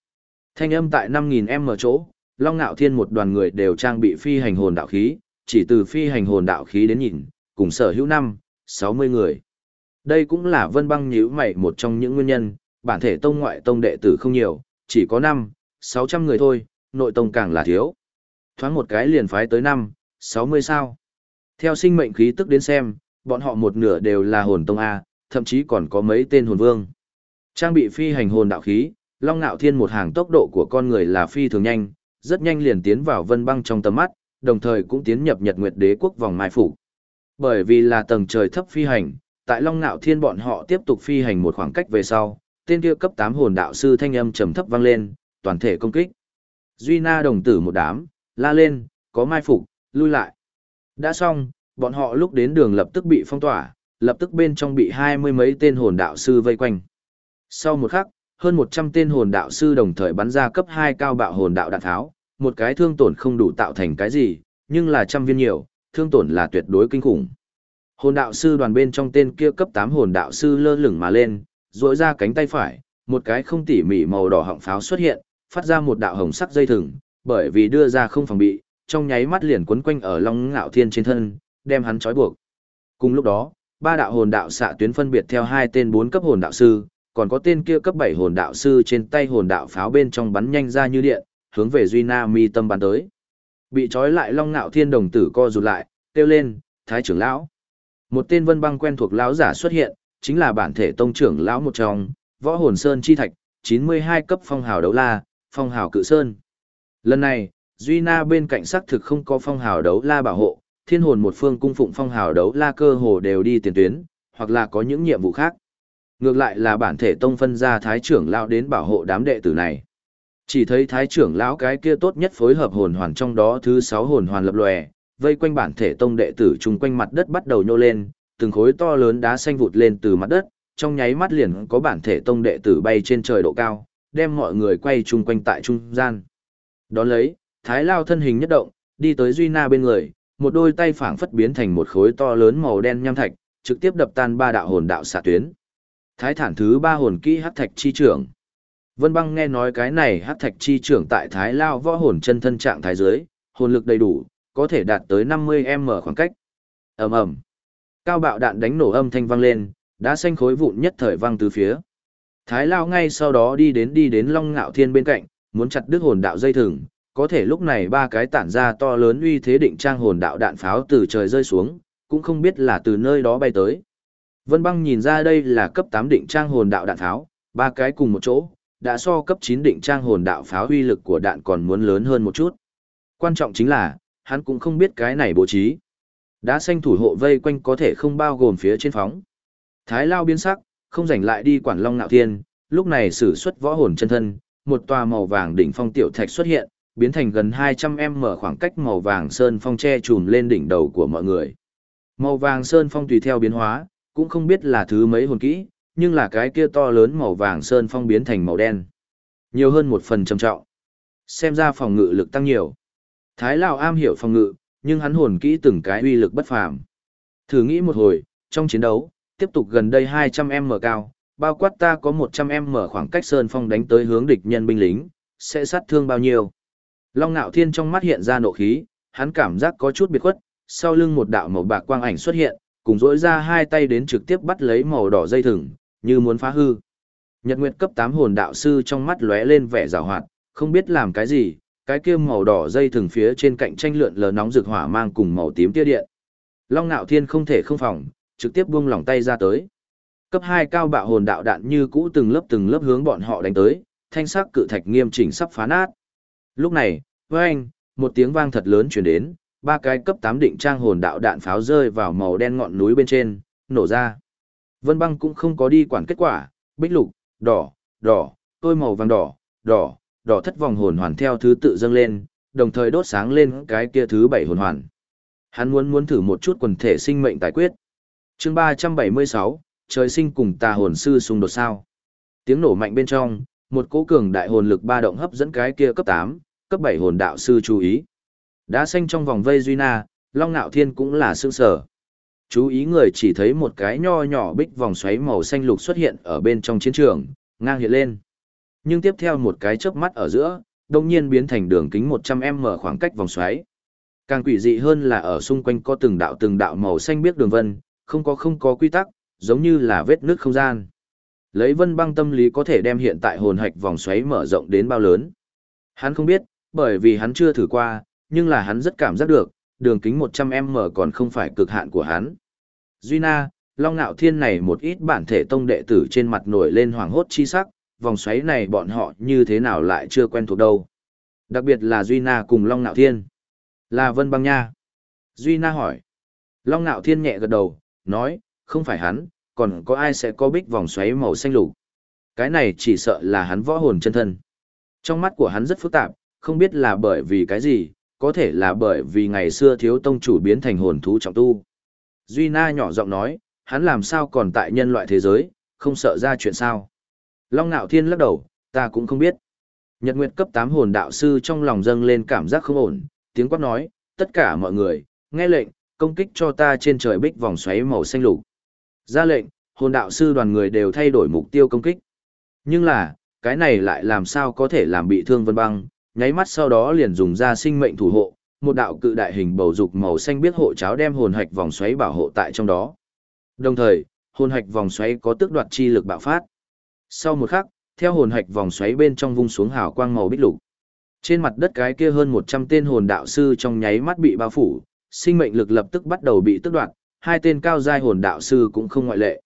Thanh âm tại 5.000 m chỗ, Long nạo Thiên một đoàn người đều trang bị phi hành hồn đạo khí, chỉ từ phi hành hồn đạo khí đến nhìn, cùng sở hữu năm, 60 người. Đây cũng là vân băng nhíu mày một trong những nguyên nhân, bản thể tông ngoại tông đệ tử không nhiều, chỉ có 5, 600 người thôi, nội tông càng là thiếu. Thoáng một cái liền phái tới 5, 60 sao. Theo sinh mệnh khí tức đến xem, bọn họ một nửa đều là hồn tông A, thậm chí còn có mấy tên hồn vương. Trang bị phi hành hồn đạo khí, Long Nạo Thiên một hàng tốc độ của con người là phi thường nhanh, rất nhanh liền tiến vào vân băng trong tầm mắt, đồng thời cũng tiến nhập Nhật Nguyệt Đế quốc vòng mai phủ. Bởi vì là tầng trời thấp phi hành, tại Long Nạo Thiên bọn họ tiếp tục phi hành một khoảng cách về sau, tên kia cấp 8 hồn đạo sư thanh âm trầm thấp vang lên, toàn thể công kích. Duy Na đồng tử một đám, la lên, có mai phục, lui lại. Đã xong, bọn họ lúc đến đường lập tức bị phong tỏa, lập tức bên trong bị hai mươi mấy tên hồn đạo sư vây quanh. Sau một khắc, hơn 100 tên hồn đạo sư đồng thời bắn ra cấp 2 cao bạo hồn đạo đạn tháo, một cái thương tổn không đủ tạo thành cái gì, nhưng là trăm viên nhiều, thương tổn là tuyệt đối kinh khủng. Hồn đạo sư đoàn bên trong tên kia cấp 8 hồn đạo sư lơ lửng mà lên, duỗi ra cánh tay phải, một cái không tỉ mỉ màu đỏ họng pháo xuất hiện, phát ra một đạo hồng sắc dây thừng, bởi vì đưa ra không phòng bị, trong nháy mắt liền quấn quanh ở Long Ngạo Thiên trên thân, đem hắn trói buộc. Cùng lúc đó, ba đạo hồn đạo xạ tuyến phân biệt theo hai tên bốn cấp hồn đạo sư, còn có tên kia cấp 7 hồn đạo sư trên tay hồn đạo pháo bên trong bắn nhanh ra như điện, hướng về Duy Na mi tâm bắn tới. Bị trói lại Long Ngạo Thiên đồng tử co rụt lại, kêu lên, "Thái trưởng lão!" Một tên vân băng quen thuộc lão giả xuất hiện, chính là bản thể tông trưởng lão một trong, Võ Hồn Sơn chi thạch, 92 cấp phong hào đấu la, phong hào cự sơn. Lần này, Duy Na bên cạnh xác thực không có phong hào đấu la bảo hộ, thiên hồn một phương cung phụng phong hào đấu la cơ hồ đều đi tiền tuyến, hoặc là có những nhiệm vụ khác. Ngược lại là bản thể tông phân ra thái trưởng lão đến bảo hộ đám đệ tử này. Chỉ thấy thái trưởng lão cái kia tốt nhất phối hợp hồn hoàn trong đó thứ sáu hồn hoàn lập lòe, vây quanh bản thể tông đệ tử chung quanh mặt đất bắt đầu nhô lên, từng khối to lớn đá xanh vụt lên từ mặt đất, trong nháy mắt liền có bản thể tông đệ tử bay trên trời độ cao, đem mọi người quay chung quanh tại trung gian. Đón lấy, Thái Lao thân hình nhất động, đi tới Duy Na bên người, một đôi tay phảng phất biến thành một khối to lớn màu đen nham thạch, trực tiếp đập tan ba đạo hồn đạo xạ tuyến. Thái thản thứ ba hồn kỹ hắc thạch chi trưởng. Vân Băng nghe nói cái này hắc thạch chi trưởng tại Thái Lao võ hồn chân thân trạng thái dưới, hồn lực đầy đủ, có thể đạt tới 50m khoảng cách. Ầm ầm. Cao bạo đạn đánh nổ âm thanh vang lên, đá xanh khối vụn nhất thời vang từ phía. Thái Lao ngay sau đó đi đến đi đến Long Ngạo Thiên bên cạnh, muốn chặt đứt hồn đạo dây thừng, có thể lúc này ba cái tản ra to lớn uy thế định trang hồn đạo đạn pháo từ trời rơi xuống, cũng không biết là từ nơi đó bay tới. Vân Băng nhìn ra đây là cấp 8 định trang hồn đạo đạn tháo ba cái cùng một chỗ, đã so cấp 9 định trang hồn đạo pháo uy lực của đạn còn muốn lớn hơn một chút. Quan trọng chính là, hắn cũng không biết cái này bố trí. Đá xanh thủ hộ vây quanh có thể không bao gồm phía trên phóng. Thái Lao biến sắc, không rảnh lại đi quản Long Nạo Thiên, lúc này sử xuất võ hồn chân thân, một tòa màu vàng đỉnh phong tiểu thạch xuất hiện, biến thành gần 200m khoảng cách màu vàng sơn phong che trùm lên đỉnh đầu của mọi người. Màu vàng sơn phong tùy theo biến hóa, cũng không biết là thứ mấy hồn kỹ, nhưng là cái kia to lớn màu vàng sơn phong biến thành màu đen. Nhiều hơn một phần trầm trọng. Xem ra phòng ngự lực tăng nhiều. Thái Lão am hiểu phòng ngự, nhưng hắn hồn kỹ từng cái uy lực bất phàm. Thử nghĩ một hồi, trong chiến đấu, tiếp tục gần đây 200m cao, bao quát ta có 100m khoảng cách sơn phong đánh tới hướng địch nhân binh lính, sẽ sát thương bao nhiêu. Long Nạo Thiên trong mắt hiện ra nộ khí, hắn cảm giác có chút biệt khuất, sau lưng một đạo màu bạc quang ảnh xuất hiện, cùng dỗi ra hai tay đến trực tiếp bắt lấy màu đỏ dây thừng, như muốn phá hư. Nhật Nguyệt cấp 8 hồn đạo sư trong mắt lóe lên vẻ rào hoạt, không biết làm cái gì, cái kia màu đỏ dây thừng phía trên cạnh tranh lượn lờ nóng rực hỏa mang cùng màu tím tia điện. Long Nạo Thiên không thể không phòng, trực tiếp buông lỏng tay ra tới. Cấp 2 cao bạo hồn đạo đạn như cũ từng lớp từng lớp hướng bọn họ đánh tới, thanh sắc cự thạch nghiêm chỉnh sắp phá nát. Lúc này, với anh, một tiếng vang thật lớn truyền đến, ba cái cấp 8 định trang hồn đạo đạn pháo rơi vào màu đen ngọn núi bên trên, nổ ra. Vân băng cũng không có đi quản kết quả, bích lục, đỏ, đỏ, tôi màu vàng đỏ, đỏ, đỏ thất vòng hồn hoàn theo thứ tự dâng lên, đồng thời đốt sáng lên cái kia thứ bảy hồn hoàn. Hắn muốn muốn thử một chút quần thể sinh mệnh tài quyết. Chương 376, trời sinh cùng tà hồn sư xung đột sao. Tiếng nổ mạnh bên trong, một cỗ cường đại hồn lực ba động hấp dẫn cái kia cấp 8, cấp 7 hồn đạo sư chú ý. Đá xanh trong vòng vây Duy Na, Long Nạo Thiên cũng là sương sở. Chú ý người chỉ thấy một cái nho nhỏ bích vòng xoáy màu xanh lục xuất hiện ở bên trong chiến trường, ngang hiện lên. Nhưng tiếp theo một cái chớp mắt ở giữa, đồng nhiên biến thành đường kính 100m khoảng cách vòng xoáy. Càng quỷ dị hơn là ở xung quanh có từng đạo từng đạo màu xanh biếc đường vân, không có không có quy tắc, giống như là vết nước không gian. Lấy vân băng tâm lý có thể đem hiện tại hồn hạch vòng xoáy mở rộng đến bao lớn. Hắn không biết, bởi vì hắn chưa thử qua, nhưng là hắn rất cảm giác được, đường kính 100m còn không phải cực hạn của hắn. Duy Na, Long Nạo Thiên này một ít bản thể tông đệ tử trên mặt nổi lên hoàng hốt chi sắc, vòng xoáy này bọn họ như thế nào lại chưa quen thuộc đâu. Đặc biệt là Duy Na cùng Long Nạo Thiên. Là Vân Băng Nha. Duy Na hỏi. Long Nạo Thiên nhẹ gật đầu, nói, không phải hắn, còn có ai sẽ có bích vòng xoáy màu xanh lục. Cái này chỉ sợ là hắn võ hồn chân thân. Trong mắt của hắn rất phức tạp, không biết là bởi vì cái gì, có thể là bởi vì ngày xưa thiếu tông chủ biến thành hồn thú trọng tu. Duy Na nhỏ giọng nói, hắn làm sao còn tại nhân loại thế giới, không sợ ra chuyện sao. Long Nạo Thiên lắc đầu, ta cũng không biết. Nhật Nguyệt cấp 8 hồn đạo sư trong lòng dâng lên cảm giác không ổn, tiếng quát nói, tất cả mọi người, nghe lệnh, công kích cho ta trên trời bích vòng xoáy màu xanh lục. Ra lệnh, hồn đạo sư đoàn người đều thay đổi mục tiêu công kích. Nhưng là, cái này lại làm sao có thể làm bị thương Vân Băng, nháy mắt sau đó liền dùng ra sinh mệnh thủ hộ, một đạo cự đại hình bầu dục màu xanh biết hộ cháo đem hồn hạch vòng xoáy bảo hộ tại trong đó. Đồng thời, hồn hạch vòng xoáy có tước đoạt chi lực bạo phát. Sau một khắc, theo hồn hạch vòng xoáy bên trong vung xuống hào quang màu bích lục. Trên mặt đất cái kia hơn 100 tên hồn đạo sư trong nháy mắt bị bao phủ, sinh mệnh lực lập tức bắt đầu bị tước đoạt, hai tên cao giai hồn đạo sư cũng không ngoại lệ.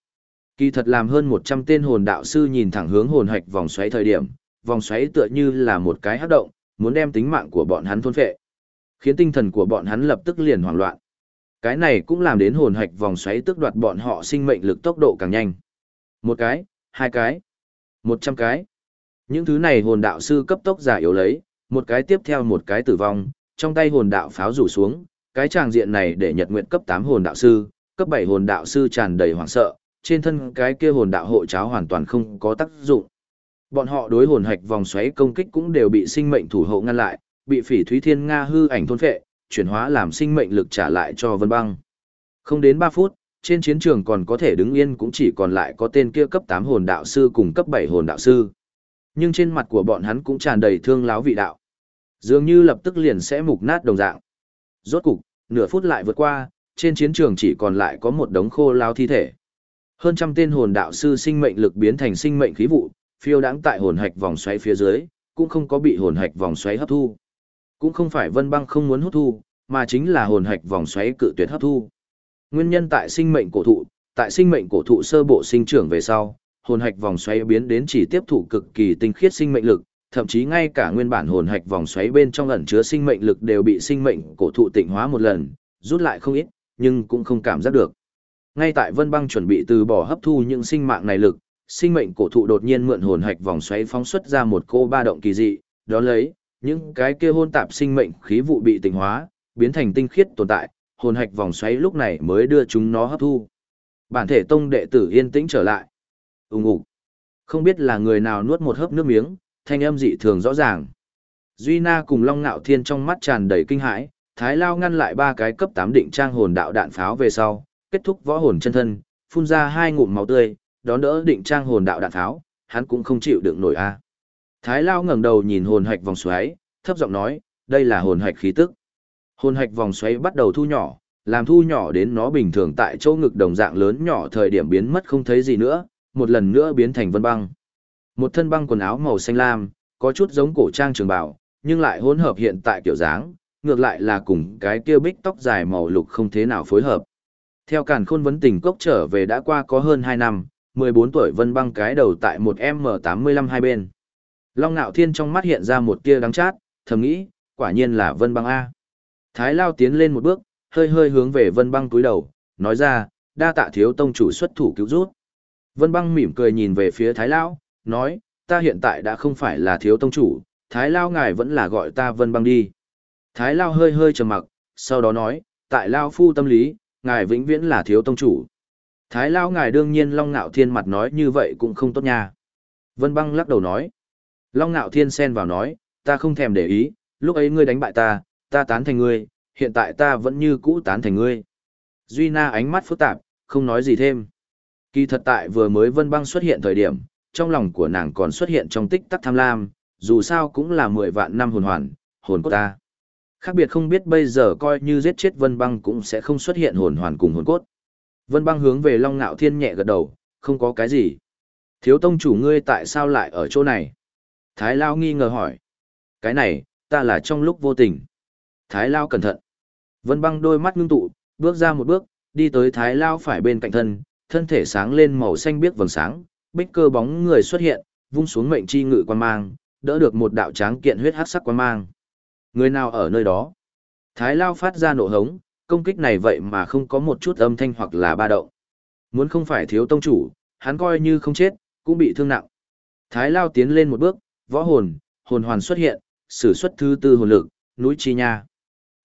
Kỳ thật làm hơn 100 tên hồn đạo sư nhìn thẳng hướng hồn hạch vòng xoáy thời điểm, vòng xoáy tựa như là một cái hấp động, muốn đem tính mạng của bọn hắn thôn phệ. Khiến tinh thần của bọn hắn lập tức liền hoảng loạn. Cái này cũng làm đến hồn hạch vòng xoáy tước đoạt bọn họ sinh mệnh lực tốc độ càng nhanh. Một cái, hai cái, một trăm cái. Những thứ này hồn đạo sư cấp tốc giả yếu lấy, một cái tiếp theo một cái tử vong, trong tay hồn đạo pháo rủ xuống, cái tràng diện này để nhật nguyện cấp 8 hồn đạo sư, cấp 7 hồn đạo sư tràn đầy hoảng sợ, trên thân cái kia hồn đạo hộ cháo hoàn toàn không có tác dụng. Bọn họ đối hồn hạch vòng xoáy công kích cũng đều bị sinh mệnh thủ hộ ngăn lại, bị Phỉ Thúy Thiên Nga hư ảnh thôn phệ, chuyển hóa làm sinh mệnh lực trả lại cho Vân Băng. Không đến 3 phút, trên chiến trường còn có thể đứng yên cũng chỉ còn lại có tên kia cấp 8 hồn đạo sư cùng cấp 7 hồn đạo sư. Nhưng trên mặt của bọn hắn cũng tràn đầy thương láo vị đạo. Dường như lập tức liền sẽ mục nát đồng dạng. Rốt cục, nửa phút lại vượt qua, trên chiến trường chỉ còn lại có một đống khô lao thi thể. Hơn trăm tên hồn đạo sư sinh mệnh lực biến thành sinh mệnh khí vụ, phiêu đãng tại hồn hạch vòng xoáy phía dưới, cũng không có bị hồn hạch vòng xoáy hấp thu. Cũng không phải Vân Băng không muốn hút thu, mà chính là hồn hạch vòng xoáy cự tuyệt hấp thu. Nguyên nhân tại sinh mệnh cổ thụ, tại sinh mệnh cổ thụ sơ bộ sinh trưởng về sau, hồn hạch vòng xoáy biến đến chỉ tiếp thụ cực kỳ tinh khiết sinh mệnh lực, thậm chí ngay cả nguyên bản hồn hạch vòng xoáy bên trong ẩn chứa sinh mệnh lực đều bị sinh mệnh cổ thụ tịnh hóa một lần, rút lại không ít, nhưng cũng không cảm giác được. Ngay tại Vân Băng chuẩn bị từ bỏ hấp thu những sinh mạng này lực, sinh mệnh cổ thụ đột nhiên mượn hồn hạch vòng xoáy phóng xuất ra một cô ba động kỳ dị, đó lấy, những cái kia hôn tạp sinh mệnh khí vụ bị tình hóa, biến thành tinh khiết tồn tại, hồn hạch vòng xoáy lúc này mới đưa chúng nó hấp thu. Bản thể tông đệ tử yên tĩnh trở lại. Ùng ục. Không biết là người nào nuốt một hớp nước miếng, thanh âm dị thường rõ ràng. Duy Na cùng Long Nạo Thiên trong mắt tràn đầy kinh hãi, Thái Lao ngăn lại ba cái cấp 8 định trang hồn đạo đạn pháo về sau, kết thúc võ hồn chân thân, phun ra hai ngụm máu tươi, đón đỡ định trang hồn đạo đạn tháo, hắn cũng không chịu đựng nổi a. Thái Lao ngẩng đầu nhìn hồn hạch vòng xoáy, thấp giọng nói, đây là hồn hạch khí tức. Hồn hạch vòng xoáy bắt đầu thu nhỏ, làm thu nhỏ đến nó bình thường tại chỗ ngực đồng dạng lớn nhỏ thời điểm biến mất không thấy gì nữa, một lần nữa biến thành vân băng. Một thân băng quần áo màu xanh lam, có chút giống cổ trang trường bảo nhưng lại hỗn hợp hiện tại kiểu dáng, ngược lại là cùng cái kia bích tóc dài màu lục không thế nào phối hợp. Theo càn khôn vấn tình cốc trở về đã qua có hơn 2 năm, 14 tuổi vân băng cái đầu tại một M85 hai bên. Long Nạo Thiên trong mắt hiện ra một tia đắng chát, thầm nghĩ, quả nhiên là vân băng A. Thái Lao tiến lên một bước, hơi hơi hướng về vân băng túi đầu, nói ra, đa tạ thiếu tông chủ xuất thủ cứu rút. Vân băng mỉm cười nhìn về phía Thái Lao, nói, ta hiện tại đã không phải là thiếu tông chủ, Thái Lao ngài vẫn là gọi ta vân băng đi. Thái Lao hơi hơi trầm mặc, sau đó nói, tại Lao phu tâm lý, ngài vĩnh viễn là thiếu tông chủ. Thái Lao ngài đương nhiên Long Nạo Thiên mặt nói như vậy cũng không tốt nha. Vân băng lắc đầu nói. Long Nạo Thiên xen vào nói, ta không thèm để ý, lúc ấy ngươi đánh bại ta, ta tán thành ngươi, hiện tại ta vẫn như cũ tán thành ngươi. Duy Na ánh mắt phức tạp, không nói gì thêm. Kỳ thật tại vừa mới Vân băng xuất hiện thời điểm, trong lòng của nàng còn xuất hiện trong tích tắc tham lam, dù sao cũng là 10 vạn năm hồn hoàn, hồn cốt ta. Khác biệt không biết bây giờ coi như giết chết Vân Băng cũng sẽ không xuất hiện hồn hoàn cùng hồn cốt. Vân Băng hướng về Long Nạo Thiên nhẹ gật đầu, không có cái gì. Thiếu tông chủ ngươi tại sao lại ở chỗ này? Thái Lao nghi ngờ hỏi. Cái này, ta là trong lúc vô tình. Thái Lao cẩn thận. Vân Băng đôi mắt ngưng tụ, bước ra một bước, đi tới Thái Lao phải bên cạnh thân, thân thể sáng lên màu xanh biếc vầng sáng, bích cơ bóng người xuất hiện, vung xuống mệnh chi ngự quan mang, đỡ được một đạo tráng kiện huyết hắc sắc quan mang. Người nào ở nơi đó? Thái Lao phát ra nộ hống, công kích này vậy mà không có một chút âm thanh hoặc là ba động. Muốn không phải thiếu tông chủ, hắn coi như không chết, cũng bị thương nặng. Thái Lao tiến lên một bước, võ hồn, hồn hoàn xuất hiện, sử xuất thứ tư hồn lực, núi chi nha.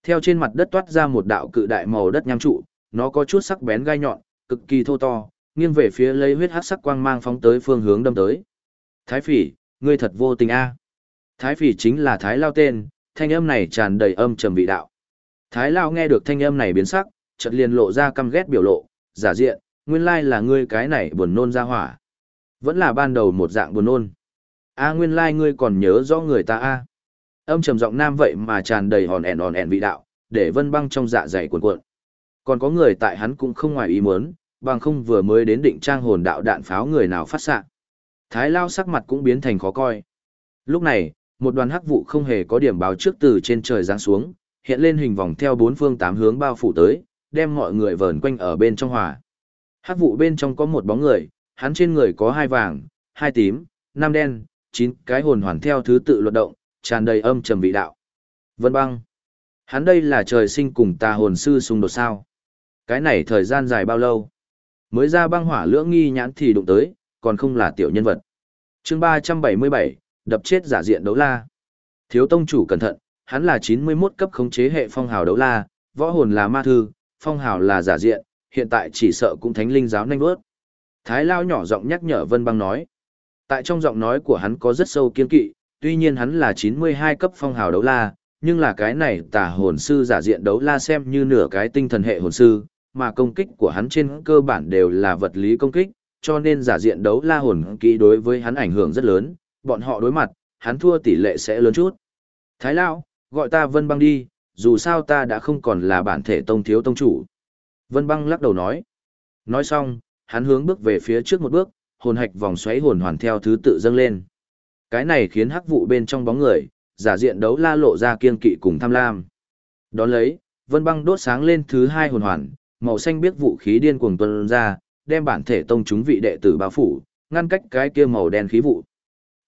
Theo trên mặt đất toát ra một đạo cự đại màu đất nham trụ, nó có chút sắc bén gai nhọn, cực kỳ thô to, nghiêng về phía lấy huyết hắc sắc quang mang phóng tới phương hướng đâm tới. Thái phỉ, ngươi thật vô tình a. Thái phỉ chính là Thái Lao tên, thanh âm này tràn đầy âm trầm vị đạo. Thái Lao nghe được thanh âm này biến sắc, chợt liền lộ ra căm ghét biểu lộ, giả diện, nguyên lai là ngươi cái này buồn nôn ra hỏa. Vẫn là ban đầu một dạng buồn nôn. A nguyên lai ngươi còn nhớ rõ người ta a. Âm trầm giọng nam vậy mà tràn đầy hòn ẻn hòn ẻn vị đạo, để vân băng trong dạ dày cuộn cuộn. Còn có người tại hắn cũng không ngoài ý muốn, bằng không vừa mới đến định trang hồn đạo đạn pháo người nào phát xạ. Thái Lao sắc mặt cũng biến thành khó coi. Lúc này, một đoàn hắc vụ không hề có điểm báo trước từ trên trời giáng xuống, hiện lên hình vòng theo bốn phương tám hướng bao phủ tới, đem mọi người vờn quanh ở bên trong hòa. Hắc vụ bên trong có một bóng người, hắn trên người có hai vàng, hai tím, năm đen, chín cái hồn hoàn theo thứ tự luật động, tràn đầy âm trầm vị đạo. Vân băng. Hắn đây là trời sinh cùng tà hồn sư xung đột sao. Cái này thời gian dài bao lâu? Mới ra băng hỏa lưỡng nghi nhãn thì đụng tới, còn không là tiểu nhân vật. chương 377, đập chết giả diện đấu la. Thiếu tông chủ cẩn thận, hắn là 91 cấp khống chế hệ phong hào đấu la, võ hồn là ma thư, phong hào là giả diện, hiện tại chỉ sợ cũng thánh linh giáo nhanh bước. Thái Lao nhỏ giọng nhắc nhở Vân Băng nói. Tại trong giọng nói của hắn có rất sâu kiên kỵ, tuy nhiên hắn là 92 cấp phong hào đấu la, nhưng là cái này tà hồn sư giả diện đấu la xem như nửa cái tinh thần hệ hồn sư, mà công kích của hắn trên cơ bản đều là vật lý công kích, cho nên giả diện đấu la hồn kỹ đối với hắn ảnh hưởng rất lớn, bọn họ đối mặt, hắn thua tỷ lệ sẽ lớn chút. Thái Lao, gọi ta Vân Băng đi, dù sao ta đã không còn là bản thể tông thiếu tông chủ. Vân Băng lắc đầu nói. Nói xong, hắn hướng bước về phía trước một bước, hồn hạch vòng xoáy hồn hoàn theo thứ tự dâng lên. Cái này khiến hắc vụ bên trong bóng người, giả diện đấu la lộ ra kiên kỵ cùng tham lam. Đón lấy, Vân Băng đốt sáng lên thứ hai hồn hoàn, màu xanh biết vũ khí điên cuồng tuôn ra, đem bản thể tông chúng vị đệ tử bao phủ, ngăn cách cái kia màu đen khí vụ.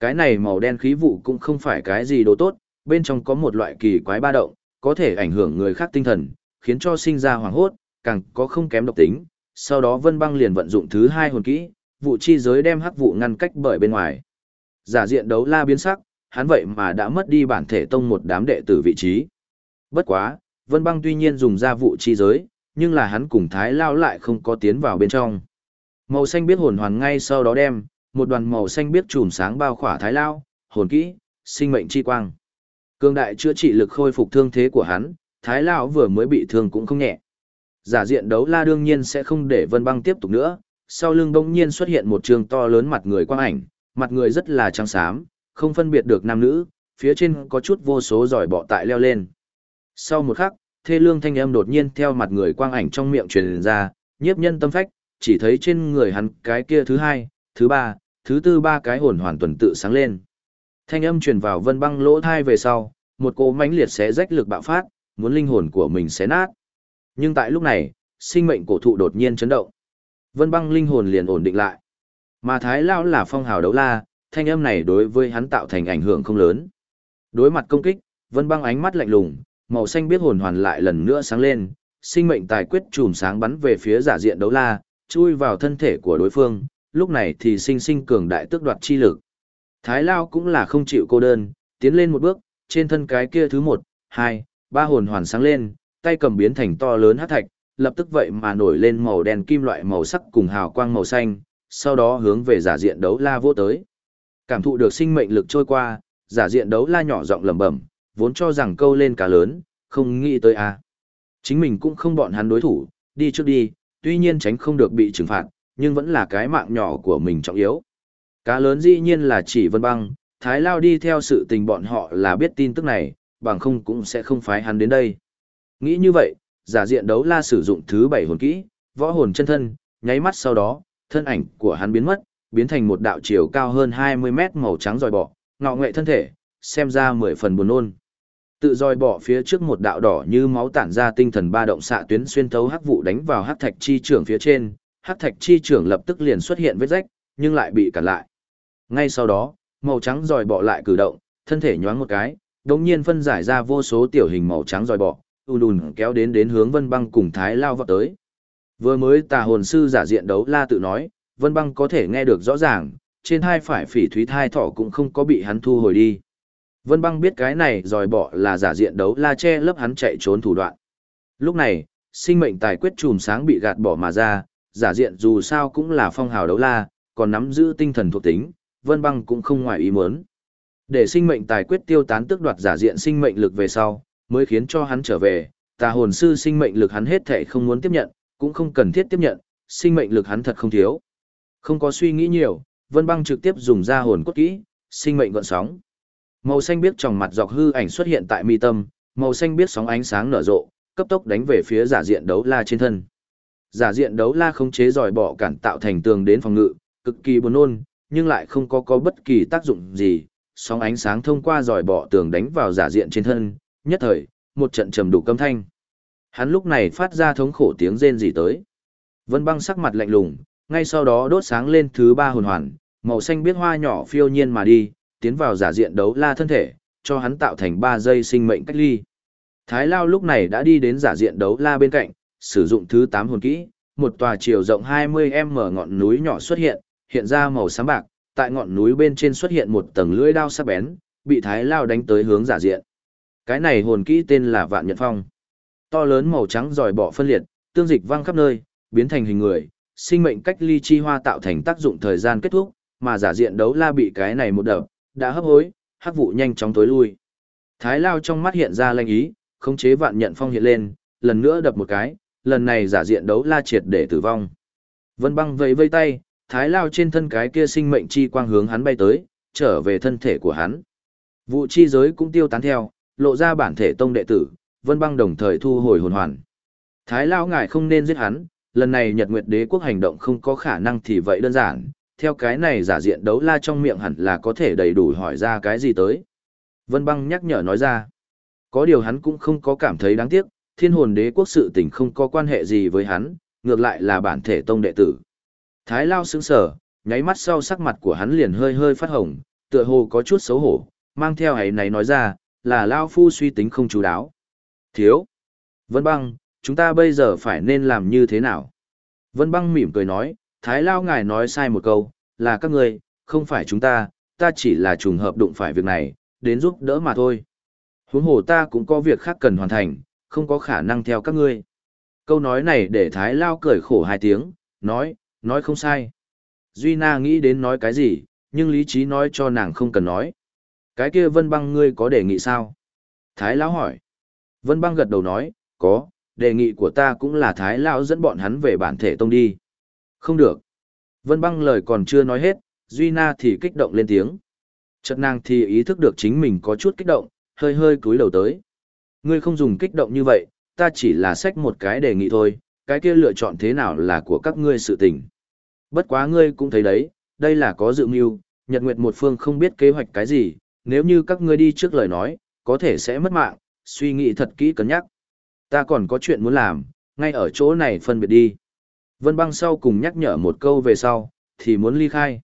Cái này màu đen khí vụ cũng không phải cái gì đồ tốt, bên trong có một loại kỳ quái ba động, có thể ảnh hưởng người khác tinh thần, khiến cho sinh ra hoảng hốt, càng có không kém độc tính. Sau đó Vân Băng liền vận dụng thứ hai hồn kỹ, vụ chi giới đem hắc vụ ngăn cách bởi bên ngoài. Giả diện đấu la biến sắc, hắn vậy mà đã mất đi bản thể tông một đám đệ tử vị trí. Bất quá, Vân Băng tuy nhiên dùng ra vụ chi giới, nhưng là hắn cùng Thái Lao lại không có tiến vào bên trong. Màu xanh biết hồn hoàn ngay sau đó đem, một đoàn màu xanh biết chùm sáng bao khỏa Thái Lao, hồn kỹ, sinh mệnh chi quang. Cương đại chữa trị lực khôi phục thương thế của hắn, Thái Lão vừa mới bị thương cũng không nhẹ. Giả diện đấu la đương nhiên sẽ không để Vân Băng tiếp tục nữa, sau lưng bỗng nhiên xuất hiện một trường to lớn mặt người quang ảnh, mặt người rất là trắng xám, không phân biệt được nam nữ, phía trên có chút vô số giỏi bọ tại leo lên. Sau một khắc, thê lương thanh âm đột nhiên theo mặt người quang ảnh trong miệng truyền ra, nhiếp nhân tâm phách, chỉ thấy trên người hắn cái kia thứ hai, thứ ba, thứ tư ba cái hồn hoàn tuần tự sáng lên. Thanh âm truyền vào vân băng lỗ thai về sau, một cỗ mãnh liệt xé rách lực bạo phát, muốn linh hồn của mình xé nát. Nhưng tại lúc này, sinh mệnh cổ thụ đột nhiên chấn động. Vân băng linh hồn liền ổn định lại. Mà Thái Lao là phong hào đấu la, thanh âm này đối với hắn tạo thành ảnh hưởng không lớn. Đối mặt công kích, Vân băng ánh mắt lạnh lùng, màu xanh biết hồn hoàn lại lần nữa sáng lên, sinh mệnh tài quyết chùm sáng bắn về phía giả diện đấu la, chui vào thân thể của đối phương, lúc này thì sinh sinh cường đại tước đoạt chi lực. Thái Lao cũng là không chịu cô đơn, tiến lên một bước, trên thân cái kia thứ một, hai, ba hồn hoàn sáng lên, tay cầm biến thành to lớn hát thạch, lập tức vậy mà nổi lên màu đen kim loại màu sắc cùng hào quang màu xanh, sau đó hướng về giả diện đấu la vô tới. Cảm thụ được sinh mệnh lực trôi qua, giả diện đấu la nhỏ giọng lẩm bẩm, vốn cho rằng câu lên cá lớn, không nghĩ tới a. À. Chính mình cũng không bọn hắn đối thủ, đi trước đi, tuy nhiên tránh không được bị trừng phạt, nhưng vẫn là cái mạng nhỏ của mình trọng yếu. Cá lớn dĩ nhiên là chỉ vân băng, Thái Lao đi theo sự tình bọn họ là biết tin tức này, bằng không cũng sẽ không phái hắn đến đây. Nghĩ như vậy, giả diện đấu la sử dụng thứ bảy hồn kỹ, võ hồn chân thân, nháy mắt sau đó, thân ảnh của hắn biến mất, biến thành một đạo chiều cao hơn 20 mét màu trắng dòi bọ, ngọ nghệ thân thể, xem ra mười phần buồn nôn. Tự dòi bọ phía trước một đạo đỏ như máu tản ra tinh thần ba động xạ tuyến xuyên thấu hắc vụ đánh vào hắc thạch chi trưởng phía trên, hắc thạch chi trưởng lập tức liền xuất hiện vết rách, nhưng lại bị cản lại. Ngay sau đó, màu trắng dòi bọ lại cử động, thân thể nhoáng một cái, đống nhiên phân giải ra vô số tiểu hình màu trắng dòi bọ, ùn ùn kéo đến đến hướng Vân Băng cùng Thái Lao vào tới. Vừa mới tà hồn sư giả diện đấu la tự nói, Vân Băng có thể nghe được rõ ràng, trên hai phải phỉ thúy thai thỏ cũng không có bị hắn thu hồi đi. Vân Băng biết cái này dòi bọ là giả diện đấu la che lấp hắn chạy trốn thủ đoạn. Lúc này, sinh mệnh tài quyết chùm sáng bị gạt bỏ mà ra, giả diện dù sao cũng là phong hào đấu la, còn nắm giữ tinh thần thuộc tính, Vân Băng cũng không ngoài ý muốn. Để sinh mệnh tài quyết tiêu tán tước đoạt giả diện sinh mệnh lực về sau, mới khiến cho hắn trở về, tà hồn sư sinh mệnh lực hắn hết thể không muốn tiếp nhận, cũng không cần thiết tiếp nhận, sinh mệnh lực hắn thật không thiếu. Không có suy nghĩ nhiều, Vân Băng trực tiếp dùng ra hồn cốt kỹ, sinh mệnh gọn sóng. Màu xanh biết trong mặt dọc hư ảnh xuất hiện tại mi tâm, màu xanh biết sóng ánh sáng nở rộ, cấp tốc đánh về phía giả diện đấu la trên thân. Giả diện đấu la không chế giỏi bỏ cản tạo thành tường đến phòng ngự, cực kỳ buồn nôn, nhưng lại không có có bất kỳ tác dụng gì, sóng ánh sáng thông qua giỏi bọ tường đánh vào giả diện trên thân, nhất thời, một trận trầm đủ câm thanh. Hắn lúc này phát ra thống khổ tiếng rên rỉ tới. Vân băng sắc mặt lạnh lùng, ngay sau đó đốt sáng lên thứ ba hồn hoàn, màu xanh biết hoa nhỏ phiêu nhiên mà đi, tiến vào giả diện đấu la thân thể, cho hắn tạo thành ba giây sinh mệnh cách ly. Thái Lao lúc này đã đi đến giả diện đấu la bên cạnh, sử dụng thứ 8 hồn kỹ, một tòa chiều rộng 20m ngọn núi nhỏ xuất hiện, hiện ra màu xám bạc, tại ngọn núi bên trên xuất hiện một tầng lưỡi đao sắc bén, bị Thái Lao đánh tới hướng giả diện. Cái này hồn kỹ tên là Vạn Nhật Phong. To lớn màu trắng giòi bỏ phân liệt, tương dịch văng khắp nơi, biến thành hình người, sinh mệnh cách ly chi hoa tạo thành tác dụng thời gian kết thúc, mà giả diện đấu la bị cái này một đập, đã hấp hối, hắc vụ nhanh chóng tối lui. Thái Lao trong mắt hiện ra lanh ý, khống chế vạn nhận phong hiện lên, lần nữa đập một cái, lần này giả diện đấu la triệt để tử vong. Vân băng vẫy vây tay, Thái Lao trên thân cái kia sinh mệnh chi quang hướng hắn bay tới, trở về thân thể của hắn. Vụ chi giới cũng tiêu tán theo, lộ ra bản thể tông đệ tử, Vân băng đồng thời thu hồi hồn hoàn. Thái Lao ngài không nên giết hắn, lần này Nhật Nguyệt Đế quốc hành động không có khả năng thì vậy đơn giản, theo cái này giả diện đấu la trong miệng hẳn là có thể đầy đủ hỏi ra cái gì tới. Vân băng nhắc nhở nói ra, có điều hắn cũng không có cảm thấy đáng tiếc, thiên hồn đế quốc sự tình không có quan hệ gì với hắn, ngược lại là bản thể tông đệ tử. Thái Lao sững sờ, nháy mắt sau sắc mặt của hắn liền hơi hơi phát hồng, tựa hồ có chút xấu hổ, mang theo ấy này nói ra, là Lao Phu suy tính không chú đáo. Thiếu. Vân băng, chúng ta bây giờ phải nên làm như thế nào? Vân băng mỉm cười nói, Thái Lao ngài nói sai một câu, là các ngươi, không phải chúng ta, ta chỉ là trùng hợp đụng phải việc này, đến giúp đỡ mà thôi. Huống hồ ta cũng có việc khác cần hoàn thành, không có khả năng theo các ngươi. Câu nói này để Thái Lao cười khổ hai tiếng, nói, nói không sai. Duy Na nghĩ đến nói cái gì, nhưng lý trí nói cho nàng không cần nói. Cái kia Vân Băng ngươi có đề nghị sao? Thái Lão hỏi. Vân Băng gật đầu nói, có, đề nghị của ta cũng là Thái Lão dẫn bọn hắn về bản thể tông đi. Không được. Vân Băng lời còn chưa nói hết, Duy Na thì kích động lên tiếng. Chợt nàng thì ý thức được chính mình có chút kích động, hơi hơi cúi đầu tới. Ngươi không dùng kích động như vậy, ta chỉ là sách một cái đề nghị thôi, cái kia lựa chọn thế nào là của các ngươi sự tình. Bất quá ngươi cũng thấy đấy, đây là có dự mưu, Nhật Nguyệt một phương không biết kế hoạch cái gì, nếu như các ngươi đi trước lời nói, có thể sẽ mất mạng, suy nghĩ thật kỹ cân nhắc. Ta còn có chuyện muốn làm, ngay ở chỗ này phân biệt đi. Vân băng sau cùng nhắc nhở một câu về sau, thì muốn ly khai.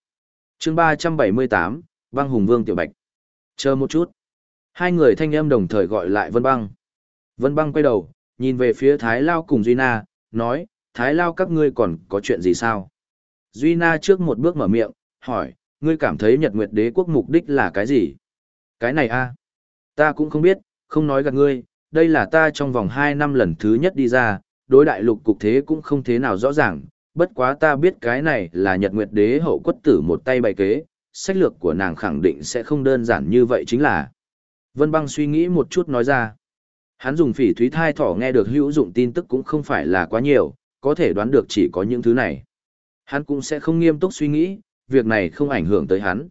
chương 378, băng hùng vương tiểu bạch. Chờ một chút. Hai người thanh âm đồng thời gọi lại Vân băng. Vân băng quay đầu, nhìn về phía Thái Lao cùng Duy Na, nói, Thái Lao các ngươi còn có chuyện gì sao? Duy Na trước một bước mở miệng, hỏi, ngươi cảm thấy Nhật Nguyệt Đế quốc mục đích là cái gì? Cái này a, Ta cũng không biết, không nói gạt ngươi, đây là ta trong vòng 2 năm lần thứ nhất đi ra, đối đại lục cục thế cũng không thế nào rõ ràng, bất quá ta biết cái này là Nhật Nguyệt Đế hậu quất tử một tay bày kế, sách lược của nàng khẳng định sẽ không đơn giản như vậy chính là. Vân băng suy nghĩ một chút nói ra. Hắn dùng phỉ thúy thai thỏ nghe được hữu dụng tin tức cũng không phải là quá nhiều, có thể đoán được chỉ có những thứ này. Hắn cũng sẽ không nghiêm túc suy nghĩ, việc này không ảnh hưởng tới hắn.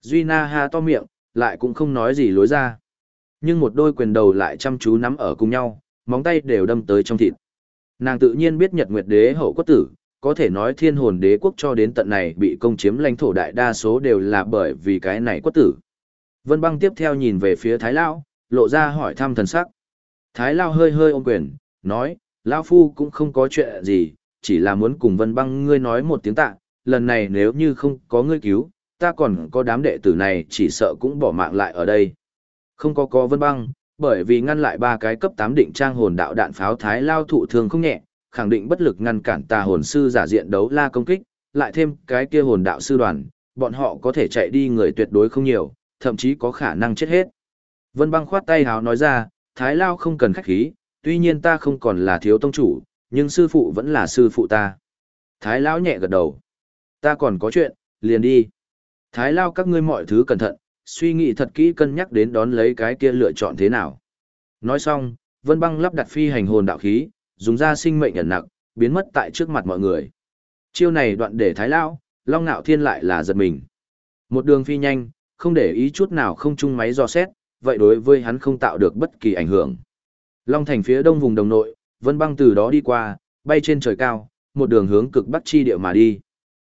Duy Na ha to miệng, lại cũng không nói gì lối ra. Nhưng một đôi quyền đầu lại chăm chú nắm ở cùng nhau, móng tay đều đâm tới trong thịt. Nàng tự nhiên biết Nhật Nguyệt Đế hậu quốc tử, có thể nói thiên hồn đế quốc cho đến tận này bị công chiếm lãnh thổ đại đa số đều là bởi vì cái này quốc tử. Vân băng tiếp theo nhìn về phía Thái Lão, lộ ra hỏi thăm thần sắc. Thái Lao hơi hơi ôm quyền, nói, Lao Phu cũng không có chuyện gì, chỉ là muốn cùng Vân Băng ngươi nói một tiếng tạ, lần này nếu như không có ngươi cứu, ta còn có đám đệ tử này chỉ sợ cũng bỏ mạng lại ở đây. Không có có Vân Băng, bởi vì ngăn lại ba cái cấp 8 định trang hồn đạo đạn pháo Thái Lao thụ thương không nhẹ, khẳng định bất lực ngăn cản tà hồn sư giả diện đấu la công kích, lại thêm cái kia hồn đạo sư đoàn, bọn họ có thể chạy đi người tuyệt đối không nhiều, thậm chí có khả năng chết hết. Vân băng khoát tay háo nói ra, Thái Lao không cần khách khí, tuy nhiên ta không còn là thiếu tông chủ, nhưng sư phụ vẫn là sư phụ ta. Thái Lão nhẹ gật đầu. Ta còn có chuyện, liền đi. Thái Lao các ngươi mọi thứ cẩn thận, suy nghĩ thật kỹ cân nhắc đến đón lấy cái kia lựa chọn thế nào. Nói xong, Vân Băng lắp đặt phi hành hồn đạo khí, dùng ra sinh mệnh ẩn nặng, biến mất tại trước mặt mọi người. Chiêu này đoạn để Thái Lao, Long Nạo Thiên lại là giật mình. Một đường phi nhanh, không để ý chút nào không chung máy dò xét, vậy đối với hắn không tạo được bất kỳ ảnh hưởng. Long thành phía đông vùng đồng nội, vân băng từ đó đi qua, bay trên trời cao, một đường hướng cực bắc chi địa mà đi.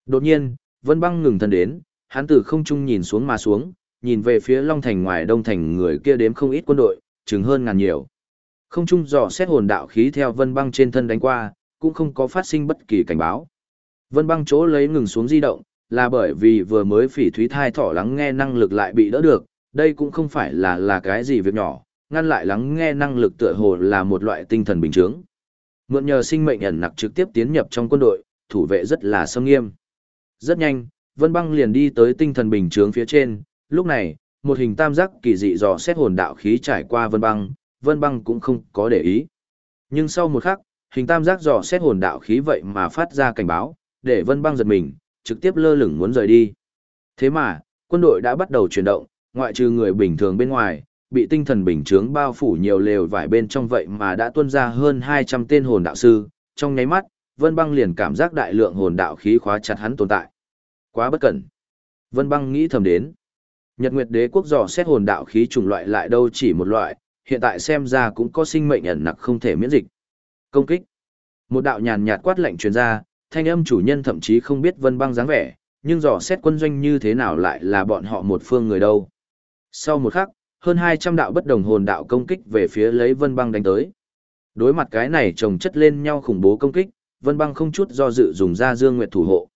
Đột nhiên, vân băng ngừng thân đến, hắn từ không trung nhìn xuống mà xuống, nhìn về phía Long thành ngoài đông thành người kia đếm không ít quân đội, chừng hơn ngàn nhiều. Không trung dò xét hồn đạo khí theo vân băng trên thân đánh qua, cũng không có phát sinh bất kỳ cảnh báo. Vân băng chỗ lấy ngừng xuống di động, là bởi vì vừa mới phỉ thúy thai thỏ lắng nghe năng lực lại bị đỡ được, đây cũng không phải là là cái gì việc nhỏ, ngăn lại lắng nghe năng lực tựa hồ là một loại tinh thần bình thường. Mượn nhờ sinh mệnh ẩn nặc trực tiếp tiến nhập trong quân đội, thủ vệ rất là sâm nghiêm. Rất nhanh, Vân Băng liền đi tới tinh thần bình chướng phía trên, lúc này, một hình tam giác kỳ dị dò xét hồn đạo khí trải qua Vân Băng, Vân Băng cũng không có để ý. Nhưng sau một khắc, hình tam giác dò xét hồn đạo khí vậy mà phát ra cảnh báo, để Vân Băng giật mình, trực tiếp lơ lửng muốn rời đi. Thế mà, quân đội đã bắt đầu chuyển động, ngoại trừ người bình thường bên ngoài, bị tinh thần bình chướng bao phủ nhiều lều vải bên trong vậy mà đã tuôn ra hơn 200 tên hồn đạo sư, trong nháy mắt, Vân Băng liền cảm giác đại lượng hồn đạo khí khóa chặt hắn tồn tại. Quá bất cẩn. Vân Băng nghĩ thầm đến. Nhật Nguyệt Đế quốc dò xét hồn đạo khí chủng loại lại đâu chỉ một loại, hiện tại xem ra cũng có sinh mệnh ẩn nặc không thể miễn dịch. Công kích. Một đạo nhàn nhạt quát lệnh truyền ra, thanh âm chủ nhân thậm chí không biết Vân Băng dáng vẻ, nhưng dò xét quân doanh như thế nào lại là bọn họ một phương người đâu. Sau một khắc, hơn 200 đạo bất đồng hồn đạo công kích về phía lấy Vân Băng đánh tới. Đối mặt cái này chồng chất lên nhau khủng bố công kích, Vân Băng không chút do dự dùng ra Dương Nguyệt thủ hộ.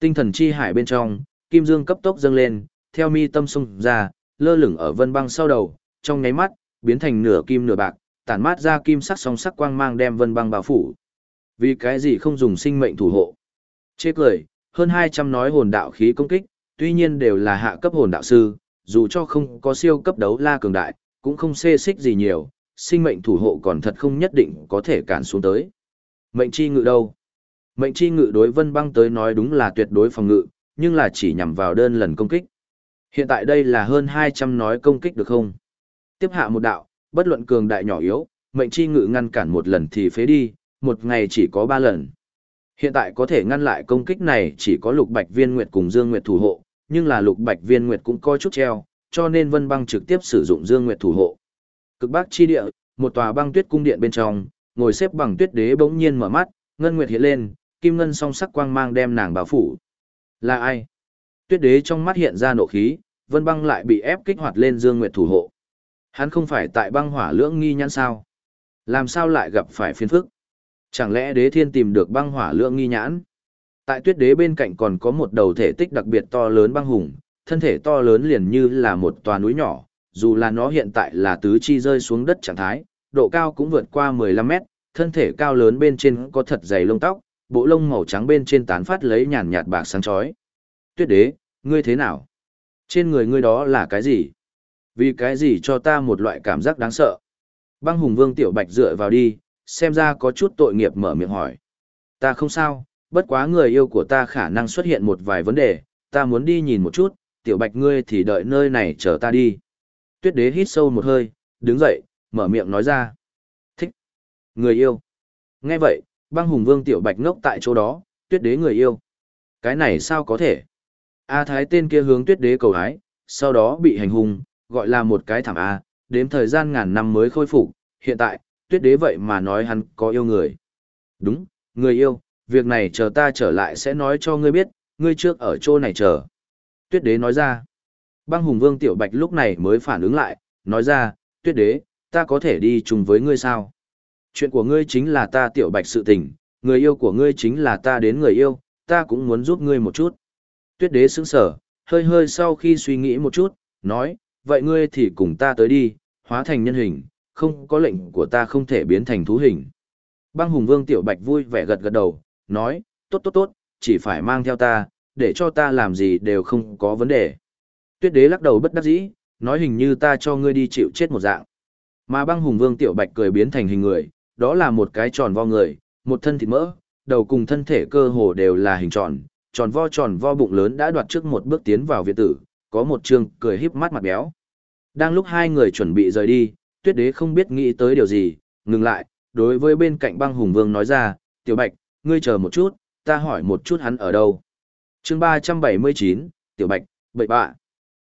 Tinh thần chi hải bên trong, kim dương cấp tốc dâng lên, theo mi tâm xung ra, lơ lửng ở Vân Băng sau đầu, trong nháy mắt, biến thành nửa kim nửa bạc, tản mát ra kim sắc song sắc quang mang đem Vân Băng bao phủ. Vì cái gì không dùng sinh mệnh thủ hộ? Chê cười, hơn 200 nói hồn đạo khí công kích, tuy nhiên đều là hạ cấp hồn đạo sư, dù cho không có siêu cấp đấu la cường đại, cũng không xê xích gì nhiều, sinh mệnh thủ hộ còn thật không nhất định có thể cản xuống tới. Mệnh chi ngự đâu? Mệnh chi ngự đối vân băng tới nói đúng là tuyệt đối phòng ngự, nhưng là chỉ nhằm vào đơn lần công kích. Hiện tại đây là hơn 200 nói công kích được không? Tiếp hạ một đạo, bất luận cường đại nhỏ yếu, mệnh chi ngự ngăn cản một lần thì phế đi, một ngày chỉ có 3 lần. Hiện tại có thể ngăn lại công kích này chỉ có lục bạch viên nguyệt cùng dương nguyệt thủ hộ, nhưng là lục bạch viên nguyệt cũng coi chút treo, cho nên vân băng trực tiếp sử dụng dương nguyệt thủ hộ. Cực bắc chi địa, một tòa băng tuyết cung điện bên trong, ngồi xếp bằng tuyết đế bỗng nhiên mở mắt, ngân nguyệt hiện lên, kim ngân song sắc quang mang đem nàng bao phủ. Là ai? Tuyết đế trong mắt hiện ra nộ khí, vân băng lại bị ép kích hoạt lên dương nguyệt thủ hộ. Hắn không phải tại băng hỏa lưỡng nghi nhãn sao? Làm sao lại gặp phải phiền phức? Chẳng lẽ đế thiên tìm được băng hỏa lưỡng nghi nhãn? Tại tuyết đế bên cạnh còn có một đầu thể tích đặc biệt to lớn băng hùng, thân thể to lớn liền như là một tòa núi nhỏ, dù là nó hiện tại là tứ chi rơi xuống đất trạng thái, độ cao cũng vượt qua 15 mét, thân thể cao lớn bên trên có thật dày lông tóc, bộ lông màu trắng bên trên tán phát lấy nhàn nhạt bạc sáng chói. Tuyết đế, ngươi thế nào? Trên người ngươi đó là cái gì? Vì cái gì cho ta một loại cảm giác đáng sợ? Băng hùng vương tiểu bạch dựa vào đi, xem ra có chút tội nghiệp mở miệng hỏi. Ta không sao, bất quá người yêu của ta khả năng xuất hiện một vài vấn đề, ta muốn đi nhìn một chút, tiểu bạch ngươi thì đợi nơi này chờ ta đi. Tuyết đế hít sâu một hơi, đứng dậy, mở miệng nói ra. Thích. Người yêu. Nghe vậy, băng hùng vương tiểu bạch ngốc tại chỗ đó, tuyết đế người yêu. Cái này sao có thể? A thái tên kia hướng tuyết đế cầu hái, sau đó bị hành hung, gọi là một cái thảm A, đến thời gian ngàn năm mới khôi phục, hiện tại, tuyết đế vậy mà nói hắn có yêu người. Đúng, người yêu, việc này chờ ta trở lại sẽ nói cho ngươi biết, ngươi trước ở chỗ này chờ. Tuyết đế nói ra. Băng hùng vương tiểu bạch lúc này mới phản ứng lại, nói ra, tuyết đế, ta có thể đi chung với ngươi sao? Chuyện của ngươi chính là ta tiểu bạch sự tình, người yêu của ngươi chính là ta đến người yêu, ta cũng muốn giúp ngươi một chút. Tuyết đế sững sở, hơi hơi sau khi suy nghĩ một chút, nói, vậy ngươi thì cùng ta tới đi, hóa thành nhân hình, không có lệnh của ta không thể biến thành thú hình. Băng hùng vương tiểu bạch vui vẻ gật gật đầu, nói, tốt tốt tốt, chỉ phải mang theo ta, để cho ta làm gì đều không có vấn đề. Tuyết đế lắc đầu bất đắc dĩ, nói hình như ta cho ngươi đi chịu chết một dạng. Mà băng hùng vương tiểu bạch cười biến thành hình người, đó là một cái tròn vo người, một thân thịt mỡ, đầu cùng thân thể cơ hồ đều là hình tròn, tròn vo tròn vo bụng lớn đã đoạt trước một bước tiến vào viện tử, có một trương cười híp mắt mặt béo. Đang lúc hai người chuẩn bị rời đi, tuyết đế không biết nghĩ tới điều gì, ngừng lại, đối với bên cạnh băng hùng vương nói ra, tiểu bạch, ngươi chờ một chút, ta hỏi một chút hắn ở đâu. chương ba trăm bảy mươi chín tiểu bạch, bậy bạ.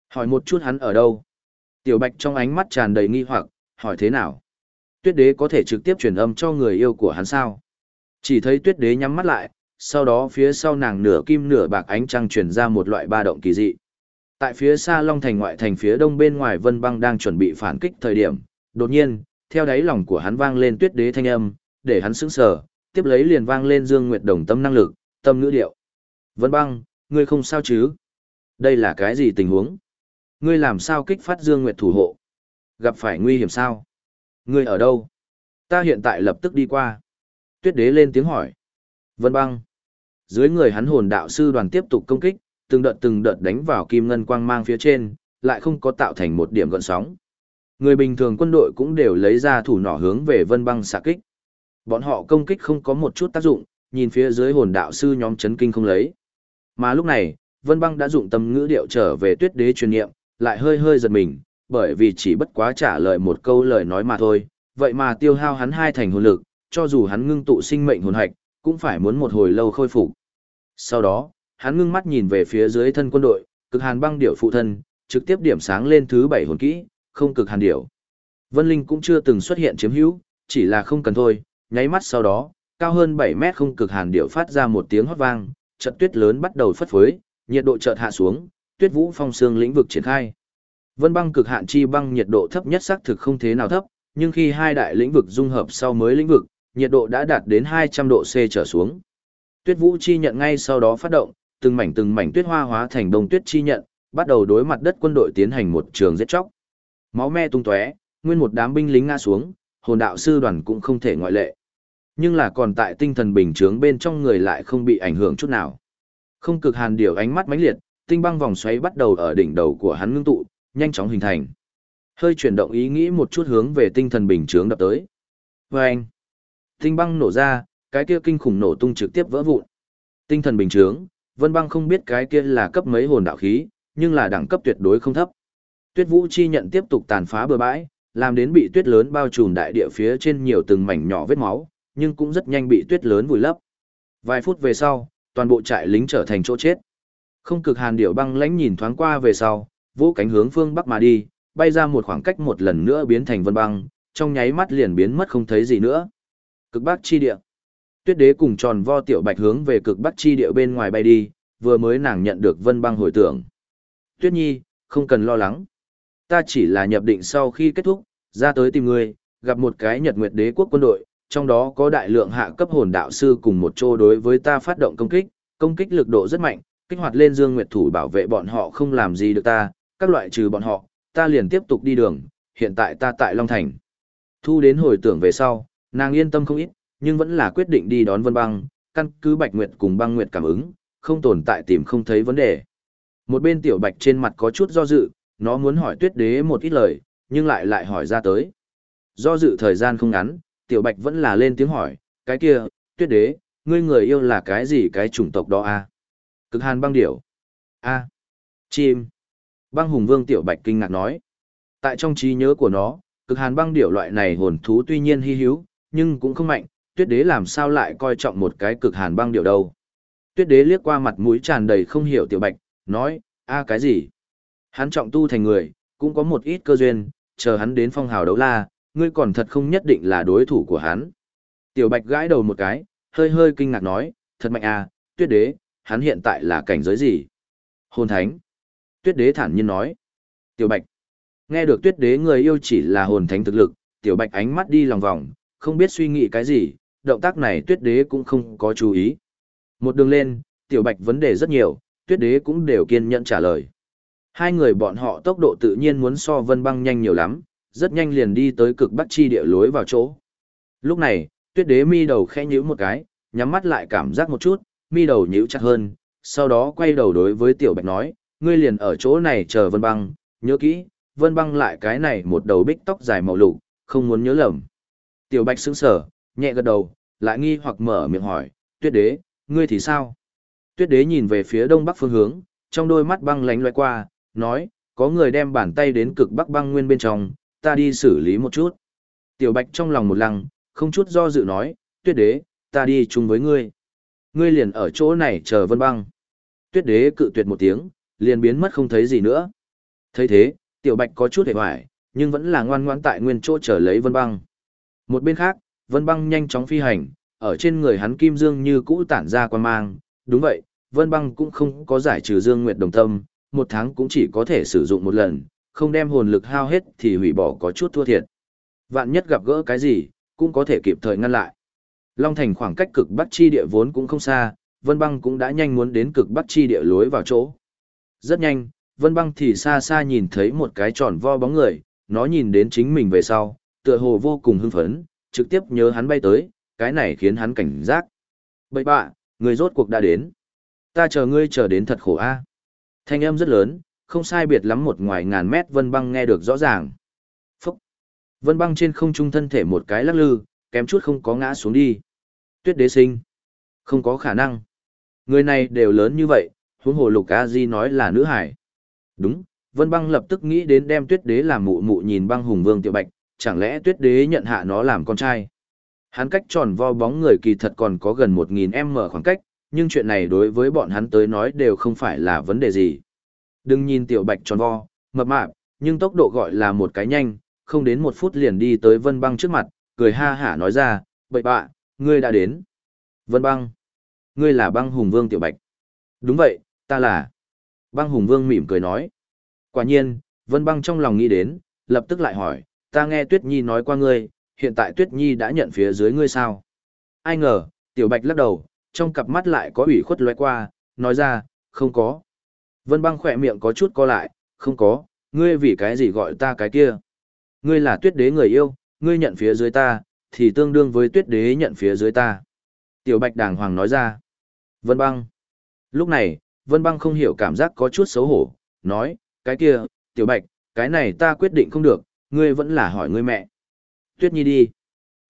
Hỏi một chút hắn ở đâu. Tiểu bạch trong ánh mắt tràn đầy nghi hoặc, hỏi thế nào. Tuyết đế có thể trực tiếp truyền âm cho người yêu của hắn sao. Chỉ thấy tuyết đế nhắm mắt lại, sau đó phía sau nàng nửa kim nửa bạc ánh trăng truyền ra một loại ba động kỳ dị. Tại phía xa Long Thành ngoại thành phía đông bên ngoài Vân Băng đang chuẩn bị phản kích thời điểm, đột nhiên, theo đáy lòng của hắn vang lên tuyết đế thanh âm, để hắn sững sờ, tiếp lấy liền vang lên Dương Nguyệt Đồng tâm năng lực, tâm ngữ điệu. Vân Băng, ngươi không sao chứ? Đây là cái gì tình huống? Ngươi làm sao kích phát Dương Nguyệt thủ hộ? Gặp phải nguy hiểm sao? Ngươi ở đâu? Ta hiện tại lập tức đi qua. Tuyết đế lên tiếng hỏi. Vân băng. Dưới người hắn hồn đạo sư đoàn tiếp tục công kích, từng đợt từng đợt đánh vào kim ngân quang mang phía trên, lại không có tạo thành một điểm gợn sóng. Người bình thường quân đội cũng đều lấy ra thủ nỏ hướng về vân băng xạ kích. Bọn họ công kích không có một chút tác dụng, nhìn phía dưới hồn đạo sư nhóm chấn kinh không lấy. Mà lúc này, vân băng đã dụng tâm ngữ điệu trở về tuyết đế truyền niệm, lại hơi hơi giật mình, bởi vì chỉ bất quá trả lời một câu lời nói mà thôi, vậy mà tiêu hao hắn hai thành hồn lực, cho dù hắn ngưng tụ sinh mệnh hồn hạch, cũng phải muốn một hồi lâu khôi phục. Sau đó, hắn ngưng mắt nhìn về phía dưới thân quân đội, cực hàn băng điệu phụ thân, trực tiếp điểm sáng lên thứ bảy hồn kỹ, không cực hàn điệu. Vân Linh cũng chưa từng xuất hiện chiếm hữu, chỉ là không cần thôi, nháy mắt sau đó, cao hơn 7 mét không cực hàn điệu phát ra một tiếng hót vang, trận tuyết lớn bắt đầu phất phới, nhiệt độ chợt hạ xuống, tuyết vũ phong sương lĩnh vực triển khai. Vân băng cực hạn chi băng nhiệt độ thấp nhất xác thực không thế nào thấp, nhưng khi hai đại lĩnh vực dung hợp sau mới lĩnh vực, nhiệt độ đã đạt đến 200 độ C trở xuống. Tuyết vũ chi nhận ngay sau đó phát động, từng mảnh từng mảnh tuyết hoa hóa thành đông tuyết chi nhận, bắt đầu đối mặt đất quân đội tiến hành một trường giết chóc. Máu me tung tóe, nguyên một đám binh lính ngã xuống, hồn đạo sư đoàn cũng không thể ngoại lệ. Nhưng là còn tại tinh thần bình chướng bên trong người lại không bị ảnh hưởng chút nào. Không cực hàn điều ánh mắt mãnh liệt, tinh băng vòng xoáy bắt đầu ở đỉnh đầu của hắn ngưng tụ, nhanh chóng hình thành. Hơi chuyển động ý nghĩ một chút hướng về tinh thần bình chướng đập tới. Và anh, tinh băng nổ ra, cái kia kinh khủng nổ tung trực tiếp vỡ vụn. Tinh thần bình chướng, Vân Băng không biết cái kia là cấp mấy hồn đạo khí, nhưng là đẳng cấp tuyệt đối không thấp. Tuyết Vũ chi nhận tiếp tục tàn phá bờ bãi, làm đến bị tuyết lớn bao trùm đại địa phía trên nhiều từng mảnh nhỏ vết máu, nhưng cũng rất nhanh bị tuyết lớn vùi lấp. Vài phút về sau, toàn bộ trại lính trở thành chỗ chết. Không cực hàn điểu băng lãnh nhìn thoáng qua về sau, vũ cánh hướng phương bắc mà đi, bay ra một khoảng cách một lần nữa biến thành vân băng, trong nháy mắt liền biến mất không thấy gì nữa. Cực bắc chi địa. Tuyết đế cùng tròn vo tiểu bạch hướng về cực bắc chi địa bên ngoài bay đi, vừa mới nàng nhận được vân băng hồi tưởng. Tuyết nhi, không cần lo lắng. Ta chỉ là nhập định sau khi kết thúc, ra tới tìm ngươi, gặp một cái nhật nguyệt đế quốc quân đội, trong đó có đại lượng hạ cấp hồn đạo sư cùng một chỗ đối với ta phát động công kích, công kích lực độ rất mạnh, kích hoạt lên dương nguyệt thủ bảo vệ bọn họ không làm gì được ta, các loại trừ bọn họ, ta liền tiếp tục đi đường, hiện tại ta tại Long Thành. Thu đến hồi tưởng về sau, nàng yên tâm không ít, nhưng vẫn là quyết định đi đón Vân Băng, căn cứ Bạch Nguyệt cùng Băng Nguyệt cảm ứng, không tồn tại tìm không thấy vấn đề. Một bên tiểu Bạch trên mặt có chút do dự, nó muốn hỏi Tuyết Đế một ít lời, nhưng lại lại hỏi ra tới. Do dự thời gian không ngắn, tiểu Bạch vẫn là lên tiếng hỏi, cái kia, Tuyết Đế, ngươi người yêu là cái gì cái chủng tộc đó a? Cực Hàn băng điểu. A. Chim. Băng hùng vương tiểu bạch kinh ngạc nói. Tại trong trí nhớ của nó, cực hàn băng điểu loại này hồn thú tuy nhiên hy hữu, nhưng cũng không mạnh, tuyết đế làm sao lại coi trọng một cái cực hàn băng điểu đâu. Tuyết đế liếc qua mặt mũi tràn đầy không hiểu tiểu bạch, nói, a cái gì? Hắn trọng tu thành người, cũng có một ít cơ duyên, chờ hắn đến phong hào đấu la, ngươi còn thật không nhất định là đối thủ của hắn. Tiểu bạch gãi đầu một cái, hơi hơi kinh ngạc nói, thật mạnh à, tuyết đế, hắn hiện tại là cảnh giới gì? Hồn thánh. Tuyết đế thản nhiên nói. Tiểu bạch. Nghe được tuyết đế người yêu chỉ là hồn thánh thực lực, tiểu bạch ánh mắt đi lòng vòng, không biết suy nghĩ cái gì, động tác này tuyết đế cũng không có chú ý. Một đường lên, tiểu bạch vấn đề rất nhiều, tuyết đế cũng đều kiên nhẫn trả lời. Hai người bọn họ tốc độ tự nhiên muốn so vân băng nhanh nhiều lắm, rất nhanh liền đi tới cực bắc chi địa lối vào chỗ. Lúc này, tuyết đế mi đầu khẽ nhíu một cái, nhắm mắt lại cảm giác một chút, mi đầu nhíu chặt hơn, sau đó quay đầu đối với tiểu bạch nói, ngươi liền ở chỗ này chờ vân băng, nhớ kỹ, vân băng lại cái này một đầu bích tóc dài màu lục, không muốn nhớ lầm. Tiểu bạch sững sở, nhẹ gật đầu, lại nghi hoặc mở miệng hỏi, tuyết đế, ngươi thì sao? Tuyết đế nhìn về phía đông bắc phương hướng, trong đôi mắt băng lánh loại qua, nói, có người đem bàn tay đến cực bắc băng nguyên bên trong, ta đi xử lý một chút. Tiểu bạch trong lòng một lăng, không chút do dự nói, tuyết đế, ta đi chung với ngươi. Ngươi liền ở chỗ này chờ vân băng. Tuyết đế cự tuyệt một tiếng, liền biến mất không thấy gì nữa. thấy thế, tiểu bạch có chút hề hoài, nhưng vẫn là ngoan ngoãn tại nguyên chỗ chờ lấy vân băng. Một bên khác, vân băng nhanh chóng phi hành, ở trên người hắn kim dương như cũ tản ra quan mang. Đúng vậy, vân băng cũng không có giải trừ dương nguyệt đồng tâm, một tháng cũng chỉ có thể sử dụng một lần, không đem hồn lực hao hết thì hủy bỏ có chút thua thiệt. Vạn nhất gặp gỡ cái gì, cũng có thể kịp thời ngăn lại. Long Thành khoảng cách cực bắc chi địa vốn cũng không xa, Vân Băng cũng đã nhanh muốn đến cực bắc chi địa lối vào chỗ. Rất nhanh, Vân Băng thì xa xa nhìn thấy một cái tròn vo bóng người, nó nhìn đến chính mình về sau, tựa hồ vô cùng hưng phấn, trực tiếp nhớ hắn bay tới, cái này khiến hắn cảnh giác. Bậy bạ, người rốt cuộc đã đến. Ta chờ ngươi chờ đến thật khổ a. Thanh âm rất lớn, không sai biệt lắm một ngoài ngàn mét vân băng nghe được rõ ràng. Phúc! Vân băng trên không trung thân thể một cái lắc lư, kém chút không có ngã xuống đi. Tuyết đế sinh! Không có khả năng. Người này đều lớn như vậy, huống hồ lục a di nói là nữ hải. Đúng, vân băng lập tức nghĩ đến đem tuyết đế làm mụ mụ nhìn băng hùng vương tiểu bạch, chẳng lẽ tuyết đế nhận hạ nó làm con trai. Hắn cách tròn vo bóng người kỳ thật còn có gần 1.000m khoảng cách, nhưng chuyện này đối với bọn hắn tới nói đều không phải là vấn đề gì. Đừng nhìn tiểu bạch tròn vo, mập mạp, nhưng tốc độ gọi là một cái nhanh, không đến một phút liền đi tới vân băng trước mặt, cười ha hả nói ra, bậy bạ, ngươi đã đến. Vân băng, ngươi là băng hùng vương tiểu bạch. Đúng vậy, ta là. Băng hùng vương mỉm cười nói. Quả nhiên, vân băng trong lòng nghĩ đến, lập tức lại hỏi, ta nghe Tuyết Nhi nói qua ngươi, hiện tại Tuyết Nhi đã nhận phía dưới ngươi sao? Ai ngờ, Tiểu Bạch lắc đầu, trong cặp mắt lại có ủy khuất lóe qua, nói ra, không có. Vân băng khỏe miệng có chút co lại, không có, ngươi vì cái gì gọi ta cái kia? Ngươi là tuyết đế người yêu, ngươi nhận phía dưới ta, thì tương đương với tuyết đế nhận phía dưới ta. Tiểu Bạch đàng hoàng nói ra. Vân băng. Lúc này, Vân băng không hiểu cảm giác có chút xấu hổ, nói, cái kia, Tiểu Bạch, cái này ta quyết định không được, ngươi vẫn là hỏi ngươi mẹ. Tuyết Nhi đi.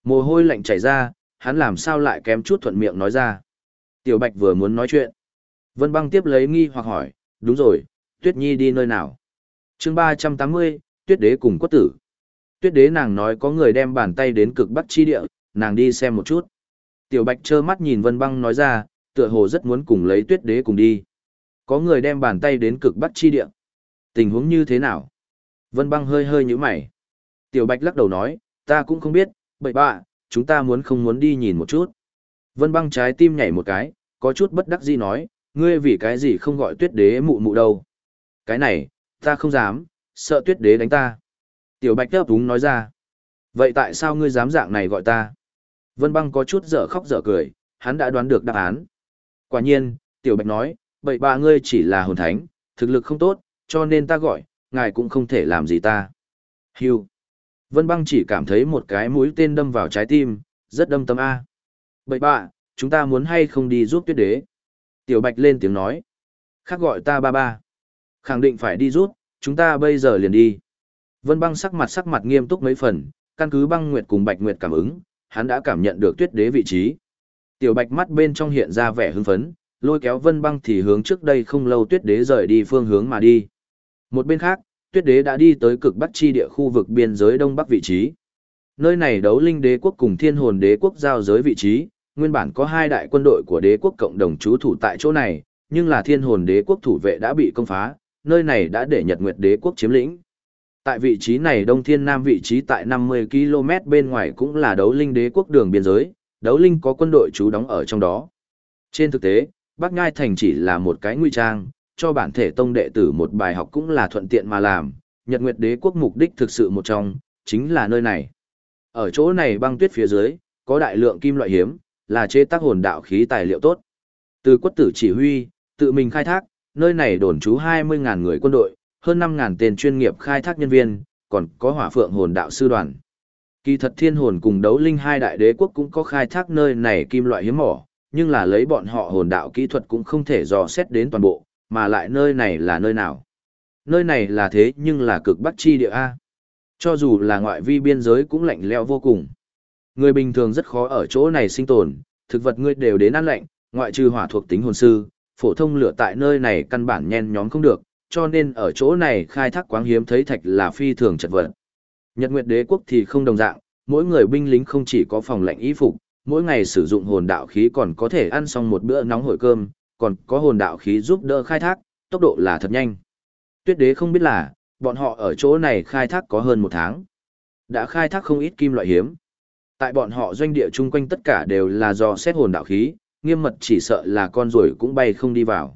Mồ hôi lạnh chảy ra, hắn làm sao lại kém chút thuận miệng nói ra. Tiểu Bạch vừa muốn nói chuyện. Vân băng tiếp lấy nghi hoặc hỏi, đúng rồi, Tuyết Nhi đi nơi nào? chương ba trăm tám mươi, Tuyết Đế cùng quất tử. Tuyết Đế nàng nói có người đem bàn tay đến cực bắc chi địa, nàng đi xem một chút. Tiểu Bạch trơ mắt nhìn Vân băng nói ra, tựa hồ rất muốn cùng lấy Tuyết Đế cùng đi. Có người đem bàn tay đến cực bắc chi địa. Tình huống như thế nào? Vân băng hơi hơi như mày. Tiểu Bạch lắc đầu nói, ta cũng không biết, bậy bạ, chúng ta muốn không muốn đi nhìn một chút. Vân băng trái tim nhảy một cái, có chút bất đắc dĩ nói, ngươi vì cái gì không gọi tuyết đế mụ mụ đâu. Cái này, ta không dám, sợ tuyết đế đánh ta. Tiểu Bạch đáp đúng nói ra. Vậy tại sao ngươi dám dạng này gọi ta? Vân băng có chút dở khóc dở cười, hắn đã đoán được đáp án. Quả nhiên, Tiểu Bạch nói, bậy bạ ngươi chỉ là hồn thánh, thực lực không tốt, cho nên ta gọi, ngài cũng không thể làm gì ta. Hiu. Vân băng chỉ cảm thấy một cái mũi tên đâm vào trái tim, rất đâm tâm A. Bậy bạ, chúng ta muốn hay không đi giúp tuyết đế. Tiểu Bạch lên tiếng nói. Khác gọi ta ba ba. Khẳng định phải đi rút, chúng ta bây giờ liền đi. Vân băng sắc mặt sắc mặt nghiêm túc mấy phần, căn cứ băng nguyệt cùng Bạch Nguyệt cảm ứng, hắn đã cảm nhận được tuyết đế vị trí. Tiểu Bạch mắt bên trong hiện ra vẻ hưng phấn, lôi kéo Vân băng thì hướng trước đây không lâu tuyết đế rời đi phương hướng mà đi. Một bên khác, tuyết đế đã đi tới cực bắc chi địa khu vực biên giới đông bắc vị trí. Nơi này đấu linh đế quốc cùng thiên hồn đế quốc giao giới vị trí, nguyên bản có hai đại quân đội của đế quốc cộng đồng trú thủ tại chỗ này, nhưng là thiên hồn đế quốc thủ vệ đã bị công phá, nơi này đã để Nhật Nguyệt đế quốc chiếm lĩnh. Tại vị trí này Đông Thiên Nam vị trí tại 50 km bên ngoài cũng là đấu linh đế quốc đường biên giới, đấu linh có quân đội trú đóng ở trong đó. Trên thực tế, Bắc Ngai Thành chỉ là một cái nguy trang, cho bản thể tông đệ tử một bài học cũng là thuận tiện mà làm, Nhật Nguyệt Đế quốc mục đích thực sự một trong, chính là nơi này. Ở chỗ này băng tuyết phía dưới, có đại lượng kim loại hiếm, là chế tác hồn đạo khí tài liệu tốt. Từ quất tử chỉ huy, tự mình khai thác, nơi này đồn trú 20.000 người quân đội, hơn 5.000 tên chuyên nghiệp khai thác nhân viên, còn có hỏa phượng hồn đạo sư đoàn. Kỳ thật thiên hồn cùng đấu linh hai đại đế quốc cũng có khai thác nơi này kim loại hiếm mỏ, nhưng là lấy bọn họ hồn đạo kỹ thuật cũng không thể dò xét đến toàn bộ, mà lại nơi này là nơi nào? Nơi này là thế nhưng là cực bắc chi địa A. Cho dù là ngoại vi biên giới cũng lạnh leo vô cùng. Người bình thường rất khó ở chỗ này sinh tồn, thực vật ngươi đều đến ăn lạnh, ngoại trừ hỏa thuộc tính hồn sư, phổ thông lửa tại nơi này căn bản nhen nhóm không được, cho nên ở chỗ này khai thác quáng hiếm thấy thạch là phi thường chật vật. Nhật Nguyệt Đế quốc thì không đồng dạng, mỗi người binh lính không chỉ có phòng lạnh y phục, mỗi ngày sử dụng hồn đạo khí còn có thể ăn xong một bữa nóng hổi cơm, còn có hồn đạo khí giúp đỡ khai thác, tốc độ là thật nhanh. Tuyết đế không biết là, bọn họ ở chỗ này khai thác có hơn một tháng. Đã khai thác không ít kim loại hiếm. Tại bọn họ doanh địa chung quanh tất cả đều là do xét hồn đạo khí, nghiêm mật chỉ sợ là con ruồi cũng bay không đi vào.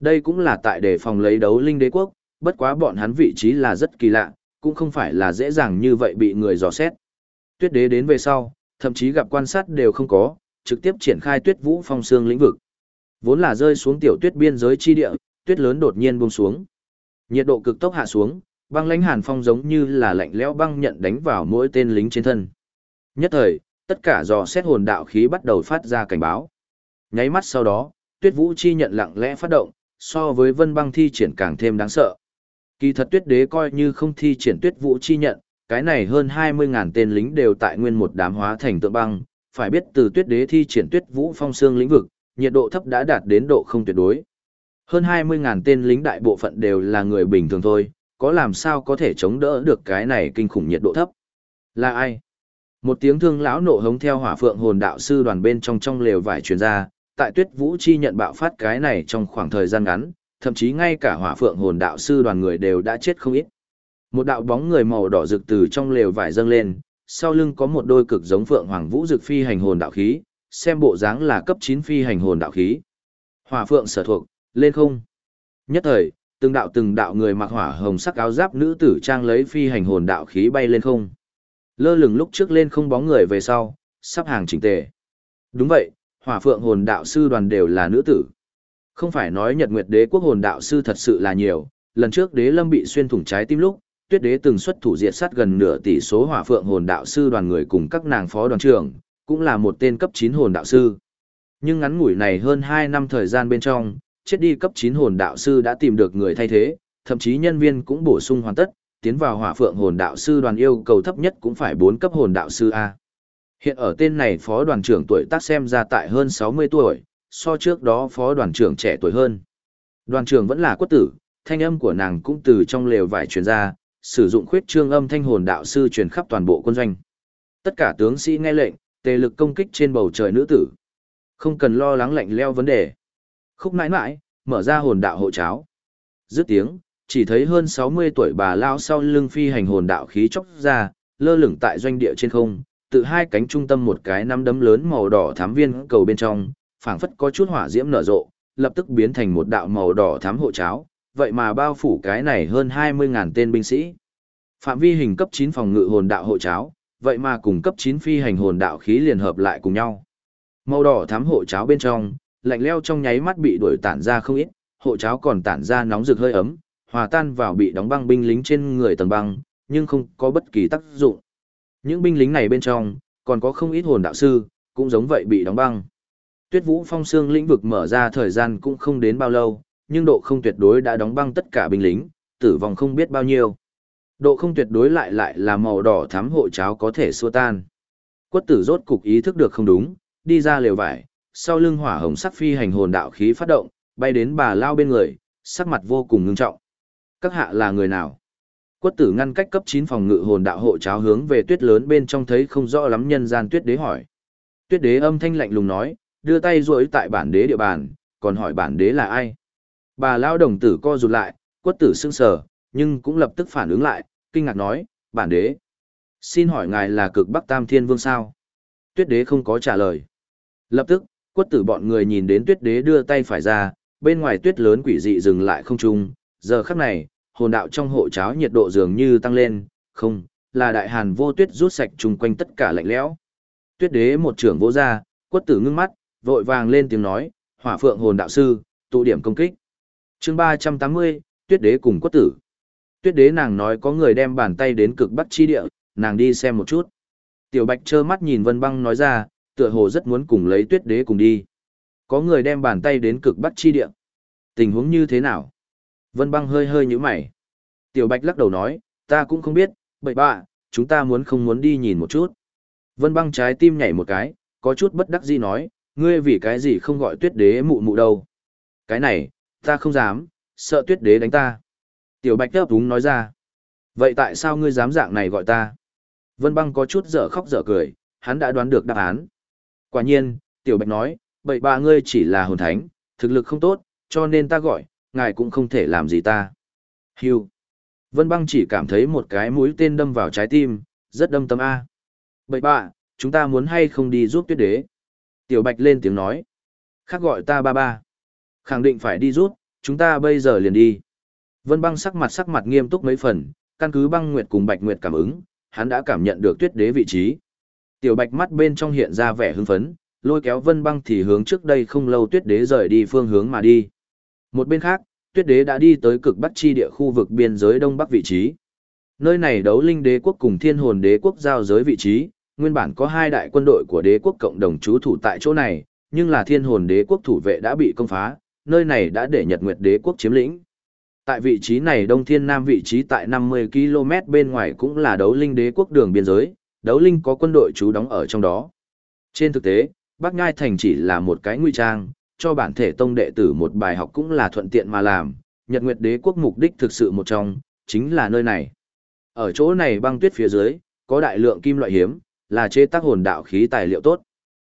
Đây cũng là tại đề phòng lấy đấu linh đế quốc, bất quá bọn hắn vị trí là rất kỳ lạ, cũng không phải là dễ dàng như vậy bị người dò xét. Tuyết đế đến về sau, thậm chí gặp quan sát đều không có, trực tiếp triển khai tuyết vũ phong xương lĩnh vực. Vốn là rơi xuống tiểu tuyết biên giới chi địa, tuyết lớn đột nhiên buông xuống. Nhiệt độ cực tốc hạ xuống, băng lãnh hàn phong giống như là lạnh lẽo băng nhận đánh vào mỗi tên lính trên thân. Nhất thời, Tất cả dò xét hồn đạo khí bắt đầu phát ra cảnh báo. Nháy mắt sau đó, tuyết vũ chi nhận lặng lẽ phát động, so với vân băng thi triển càng thêm đáng sợ. Kỳ thật tuyết đế coi như không thi triển tuyết vũ chi nhận, cái này hơn 20.000 tên lính đều tại nguyên một đám hóa thành tượng băng, phải biết từ tuyết đế thi triển tuyết vũ phong xương lĩnh vực, nhiệt độ thấp đã đạt đến độ không tuyệt đối. Hơn 20.000 tên lính đại bộ phận đều là người bình thường thôi, có làm sao có thể chống đỡ được cái này kinh khủng nhiệt độ thấp. Là ai? Một tiếng thương lão nộ hống theo hỏa phượng hồn đạo sư đoàn bên trong trong lều vải truyền ra, tại tuyết vũ chi nhận bạo phát cái này trong khoảng thời gian ngắn, thậm chí ngay cả hỏa phượng hồn đạo sư đoàn người đều đã chết không ít. Một đạo bóng người màu đỏ rực từ trong lều vải dâng lên, sau lưng có một đôi cực giống phượng hoàng vũ rực phi hành hồn đạo khí, xem bộ dáng là cấp 9 phi hành hồn đạo khí. Hỏa phượng sở thuộc, lên không. Nhất thời, từng đạo từng đạo người mặc hỏa hồng sắc áo giáp nữ tử trang lấy phi hành hồn đạo khí bay lên không. Lơ lửng lúc trước lên không bóng người về sau, sắp hàng chỉnh tề. Đúng vậy, hỏa phượng hồn đạo sư đoàn đều là nữ tử. Không phải nói Nhật Nguyệt Đế quốc hồn đạo sư thật sự là nhiều, lần trước Đế Lâm bị xuyên thủng trái tim lúc, Tuyết Đế từng xuất thủ diệt sát gần nửa tỷ số hỏa phượng hồn đạo sư đoàn người cùng các nàng phó đoàn trưởng, cũng là một tên cấp 9 hồn đạo sư. Nhưng ngắn ngủi này hơn 2 năm thời gian bên trong, chết đi cấp 9 hồn đạo sư đã tìm được người thay thế, thậm chí nhân viên cũng bổ sung hoàn tất, tiến vào hỏa phượng hồn đạo sư đoàn yêu cầu thấp nhất cũng phải 4 cấp hồn đạo sư A. Hiện ở tên này phó đoàn trưởng tuổi tác xem ra tại hơn 60 tuổi, so trước đó phó đoàn trưởng trẻ tuổi hơn. Đoàn trưởng vẫn là quất tử, thanh âm của nàng cũng từ trong lều vải truyền ra, sử dụng khuyết trương âm thanh hồn đạo sư truyền khắp toàn bộ quân doanh. Tất cả tướng sĩ nghe lệnh, tề lực công kích trên bầu trời nữ tử. Không cần lo lắng lạnh leo vấn đề. Khúc mãi mãi, mở ra hồn đạo hộ cháo. Dứt tiếng, chỉ thấy hơn 60 tuổi bà lao sau lưng phi hành hồn đạo khí chốc ra, lơ lửng tại doanh địa trên không, tự hai cánh trung tâm một cái nắm đấm lớn màu đỏ thám viên cầu bên trong, phảng phất có chút hỏa diễm nở rộ, lập tức biến thành một đạo màu đỏ thám hộ cháo, vậy mà bao phủ cái này hơn 20.000 tên binh sĩ. Phạm vi hình cấp 9 phòng ngự hồn đạo hộ cháo, vậy mà cùng cấp 9 phi hành hồn đạo khí liền hợp lại cùng nhau. Màu đỏ thám hộ cháo bên trong, lạnh leo trong nháy mắt bị đuổi tản ra không ít, hộ cháo còn tản ra nóng rực hơi ấm, hòa tan vào bị đóng băng binh lính trên người tầng băng, nhưng không có bất kỳ tác dụng. Những binh lính này bên trong, còn có không ít hồn đạo sư, cũng giống vậy bị đóng băng. Tuyết Vũ Phong Xương lĩnh vực mở ra thời gian cũng không đến bao lâu, nhưng độ không tuyệt đối đã đóng băng tất cả binh lính, tử vong không biết bao nhiêu. Độ không tuyệt đối lại lại là màu đỏ thắm hộ cháo có thể xua tan. Quất tử rốt cục ý thức được không đúng, đi ra lều vải, sau lưng hỏa hồng sắc phi hành hồn đạo khí phát động, bay đến bà lao bên người, sắc mặt vô cùng ngưng trọng. Các hạ là người nào? Quất tử ngăn cách cấp 9 phòng ngự hồn đạo hộ cháo hướng về tuyết lớn bên trong thấy không rõ lắm nhân gian tuyết đế hỏi. Tuyết đế âm thanh lạnh lùng nói, đưa tay duỗi tại bản đế địa bàn, còn hỏi bản đế là ai? Bà lao đồng tử co rụt lại, quất tử sững sờ, nhưng cũng lập tức phản ứng lại, kinh ngạc nói, bản đế. Xin hỏi ngài là cực bắc tam thiên vương sao? Tuyết đế không có trả lời. Lập tức, quất tử bọn người nhìn đến tuyết đế đưa tay phải ra, bên ngoài tuyết lớn quỷ dị dừng lại không trung, giờ khắc này, hồn đạo trong hộ cháo nhiệt độ dường như tăng lên, không, là đại hàn vô tuyết rút sạch chung quanh tất cả lạnh lẽo. Tuyết đế một trưởng vô ra, quất tử ngưng mắt, vội vàng lên tiếng nói, hỏa phượng hồn đạo sư, tụ điểm công kích. chương 380, tuyết đế cùng quất tử. Tuyết đế nàng nói có người đem bàn tay đến cực bắc chi địa, nàng đi xem một chút. Tiểu bạch trơ mắt nhìn vân băng nói ra, tựa hồ rất muốn cùng lấy tuyết đế cùng đi. Có người đem bàn tay đến cực bắc chi địa. Tình huống như thế nào? Vân băng hơi hơi như mày. Tiểu bạch lắc đầu nói, ta cũng không biết, bậy bạ, chúng ta muốn không muốn đi nhìn một chút. Vân băng trái tim nhảy một cái, có chút bất đắc dĩ nói, ngươi vì cái gì không gọi tuyết đế mụ mụ đâu. Cái này, ta không dám, sợ tuyết đế đánh ta. Tiểu bạch đáp đúng nói ra. Vậy tại sao ngươi dám dạng này gọi ta? Vân băng có chút dở khóc dở cười, hắn đã đoán được đáp án. Quả nhiên, tiểu bạch nói, bậy bạ ngươi chỉ là hồn thánh, thực lực không tốt, cho nên ta gọi, ngài cũng không thể làm gì ta. Hưu. Vân băng chỉ cảm thấy một cái mũi tên đâm vào trái tim, rất đâm tâm A. Bậy bạ, chúng ta muốn hay không đi giúp tuyết đế? Tiểu bạch lên tiếng nói. Khác gọi ta ba ba. Khẳng định phải đi giúp, chúng ta bây giờ liền đi. Vân băng sắc mặt sắc mặt nghiêm túc mấy phần, căn cứ băng nguyệt cùng bạch nguyệt cảm ứng, hắn đã cảm nhận được tuyết đế vị trí. Tiểu bạch mắt bên trong hiện ra vẻ hưng phấn, lôi kéo vân băng thì hướng trước đây không lâu tuyết đế rời đi phương hướng mà đi. Một bên khác, tuyết đế đã đi tới cực bắc chi địa khu vực biên giới đông bắc vị trí. Nơi này đấu linh đế quốc cùng thiên hồn đế quốc giao giới vị trí, nguyên bản có hai đại quân đội của đế quốc cộng đồng trú thủ tại chỗ này, nhưng là thiên hồn đế quốc thủ vệ đã bị công phá, nơi này đã để Nhật Nguyệt đế quốc chiếm lĩnh. Tại vị trí này Đông Thiên Nam vị trí tại 50 km bên ngoài cũng là đấu linh đế quốc đường biên giới, đấu linh có quân đội trú đóng ở trong đó. Trên thực tế, Bắc Ngai Thành chỉ là một cái nguy trang, cho bản thể tông đệ tử một bài học cũng là thuận tiện mà làm, Nhật Nguyệt đế quốc mục đích thực sự một trong, chính là nơi này. Ở chỗ này băng tuyết phía dưới, có đại lượng kim loại hiếm, là chế tác hồn đạo khí tài liệu tốt.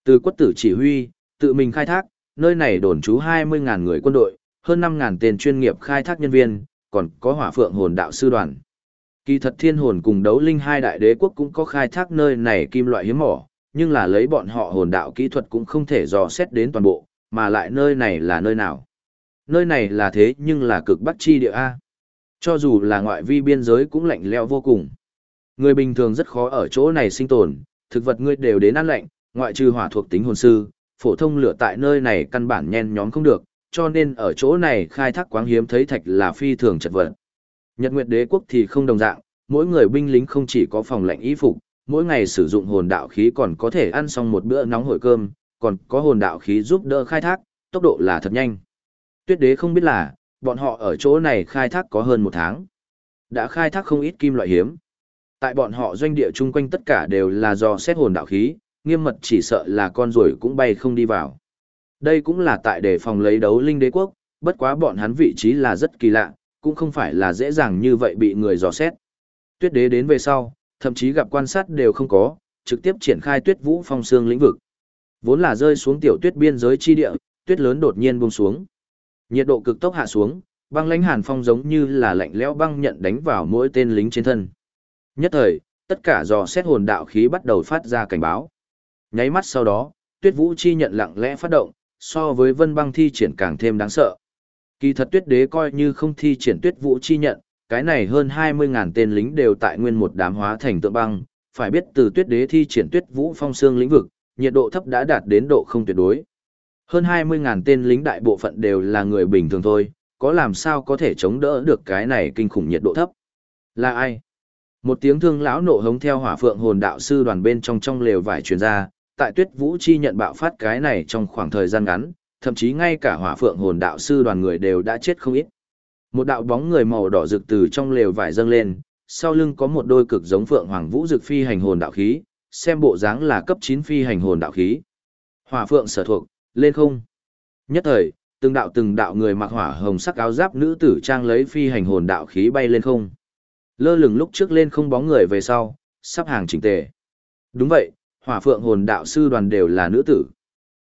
Từ quất tử chỉ huy, tự mình khai thác, nơi này đồn trú 20.000 người quân đội, hơn 5.000 tên chuyên nghiệp khai thác nhân viên, còn có hỏa phượng hồn đạo sư đoàn. Kỳ thật thiên hồn cùng đấu linh hai đại đế quốc cũng có khai thác nơi này kim loại hiếm mỏ, nhưng là lấy bọn họ hồn đạo kỹ thuật cũng không thể dò xét đến toàn bộ, mà lại nơi này là nơi nào. Nơi này là thế nhưng là cực bắc chi địa A. Cho dù là ngoại vi biên giới cũng lạnh leo vô cùng. Người bình thường rất khó ở chỗ này sinh tồn, thực vật ngươi đều đến ăn lạnh, ngoại trừ hỏa thuộc tính hồn sư, phổ thông lửa tại nơi này căn bản nhen nhóm không được, cho nên ở chỗ này khai thác quáng hiếm thấy thạch là phi thường chật vật. Nhật Nguyệt Đế quốc thì không đồng dạng, mỗi người binh lính không chỉ có phòng lạnh y phục, mỗi ngày sử dụng hồn đạo khí còn có thể ăn xong một bữa nóng hổi cơm, còn có hồn đạo khí giúp đỡ khai thác, tốc độ là thật nhanh. Tuyết Đế không biết là, bọn họ ở chỗ này khai thác có hơn một tháng. Đã khai thác không ít kim loại hiếm. Tại bọn họ doanh địa chung quanh tất cả đều là do xét hồn đạo khí, nghiêm mật chỉ sợ là con ruồi cũng bay không đi vào. Đây cũng là tại để phòng lấy đấu linh đế quốc, bất quá bọn hắn vị trí là rất kỳ lạ, cũng không phải là dễ dàng như vậy bị người dò xét. Tuyết đế đến về sau, thậm chí gặp quan sát đều không có, trực tiếp triển khai tuyết vũ phong xương lĩnh vực. Vốn là rơi xuống tiểu tuyết biên giới chi địa, tuyết lớn đột nhiên buông xuống. Nhiệt độ cực tốc hạ xuống, băng lãnh hàn phong giống như là lạnh lẽo băng nhận đánh vào mỗi tên lính trên thân. Nhất thời, tất cả dò xét hồn đạo khí bắt đầu phát ra cảnh báo. Nháy mắt sau đó, tuyết vũ chi nhận lặng lẽ phát động, so với vân băng thi triển càng thêm đáng sợ. Kỳ thật tuyết đế coi như không thi triển tuyết vũ chi nhận, cái này hơn 20.000 tên lính đều tại nguyên một đám hóa thành tượng băng, phải biết từ tuyết đế thi triển tuyết vũ phong xương lĩnh vực, nhiệt độ thấp đã đạt đến độ không tuyệt đối. Hơn 20.000 tên lính đại bộ phận đều là người bình thường thôi, có làm sao có thể chống đỡ được cái này kinh khủng nhiệt độ thấp. Là ai? Một tiếng thương lão nộ hống theo hỏa phượng hồn đạo sư đoàn bên trong trong lều vải truyền ra, tại tuyết vũ chi nhận bạo phát cái này trong khoảng thời gian ngắn, thậm chí ngay cả hỏa phượng hồn đạo sư đoàn người đều đã chết không ít. Một đạo bóng người màu đỏ rực từ trong lều vải dâng lên, sau lưng có một đôi cực giống phượng hoàng vũ rực phi hành hồn đạo khí, xem bộ dáng là cấp 9 phi hành hồn đạo khí. Hỏa phượng sở thuộc, lên không. Nhất thời, từng đạo từng đạo người mặc hỏa hồng sắc áo giáp nữ tử trang lấy phi hành hồn đạo khí bay lên không. Lơ lửng lúc trước lên không bóng người về sau, sắp hàng chỉnh tề. Đúng vậy, hỏa phượng hồn đạo sư đoàn đều là nữ tử.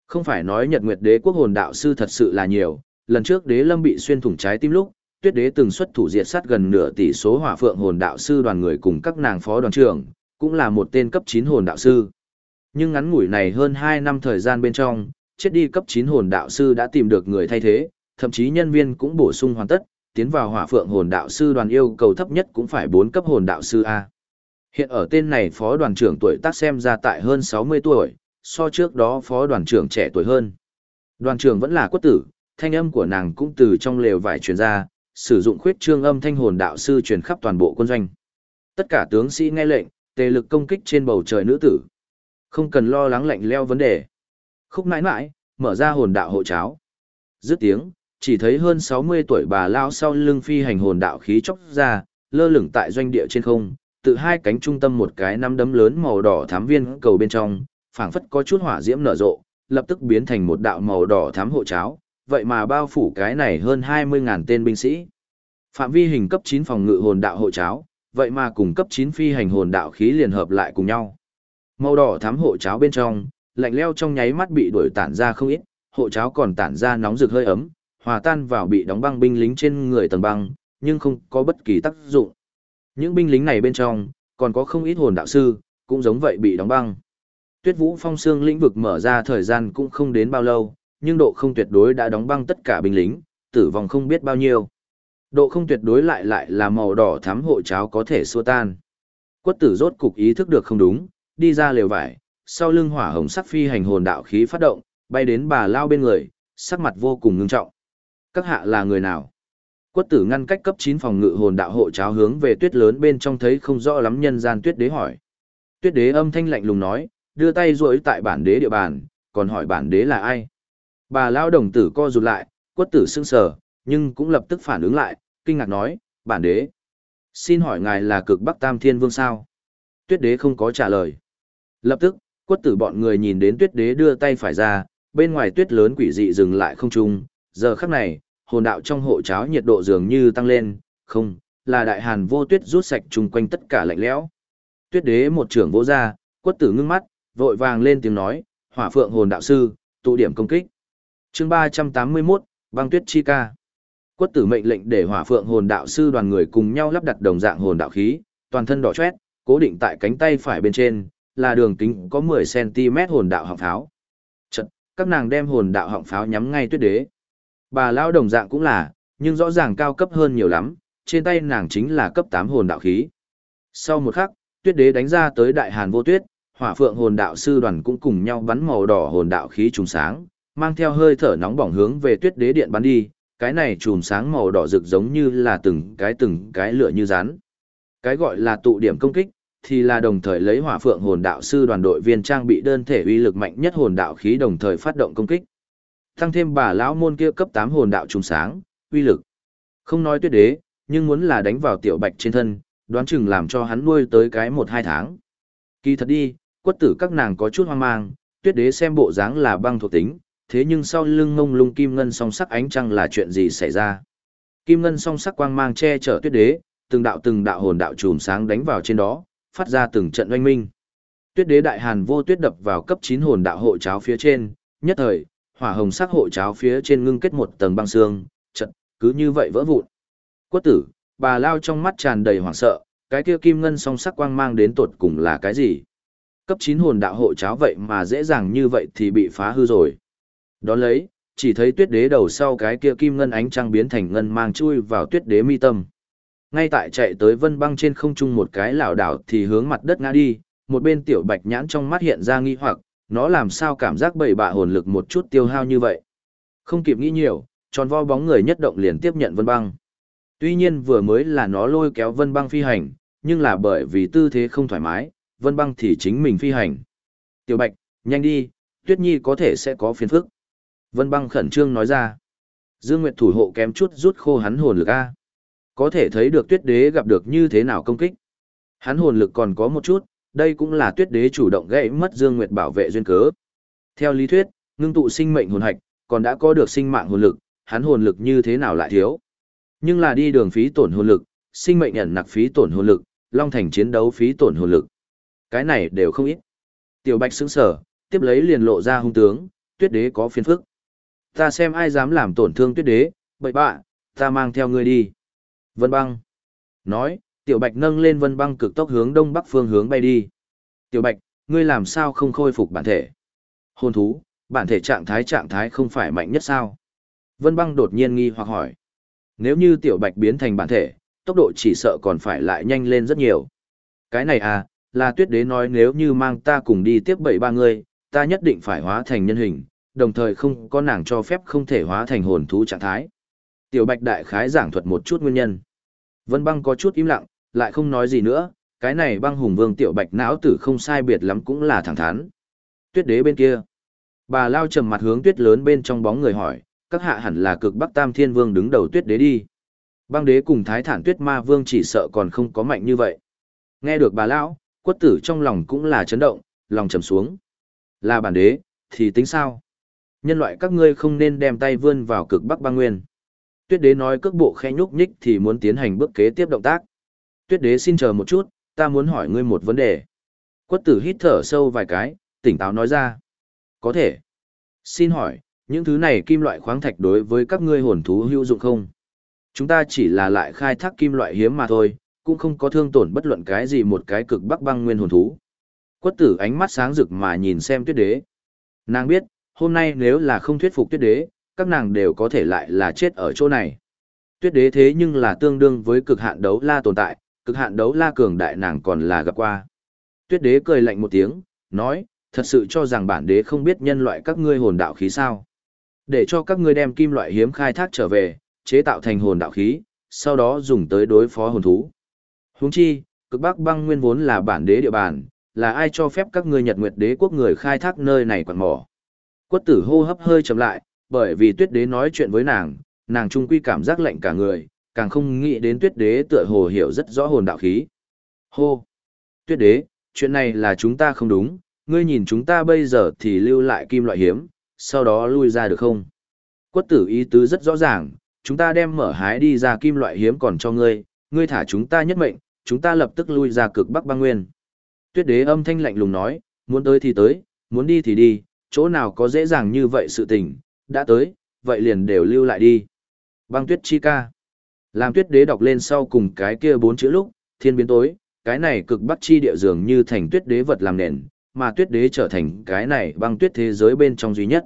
Không phải nói Nhật Nguyệt Đế quốc hồn đạo sư thật sự là nhiều, lần trước Đế Lâm bị xuyên thủng trái tim lúc, Tuyết Đế từng xuất thủ diệt sát gần nửa tỷ số hỏa phượng hồn đạo sư đoàn người cùng các nàng phó đoàn trưởng, cũng là một tên cấp 9 hồn đạo sư. Nhưng ngắn ngủi này hơn 2 năm thời gian bên trong, chết đi cấp 9 hồn đạo sư đã tìm được người thay thế, thậm chí nhân viên cũng bổ sung hoàn tất, tiến vào hỏa phượng hồn đạo sư đoàn yêu cầu thấp nhất cũng phải 4 cấp hồn đạo sư A. Hiện ở tên này phó đoàn trưởng tuổi tác xem ra tại hơn 60 tuổi, so trước đó phó đoàn trưởng trẻ tuổi hơn. Đoàn trưởng vẫn là quất tử, thanh âm của nàng cũng từ trong lều vải truyền ra, sử dụng khuyết trương âm thanh hồn đạo sư truyền khắp toàn bộ quân doanh. Tất cả tướng sĩ nghe lệnh, tề lực công kích trên bầu trời nữ tử. Không cần lo lắng lạnh leo vấn đề. Khúc mãi mãi, mở ra hồn đạo hộ cháo. Dứt tiếng, chỉ thấy hơn 60 tuổi bà lao sau lưng phi hành hồn đạo khí chốc ra, lơ lửng tại doanh địa trên không, tự hai cánh trung tâm một cái nắm đấm lớn màu đỏ thám viên cầu bên trong, phảng phất có chút hỏa diễm nở rộ, lập tức biến thành một đạo màu đỏ thám hộ cháo, vậy mà bao phủ cái này hơn 20.000 tên binh sĩ. Phạm vi hình cấp 9 phòng ngự hồn đạo hộ cháo, vậy mà cùng cấp 9 phi hành hồn đạo khí liền hợp lại cùng nhau. Màu đỏ thám hộ cháo bên trong, lạnh leo trong nháy mắt bị đuổi tản ra không ít, hộ cháo còn tản ra nóng rực hơi ấm, hòa tan vào bị đóng băng binh lính trên người tầng băng, nhưng không có bất kỳ tác dụng. Những binh lính này bên trong, còn có không ít hồn đạo sư, cũng giống vậy bị đóng băng. Tuyết Vũ Phong Xương lĩnh vực mở ra thời gian cũng không đến bao lâu, nhưng độ không tuyệt đối đã đóng băng tất cả binh lính, tử vong không biết bao nhiêu. Độ không tuyệt đối lại lại là màu đỏ thắm hộ cháo có thể xua tan. Quất tử rốt cục ý thức được không đúng, đi ra lều vải, sau lưng hỏa hồng sắc phi hành hồn đạo khí phát động, bay đến bà lao bên người, sắc mặt vô cùng ngưng trọng. Các hạ là người nào? Quất tử ngăn cách cấp 9 phòng ngự hồn đạo hộ cháo hướng về tuyết lớn bên trong thấy không rõ lắm nhân gian tuyết đế hỏi. Tuyết đế âm thanh lạnh lùng nói, đưa tay duỗi tại bản đế địa bàn, còn hỏi bản đế là ai. Bà lao đồng tử co rụt lại, quất tử sững sờ, nhưng cũng lập tức phản ứng lại, kinh ngạc nói, bản đế. Xin hỏi ngài là cực Bắc Tam Thiên Vương sao? Tuyết đế không có trả lời. Lập tức, quất tử bọn người nhìn đến tuyết đế đưa tay phải ra, bên ngoài tuyết lớn quỷ dị dừng lại không trung, giờ khắc này, hồn đạo trong hộ cháo nhiệt độ dường như tăng lên, không, là đại hàn vô tuyết rút sạch chung quanh tất cả lạnh lẽo. Tuyết đế một trưởng vỗ ra, quất tử ngưng mắt, vội vàng lên tiếng nói, hỏa phượng hồn đạo sư, tụ điểm công kích. chương 381, băng tuyết chi ca. Quất tử mệnh lệnh để hỏa phượng hồn đạo sư đoàn người cùng nhau lắp đặt đồng dạng hồn đạo khí, toàn thân đỏ chét, cố định tại cánh tay phải bên trên, là đường kính có 10cm hồn đạo họng pháo. Chật, các nàng đem hồn đạo họng pháo nhắm ngay tuyết đế. Bà Lão đồng dạng cũng là, nhưng rõ ràng cao cấp hơn nhiều lắm, trên tay nàng chính là cấp 8 hồn đạo khí. Sau một khắc, tuyết đế đánh ra tới đại hàn vô tuyết, hỏa phượng hồn đạo sư đoàn cũng cùng nhau bắn màu đỏ hồn đạo khí trùng sáng, mang theo hơi thở nóng bỏng hướng về tuyết đế điện bắn đi, cái này chùm sáng màu đỏ rực giống như là từng cái từng cái lửa như rán. Cái gọi là tụ điểm công kích, thì là đồng thời lấy hỏa phượng hồn đạo sư đoàn đội viên trang bị đơn thể uy lực mạnh nhất hồn đạo khí đồng thời phát động công kích. Tăng thêm bà lão môn kia cấp 8 hồn đạo trùng sáng, uy lực. Không nói tuyết đế, nhưng muốn là đánh vào tiểu bạch trên thân, đoán chừng làm cho hắn nuôi tới cái 1-2 tháng. Kỳ thật đi, quất tử các nàng có chút hoang mang, tuyết đế xem bộ dáng là băng thuộc tính, thế nhưng sau lưng ngông lung kim ngân song sắc ánh trăng là chuyện gì xảy ra. Kim ngân song sắc quang mang che chở tuyết đế, từng đạo từng đạo hồn đạo chùm sáng đánh vào trên đó, phát ra từng trận oanh minh. Tuyết đế đại hàn vô tuyết đập vào cấp chín hồn đạo hộ cháo phía trên, nhất thời, hỏa hồng sắc hộ cháo phía trên ngưng kết một tầng băng xương, trận, cứ như vậy vỡ vụn. Quất tử, bà lao trong mắt tràn đầy hoảng sợ, cái kia kim ngân song sắc quang mang đến tột cùng là cái gì? Cấp chín hồn đạo hộ cháo vậy mà dễ dàng như vậy thì bị phá hư rồi. Đón lấy, chỉ thấy tuyết đế đầu sau cái kia kim ngân ánh trăng biến thành ngân mang chui vào tuyết đế mi tâm. Ngay tại chạy tới vân băng trên không trung một cái lảo đảo thì hướng mặt đất ngã đi, một bên tiểu bạch nhãn trong mắt hiện ra nghi hoặc, nó làm sao cảm giác bậy bạ hồn lực một chút tiêu hao như vậy. Không kịp nghĩ nhiều, tròn vo bóng người nhất động liền tiếp nhận vân băng. Tuy nhiên vừa mới là nó lôi kéo vân băng phi hành, nhưng là bởi vì tư thế không thoải mái, vân băng thì chính mình phi hành. Tiểu bạch, nhanh đi, tuyết nhi có thể sẽ có phiền phức. Vân băng khẩn trương nói ra. Dương Nguyệt thủ hộ kém chút rút khô hắn hồn lực A. Có thể thấy được tuyết đế gặp được như thế nào công kích. Hắn hồn lực còn có một chút, đây cũng là tuyết đế chủ động gãy mất Dương Nguyệt bảo vệ duyên cớ. Theo lý thuyết, ngưng tụ sinh mệnh hồn hạch, còn đã có được sinh mạng hồn lực, hắn hồn lực như thế nào lại thiếu. Nhưng là đi đường phí tổn hồn lực, sinh mệnh ẩn nặc phí tổn hồn lực, long thành chiến đấu phí tổn hồn lực. Cái này đều không ít. Tiểu Bạch sững sở, tiếp lấy liền lộ ra hung tướng, tuyết đế có phiền phức. Ta xem ai dám làm tổn thương tuyết đế, bậy bạ, ta mang theo ngươi đi. Vân băng. Nói, tiểu bạch nâng lên vân băng cực tốc hướng đông bắc phương hướng bay đi. Tiểu bạch, ngươi làm sao không khôi phục bản thể? Hồn thú, bản thể trạng thái trạng thái không phải mạnh nhất sao? Vân băng đột nhiên nghi hoặc hỏi. Nếu như tiểu bạch biến thành bản thể, tốc độ chỉ sợ còn phải lại nhanh lên rất nhiều. Cái này à, là tuyết đế nói nếu như mang ta cùng đi tiếp bảy ba người, ta nhất định phải hóa thành nhân hình, đồng thời không có nàng cho phép không thể hóa thành hồn thú trạng thái. Tiểu Bạch đại khái giảng thuật một chút nguyên nhân. Vân Băng có chút im lặng, lại không nói gì nữa, cái này băng hùng vương Tiểu Bạch não tử không sai biệt lắm cũng là thẳng thắn. Tuyết đế bên kia. Bà lao trầm mặt hướng tuyết lớn bên trong bóng người hỏi, các hạ hẳn là cực Bắc Tam Thiên Vương đứng đầu tuyết đế đi. Băng đế cùng thái thản tuyết ma vương chỉ sợ còn không có mạnh như vậy. Nghe được bà lão, quất tử trong lòng cũng là chấn động, lòng trầm xuống. Là bản đế, thì tính sao? Nhân loại các ngươi không nên đem tay vươn vào cực Bắc băng nguyên. Tuyết đế nói cước bộ khẽ nhúc nhích thì muốn tiến hành bước kế tiếp động tác. Tuyết đế xin chờ một chút, ta muốn hỏi ngươi một vấn đề. Quất tử hít thở sâu vài cái, tỉnh táo nói ra. Có thể. Xin hỏi, những thứ này kim loại khoáng thạch đối với các ngươi hồn thú hữu dụng không? Chúng ta chỉ là lại khai thác kim loại hiếm mà thôi, cũng không có thương tổn bất luận cái gì một cái cực bắc băng nguyên hồn thú. Quất tử ánh mắt sáng rực mà nhìn xem tuyết đế. Nàng biết, hôm nay nếu là không thuyết phục tuyết đế, các nàng đều có thể lại là chết ở chỗ này. Tuyết đế thế nhưng là tương đương với cực hạn đấu la tồn tại, cực hạn đấu la cường đại nàng còn là gặp qua. Tuyết đế cười lạnh một tiếng, nói, thật sự cho rằng bản đế không biết nhân loại các ngươi hồn đạo khí sao. Để cho các ngươi đem kim loại hiếm khai thác trở về, chế tạo thành hồn đạo khí, sau đó dùng tới đối phó hồn thú. Huống chi, cực bắc băng nguyên vốn là bản đế địa bàn, là ai cho phép các ngươi Nhật Nguyệt Đế quốc người khai thác nơi này quặng mỏ. Quất tử hô hấp hơi chậm lại, bởi vì tuyết đế nói chuyện với nàng, nàng trung quy cảm giác lạnh cả người, càng không nghĩ đến tuyết đế tựa hồ hiểu rất rõ hồn đạo khí. Hô! Tuyết đế, chuyện này là chúng ta không đúng, ngươi nhìn chúng ta bây giờ thì lưu lại kim loại hiếm, sau đó lui ra được không? Quất tử ý tứ rất rõ ràng, chúng ta đem mở hái đi ra kim loại hiếm còn cho ngươi, ngươi thả chúng ta nhất mệnh, chúng ta lập tức lui ra cực bắc băng nguyên. Tuyết đế âm thanh lạnh lùng nói, muốn tới thì tới, muốn đi thì đi, chỗ nào có dễ dàng như vậy sự tình, đã tới, vậy liền đều lưu lại đi. Băng tuyết chi ca. Làm tuyết đế đọc lên sau cùng cái kia bốn chữ lúc, thiên biến tối, cái này cực bắt chi địa dường như thành tuyết đế vật làm nền, mà tuyết đế trở thành cái này băng tuyết thế giới bên trong duy nhất.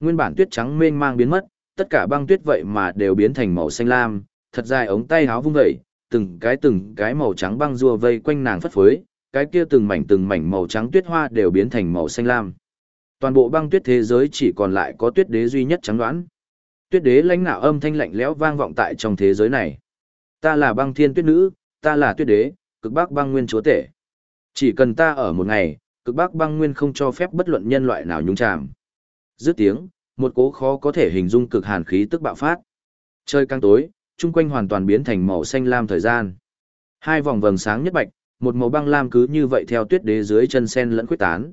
Nguyên bản tuyết trắng mênh mang biến mất, tất cả băng tuyết vậy mà đều biến thành màu xanh lam, thật dài ống tay háo vung vẩy, từng cái từng cái màu trắng băng rùa vây quanh nàng phất phới, cái kia từng mảnh từng mảnh màu trắng tuyết hoa đều biến thành màu xanh lam. Toàn bộ băng tuyết thế giới chỉ còn lại có tuyết đế duy nhất trắng đoán. Tuyết đế lãnh nạo âm thanh lạnh lẽo vang vọng tại trong thế giới này. Ta là băng thiên tuyết nữ, ta là tuyết đế, cực bắc băng nguyên chúa tể. Chỉ cần ta ở một ngày, cực bắc băng nguyên không cho phép bất luận nhân loại nào nhúng chàm. Dứt tiếng, một cố khó có thể hình dung cực hàn khí tức bạo phát. Trời càng tối, chung quanh hoàn toàn biến thành màu xanh lam thời gian. Hai vòng vầng sáng nhất bạch, một màu băng lam cứ như vậy theo tuyết đế dưới chân sen lẫn quyết tán.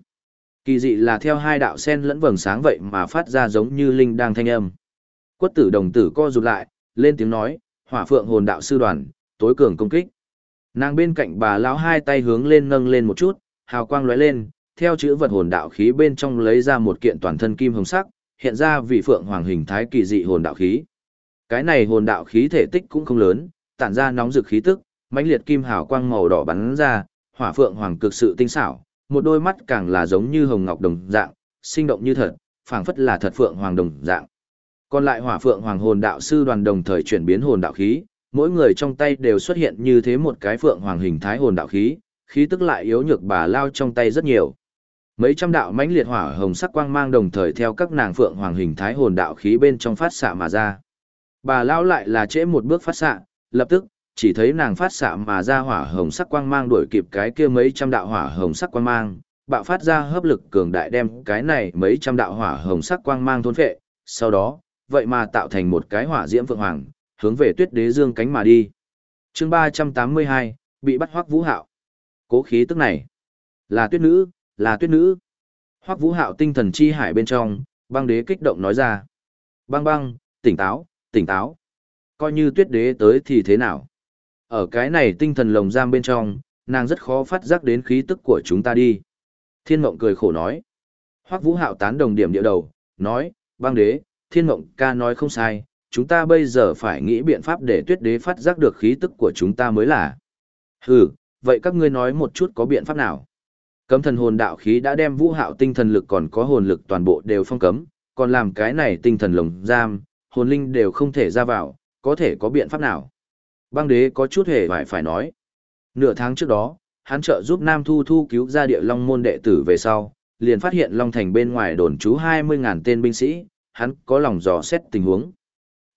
Kỳ dị là theo hai đạo sen lẫn vầng sáng vậy mà phát ra giống như linh đang thanh âm. Quất tử đồng tử co rụt lại, lên tiếng nói, hỏa phượng hồn đạo sư đoàn, tối cường công kích. Nàng bên cạnh bà lão hai tay hướng lên nâng lên một chút, hào quang lóe lên, theo chữ vật hồn đạo khí bên trong lấy ra một kiện toàn thân kim hồng sắc, hiện ra vị phượng hoàng hình thái kỳ dị hồn đạo khí. Cái này hồn đạo khí thể tích cũng không lớn, tản ra nóng rực khí tức, mãnh liệt kim hào quang màu đỏ bắn ra, hỏa phượng hoàng cực sự tinh xảo, một đôi mắt càng là giống như hồng ngọc đồng dạng, sinh động như thật, phảng phất là thật phượng hoàng đồng dạng. Còn lại hỏa phượng hoàng hồn đạo sư đoàn đồng thời chuyển biến hồn đạo khí, mỗi người trong tay đều xuất hiện như thế một cái phượng hoàng hình thái hồn đạo khí, khí tức lại yếu nhược bà lao trong tay rất nhiều. Mấy trăm đạo mãnh liệt hỏa hồng sắc quang mang đồng thời theo các nàng phượng hoàng hình thái hồn đạo khí bên trong phát xạ mà ra. Bà lao lại là trễ một bước phát xạ, lập tức, chỉ thấy nàng phát xạ mà ra hỏa hồng sắc quang mang đuổi kịp cái kia mấy trăm đạo hỏa hồng sắc quang mang, bạo phát ra hấp lực cường đại đem cái này mấy trăm đạo hỏa hồng sắc quang mang thôn phệ, sau đó, vậy mà tạo thành một cái hỏa diễm vượng hoàng, hướng về tuyết đế dương cánh mà đi. chương ba trăm tám mươi hai bị bắt hoắc vũ hạo. Cố khí tức này, là tuyết nữ, là tuyết nữ. Hoắc vũ hạo tinh thần chi hải bên trong, băng đế kích động nói ra. Băng băng, tỉnh táo, tỉnh táo. Coi như tuyết đế tới thì thế nào? Ở cái này tinh thần lồng giam bên trong, nàng rất khó phát giác đến khí tức của chúng ta đi. Thiên mộng cười khổ nói. Hoắc vũ hạo tán đồng điểm địa đầu, nói, băng đế, thiên mộng ca nói không sai, chúng ta bây giờ phải nghĩ biện pháp để tuyết đế phát giác được khí tức của chúng ta mới là. Hừ, vậy các ngươi nói một chút có biện pháp nào? Cấm thần hồn đạo khí đã đem vũ hạo tinh thần lực còn có hồn lực toàn bộ đều phong cấm, còn làm cái này tinh thần lồng giam, hồn linh đều không thể ra vào, có thể có biện pháp nào? Băng đế có chút hề phải phải nói. Nửa tháng trước đó, hắn trợ giúp Nam Thu Thu cứu ra địa long môn đệ tử về sau, liền phát hiện Long Thành bên ngoài đồn trú 20.000 tên binh sĩ, hắn có lòng dò xét tình huống.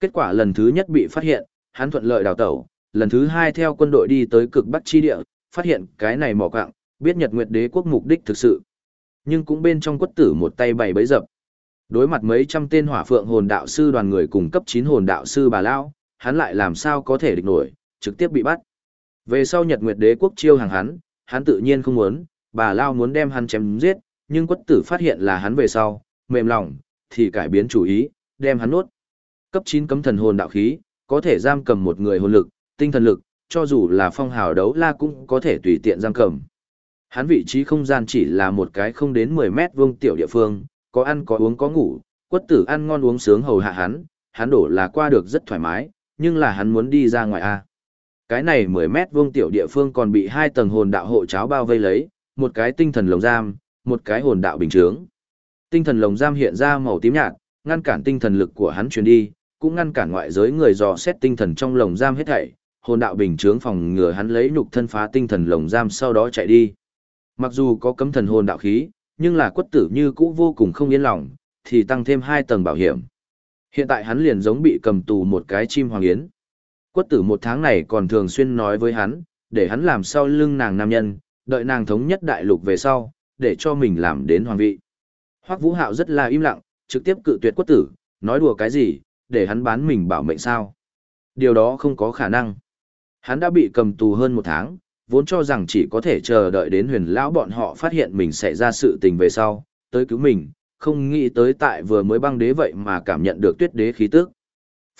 Kết quả lần thứ nhất bị phát hiện, hắn thuận lợi đào tẩu, lần thứ hai theo quân đội đi tới cực bắc chi địa, phát hiện cái này mỏ quạng, biết Nhật Nguyệt Đế quốc mục đích thực sự. Nhưng cũng bên trong quất tử một tay bày bấy dập. Đối mặt mấy trăm tên hỏa phượng hồn đạo sư đoàn người cùng cấp 9 hồn đạo sư bà Lao, hắn lại làm sao có thể địch nổi, trực tiếp bị bắt. Về sau Nhật Nguyệt Đế quốc chiêu hàng hắn, hắn tự nhiên không muốn, bà Lao muốn đem hắn chém giết, nhưng quất tử phát hiện là hắn về sau, mềm lòng, thì cải biến chủ ý, đem hắn nuốt. Cấp 9 cấm thần hồn đạo khí, có thể giam cầm một người hồn lực, tinh thần lực, cho dù là phong hào đấu la cũng có thể tùy tiện giam cầm. Hắn vị trí không gian chỉ là một cái không đến 10 mét vuông tiểu địa phương, có ăn có uống có ngủ, quất tử ăn ngon uống sướng hầu hạ hắn, hắn đổ là qua được rất thoải mái, nhưng là hắn muốn đi ra ngoài a. Cái này 10 mét vuông tiểu địa phương còn bị hai tầng hồn đạo hộ cháo bao vây lấy, một cái tinh thần lồng giam, một cái hồn đạo bình chướng. Tinh thần lồng giam hiện ra màu tím nhạt, ngăn cản tinh thần lực của hắn truyền đi, cũng ngăn cản ngoại giới người dò xét tinh thần trong lồng giam hết thảy. Hồn đạo bình chướng phòng ngừa hắn lấy nhục thân phá tinh thần lồng giam sau đó chạy đi. Mặc dù có cấm thần hồn đạo khí, nhưng là quất tử như cũ vô cùng không yên lòng, thì tăng thêm hai tầng bảo hiểm. Hiện tại hắn liền giống bị cầm tù một cái chim hoàng yến. Quất tử một tháng này còn thường xuyên nói với hắn, để hắn làm sau lưng nàng nam nhân, đợi nàng thống nhất đại lục về sau, để cho mình làm đến hoàng vị. Hoắc Vũ Hạo rất là im lặng, trực tiếp cự tuyệt quất tử, nói đùa cái gì, để hắn bán mình bảo mệnh sao. Điều đó không có khả năng. Hắn đã bị cầm tù hơn một tháng, vốn cho rằng chỉ có thể chờ đợi đến huyền lão bọn họ phát hiện mình sẽ ra sự tình về sau, tới cứu mình, không nghĩ tới tại vừa mới băng đế vậy mà cảm nhận được tuyết đế khí tức.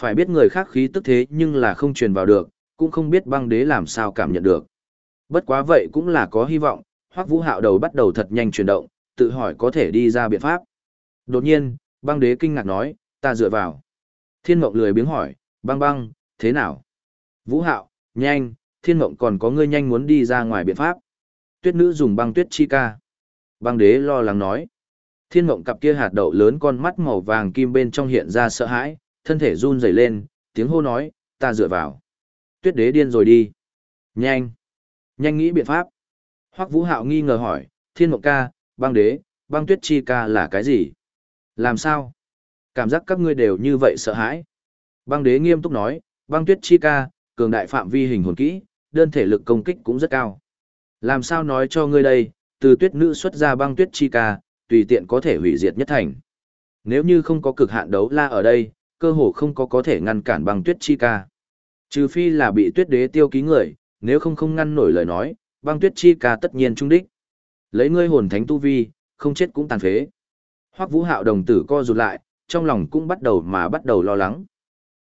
Phải biết người khác khí tức thế nhưng là không truyền vào được, cũng không biết băng đế làm sao cảm nhận được. Bất quá vậy cũng là có hy vọng, hoắc vũ hạo đầu bắt đầu thật nhanh chuyển động, tự hỏi có thể đi ra biện pháp. Đột nhiên, băng đế kinh ngạc nói, ta dựa vào. Thiên mộng lười biếng hỏi, băng băng, thế nào? Vũ hạo, nhanh, thiên mộng còn có ngươi nhanh muốn đi ra ngoài biện pháp. Tuyết nữ dùng băng tuyết chi ca. Băng đế lo lắng nói. Thiên mộng cặp kia hạt đậu lớn con mắt màu vàng kim bên trong hiện ra sợ hãi, thân thể run rẩy lên, tiếng hô nói, ta dựa vào. Tuyết đế điên rồi đi. Nhanh. Nhanh nghĩ biện pháp. Hoắc Vũ Hạo nghi ngờ hỏi, thiên mộng ca, băng đế, băng tuyết chi ca là cái gì? Làm sao? Cảm giác các ngươi đều như vậy sợ hãi. Băng đế nghiêm túc nói, băng tuyết chi ca, cường đại phạm vi hình hồn kỹ, đơn thể lực công kích cũng rất cao. Làm sao nói cho ngươi đây, từ tuyết nữ xuất ra băng tuyết chi ca, tùy tiện có thể hủy diệt nhất thành. Nếu như không có cực hạn đấu la ở đây, cơ hồ không có có thể ngăn cản băng tuyết chi ca. Trừ phi là bị tuyết đế tiêu ký người, nếu không không ngăn nổi lời nói, băng tuyết chi ca tất nhiên trung đích. Lấy ngươi hồn thánh tu vi, không chết cũng tàn phế. Hoắc Vũ Hạo đồng tử co rụt lại, trong lòng cũng bắt đầu mà bắt đầu lo lắng.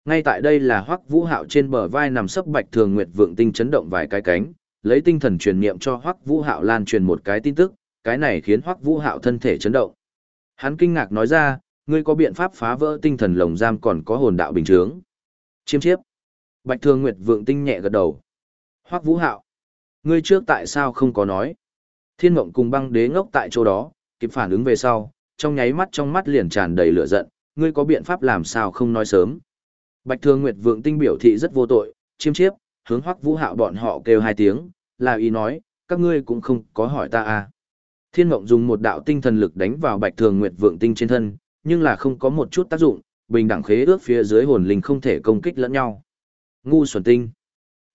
Ngay tại đây là Hoắc Vũ Hạo trên bờ vai nằm sấp Bạch Thường Nguyệt vượng tinh chấn động vài cái cánh, lấy tinh thần truyền niệm cho Hoắc Vũ Hạo lan truyền một cái tin tức, cái này khiến Hoắc Vũ Hạo thân thể chấn động. Hắn kinh ngạc nói ra, ngươi có biện pháp phá vỡ tinh thần lồng giam còn có hồn đạo bình chướng. Chiêm chiếp. Bạch Thương Nguyệt vượng tinh nhẹ gật đầu. Hoắc Vũ Hạo, ngươi trước tại sao không có nói? Thiên Mộng cùng băng đế ngốc tại chỗ đó, kịp phản ứng về sau, trong nháy mắt trong mắt liền tràn đầy lửa giận, ngươi có biện pháp làm sao không nói sớm? Bạch Thương Nguyệt vượng tinh biểu thị rất vô tội, chiêm chiếp, hướng Hoắc Vũ Hạo bọn họ kêu hai tiếng, là ý nói, các ngươi cũng không có hỏi ta à. Thiên Ngộng dùng một đạo tinh thần lực đánh vào Bạch Thường Nguyệt vượng tinh trên thân, nhưng là không có một chút tác dụng, bình đẳng khế ước phía dưới hồn linh không thể công kích lẫn nhau. Ngu xuẩn tinh.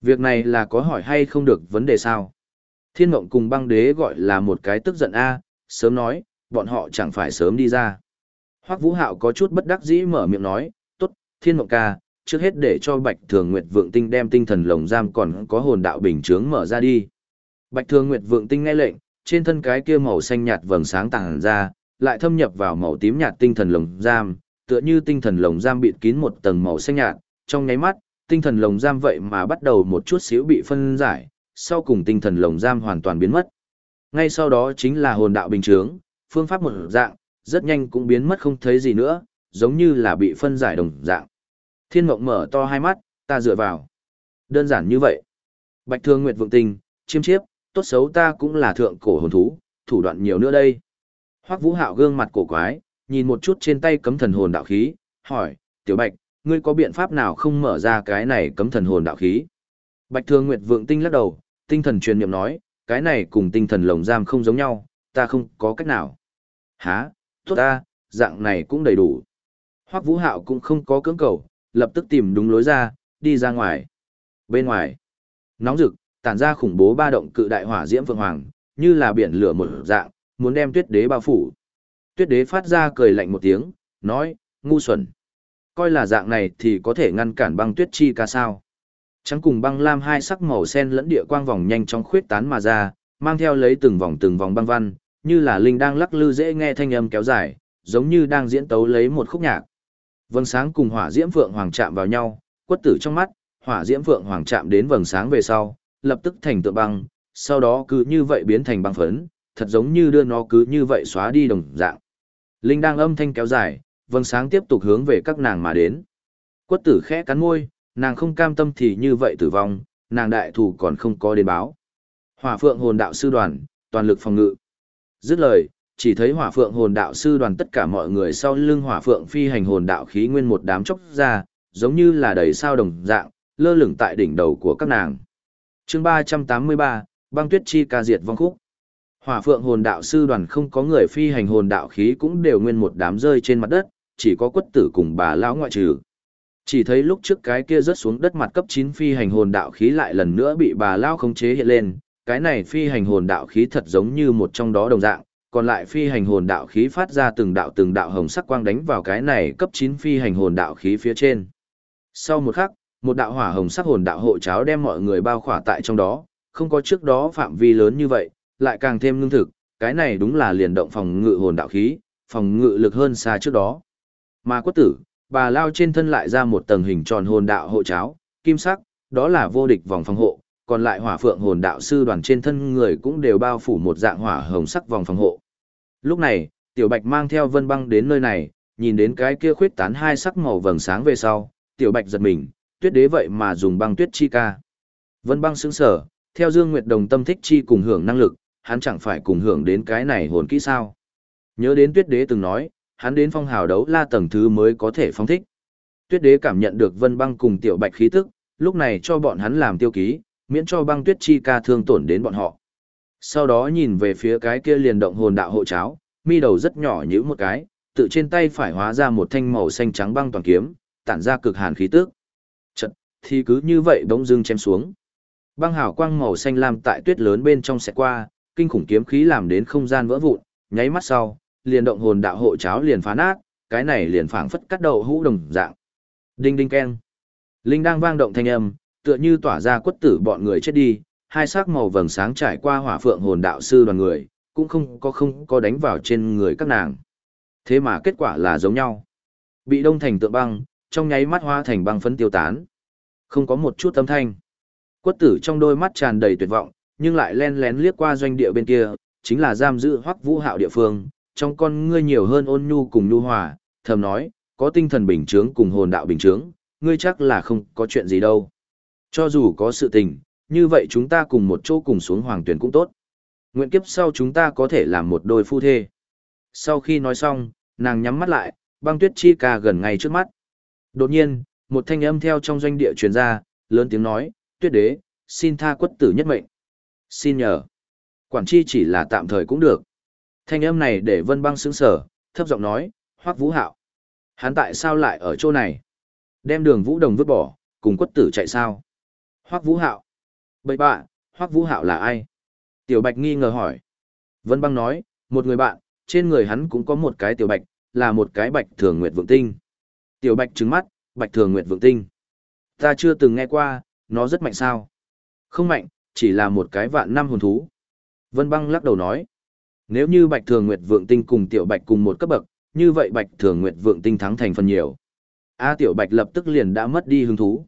Việc này là có hỏi hay không được vấn đề sao? Thiên Ngộng cùng băng đế gọi là một cái tức giận a, sớm nói, bọn họ chẳng phải sớm đi ra. Hoắc Vũ Hạo có chút bất đắc dĩ mở miệng nói, tốt, Thiên Ngộng ca, trước hết để cho Bạch Thường Nguyệt Vượng Tinh đem tinh thần lồng giam còn có hồn đạo bình chướng mở ra đi. Bạch Thường Nguyệt Vượng Tinh nghe lệnh, trên thân cái kia màu xanh nhạt vầng sáng tàng ra, lại thâm nhập vào màu tím nhạt tinh thần lồng giam, tựa như tinh thần lồng giam bịt kín một tầng màu xanh nhạt, trong nháy mắt, tinh thần lồng giam vậy mà bắt đầu một chút xíu bị phân giải, sau cùng tinh thần lồng giam hoàn toàn biến mất. Ngay sau đó chính là hồn đạo bình chướng, phương pháp một dạng, rất nhanh cũng biến mất không thấy gì nữa, giống như là bị phân giải đồng dạng. Thiên mộng mở to hai mắt, ta dựa vào. Đơn giản như vậy. Bạch thương nguyệt vượng tình, chiêm chiếp, tốt xấu ta cũng là thượng cổ hồn thú, thủ đoạn nhiều nữa đây. Hoắc Vũ Hạo gương mặt cổ quái, nhìn một chút trên tay cấm thần hồn đạo khí, hỏi, "Tiểu Bạch, ngươi có biện pháp nào không mở ra cái này cấm thần hồn đạo khí?" Bạch thương Nguyệt vượng tinh lắc đầu, tinh thần truyền niệm nói, "Cái này cùng tinh thần lồng giam không giống nhau, ta không có cách nào." "Hả? Tốt ta, dạng này cũng đầy đủ." Hoắc Vũ Hạo cũng không có cưỡng cầu, lập tức tìm đúng lối ra, đi ra ngoài. Bên ngoài, nóng rực, tản ra khủng bố ba động cự đại hỏa diễm vượng hoàng, như là biển lửa một dạng, muốn đem tuyết đế bao phủ. Tuyết đế phát ra cười lạnh một tiếng, nói, ngu xuẩn. Coi là dạng này thì có thể ngăn cản băng tuyết chi ca sao. Trắng cùng băng lam hai sắc màu sen lẫn địa quang vòng nhanh chóng khuyết tán mà ra, mang theo lấy từng vòng từng vòng băng văn, như là linh đang lắc lư dễ nghe thanh âm kéo dài, giống như đang diễn tấu lấy một khúc nhạc. Vầng sáng cùng hỏa diễm phượng hoàng chạm vào nhau, quất tử trong mắt, hỏa diễm phượng hoàng chạm đến vầng sáng về sau, lập tức thành tượng băng, sau đó cứ như vậy biến thành băng phấn, thật giống như đưa nó cứ như vậy xóa đi đồng dạng. Linh đang âm thanh kéo dài, vầng sáng tiếp tục hướng về các nàng mà đến. Quất tử khẽ cắn môi, nàng không cam tâm thì như vậy tử vong, nàng đại thủ còn không có đến báo. Hỏa phượng hồn đạo sư đoàn, toàn lực phòng ngự. Dứt lời, chỉ thấy hỏa phượng hồn đạo sư đoàn tất cả mọi người sau lưng hỏa phượng phi hành hồn đạo khí nguyên một đám chốc ra, giống như là đầy sao đồng dạng, lơ lửng tại đỉnh đầu của các nàng chương 383, băng tuyết chi ca diệt vong khúc. Hỏa phượng hồn đạo sư đoàn không có người phi hành hồn đạo khí cũng đều nguyên một đám rơi trên mặt đất, chỉ có quất tử cùng bà lão ngoại trừ. Chỉ thấy lúc trước cái kia rớt xuống đất mặt cấp 9 phi hành hồn đạo khí lại lần nữa bị bà lão khống chế hiện lên, cái này phi hành hồn đạo khí thật giống như một trong đó đồng dạng, còn lại phi hành hồn đạo khí phát ra từng đạo từng đạo hồng sắc quang đánh vào cái này cấp 9 phi hành hồn đạo khí phía trên. Sau một khắc, một đạo hỏa hồng sắc hồn đạo hộ cháo đem mọi người bao khỏa tại trong đó, không có trước đó phạm vi lớn như vậy, lại càng thêm ngưng thực, cái này đúng là liền động phòng ngự hồn đạo khí, phòng ngự lực hơn xa trước đó. Mà quất tử, bà lao trên thân lại ra một tầng hình tròn hồn đạo hộ cháo, kim sắc, đó là vô địch vòng phòng hộ, còn lại hỏa phượng hồn đạo sư đoàn trên thân người cũng đều bao phủ một dạng hỏa hồng sắc vòng phòng hộ. Lúc này, Tiểu Bạch mang theo Vân Băng đến nơi này, nhìn đến cái kia khuyết tán hai sắc màu vầng sáng về sau, Tiểu Bạch giật mình, tuyết đế vậy mà dùng băng tuyết chi ca. Vân Băng sững sở, theo Dương Nguyệt Đồng tâm thích chi cùng hưởng năng lực, hắn chẳng phải cùng hưởng đến cái này hồn kỹ sao. Nhớ đến tuyết đế từng nói, hắn đến phong hào đấu la tầng thứ mới có thể phong thích. Tuyết đế cảm nhận được Vân Băng cùng Tiểu Bạch khí tức, lúc này cho bọn hắn làm tiêu ký, miễn cho băng tuyết chi ca thương tổn đến bọn họ. Sau đó nhìn về phía cái kia liền động hồn đạo hộ cháo, mi đầu rất nhỏ như một cái, tự trên tay phải hóa ra một thanh màu xanh trắng băng toàn kiếm, tản ra cực hàn khí tức. Thì cứ như vậy bỗng dưng chém xuống. Băng hào quang màu xanh lam tại tuyết lớn bên trong sẽ qua, kinh khủng kiếm khí làm đến không gian vỡ vụn, nháy mắt sau, liền động hồn đạo hộ cháo liền phá nát, cái này liền phảng phất cắt đầu hũ đồng dạng. Đinh đinh keng. Linh đang vang động thanh âm, tựa như tỏa ra quất tử bọn người chết đi, hai sắc màu vầng sáng trải qua hỏa phượng hồn đạo sư đoàn người, cũng không có không có đánh vào trên người các nàng. Thế mà kết quả là giống nhau. Bị đông thành tượng băng, trong nháy mắt hóa thành băng phấn tiêu tán. Không có một chút âm thanh. Quất tử trong đôi mắt tràn đầy tuyệt vọng, nhưng lại len lén liếc qua doanh địa bên kia, chính là giam giữ hoắc vũ hạo địa phương, trong con ngươi nhiều hơn ôn nhu cùng nhu hòa, thầm nói, có tinh thần bình chướng cùng hồn đạo bình chướng, ngươi chắc là không có chuyện gì đâu. Cho dù có sự tình, như vậy chúng ta cùng một chỗ cùng xuống hoàng tuyển cũng tốt. Nguyện kiếp sau chúng ta có thể làm một đôi phu thê. Sau khi nói xong, nàng nhắm mắt lại, băng tuyết chi ca gần ngay trước mắt. Đột nhiên, một thanh âm theo trong doanh địa truyền ra, lớn tiếng nói, tuyết đế, xin tha quất tử nhất mệnh. Xin nhờ. Quản chi chỉ là tạm thời cũng được. Thanh âm này để vân băng sững sở, thấp giọng nói, hoắc vũ hạo. Hắn tại sao lại ở chỗ này? Đem đường vũ đồng vứt bỏ, cùng quất tử chạy sao? Hoắc vũ hạo. Bậy bạ, Hoắc vũ hạo là ai? Tiểu bạch nghi ngờ hỏi. Vân băng nói, một người bạn, trên người hắn cũng có một cái tiểu bạch, là một cái bạch thường nguyệt vượng tinh. Tiểu bạch trứng mắt, bạch thường nguyệt vượng tinh. Ta chưa từng nghe qua, nó rất mạnh sao? Không mạnh, chỉ là một cái vạn năm hồn thú. Vân băng lắc đầu nói. Nếu như bạch thường nguyệt vượng tinh cùng tiểu bạch cùng một cấp bậc, như vậy bạch thường nguyệt vượng tinh thắng thành phần nhiều. A tiểu bạch lập tức liền đã mất đi hứng thú.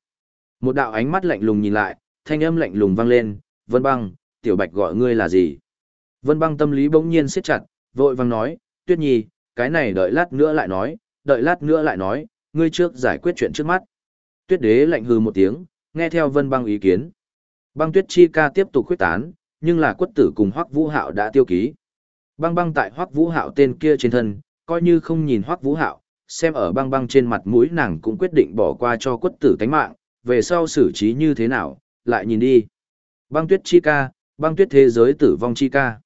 Một đạo ánh mắt lạnh lùng nhìn lại, thanh âm lạnh lùng vang lên, Vân băng, tiểu bạch gọi ngươi là gì? Vân băng tâm lý bỗng nhiên siết chặt, vội vang nói, tuyết nhi, cái này đợi lát nữa lại nói, đợi lát nữa lại nói, ngươi trước giải quyết chuyện trước mắt. Tuyết đế lạnh hư một tiếng, nghe theo vân băng ý kiến. Băng tuyết chi ca tiếp tục khuyết tán, nhưng là quất tử cùng hoắc vũ hạo đã tiêu ký. Băng băng tại hoắc vũ hạo tên kia trên thân, coi như không nhìn hoắc vũ hạo, xem ở băng băng trên mặt mũi nàng cũng quyết định bỏ qua cho quất tử tánh mạng, về sau xử trí như thế nào, lại nhìn đi. Băng tuyết chi ca, băng tuyết thế giới tử vong chi ca.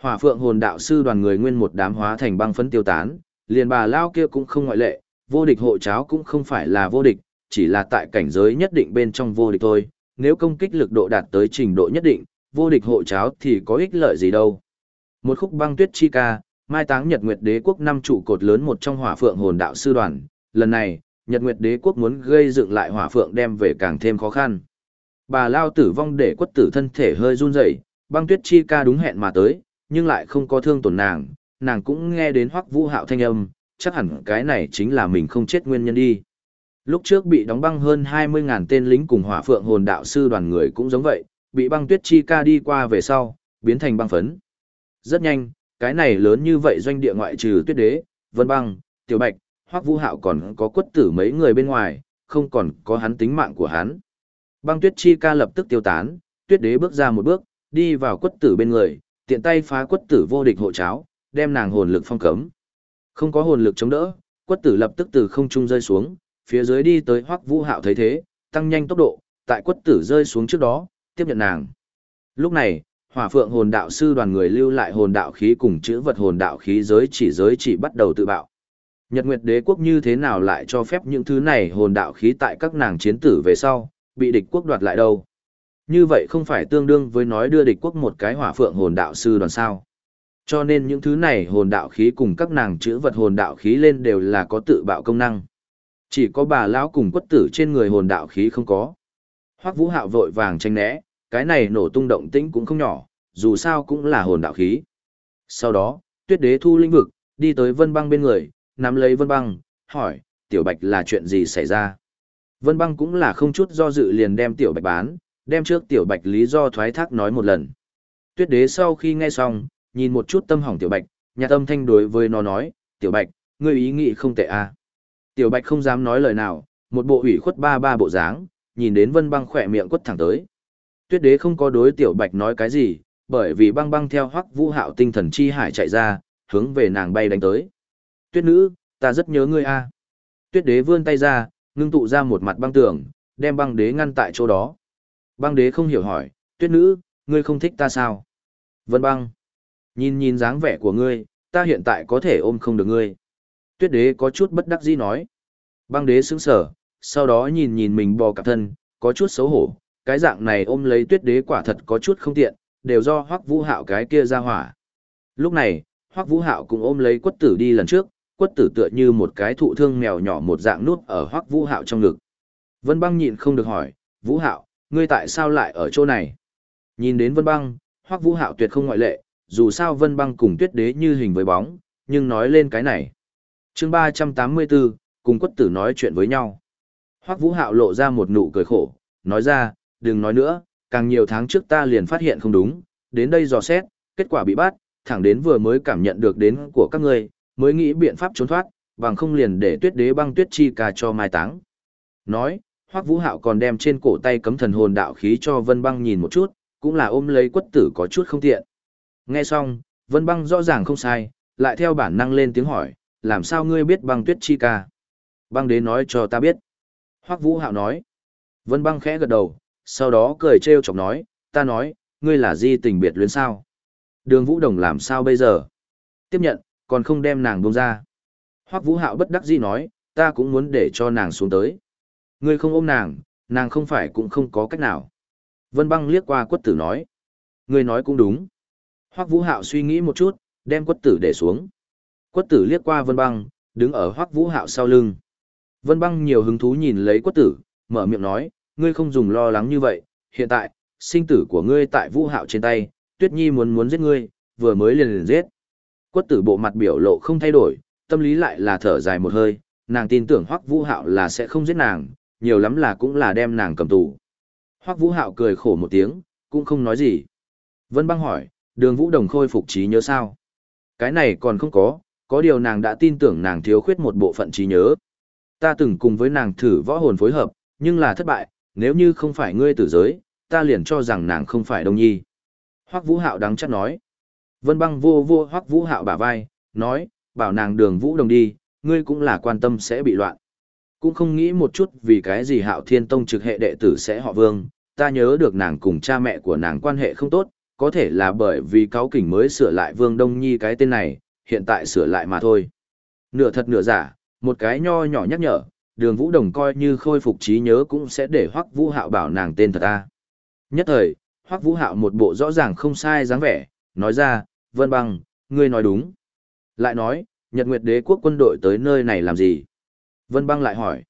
Hỏa phượng hồn đạo sư đoàn người nguyên một đám hóa thành băng phấn tiêu tán, liền bà lao kia cũng không ngoại lệ, vô địch hộ cháo cũng không phải là vô địch, chỉ là tại cảnh giới nhất định bên trong vô địch thôi, nếu công kích lực độ đạt tới trình độ nhất định, vô địch hộ cháo thì có ích lợi gì đâu. Một khúc băng tuyết chi ca, mai táng Nhật Nguyệt Đế quốc năm trụ cột lớn một trong hỏa phượng hồn đạo sư đoàn, lần này, Nhật Nguyệt Đế quốc muốn gây dựng lại hỏa phượng đem về càng thêm khó khăn. Bà Lao tử vong để quất tử thân thể hơi run rẩy, băng tuyết chi ca đúng hẹn mà tới, nhưng lại không có thương tổn nàng, nàng cũng nghe đến hoắc vũ hạo thanh âm, chắc hẳn cái này chính là mình không chết nguyên nhân đi. Lúc trước bị đóng băng hơn 20.000 tên lính cùng hỏa phượng hồn đạo sư đoàn người cũng giống vậy, bị băng tuyết chi ca đi qua về sau, biến thành băng phấn. Rất nhanh, cái này lớn như vậy doanh địa ngoại trừ tuyết đế, vân băng, tiểu bạch, hoắc vũ hạo còn có quất tử mấy người bên ngoài, không còn có hắn tính mạng của hắn. Băng tuyết chi ca lập tức tiêu tán, tuyết đế bước ra một bước, đi vào quất tử bên người, tiện tay phá quất tử vô địch hộ cháo, đem nàng hồn lực phong cấm. Không có hồn lực chống đỡ, quất tử lập tức từ không trung rơi xuống, phía dưới đi tới hoắc vũ hạo thấy thế, tăng nhanh tốc độ, tại quất tử rơi xuống trước đó, tiếp nhận nàng. Lúc này, hỏa phượng hồn đạo sư đoàn người lưu lại hồn đạo khí cùng chữ vật hồn đạo khí giới chỉ giới chỉ bắt đầu tự bạo. Nhật Nguyệt Đế quốc như thế nào lại cho phép những thứ này hồn đạo khí tại các nàng chiến tử về sau, bị địch quốc đoạt lại đâu. Như vậy không phải tương đương với nói đưa địch quốc một cái hỏa phượng hồn đạo sư đoàn sao. Cho nên những thứ này hồn đạo khí cùng các nàng chữ vật hồn đạo khí lên đều là có tự bạo công năng. Chỉ có bà lão cùng quất tử trên người hồn đạo khí không có. Hoắc Vũ Hạo vội vàng tranh né, cái này nổ tung động tĩnh cũng không nhỏ, dù sao cũng là hồn đạo khí. Sau đó, Tuyết Đế thu linh vực, đi tới Vân Băng bên người, nắm lấy Vân Băng, hỏi, Tiểu Bạch là chuyện gì xảy ra? Vân Băng cũng là không chút do dự liền đem Tiểu Bạch bán, đem trước Tiểu Bạch lý do thoái thác nói một lần. Tuyết Đế sau khi nghe xong, nhìn một chút tâm hỏng Tiểu Bạch, nhà tâm thanh đối với nó nói, Tiểu Bạch, ngươi ý nghĩ không tệ à. Tiểu Bạch không dám nói lời nào, một bộ ủy khuất ba ba bộ dáng, nhìn đến Vân Băng khỏe miệng quất thẳng tới. Tuyết Đế không có đối Tiểu Bạch nói cái gì, bởi vì băng băng theo Hoắc Vũ Hạo tinh thần chi hải chạy ra, hướng về nàng bay đánh tới. Tuyết nữ, ta rất nhớ ngươi a. Tuyết Đế vươn tay ra, ngưng tụ ra một mặt băng tường, đem băng đế ngăn tại chỗ đó. Băng đế không hiểu hỏi, Tuyết nữ, ngươi không thích ta sao? Vân băng, nhìn nhìn dáng vẻ của ngươi, ta hiện tại có thể ôm không được ngươi. Tuyết đế có chút bất đắc dĩ nói. Băng đế sững sờ, sau đó nhìn nhìn mình bò cả thân, có chút xấu hổ, cái dạng này ôm lấy tuyết đế quả thật có chút không tiện, đều do hoắc vũ hạo cái kia ra hỏa. Lúc này, hoắc vũ hạo cũng ôm lấy quất tử đi lần trước, quất tử tựa như một cái thụ thương mèo nhỏ một dạng nút ở hoắc vũ hạo trong ngực. Vân băng nhịn không được hỏi, vũ hạo, ngươi tại sao lại ở chỗ này? Nhìn đến vân băng, hoắc vũ hạo tuyệt không ngoại lệ, dù sao vân băng cùng tuyết đế như hình với bóng, nhưng nói lên cái này. Chương ba trăm tám mươi bốn cùng quất tử nói chuyện với nhau. Hoắc vũ hạo lộ ra một nụ cười khổ nói ra đừng nói nữa càng nhiều tháng trước ta liền phát hiện không đúng đến đây dò xét kết quả bị bắt thẳng đến vừa mới cảm nhận được đến của các ngươi mới nghĩ biện pháp trốn thoát bằng không liền để tuyết đế băng tuyết chi ca cho mai táng. Nói hoắc vũ hạo còn đem trên cổ tay cấm thần hồn đạo khí cho vân băng nhìn một chút cũng là ôm lấy quất tử có chút không tiện nghe xong vân băng rõ ràng không sai lại theo bản năng lên tiếng hỏi làm sao ngươi biết băng tuyết chi ca? Băng đế nói cho ta biết. Hoắc Vũ Hạo nói. Vân băng khẽ gật đầu, sau đó cười trêu chọc nói, ta nói, ngươi là di tình biệt luyến sao? Đường Vũ Đồng làm sao bây giờ? Tiếp nhận, còn không đem nàng buông ra. Hoắc Vũ Hạo bất đắc dĩ nói, ta cũng muốn để cho nàng xuống tới. Ngươi không ôm nàng, nàng không phải cũng không có cách nào. Vân băng liếc qua quất tử nói. Ngươi nói cũng đúng. Hoắc Vũ Hạo suy nghĩ một chút, đem quất tử để xuống. Quất tử liếc qua Vân Băng, đứng ở Hoắc Vũ Hạo sau lưng. Vân Băng nhiều hứng thú nhìn lấy Quất tử, mở miệng nói, ngươi không dùng lo lắng như vậy, hiện tại, sinh tử của ngươi tại Vũ Hạo trên tay, Tuyết Nhi muốn muốn giết ngươi, vừa mới liền liền giết. Quất tử bộ mặt biểu lộ không thay đổi, tâm lý lại là thở dài một hơi, nàng tin tưởng Hoắc Vũ Hạo là sẽ không giết nàng, nhiều lắm là cũng là đem nàng cầm tù. Hoắc Vũ Hạo cười khổ một tiếng, cũng không nói gì. Vân Băng hỏi, Đường Vũ Đồng khôi phục trí nhớ sao? Cái này còn không có, có điều nàng đã tin tưởng nàng thiếu khuyết một bộ phận trí nhớ. Ta từng cùng với nàng thử võ hồn phối hợp, nhưng là thất bại, nếu như không phải ngươi tử giới, ta liền cho rằng nàng không phải đông nhi. Hoắc Vũ Hạo đắng chắc nói. Vân băng vô vô Hoắc Vũ Hạo bả vai, nói, bảo nàng đường Vũ đồng đi, ngươi cũng là quan tâm sẽ bị loạn. Cũng không nghĩ một chút vì cái gì Hạo Thiên Tông trực hệ đệ tử sẽ họ Vương, ta nhớ được nàng cùng cha mẹ của nàng quan hệ không tốt, có thể là bởi vì cáo kỉnh mới sửa lại Vương Đông Nhi cái tên này, hiện tại sửa lại mà thôi. Nửa thật nửa giả, một cái nho nhỏ nhắc nhở, đường Vũ Đồng coi như khôi phục trí nhớ cũng sẽ để Hoắc Vũ Hạo bảo nàng tên thật ta. Nhất thời, Hoắc Vũ Hạo một bộ rõ ràng không sai dáng vẻ, nói ra, Vân Băng, ngươi nói đúng. Lại nói, Nhật Nguyệt Đế quốc quân đội tới nơi này làm gì? Vân Băng lại hỏi,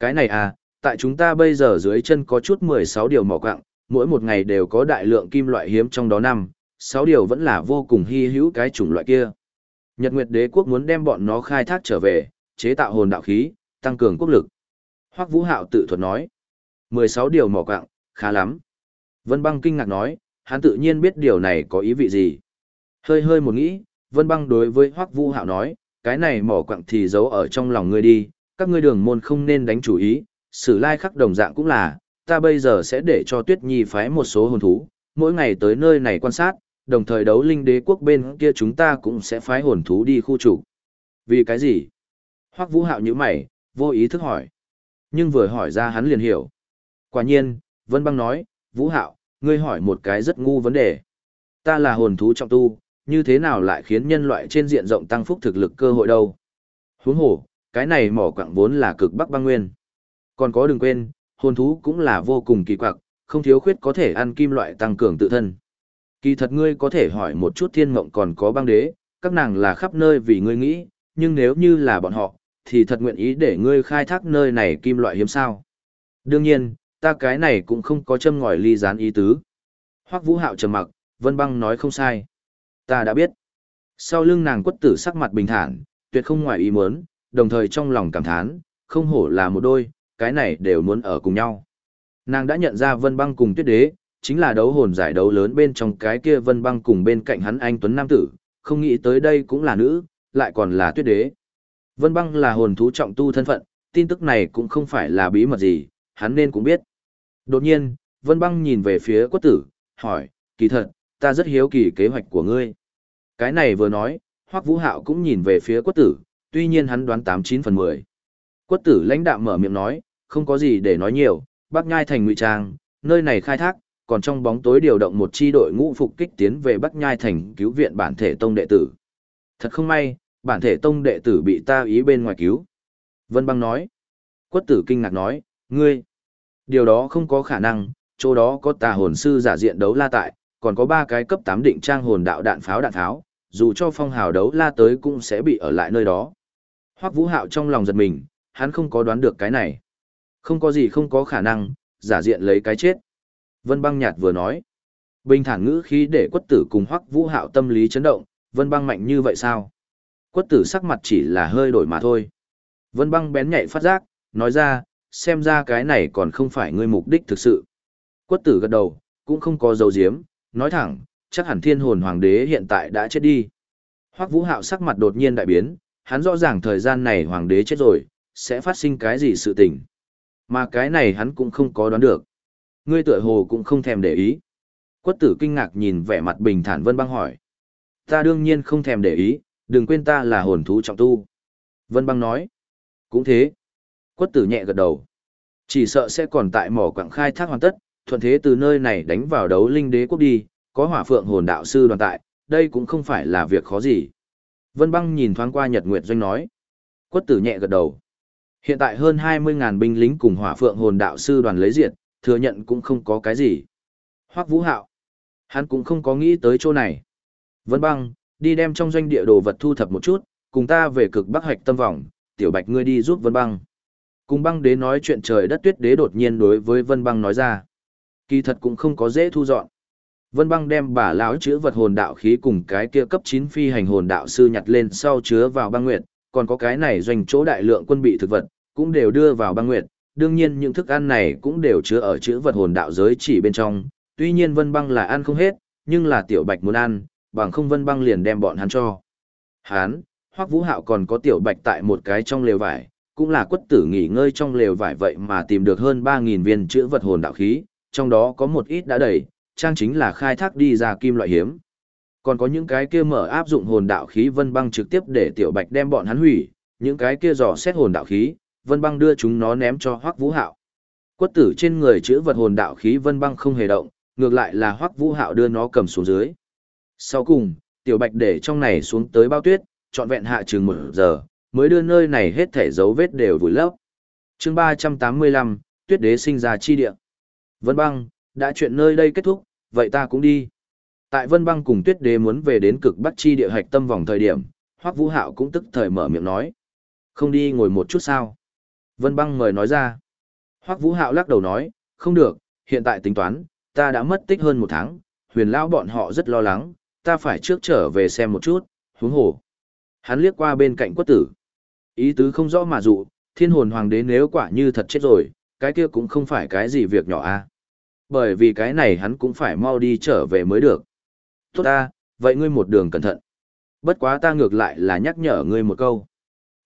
cái này à, tại chúng ta bây giờ dưới chân có chút 16 điều mỏ quặng, mỗi một ngày đều có đại lượng kim loại hiếm trong đó năm, Sáu điều vẫn là vô cùng hy hữu cái chủng loại kia. Nhật Nguyệt Đế quốc muốn đem bọn nó khai thác trở về, chế tạo hồn đạo khí, tăng cường quốc lực. Hoắc Vũ Hạo tự thuật nói, 16 điều mỏ quặng, khá lắm. Vân Băng kinh ngạc nói, hắn tự nhiên biết điều này có ý vị gì. Hơi hơi một nghĩ, Vân Băng đối với Hoắc Vũ Hạo nói, cái này mỏ quặng thì giấu ở trong lòng ngươi đi, các ngươi đường môn không nên đánh chủ ý, sử lai khắc đồng dạng cũng là, ta bây giờ sẽ để cho Tuyết Nhi phái một số hồn thú, mỗi ngày tới nơi này quan sát, đồng thời đấu linh đế quốc bên kia chúng ta cũng sẽ phái hồn thú đi khu trục. Vì cái gì? Hoắc Vũ Hạo như mày, vô ý thức hỏi. Nhưng vừa hỏi ra hắn liền hiểu. Quả nhiên, Vân Băng nói, Vũ Hạo, ngươi hỏi một cái rất ngu vấn đề. Ta là hồn thú trọng tu, như thế nào lại khiến nhân loại trên diện rộng tăng phúc thực lực cơ hội đâu? Huống hồ, cái này mỏ quặng vốn là cực bắc băng nguyên. Còn có đừng quên, hồn thú cũng là vô cùng kỳ quặc, không thiếu khuyết có thể ăn kim loại tăng cường tự thân. Kỳ thật ngươi có thể hỏi một chút thiên mộng còn có băng đế, các nàng là khắp nơi vì ngươi nghĩ, nhưng nếu như là bọn họ, thì thật nguyện ý để ngươi khai thác nơi này kim loại hiếm sao. Đương nhiên, ta cái này cũng không có châm ngòi ly gián ý tứ. Hoắc Vũ Hạo trầm mặc, Vân Băng nói không sai. Ta đã biết. Sau lưng nàng quất tử sắc mặt bình thản, tuyệt không ngoài ý muốn, đồng thời trong lòng cảm thán, không hổ là một đôi, cái này đều muốn ở cùng nhau. Nàng đã nhận ra Vân Băng cùng Tuyết Đế, chính là đấu hồn giải đấu lớn bên trong cái kia Vân Băng cùng bên cạnh hắn anh Tuấn Nam Tử, không nghĩ tới đây cũng là nữ, lại còn là Tuyết Đế. Vân Băng là hồn thú trọng tu thân phận, tin tức này cũng không phải là bí mật gì, hắn nên cũng biết. Đột nhiên, Vân Băng nhìn về phía quất tử, hỏi, kỳ thật, ta rất hiếu kỳ kế hoạch của ngươi. Cái này vừa nói, Hoắc Vũ Hạo cũng nhìn về phía quất tử, tuy nhiên hắn đoán 89 phần 10. Quất tử lãnh đạm mở miệng nói, không có gì để nói nhiều, Bắc Nhai thành ngụy trang, nơi này khai thác, còn trong bóng tối điều động một chi đội ngũ phục kích tiến về Bắc Nhai thành cứu viện bản thể tông đệ tử. Thật không may, bản thể tông đệ tử bị ta ý bên ngoài cứu. Vân Băng nói. Quất tử kinh ngạc nói, ngươi, điều đó không có khả năng, chỗ đó có tà hồn sư giả diện đấu la tại, còn có ba cái cấp 8 định trang hồn đạo đạn pháo đạn pháo, dù cho phong hào đấu la tới cũng sẽ bị ở lại nơi đó. Hoắc Vũ Hạo trong lòng giật mình, hắn không có đoán được cái này. Không có gì không có khả năng, giả diện lấy cái chết. Vân băng nhạt vừa nói. Bình thản ngữ khí để quất tử cùng Hoắc Vũ Hạo tâm lý chấn động, Vân băng mạnh như vậy sao? Quất tử sắc mặt chỉ là hơi đổi mà thôi. Vân băng bén nhạy phát giác, nói ra, xem ra cái này còn không phải ngươi mục đích thực sự. Quất tử gật đầu, cũng không có dấu diếm, nói thẳng, chắc hẳn thiên hồn hoàng đế hiện tại đã chết đi. Hoắc Vũ Hạo sắc mặt đột nhiên đại biến, hắn rõ ràng thời gian này hoàng đế chết rồi, sẽ phát sinh cái gì sự tình. Mà cái này hắn cũng không có đoán được. Ngươi tựa hồ cũng không thèm để ý. Quất tử kinh ngạc nhìn vẻ mặt bình thản Vân Băng hỏi. Ta đương nhiên không thèm để ý, đừng quên ta là hồn thú trọng tu. Vân Băng nói. Cũng thế. Quất tử nhẹ gật đầu. Chỉ sợ sẽ còn tại mỏ quảng khai thác hoàn tất, thuận thế từ nơi này đánh vào đấu linh đế quốc đi, có hỏa phượng hồn đạo sư đoàn tại, đây cũng không phải là việc khó gì. Vân băng nhìn thoáng qua Nhật Nguyệt Doanh nói. Quất tử nhẹ gật đầu. Hiện tại hơn 20.000 binh lính cùng hỏa phượng hồn đạo sư đoàn lấy diệt, thừa nhận cũng không có cái gì. Hoắc Vũ Hạo. Hắn cũng không có nghĩ tới chỗ này. Vân băng, đi đem trong doanh địa đồ vật thu thập một chút, cùng ta về cực bắc hoạch tâm vọng, tiểu bạch ngươi đi giúp Vân băng. Cùng băng đế nói chuyện trời đất tuyết đế đột nhiên đối với Vân băng nói ra. Kỳ thật cũng không có dễ thu dọn. Vân băng đem bà lão chứa vật hồn đạo khí cùng cái kia cấp 9 phi hành hồn đạo sư nhặt lên sau chứa vào băng nguyệt, còn có cái này doanh chỗ đại lượng quân bị thực vật, cũng đều đưa vào băng nguyệt. Đương nhiên những thức ăn này cũng đều chứa ở chữ vật hồn đạo giới chỉ bên trong, tuy nhiên vân băng là ăn không hết, nhưng là tiểu bạch muốn ăn, bằng không vân băng liền đem bọn hắn cho. Hán, hoắc vũ hạo còn có tiểu bạch tại một cái trong lều vải, cũng là quất tử nghỉ ngơi trong lều vải vậy mà tìm được hơn 3.000 viên chữ vật hồn đạo khí, trong đó có một ít đã đầy, trang chính là khai thác đi ra kim loại hiếm. Còn có những cái kia mở áp dụng hồn đạo khí Vân Băng trực tiếp để Tiểu Bạch đem bọn hắn hủy, những cái kia dò xét hồn đạo khí, Vân Băng đưa chúng nó ném cho Hoắc Vũ Hạo. Quất tử trên người chữ vật hồn đạo khí Vân Băng không hề động, ngược lại là Hoắc Vũ Hạo đưa nó cầm xuống dưới. Sau cùng, Tiểu Bạch để trong này xuống tới bao tuyết, trọn vẹn hạ chừng một giờ, mới đưa nơi này hết thể dấu vết đều vùi lấp. Chương 385, Tuyết Đế sinh ra chi địa. Vân Băng, đã chuyện nơi đây kết thúc, vậy ta cũng đi. Tại Vân Băng cùng Tuyết Đế muốn về đến cực Bắc chi địa hạch tâm vòng thời điểm, Hoắc Vũ Hạo cũng tức thời mở miệng nói. Không đi ngồi một chút sao? Vân Băng mời nói ra. Hoắc Vũ Hạo lắc đầu nói, không được, hiện tại tính toán, ta đã mất tích hơn một tháng, huyền lão bọn họ rất lo lắng, ta phải trước trở về xem một chút, huống hồ. Hắn liếc qua bên cạnh quất tử. Ý tứ không rõ mà dụ, thiên hồn hoàng đế nếu quả như thật chết rồi, cái kia cũng không phải cái gì việc nhỏ a. À? Bởi vì cái này hắn cũng phải mau đi trở về mới được. Tốt ta, vậy ngươi một đường cẩn thận. Bất quá ta ngược lại là nhắc nhở ngươi một câu.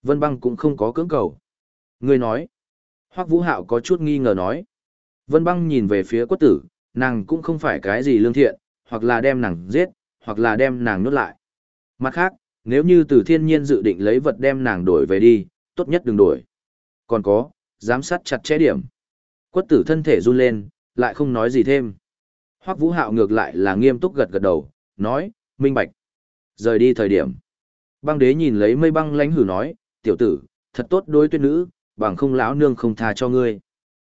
Vân băng cũng không có cưỡng cầu. Ngươi nói. Hoắc Vũ Hạo có chút nghi ngờ nói. Vân băng nhìn về phía quất tử, nàng cũng không phải cái gì lương thiện, hoặc là đem nàng giết, hoặc là đem nàng nuốt lại. Mặt khác, nếu như từ thiên nhiên dự định lấy vật đem nàng đổi về đi, tốt nhất đừng đổi. Còn có, giám sát chặt chẽ điểm. Quất tử thân thể run lên, lại không nói gì thêm. Hoắc Vũ Hạo ngược lại là nghiêm túc gật gật đầu, nói, minh bạch. Rời đi thời điểm. Băng đế nhìn lấy mây băng lánh hử nói, tiểu tử, thật tốt đối tuyết nữ, bằng không lão nương không tha cho ngươi.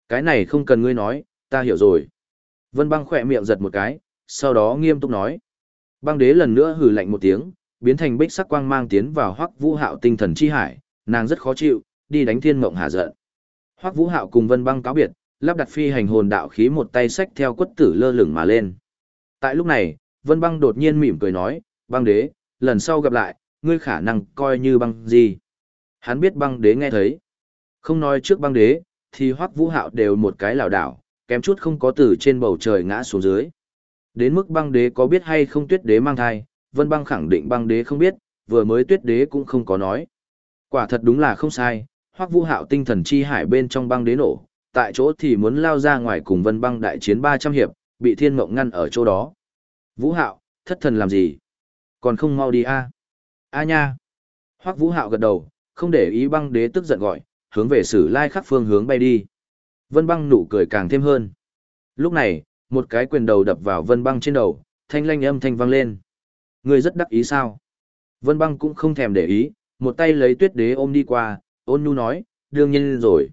Cái này không cần ngươi nói, ta hiểu rồi. Vân băng khỏe miệng giật một cái, sau đó nghiêm túc nói. Băng đế lần nữa hừ lạnh một tiếng, biến thành bích sắc quang mang tiến vào hoắc vũ hạo tinh thần chi hải, nàng rất khó chịu, đi đánh thiên mộng hạ giận. Hoắc vũ hạo cùng vân băng cáo biệt, lắp đặt phi hành hồn đạo khí một tay sách theo quất tử lơ lửng mà lên. Tại lúc này, vân băng đột nhiên mỉm cười nói, băng đế, lần sau gặp lại, ngươi khả năng coi như băng gì. Hắn biết băng đế nghe thấy. Không nói trước băng đế, thì hoắc vũ hạo đều một cái lảo đảo, kém chút không có từ trên bầu trời ngã xuống dưới. Đến mức băng đế có biết hay không tuyết đế mang thai, vân băng khẳng định băng đế không biết, vừa mới tuyết đế cũng không có nói. Quả thật đúng là không sai, hoắc vũ hạo tinh thần chi hải bên trong băng đế nổ, tại chỗ thì muốn lao ra ngoài cùng vân băng đại chiến 300 hiệp, bị thiên mộng ngăn ở chỗ đó. Vũ hạo, thất thần làm gì? Còn không mau đi a A nha! Hoắc vũ hạo gật đầu, không để ý băng đế tức giận gọi, hướng về sử lai khắc phương hướng bay đi. Vân băng nụ cười càng thêm hơn. Lúc này, một cái quyền đầu đập vào vân băng trên đầu, thanh lanh âm thanh vang lên. Người rất đắc ý sao? Vân băng cũng không thèm để ý, một tay lấy tuyết đế ôm đi qua, ôn nhu nói, đương nhiên rồi.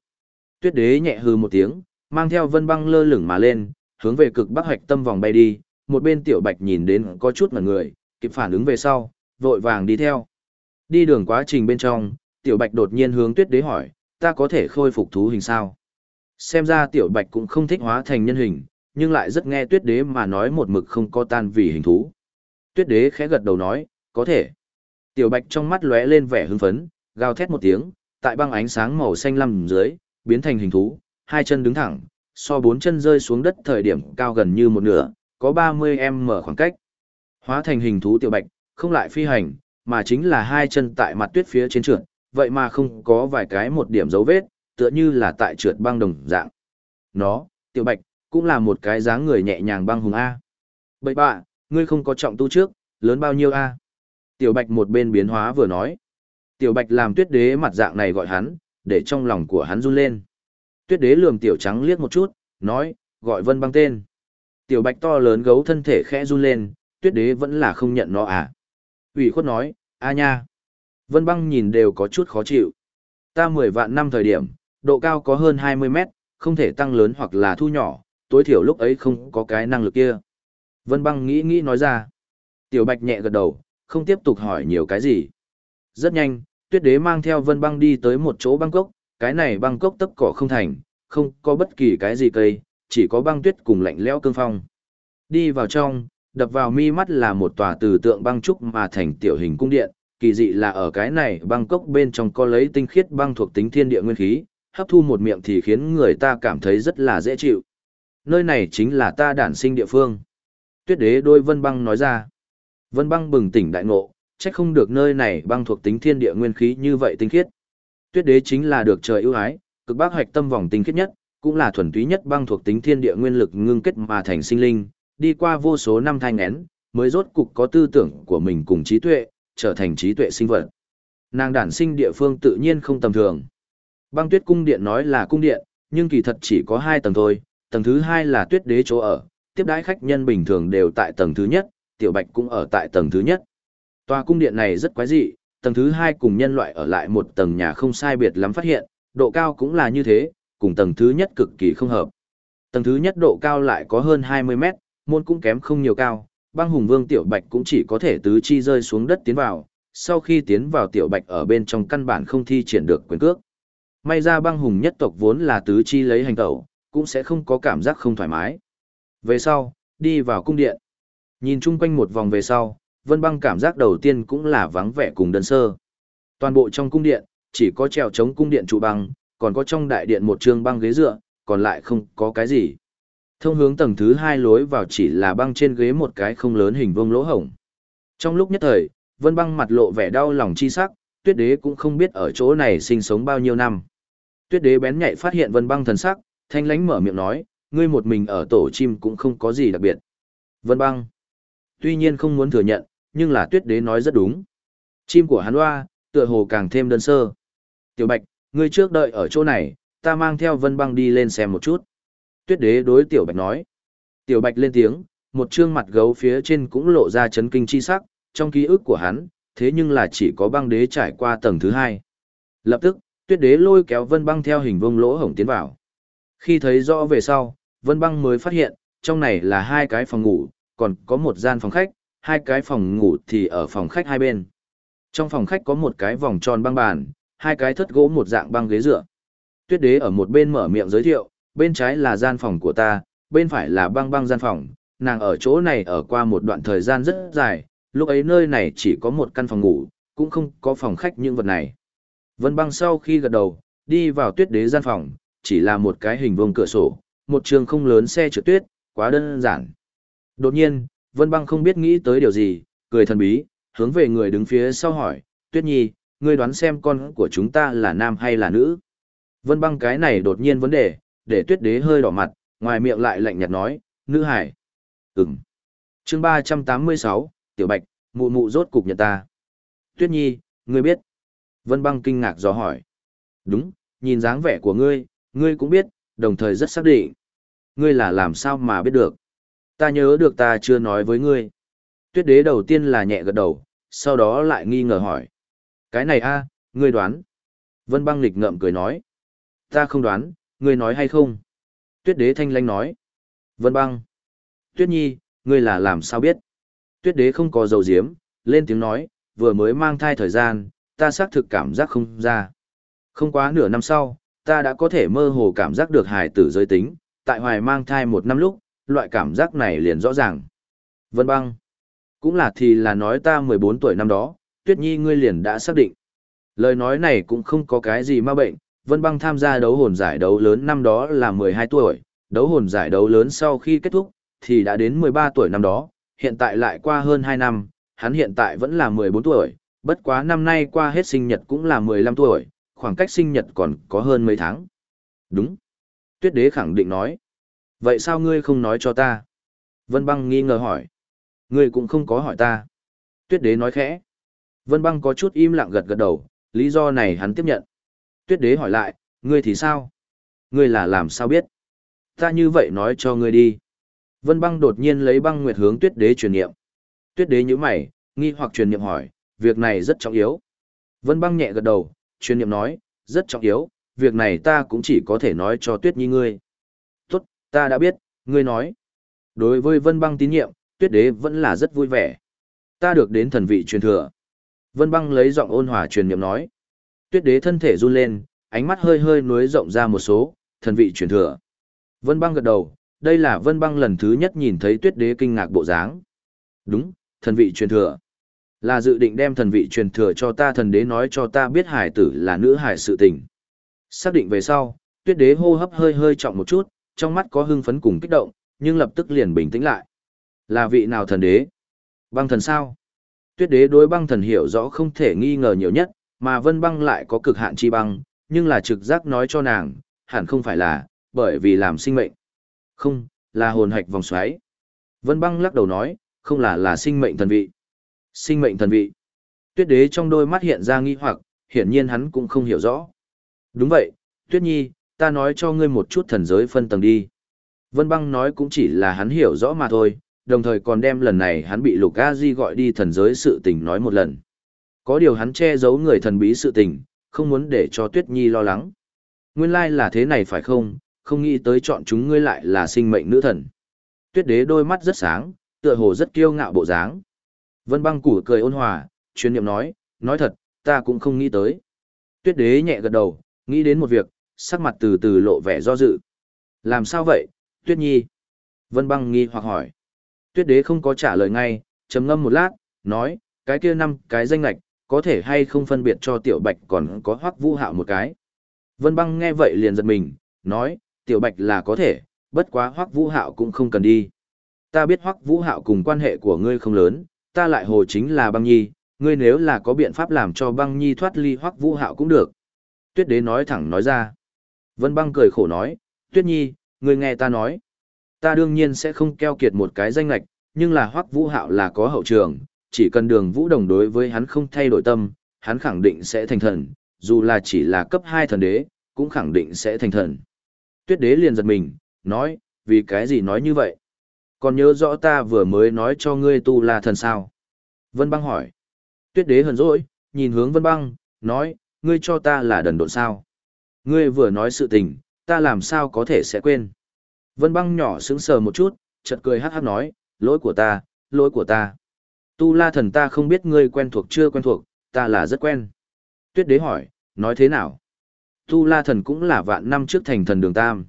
Tuyết đế nhẹ hừ một tiếng, mang theo vân băng lơ lửng mà lên, hướng về cực bắc hoạch tâm vòng bay đi, một bên tiểu bạch nhìn đến có chút ngẩn người, kịp phản ứng về sau, vội vàng đi theo. Đi đường quá trình bên trong, tiểu bạch đột nhiên hướng tuyết đế hỏi, ta có thể khôi phục thú hình sao? Xem ra tiểu bạch cũng không thích hóa thành nhân hình, nhưng lại rất nghe tuyết đế mà nói một mực không có tan vì hình thú. Tuyết đế khẽ gật đầu nói, có thể. Tiểu bạch trong mắt lóe lên vẻ hưng phấn, gào thét một tiếng, tại băng ánh sáng màu xanh lăm dưới, biến thành hình thú, hai chân đứng thẳng, so bốn chân rơi xuống đất thời điểm cao gần như một nửa, có 30 mở khoảng cách. Hóa thành hình thú tiểu bạch, không lại phi hành, mà chính là hai chân tại mặt tuyết phía trên trượt, vậy mà không có vài cái một điểm dấu vết, tựa như là tại trượt băng đồng dạng. Nó, tiểu bạch, cũng là một cái dáng người nhẹ nhàng băng hùng A. Bậy bạ, ngươi không có trọng tu trước, lớn bao nhiêu A. Tiểu bạch một bên biến hóa vừa nói. Tiểu bạch làm tuyết đế mặt dạng này gọi hắn, để trong lòng của hắn run lên. Tuyết đế lườm tiểu trắng liếc một chút, nói, gọi vân băng tên. Tiểu bạch to lớn gấu thân thể khẽ run lên, tuyết đế vẫn là không nhận nó à. ủy khuất nói, a nha. Vân băng nhìn đều có chút khó chịu. Ta mười vạn năm thời điểm, độ cao có hơn hai mươi mét, không thể tăng lớn hoặc là thu nhỏ, tối thiểu lúc ấy không có cái năng lực kia. Vân băng nghĩ nghĩ nói ra. Tiểu bạch nhẹ gật đầu, không tiếp tục hỏi nhiều cái gì. Rất nhanh, tuyết đế mang theo vân băng đi tới một chỗ băng cốc, cái này băng cốc tấp cỏ không thành, không có bất kỳ cái gì cây, chỉ có băng tuyết cùng lạnh lẽo cương phong. Đi vào trong, đập vào mi mắt là một tòa từ tượng băng trúc mà thành tiểu hình cung điện, kỳ dị là ở cái này băng cốc bên trong có lấy tinh khiết băng thuộc tính thiên địa nguyên khí, hấp thu một miệng thì khiến người ta cảm thấy rất là dễ chịu. Nơi này chính là ta đản sinh địa phương. Tuyết đế đôi vân băng nói ra. Vân băng bừng tỉnh đại ngộ, trách không được nơi này băng thuộc tính thiên địa nguyên khí như vậy tinh khiết. Tuyết đế chính là được trời ưu ái, cực bác hoạch tâm vòng tinh khiết nhất, cũng là thuần túy nhất băng thuộc tính thiên địa nguyên lực ngưng kết mà thành sinh linh, đi qua vô số năm thanh én, mới rốt cục có tư tưởng của mình cùng trí tuệ, trở thành trí tuệ sinh vật. Nàng đản sinh địa phương tự nhiên không tầm thường. Băng tuyết cung điện nói là cung điện, nhưng kỳ thật chỉ có hai tầng thôi, tầng thứ hai là tuyết đế chỗ ở, tiếp đãi khách nhân bình thường đều tại tầng thứ nhất, tiểu bạch cũng ở tại tầng thứ nhất. Tòa cung điện này rất quái dị, tầng thứ hai cùng nhân loại ở lại một tầng nhà không sai biệt lắm phát hiện, độ cao cũng là như thế, cùng tầng thứ nhất cực kỳ không hợp. Tầng thứ nhất độ cao lại có hơn 20 mét, môn cũng kém không nhiều cao, băng hùng vương tiểu bạch cũng chỉ có thể tứ chi rơi xuống đất tiến vào, sau khi tiến vào tiểu bạch ở bên trong căn bản không thi triển được quyền cước. May ra băng hùng nhất tộc vốn là tứ chi lấy hành tẩu, cũng sẽ không có cảm giác không thoải mái. Về sau, đi vào cung điện. Nhìn chung quanh một vòng về sau, vân băng cảm giác đầu tiên cũng là vắng vẻ cùng đơn sơ. Toàn bộ trong cung điện, chỉ có trèo chống cung điện trụ băng, còn có trong đại điện một trường băng ghế dựa, còn lại không có cái gì. Thông hướng tầng thứ hai lối vào chỉ là băng trên ghế một cái không lớn hình vuông lỗ hổng. Trong lúc nhất thời, Vân Băng mặt lộ vẻ đau lòng chi sắc, Tuyết Đế cũng không biết ở chỗ này sinh sống bao nhiêu năm. Tuyết Đế bén nhạy phát hiện Vân Băng thần sắc, thanh lánh mở miệng nói, ngươi một mình ở tổ chim cũng không có gì đặc biệt. Vân Băng, tuy nhiên không muốn thừa nhận, nhưng là Tuyết Đế nói rất đúng. Chim của hắn hoa, tựa hồ càng thêm đơn sơ. Tiểu Bạch, ngươi trước đợi ở chỗ này, ta mang theo Vân Băng đi lên xem một chút tuyết đế đối tiểu bạch nói. Tiểu bạch lên tiếng, một trương mặt gấu phía trên cũng lộ ra chấn kinh chi sắc, trong ký ức của hắn, thế nhưng là chỉ có băng đế trải qua tầng thứ hai. Lập tức, tuyết đế lôi kéo vân băng theo hình vông lỗ hổng tiến vào. Khi thấy rõ về sau, vân băng mới phát hiện, trong này là hai cái phòng ngủ, còn có một gian phòng khách, hai cái phòng ngủ thì ở phòng khách hai bên. Trong phòng khách có một cái vòng tròn băng bàn, hai cái thất gỗ một dạng băng ghế dựa. Tuyết đế ở một bên mở miệng giới thiệu, bên trái là gian phòng của ta, bên phải là băng băng gian phòng, nàng ở chỗ này ở qua một đoạn thời gian rất dài, lúc ấy nơi này chỉ có một căn phòng ngủ, cũng không có phòng khách những vật này. Vân băng sau khi gật đầu, đi vào tuyết đế gian phòng, chỉ là một cái hình vuông cửa sổ, một trường không lớn xe trượt tuyết, quá đơn giản. Đột nhiên, Vân băng không biết nghĩ tới điều gì, cười thần bí, hướng về người đứng phía sau hỏi, tuyết nhi, ngươi đoán xem con của chúng ta là nam hay là nữ? Vân băng cái này đột nhiên vấn đề, để tuyết đế hơi đỏ mặt, ngoài miệng lại lạnh nhạt nói, nữ hải. Ừm. chương ba trăm tám mươi sáu, Tiểu Bạch, mụ mụ rốt cục nhận ta. Tuyết nhi, ngươi biết. Vân băng kinh ngạc dò hỏi. Đúng, nhìn dáng vẻ của ngươi, ngươi cũng biết, đồng thời rất xác định. Ngươi là làm sao mà biết được. Ta nhớ được ta chưa nói với ngươi. Tuyết đế đầu tiên là nhẹ gật đầu, sau đó lại nghi ngờ hỏi. Cái này a, ngươi đoán. Vân băng lịch ngậm cười nói. Ta không đoán, ngươi nói hay không? Tuyết đế thanh lanh nói. Vân băng. Tuyết nhi, ngươi là làm sao biết? Tuyết đế không có dầu diếm, lên tiếng nói, vừa mới mang thai thời gian, ta xác thực cảm giác không ra. Không quá nửa năm sau, ta đã có thể mơ hồ cảm giác được hài tử giới tính, tại hoài mang thai một năm lúc, loại cảm giác này liền rõ ràng. Vân băng. Cũng là thì là nói ta 14 tuổi năm đó, Tuyết Nhi ngươi liền đã xác định. Lời nói này cũng không có cái gì ma bệnh, Vân Băng tham gia đấu hồn giải đấu lớn năm đó là 12 tuổi, đấu hồn giải đấu lớn sau khi kết thúc, thì đã đến 13 tuổi năm đó, hiện tại lại qua hơn 2 năm, hắn hiện tại vẫn là 14 tuổi, bất quá năm nay qua hết sinh nhật cũng là 15 tuổi, khoảng cách sinh nhật còn có hơn mấy tháng. Đúng. Tuyết đế khẳng định nói. Vậy sao ngươi không nói cho ta? Vân băng nghi ngờ hỏi. Ngươi cũng không có hỏi ta. Tuyết đế nói khẽ. Vân băng có chút im lặng gật gật đầu, lý do này hắn tiếp nhận. Tuyết đế hỏi lại, ngươi thì sao? Ngươi là làm sao biết? Ta như vậy nói cho ngươi đi. Vân băng đột nhiên lấy băng nguyệt hướng tuyết đế truyền niệm. Tuyết đế nhíu mày, nghi hoặc truyền niệm hỏi, việc này rất trọng yếu. Vân băng nhẹ gật đầu, truyền niệm nói, rất trọng yếu, việc này ta cũng chỉ có thể nói cho tuyết nhi ngươi. Tốt, ta đã biết, ngươi nói. Đối với vân băng tín nhiệm, tuyết đế vẫn là rất vui vẻ. Ta được đến thần vị truyền thừa. Vân băng lấy giọng ôn hòa truyền niệm nói. Tuyết đế thân thể run lên, ánh mắt hơi hơi nuối rộng ra một số, thần vị truyền thừa. Vân băng gật đầu, đây là vân băng lần thứ nhất nhìn thấy tuyết đế kinh ngạc bộ dáng. Đúng, thần vị truyền thừa. Là dự định đem thần vị truyền thừa cho ta thần đế nói cho ta biết hải tử là nữ hải sự tình. Xác định về sau, tuyết đế hô hấp hơi hơi trọng một chút, trong mắt có hưng phấn cùng kích động, nhưng lập tức liền bình tĩnh lại. Là vị nào thần đế? Băng thần sao? Tuyết đế đối băng thần hiểu rõ không thể nghi ngờ nhiều nhất, mà vân băng lại có cực hạn chi băng, nhưng là trực giác nói cho nàng, hẳn không phải là, bởi vì làm sinh mệnh. Không, là hồn hạch vòng xoáy. Vân băng lắc đầu nói, không là là sinh mệnh thần vị. Sinh mệnh thần vị. Tuyết đế trong đôi mắt hiện ra nghi hoặc, hiển nhiên hắn cũng không hiểu rõ. Đúng vậy, Tuyết Nhi, ta nói cho ngươi một chút thần giới phân tầng đi. Vân băng nói cũng chỉ là hắn hiểu rõ mà thôi, đồng thời còn đem lần này hắn bị Lục A Di gọi đi thần giới sự tình nói một lần. Có điều hắn che giấu người thần bí sự tình, không muốn để cho Tuyết Nhi lo lắng. Nguyên lai là thế này phải không, không nghĩ tới chọn chúng ngươi lại là sinh mệnh nữ thần. Tuyết đế đôi mắt rất sáng, tựa hồ rất kiêu ngạo bộ dáng. Vân băng củ cười ôn hòa, chuyên niệm nói, nói thật, ta cũng không nghĩ tới. Tuyết đế nhẹ gật đầu, nghĩ đến một việc, sắc mặt từ từ lộ vẻ do dự. Làm sao vậy, Tuyết Nhi? Vân băng nghi hoặc hỏi. Tuyết đế không có trả lời ngay, trầm ngâm một lát, nói, cái kia năm cái danh lạch, có thể hay không phân biệt cho tiểu bạch còn có hoắc vũ hạo một cái. Vân băng nghe vậy liền giật mình, nói, tiểu bạch là có thể, bất quá hoắc vũ hạo cũng không cần đi. Ta biết hoắc vũ hạo cùng quan hệ của ngươi không lớn, ta lại hồ chính là băng nhi, ngươi nếu là có biện pháp làm cho băng nhi thoát ly hoắc vũ hạo cũng được. Tuyết đế nói thẳng nói ra. Vân băng cười khổ nói, tuyết nhi, ngươi nghe ta nói. Ta đương nhiên sẽ không keo kiệt một cái danh lệch nhưng là hoắc vũ hạo là có hậu trường, chỉ cần đường vũ đồng đối với hắn không thay đổi tâm, hắn khẳng định sẽ thành thần, dù là chỉ là cấp hai thần đế, cũng khẳng định sẽ thành thần. Tuyết đế liền giật mình, nói, vì cái gì nói như vậy? Còn nhớ rõ ta vừa mới nói cho ngươi tu là thần sao? Vân băng hỏi. Tuyết đế hờn dỗi, nhìn hướng vân băng, nói, ngươi cho ta là đần độn sao? Ngươi vừa nói sự tình, ta làm sao có thể sẽ quên? Vân băng nhỏ sững sờ một chút, chợt cười hát hát nói, lỗi của ta, lỗi của ta. Tu la thần ta không biết ngươi quen thuộc chưa quen thuộc, ta là rất quen. Tuyết đế hỏi, nói thế nào? Tu la thần cũng là vạn năm trước thành thần đường tam.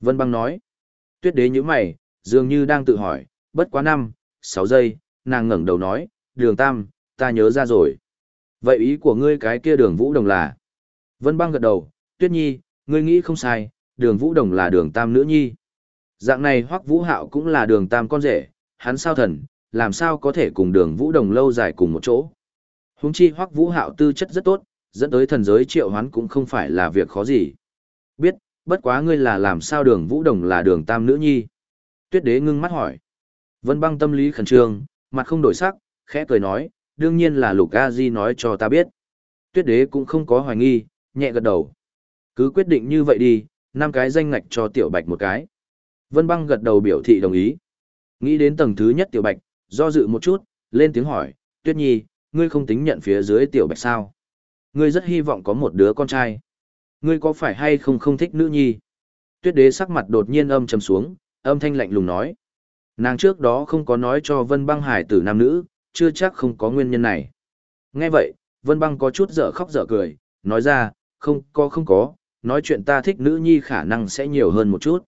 Vân băng nói, tuyết đế như mày, dường như đang tự hỏi, bất quá năm, sáu giây, nàng ngẩng đầu nói, đường tam, ta nhớ ra rồi. Vậy ý của ngươi cái kia đường vũ đồng là? Vân băng gật đầu, tuyết nhi, ngươi nghĩ không sai, đường vũ đồng là đường tam nữ nhi. Dạng này hoắc vũ hạo cũng là đường tam con rể, hắn sao thần, làm sao có thể cùng đường vũ đồng lâu dài cùng một chỗ. Húng chi hoắc vũ hạo tư chất rất tốt, dẫn tới thần giới triệu hoán cũng không phải là việc khó gì. Biết, bất quá ngươi là làm sao đường vũ đồng là đường tam nữ nhi. Tuyết đế ngưng mắt hỏi. Vân băng tâm lý khẩn trương, mặt không đổi sắc, khẽ cười nói, đương nhiên là lục a di nói cho ta biết. Tuyết đế cũng không có hoài nghi, nhẹ gật đầu. Cứ quyết định như vậy đi, năm cái danh ngạch cho tiểu bạch một cái. Vân băng gật đầu biểu thị đồng ý. Nghĩ đến tầng thứ nhất tiểu bạch, do dự một chút, lên tiếng hỏi, tuyết nhi, ngươi không tính nhận phía dưới tiểu bạch sao? Ngươi rất hy vọng có một đứa con trai. Ngươi có phải hay không không thích nữ nhi? Tuyết đế sắc mặt đột nhiên âm trầm xuống, âm thanh lạnh lùng nói. Nàng trước đó không có nói cho Vân băng hải tử nam nữ, chưa chắc không có nguyên nhân này. Nghe vậy, Vân băng có chút dở khóc dở cười, nói ra, không có không có, nói chuyện ta thích nữ nhi khả năng sẽ nhiều hơn một chút.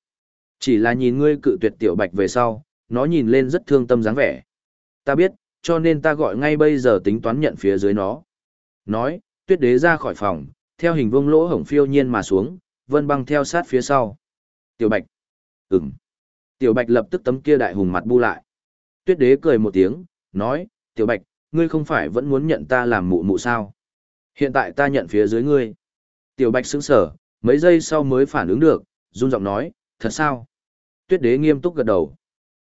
Chỉ là nhìn ngươi cự tuyệt tiểu bạch về sau, nó nhìn lên rất thương tâm dáng vẻ. Ta biết, cho nên ta gọi ngay bây giờ tính toán nhận phía dưới nó. Nói, tuyết đế ra khỏi phòng, theo hình vông lỗ hổng phiêu nhiên mà xuống, vân băng theo sát phía sau. Tiểu bạch. Ừm. Tiểu bạch lập tức tấm kia đại hùng mặt bu lại. Tuyết đế cười một tiếng, nói, tiểu bạch, ngươi không phải vẫn muốn nhận ta làm mụ mụ sao? Hiện tại ta nhận phía dưới ngươi. Tiểu bạch sững sờ, mấy giây sau mới phản ứng được, run giọng nói, thật sao? Tuyết đế nghiêm túc gật đầu.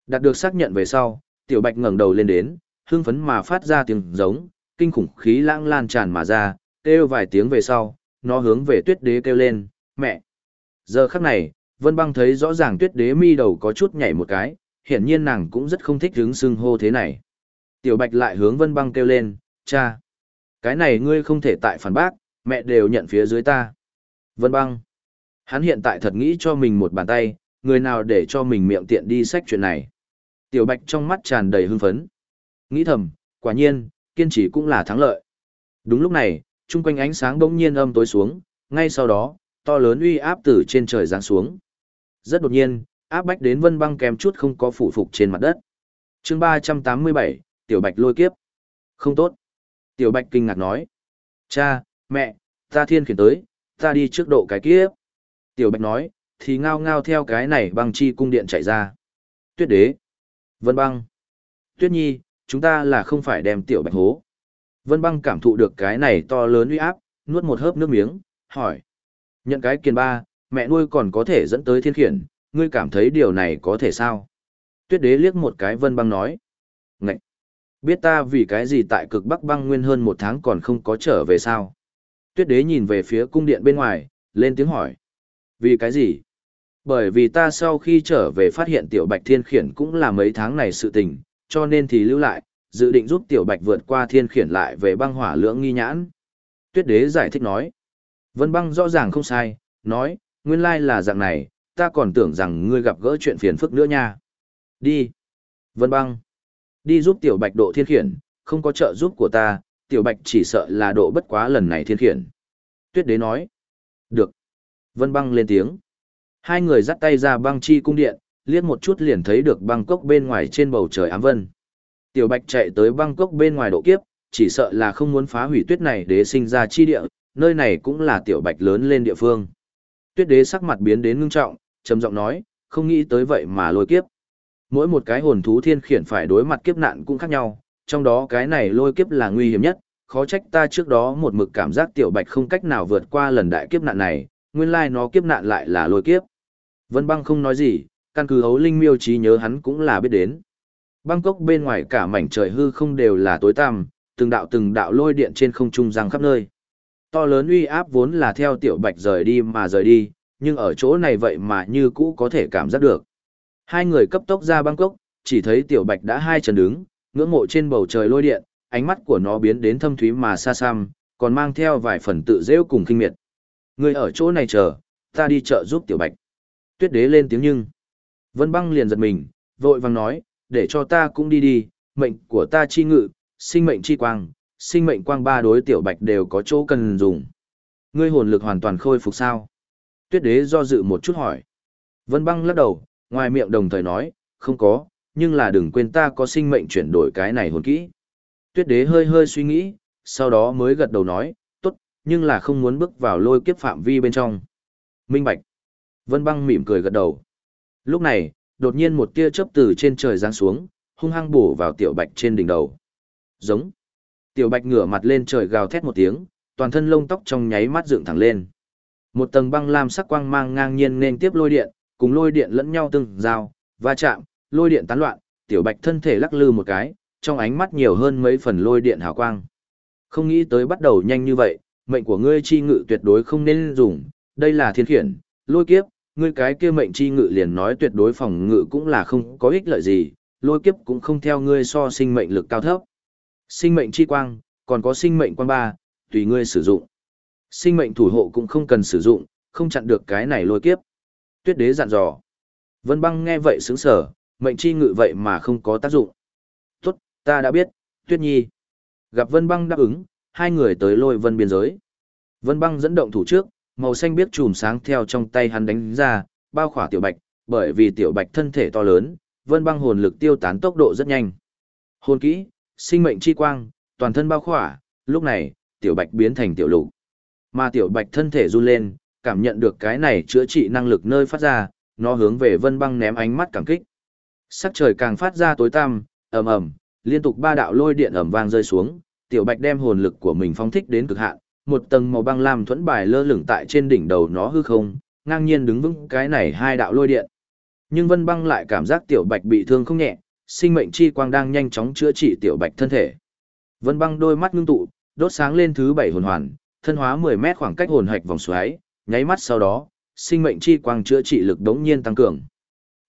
Đạt được xác nhận về sau, tiểu bạch ngẩng đầu lên đến, hưng phấn mà phát ra tiếng giống, kinh khủng khí lãng lan tràn mà ra, kêu vài tiếng về sau, nó hướng về tuyết đế kêu lên, mẹ. Giờ khắc này, Vân Băng thấy rõ ràng tuyết đế mi đầu có chút nhảy một cái, hiển nhiên nàng cũng rất không thích hứng xưng hô thế này. Tiểu Bạch lại hướng Vân Băng kêu lên, cha. Cái này ngươi không thể tại phản bác, mẹ đều nhận phía dưới ta. Vân Băng. Hắn hiện tại thật nghĩ cho mình một bàn tay, người nào để cho mình miệng tiện đi sách chuyện này. Tiểu Bạch trong mắt tràn đầy hưng phấn. Nghĩ thầm, quả nhiên, kiên trì cũng là thắng lợi. Đúng lúc này, chung quanh ánh sáng bỗng nhiên âm tối xuống, ngay sau đó, to lớn uy áp từ trên trời giáng xuống. Rất đột nhiên, áp bách đến Vân Băng kèm chút không có phủ phục trên mặt đất. Chương 387, Tiểu Bạch lôi kiếp. Không tốt. Tiểu Bạch kinh ngạc nói. Cha, mẹ, ta thiên khiển tới, ta đi trước độ cái kiếp. Tiểu Bạch nói, thì ngao ngao theo cái này băng chi cung điện chạy ra. Tuyết đế. Vân băng. Tuyết nhi, chúng ta là không phải đem tiểu bạch hố. Vân băng cảm thụ được cái này to lớn uy áp, nuốt một hớp nước miếng, hỏi. Nhận cái kiền ba, mẹ nuôi còn có thể dẫn tới thiên khiển, ngươi cảm thấy điều này có thể sao? Tuyết đế liếc một cái vân băng nói. Ngậy! Biết ta vì cái gì tại cực bắc băng nguyên hơn một tháng còn không có trở về sao? Tuyết đế nhìn về phía cung điện bên ngoài, lên tiếng hỏi. Vì cái gì? Bởi vì ta sau khi trở về phát hiện tiểu bạch thiên khiển cũng là mấy tháng này sự tình, cho nên thì lưu lại, dự định giúp tiểu bạch vượt qua thiên khiển lại về băng hỏa lưỡng nghi nhãn. Tuyết đế giải thích nói. Vân băng rõ ràng không sai, nói, nguyên lai là dạng này, ta còn tưởng rằng ngươi gặp gỡ chuyện phiền phức nữa nha. Đi. Vân băng. Đi giúp tiểu bạch độ thiên khiển, không có trợ giúp của ta, tiểu bạch chỉ sợ là độ bất quá lần này thiên khiển. Tuyết đế nói. Được. Vân băng lên tiếng. Hai người dắt tay ra băng chi cung điện, liếc một chút liền thấy được băng cốc bên ngoài trên bầu trời ám vân. Tiểu Bạch chạy tới băng cốc bên ngoài độ kiếp, chỉ sợ là không muốn phá hủy tuyết này để sinh ra chi địa, nơi này cũng là Tiểu Bạch lớn lên địa phương. Tuyết đế sắc mặt biến đến ngưng trọng, trầm giọng nói, không nghĩ tới vậy mà lôi kiếp. Mỗi một cái hồn thú thiên khiển phải đối mặt kiếp nạn cũng khác nhau, trong đó cái này lôi kiếp là nguy hiểm nhất, khó trách ta trước đó một mực cảm giác Tiểu Bạch không cách nào vượt qua lần đại kiếp nạn này, nguyên lai nó kiếp nạn lại là lôi kiếp. Vân băng không nói gì, căn cứ hấu linh miêu trí nhớ hắn cũng là biết đến. Bangkok bên ngoài cả mảnh trời hư không đều là tối tăm, từng đạo từng đạo lôi điện trên không trung giăng khắp nơi. To lớn uy áp vốn là theo tiểu bạch rời đi mà rời đi, nhưng ở chỗ này vậy mà như cũ có thể cảm giác được. Hai người cấp tốc ra Bangkok, chỉ thấy tiểu bạch đã hai chân đứng, ngưỡng mộ trên bầu trời lôi điện, ánh mắt của nó biến đến thâm thúy mà xa xăm, còn mang theo vài phần tự rêu cùng kinh miệt. Người ở chỗ này chờ, ta đi chợ giúp tiểu bạch. Tuyết đế lên tiếng nhưng. Vân băng liền giật mình, vội vàng nói, để cho ta cũng đi đi, mệnh của ta chi ngự, sinh mệnh chi quang, sinh mệnh quang ba đối tiểu bạch đều có chỗ cần dùng. Ngươi hồn lực hoàn toàn khôi phục sao? Tuyết đế do dự một chút hỏi. Vân băng lắc đầu, ngoài miệng đồng thời nói, không có, nhưng là đừng quên ta có sinh mệnh chuyển đổi cái này hồn kỹ. Tuyết đế hơi hơi suy nghĩ, sau đó mới gật đầu nói, tốt, nhưng là không muốn bước vào lôi kiếp phạm vi bên trong. Minh Bạch. Vân băng mỉm cười gật đầu. Lúc này, đột nhiên một tia chớp từ trên trời giáng xuống, hung hăng bổ vào tiểu bạch trên đỉnh đầu. Giống. Tiểu bạch ngửa mặt lên trời gào thét một tiếng, toàn thân lông tóc trong nháy mắt dựng thẳng lên. Một tầng băng lam sắc quang mang ngang nhiên nên tiếp lôi điện, cùng lôi điện lẫn nhau tương giao, va chạm, lôi điện tán loạn, tiểu bạch thân thể lắc lư một cái, trong ánh mắt nhiều hơn mấy phần lôi điện hào quang. Không nghĩ tới bắt đầu nhanh như vậy, mệnh của ngươi chi ngự tuyệt đối không nên dùng, đây là thiên khiển, lôi kiếp, ngươi cái kia mệnh chi ngự liền nói tuyệt đối phòng ngự cũng là không có ích lợi gì, lôi kiếp cũng không theo ngươi so sinh mệnh lực cao thấp. Sinh mệnh chi quang, còn có sinh mệnh quang ba, tùy ngươi sử dụng. Sinh mệnh thủ hộ cũng không cần sử dụng, không chặn được cái này lôi kiếp. Tuyết đế dặn dò. Vân băng nghe vậy sướng sở, mệnh chi ngự vậy mà không có tác dụng. Tốt, ta đã biết, Tuyết nhi. Gặp Vân băng đáp ứng, hai người tới lôi vân biên giới. Vân băng dẫn động thủ trước, màu xanh biết chùm sáng theo trong tay hắn đánh ra, bao khỏa tiểu bạch, bởi vì tiểu bạch thân thể to lớn, vân băng hồn lực tiêu tán tốc độ rất nhanh. Hồn kỹ, sinh mệnh chi quang, toàn thân bao khỏa, lúc này, tiểu bạch biến thành tiểu lục. Mà tiểu bạch thân thể run lên, cảm nhận được cái này chữa trị năng lực nơi phát ra, nó hướng về vân băng ném ánh mắt cảm kích. Sắc trời càng phát ra tối tăm, ầm ầm, liên tục ba đạo lôi điện ầm vang rơi xuống, tiểu bạch đem hồn lực của mình phóng thích đến cực hạn, một tầng màu băng lam thuẫn bài lơ lửng tại trên đỉnh đầu nó hư không, ngang nhiên đứng vững cái này hai đạo lôi điện. Nhưng Vân Băng lại cảm giác tiểu bạch bị thương không nhẹ, sinh mệnh chi quang đang nhanh chóng chữa trị tiểu bạch thân thể. Vân Băng đôi mắt ngưng tụ, đốt sáng lên thứ bảy hồn hoàn, thân hóa 10 mét khoảng cách hồn hạch vòng xoáy, nháy mắt sau đó, sinh mệnh chi quang chữa trị lực đống nhiên tăng cường.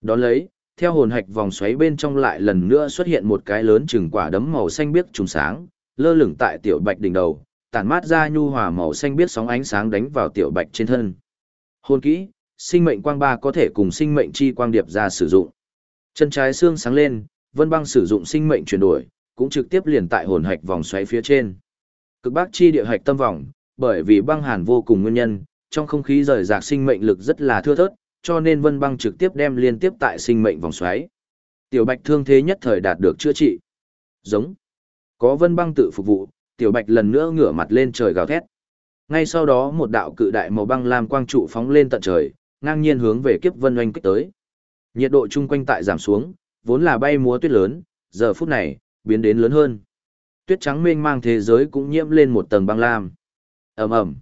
Đón lấy, theo hồn hạch vòng xoáy bên trong lại lần nữa xuất hiện một cái lớn chừng quả đấm màu xanh biếc trùng sáng, lơ lửng tại tiểu bạch đỉnh đầu, tản mát ra nhu hòa màu xanh biết sóng ánh sáng đánh vào tiểu bạch trên thân. Hồn kỹ, sinh mệnh quang ba có thể cùng sinh mệnh chi quang điệp ra sử dụng. Chân trái xương sáng lên, Vân Băng sử dụng sinh mệnh chuyển đổi, cũng trực tiếp liền tại hồn hạch vòng xoáy phía trên. Cực bắc chi địa hạch tâm vòng, bởi vì băng hàn vô cùng nguyên nhân, trong không khí rời rạc sinh mệnh lực rất là thưa thớt, cho nên Vân Băng trực tiếp đem liên tiếp tại sinh mệnh vòng xoáy. Tiểu Bạch thương thế nhất thời đạt được chữa trị. Giống. Có Vân Băng tự phục vụ, tiểu bạch lần nữa ngửa mặt lên trời gào thét. Ngay sau đó một đạo cự đại màu băng lam quang trụ phóng lên tận trời, ngang nhiên hướng về kiếp vân oanh kích tới. Nhiệt độ chung quanh tại giảm xuống, vốn là bay múa tuyết lớn, giờ phút này, biến đến lớn hơn. Tuyết trắng mênh mang thế giới cũng nhiễm lên một tầng băng lam. ầm ầm,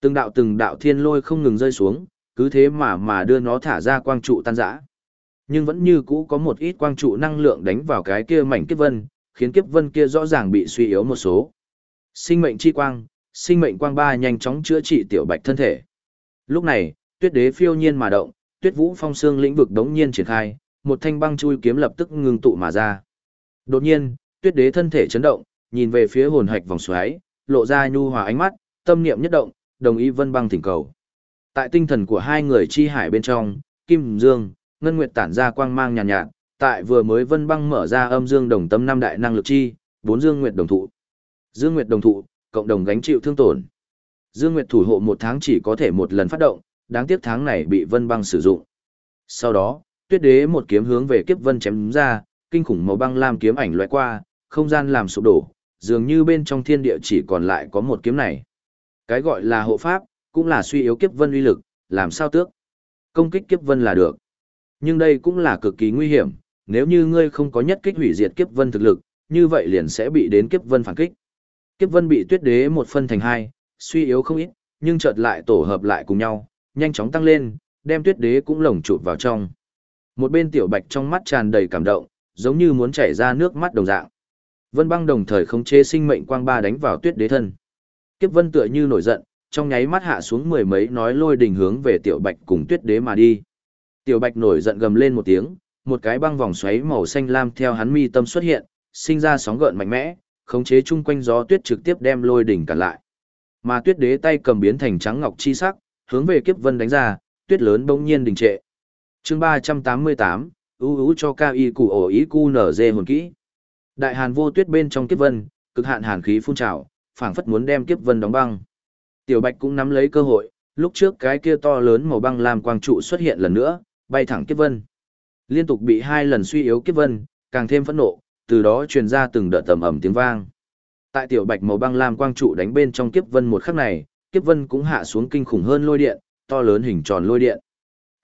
Từng đạo từng đạo thiên lôi không ngừng rơi xuống, cứ thế mà mà đưa nó thả ra quang trụ tan rã. Nhưng vẫn như cũ có một ít quang trụ năng lượng đánh vào cái kia mảnh kiếp vân, khiến kiếp vân kia rõ ràng bị suy yếu một số. Sinh mệnh chi quang, sinh mệnh quang ba nhanh chóng chữa trị tiểu bạch thân thể. Lúc này, tuyết đế phiêu nhiên mà động, tuyết vũ phong xương lĩnh vực đống nhiên triển khai, một thanh băng chui kiếm lập tức ngừng tụ mà ra. Đột nhiên, tuyết đế thân thể chấn động, nhìn về phía hồn hạch vòng xoáy, lộ ra nhu hòa ánh mắt, tâm niệm nhất động, đồng ý vân băng thỉnh cầu. Tại tinh thần của hai người chi hải bên trong, Kim Dương, Ngân Nguyệt tản ra quang mang nhàn nhạt, nhạt, tại vừa mới vân băng mở ra âm dương đồng tâm năm đại năng lực chi, bốn dương nguyệt đồng thụ. Dương Nguyệt đồng thụ, cộng đồng gánh chịu thương tổn. Dương Nguyệt thủ hộ một tháng chỉ có thể một lần phát động, đáng tiếc tháng này bị Vân Băng sử dụng. Sau đó, Tuyết Đế một kiếm hướng về Kiếp Vân chém ra, kinh khủng màu băng lam kiếm ảnh lóe qua, không gian làm sụp đổ, dường như bên trong thiên địa chỉ còn lại có một kiếm này. Cái gọi là hộ pháp, cũng là suy yếu Kiếp Vân uy lực, làm sao tước? Công kích Kiếp Vân là được. Nhưng đây cũng là cực kỳ nguy hiểm, nếu như ngươi không có nhất kích hủy diệt Kiếp Vân thực lực, như vậy liền sẽ bị đến Kiếp Vân phản kích. Kiếp vân bị tuyết đế một phân thành hai, suy yếu không ít, nhưng chợt lại tổ hợp lại cùng nhau, nhanh chóng tăng lên, đem tuyết đế cũng lồng chụp vào trong. Một bên tiểu bạch trong mắt tràn đầy cảm động, giống như muốn chảy ra nước mắt đồng dạng. Vân băng đồng thời không chế sinh mệnh quang ba đánh vào tuyết đế thân. Kiếp vân tựa như nổi giận, trong nháy mắt hạ xuống mười mấy nói lôi đình hướng về tiểu bạch cùng tuyết đế mà đi. Tiểu bạch nổi giận gầm lên một tiếng, một cái băng vòng xoáy màu xanh lam theo hắn mi tâm xuất hiện, sinh ra sóng gợn mạnh mẽ, khống chế chung quanh gió tuyết trực tiếp đem lôi đỉnh cản lại. Mà tuyết đế tay cầm biến thành trắng ngọc chi sắc, hướng về kiếp vân đánh ra, tuyết lớn bỗng nhiên đình trệ. Chương 388, ưu ưu cho cao y cụ ổ ý cu nở dê hồn kỹ. Đại hàn vô tuyết bên trong kiếp vân, cực hạn hàn khí phun trào, phảng phất muốn đem kiếp vân đóng băng. Tiểu Bạch cũng nắm lấy cơ hội, lúc trước cái kia to lớn màu băng làm quang trụ xuất hiện lần nữa, bay thẳng kiếp vân. Liên tục bị hai lần suy yếu kiếp vân, càng thêm phẫn nộ, từ đó truyền ra từng đợt tầm ầm tiếng vang. Tại tiểu Bạch màu băng lam quang trụ đánh bên trong kiếp vân một khắc này, kiếp vân cũng hạ xuống kinh khủng hơn lôi điện, to lớn hình tròn lôi điện.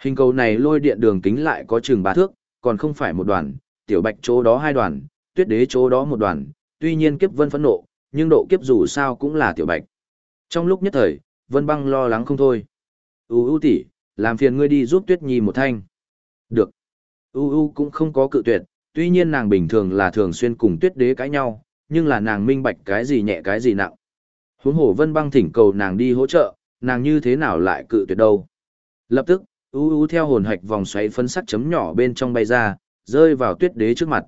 Hình cầu này lôi điện đường kính lại có chừng ba thước, còn không phải một đoàn, tiểu Bạch chỗ đó hai đoàn, tuyết đế chỗ đó một đoàn, tuy nhiên kiếp vân phẫn nộ, nhưng độ kiếp dù sao cũng là tiểu Bạch. Trong lúc nhất thời, Vân Băng lo lắng không thôi. U U tỷ, làm phiền ngươi đi giúp Tuyết Nhi một thanh. Được. U U cũng không có cự tuyệt, tuy nhiên nàng bình thường là thường xuyên cùng Tuyết Đế cãi nhau, nhưng là nàng minh bạch cái gì nhẹ cái gì nặng. Huống hồ Vân Băng thỉnh cầu nàng đi hỗ trợ, nàng như thế nào lại cự tuyệt đâu. Lập tức, U U theo hồn hạch vòng xoáy phân sắc chấm nhỏ bên trong bay ra, rơi vào Tuyết Đế trước mặt.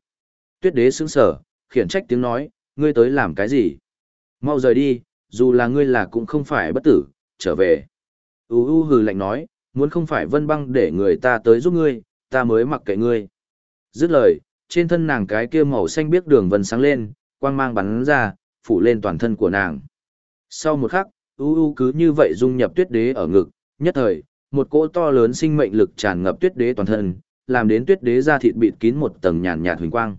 Tuyết Đế sững sờ, khiển trách tiếng nói, ngươi tới làm cái gì? Mau rời đi, dù là ngươi là cũng không phải bất tử, trở về. U U hừ lạnh nói, muốn không phải vân băng để người ta tới giúp ngươi, ta mới mặc kệ ngươi. Dứt lời, trên thân nàng cái kia màu xanh biếc đường vân sáng lên, quang mang bắn ra, phủ lên toàn thân của nàng. Sau một khắc, U U cứ như vậy dung nhập tuyết đế ở ngực, nhất thời, một cỗ to lớn sinh mệnh lực tràn ngập tuyết đế toàn thân, làm đến tuyết đế da thịt bịt kín một tầng nhàn nhạt huỳnh quang.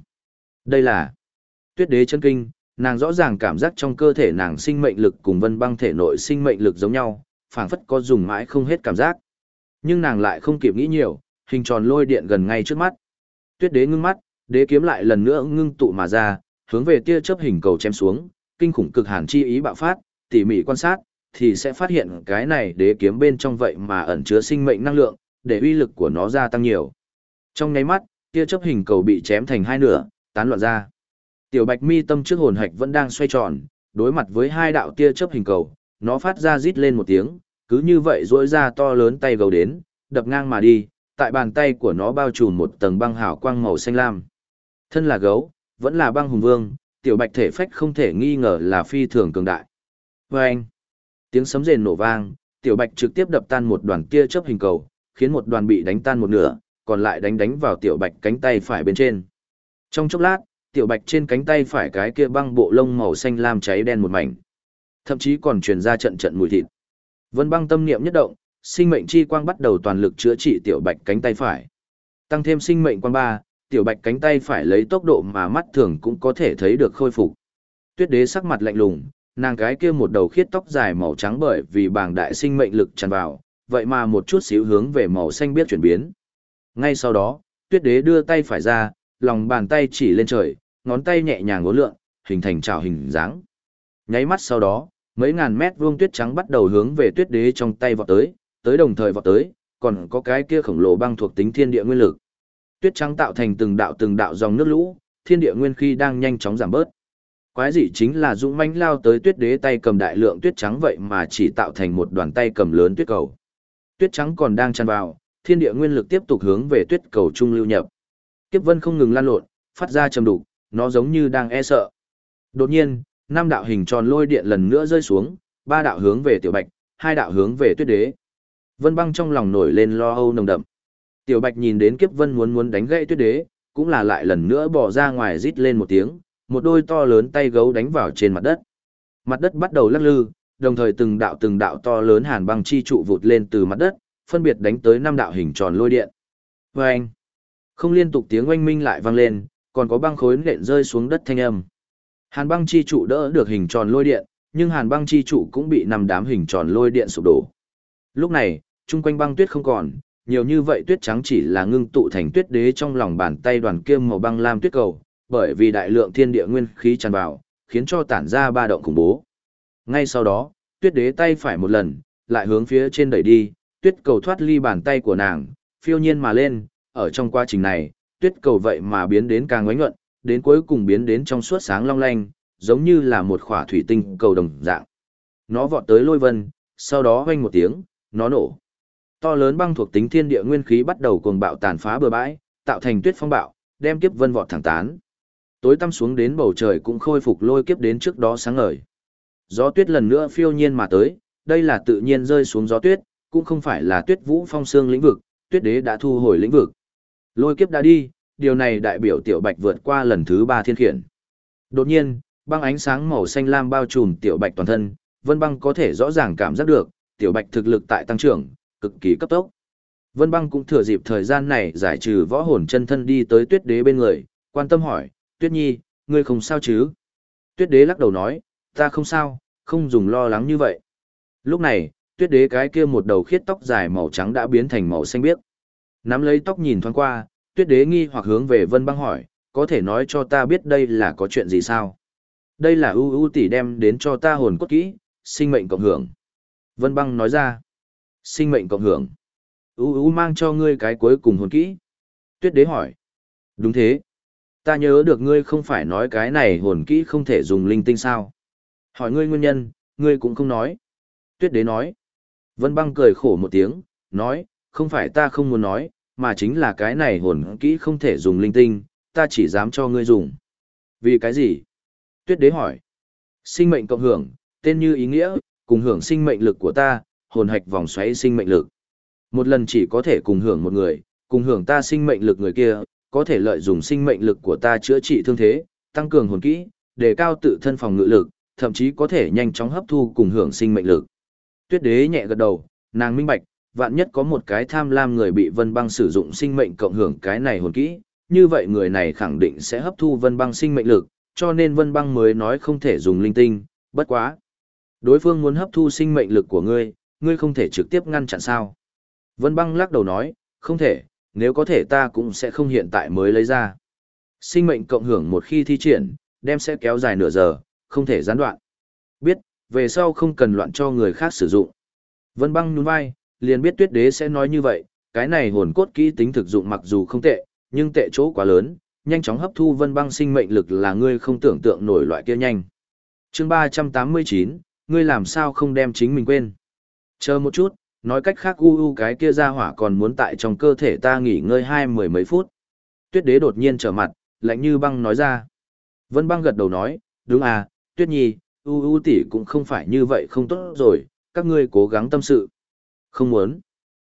Đây là tuyết đế chân kinh, nàng rõ ràng cảm giác trong cơ thể nàng sinh mệnh lực cùng vân băng thể nội sinh mệnh lực giống nhau, phảng phất có dùng mãi không hết cảm giác. Nhưng nàng lại không kịp nghĩ nhiều, hình tròn lôi điện gần ngay trước mắt. Tuyết đế ngưng mắt, đế kiếm lại lần nữa ngưng tụ mà ra, hướng về tia chớp hình cầu chém xuống, kinh khủng cực hàn chi ý bạo phát, tỉ mỉ quan sát, thì sẽ phát hiện cái này đế kiếm bên trong vậy mà ẩn chứa sinh mệnh năng lượng, để uy lực của nó gia tăng nhiều. Trong nháy mắt, tia chớp hình cầu bị chém thành hai nửa, tán loạn ra. Tiểu Bạch Mi tâm trước hồn hạch vẫn đang xoay tròn, đối mặt với hai đạo tia chớp hình cầu, nó phát ra rít lên một tiếng, cứ như vậy duỗi ra to lớn tay gấu đến, đập ngang mà đi, tại bàn tay của nó bao trùm một tầng băng hào quang màu xanh lam. Thân là gấu, vẫn là băng hùng vương, tiểu bạch thể phách không thể nghi ngờ là phi thường cường đại. Và anh, tiếng sấm rền nổ vang, tiểu bạch trực tiếp đập tan một đoàn tia chớp hình cầu, khiến một đoàn bị đánh tan một nửa, còn lại đánh đánh vào tiểu bạch cánh tay phải bên trên. Trong chốc lát, tiểu bạch trên cánh tay phải cái kia băng bộ lông màu xanh lam cháy đen một mảnh. Thậm chí còn truyền ra trận trận mùi thịt. Vân băng tâm niệm nhất động, sinh mệnh chi quang bắt đầu toàn lực chữa trị tiểu bạch cánh tay phải. Tăng thêm sinh mệnh quang ba, tiểu bạch cánh tay phải lấy tốc độ mà mắt thường cũng có thể thấy được khôi phục. Tuyết đế sắc mặt lạnh lùng, nàng cái kia một đầu khiết tóc dài màu trắng bởi vì bàng đại sinh mệnh lực tràn vào, vậy mà một chút xíu hướng về màu xanh biết chuyển biến. Ngay sau đó, tuyết đế đưa tay phải ra, lòng bàn tay chỉ lên trời, ngón tay nhẹ nhàng ngốn lượn, hình thành trào hình dáng. Nháy mắt sau đó, mấy ngàn mét vuông tuyết trắng bắt đầu hướng về tuyết đế trong tay vọt tới, tới đồng thời vọt tới, còn có cái kia khổng lồ băng thuộc tính thiên địa nguyên lực. Tuyết trắng tạo thành từng đạo từng đạo dòng nước lũ, thiên địa nguyên khí đang nhanh chóng giảm bớt. Quái dị chính là dũng mãnh lao tới tuyết đế tay cầm đại lượng tuyết trắng vậy mà chỉ tạo thành một đoàn tay cầm lớn tuyết cầu. Tuyết trắng còn đang tràn vào, thiên địa nguyên lực tiếp tục hướng về tuyết cầu trung lưu nhập. Kiếp vân không ngừng lan lộn, phát ra trầm đục, nó giống như đang e sợ. Đột nhiên, năm đạo hình tròn lôi điện lần nữa rơi xuống, ba đạo hướng về tiểu bạch, hai đạo hướng về tuyết đế. Vân băng trong lòng nổi lên lo âu nồng đậm. Tiểu bạch nhìn đến kiếp vân muốn muốn đánh gãy tuyết đế, cũng là lại lần nữa bỏ ra ngoài rít lên một tiếng, một đôi to lớn tay gấu đánh vào trên mặt đất. Mặt đất bắt đầu lắc lư, đồng thời từng đạo từng đạo to lớn hàn băng chi trụ vụt lên từ mặt đất, phân biệt đánh tới năm đạo hình tròn lôi điện. Oeng! Không liên tục tiếng oanh minh lại vang lên, còn có băng khối nện rơi xuống đất thanh âm. Hàn băng chi trụ đỡ được hình tròn lôi điện, nhưng hàn băng chi trụ cũng bị năm đám hình tròn lôi điện sụp đổ. Lúc này, chung quanh băng tuyết không còn, nhiều như vậy tuyết trắng chỉ là ngưng tụ thành tuyết đế trong lòng bàn tay đoàn kiêm màu băng lam tuyết cầu, bởi vì đại lượng thiên địa nguyên khí tràn vào, khiến cho tản ra ba động khủng bố. Ngay sau đó, tuyết đế tay phải một lần, lại hướng phía trên đẩy đi, tuyết cầu thoát ly bàn tay của nàng, phiêu nhiên mà lên, ở trong quá trình này, tuyết cầu vậy mà biến đến càng ngoánh nhuận, đến cuối cùng biến đến trong suốt sáng long lanh, giống như là một khỏa thủy tinh cầu đồng dạng. Nó vọt tới lôi vân, sau đó hoanh một tiếng, nó nổ. To lớn băng thuộc tính thiên địa nguyên khí bắt đầu cuồng bạo tàn phá bờ bãi, tạo thành tuyết phong bạo, đem kiếp vân vọt thẳng tán. Tối tăm xuống đến bầu trời cũng khôi phục lôi kiếp đến trước đó sáng ngời. Gió tuyết lần nữa phiêu nhiên mà tới, đây là tự nhiên rơi xuống gió tuyết, cũng không phải là tuyết vũ phong xương lĩnh vực, tuyết đế đã thu hồi lĩnh vực. Lôi kiếp đã đi, điều này đại biểu tiểu bạch vượt qua lần thứ ba thiên khiển. Đột nhiên, băng ánh sáng màu xanh lam bao trùm tiểu bạch toàn thân, Vân Băng có thể rõ ràng cảm giác được, tiểu bạch thực lực tại tăng trưởng, cực kỳ cấp tốc. Vân Băng cũng thừa dịp thời gian này giải trừ võ hồn chân thân đi tới Tuyết Đế bên người, quan tâm hỏi, "Tuyết Nhi, ngươi không sao chứ?" Tuyết Đế lắc đầu nói, "Ta không sao, không dùng lo lắng như vậy." Lúc này, Tuyết Đế cái kia một đầu khiết tóc dài màu trắng đã biến thành màu xanh biếc. Nắm lấy tóc nhìn thoáng qua, Tuyết Đế nghi hoặc hướng về Vân Băng hỏi, "Có thể nói cho ta biết đây là có chuyện gì sao?" Đây là ưu ưu tỷ đem đến cho ta hồn cốt kỹ, sinh mệnh cộng hưởng. Vân băng nói ra, sinh mệnh cộng hưởng. ưu ưu mang cho ngươi cái cuối cùng hồn kỹ. Tuyết đế hỏi, đúng thế. Ta nhớ được ngươi không phải nói cái này hồn kỹ không thể dùng linh tinh sao. Hỏi ngươi nguyên nhân, ngươi cũng không nói. Tuyết đế nói, Vân băng cười khổ một tiếng, nói, không phải ta không muốn nói, mà chính là cái này hồn kỹ không thể dùng linh tinh, ta chỉ dám cho ngươi dùng. Vì cái gì? Tuyết đế hỏi. Sinh mệnh cộng hưởng, tên như ý nghĩa, cùng hưởng sinh mệnh lực của ta, hồn hạch vòng xoáy sinh mệnh lực. Một lần chỉ có thể cùng hưởng một người, cùng hưởng ta sinh mệnh lực người kia, có thể lợi dụng sinh mệnh lực của ta chữa trị thương thế, tăng cường hồn kỹ, đề cao tự thân phòng ngự lực, thậm chí có thể nhanh chóng hấp thu cùng hưởng sinh mệnh lực. Tuyết đế nhẹ gật đầu, nàng minh bạch, vạn nhất có một cái tham lam người bị vân băng sử dụng sinh mệnh cộng hưởng cái này hồn kỹ, như vậy người này khẳng định sẽ hấp thu vân băng sinh mệnh lực, cho nên vân băng mới nói không thể dùng linh tinh, bất quá. Đối phương muốn hấp thu sinh mệnh lực của ngươi, ngươi không thể trực tiếp ngăn chặn sao. Vân băng lắc đầu nói, không thể, nếu có thể ta cũng sẽ không hiện tại mới lấy ra. Sinh mệnh cộng hưởng một khi thi triển, đem sẽ kéo dài nửa giờ, không thể gián đoạn. Biết, về sau không cần loạn cho người khác sử dụng. Vân băng nhún vai, liền biết tuyết đế sẽ nói như vậy, cái này hồn cốt kỹ tính thực dụng mặc dù không tệ, nhưng tệ chỗ quá lớn, nhanh chóng hấp thu vân băng sinh mệnh lực là ngươi không tưởng tượng nổi loại kia nhanh. chương ba trăm tám mươi chín ngươi làm sao không đem chính mình quên. Chờ một chút, nói cách khác u u cái kia ra hỏa còn muốn tại trong cơ thể ta nghỉ ngơi hai mười mấy phút. Tuyết đế đột nhiên trở mặt, lạnh như băng nói ra. Vân băng gật đầu nói, đúng à, tuyết nhi, u u tỷ cũng không phải như vậy không tốt rồi, các ngươi cố gắng tâm sự. Không muốn.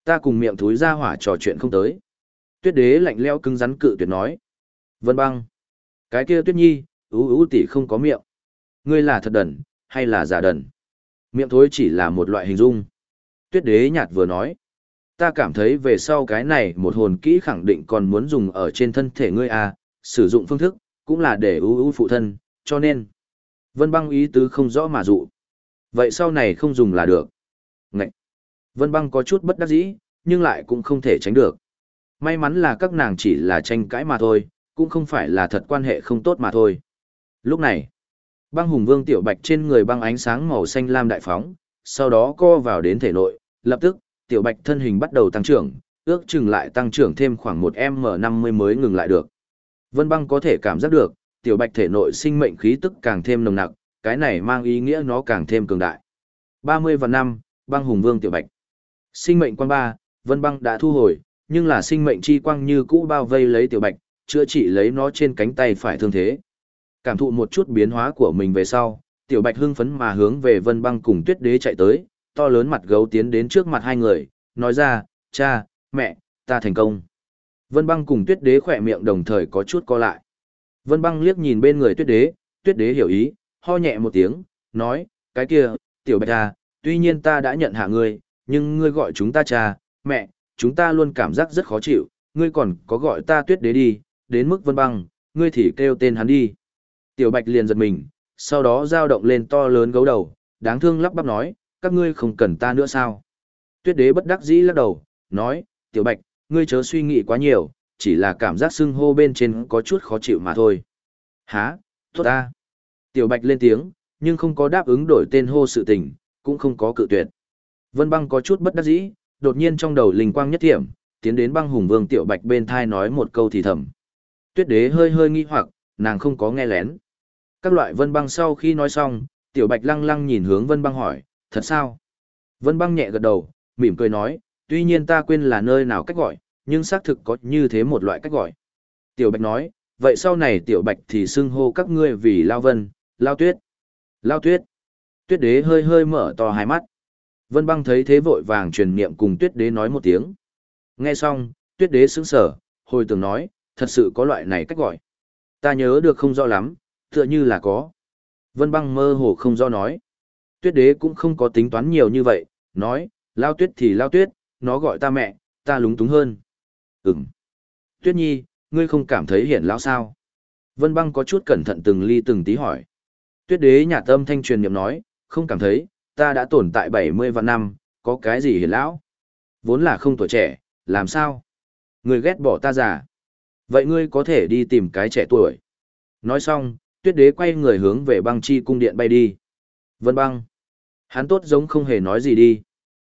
Ta cùng miệng thúi ra hỏa trò chuyện không tới. Tuyết đế lạnh leo cứng rắn cự tuyệt nói. Vân băng. Cái kia tuyết nhi, u u tỷ không có miệng. Ngươi là thật đần, hay là giả đần? Miệng thối chỉ là một loại hình dung. Tuyết đế nhạt vừa nói. Ta cảm thấy về sau cái này một hồn kỹ khẳng định còn muốn dùng ở trên thân thể ngươi à, sử dụng phương thức, cũng là để ưu ưu phụ thân, cho nên. Vân băng ý tứ không rõ mà dụ. Vậy sau này không dùng là được. Ngậy! Vân băng có chút bất đắc dĩ, nhưng lại cũng không thể tránh được. May mắn là các nàng chỉ là tranh cãi mà thôi, cũng không phải là thật quan hệ không tốt mà thôi. Lúc này, băng hùng vương tiểu bạch trên người băng ánh sáng màu xanh lam đại phóng, sau đó co vào đến thể nội, lập tức, tiểu bạch thân hình bắt đầu tăng trưởng, ước chừng lại tăng trưởng thêm khoảng một M50 mới ngừng lại được. Vân băng có thể cảm giác được, tiểu bạch thể nội sinh mệnh khí tức càng thêm nồng nặc, cái này mang ý nghĩa nó càng thêm cường đại. 30 và năm, băng hùng vương tiểu bạch. Sinh mệnh quan ba, vân băng đã thu hồi, nhưng là sinh mệnh chi quang như cũ bao vây lấy tiểu bạch, chữa trị lấy nó trên cánh tay phải thương thế. Cảm thụ một chút biến hóa của mình về sau, tiểu bạch hưng phấn mà hướng về vân băng cùng tuyết đế chạy tới, to lớn mặt gấu tiến đến trước mặt hai người, nói ra, cha, mẹ, ta thành công. Vân băng cùng tuyết đế khỏe miệng đồng thời có chút co lại. Vân băng liếc nhìn bên người tuyết đế, tuyết đế hiểu ý, ho nhẹ một tiếng, nói, cái kia, tiểu bạch à, tuy nhiên ta đã nhận hạ ngươi, nhưng ngươi gọi chúng ta cha, mẹ, chúng ta luôn cảm giác rất khó chịu, ngươi còn có gọi ta tuyết đế đi, đến mức vân băng, ngươi thì kêu tên hắn đi. Tiểu bạch liền giật mình, sau đó dao động lên to lớn gấu đầu, đáng thương lắp bắp nói, các ngươi không cần ta nữa sao. Tuyết đế bất đắc dĩ lắc đầu, nói, tiểu bạch, ngươi chớ suy nghĩ quá nhiều, chỉ là cảm giác sưng hô bên trên có chút khó chịu mà thôi. Hả, tốt ta. Tiểu bạch lên tiếng, nhưng không có đáp ứng đổi tên hô sự tình, cũng không có cự tuyệt. Vân băng có chút bất đắc dĩ, đột nhiên trong đầu linh quang nhất thiểm, tiến đến băng hùng vương tiểu bạch bên thai nói một câu thì thầm tuyết đế hơi hơi nghi hoặc, nàng không có nghe lén. Các loại vân băng sau khi nói xong, tiểu bạch lăng lăng nhìn hướng vân băng hỏi, thật sao? Vân băng nhẹ gật đầu, mỉm cười nói, tuy nhiên ta quên là nơi nào cách gọi, nhưng xác thực có như thế một loại cách gọi. Tiểu bạch nói, vậy sau này tiểu bạch thì xưng hô các ngươi vì lao vân, lao tuyết. Lao tuyết. Tuyết đế hơi hơi mở to hai mắt. Vân băng thấy thế vội vàng truyền niệm cùng tuyết đế nói một tiếng. Nghe xong, tuyết đế sững sở, hồi tưởng nói, thật sự có loại này cách gọi. Ta nhớ được không rõ lắm, tựa như là có. Vân băng mơ hồ không do nói. Tuyết đế cũng không có tính toán nhiều như vậy, nói, lao tuyết thì lao tuyết, nó gọi ta mẹ, ta lúng túng hơn. Ừm. Tuyết nhi, ngươi không cảm thấy hiển lão sao? Vân băng có chút cẩn thận từng ly từng tí hỏi. Tuyết đế nhà tâm thanh truyền niệm nói, không cảm thấy, ta đã tồn tại 70 vạn năm, có cái gì hiển lão? Vốn là không tuổi trẻ, làm sao? Ngươi ghét bỏ ta già. Vậy ngươi có thể đi tìm cái trẻ tuổi. Nói xong, tuyết đế quay người hướng về băng chi cung điện bay đi. Vân băng. Hắn tốt giống không hề nói gì đi.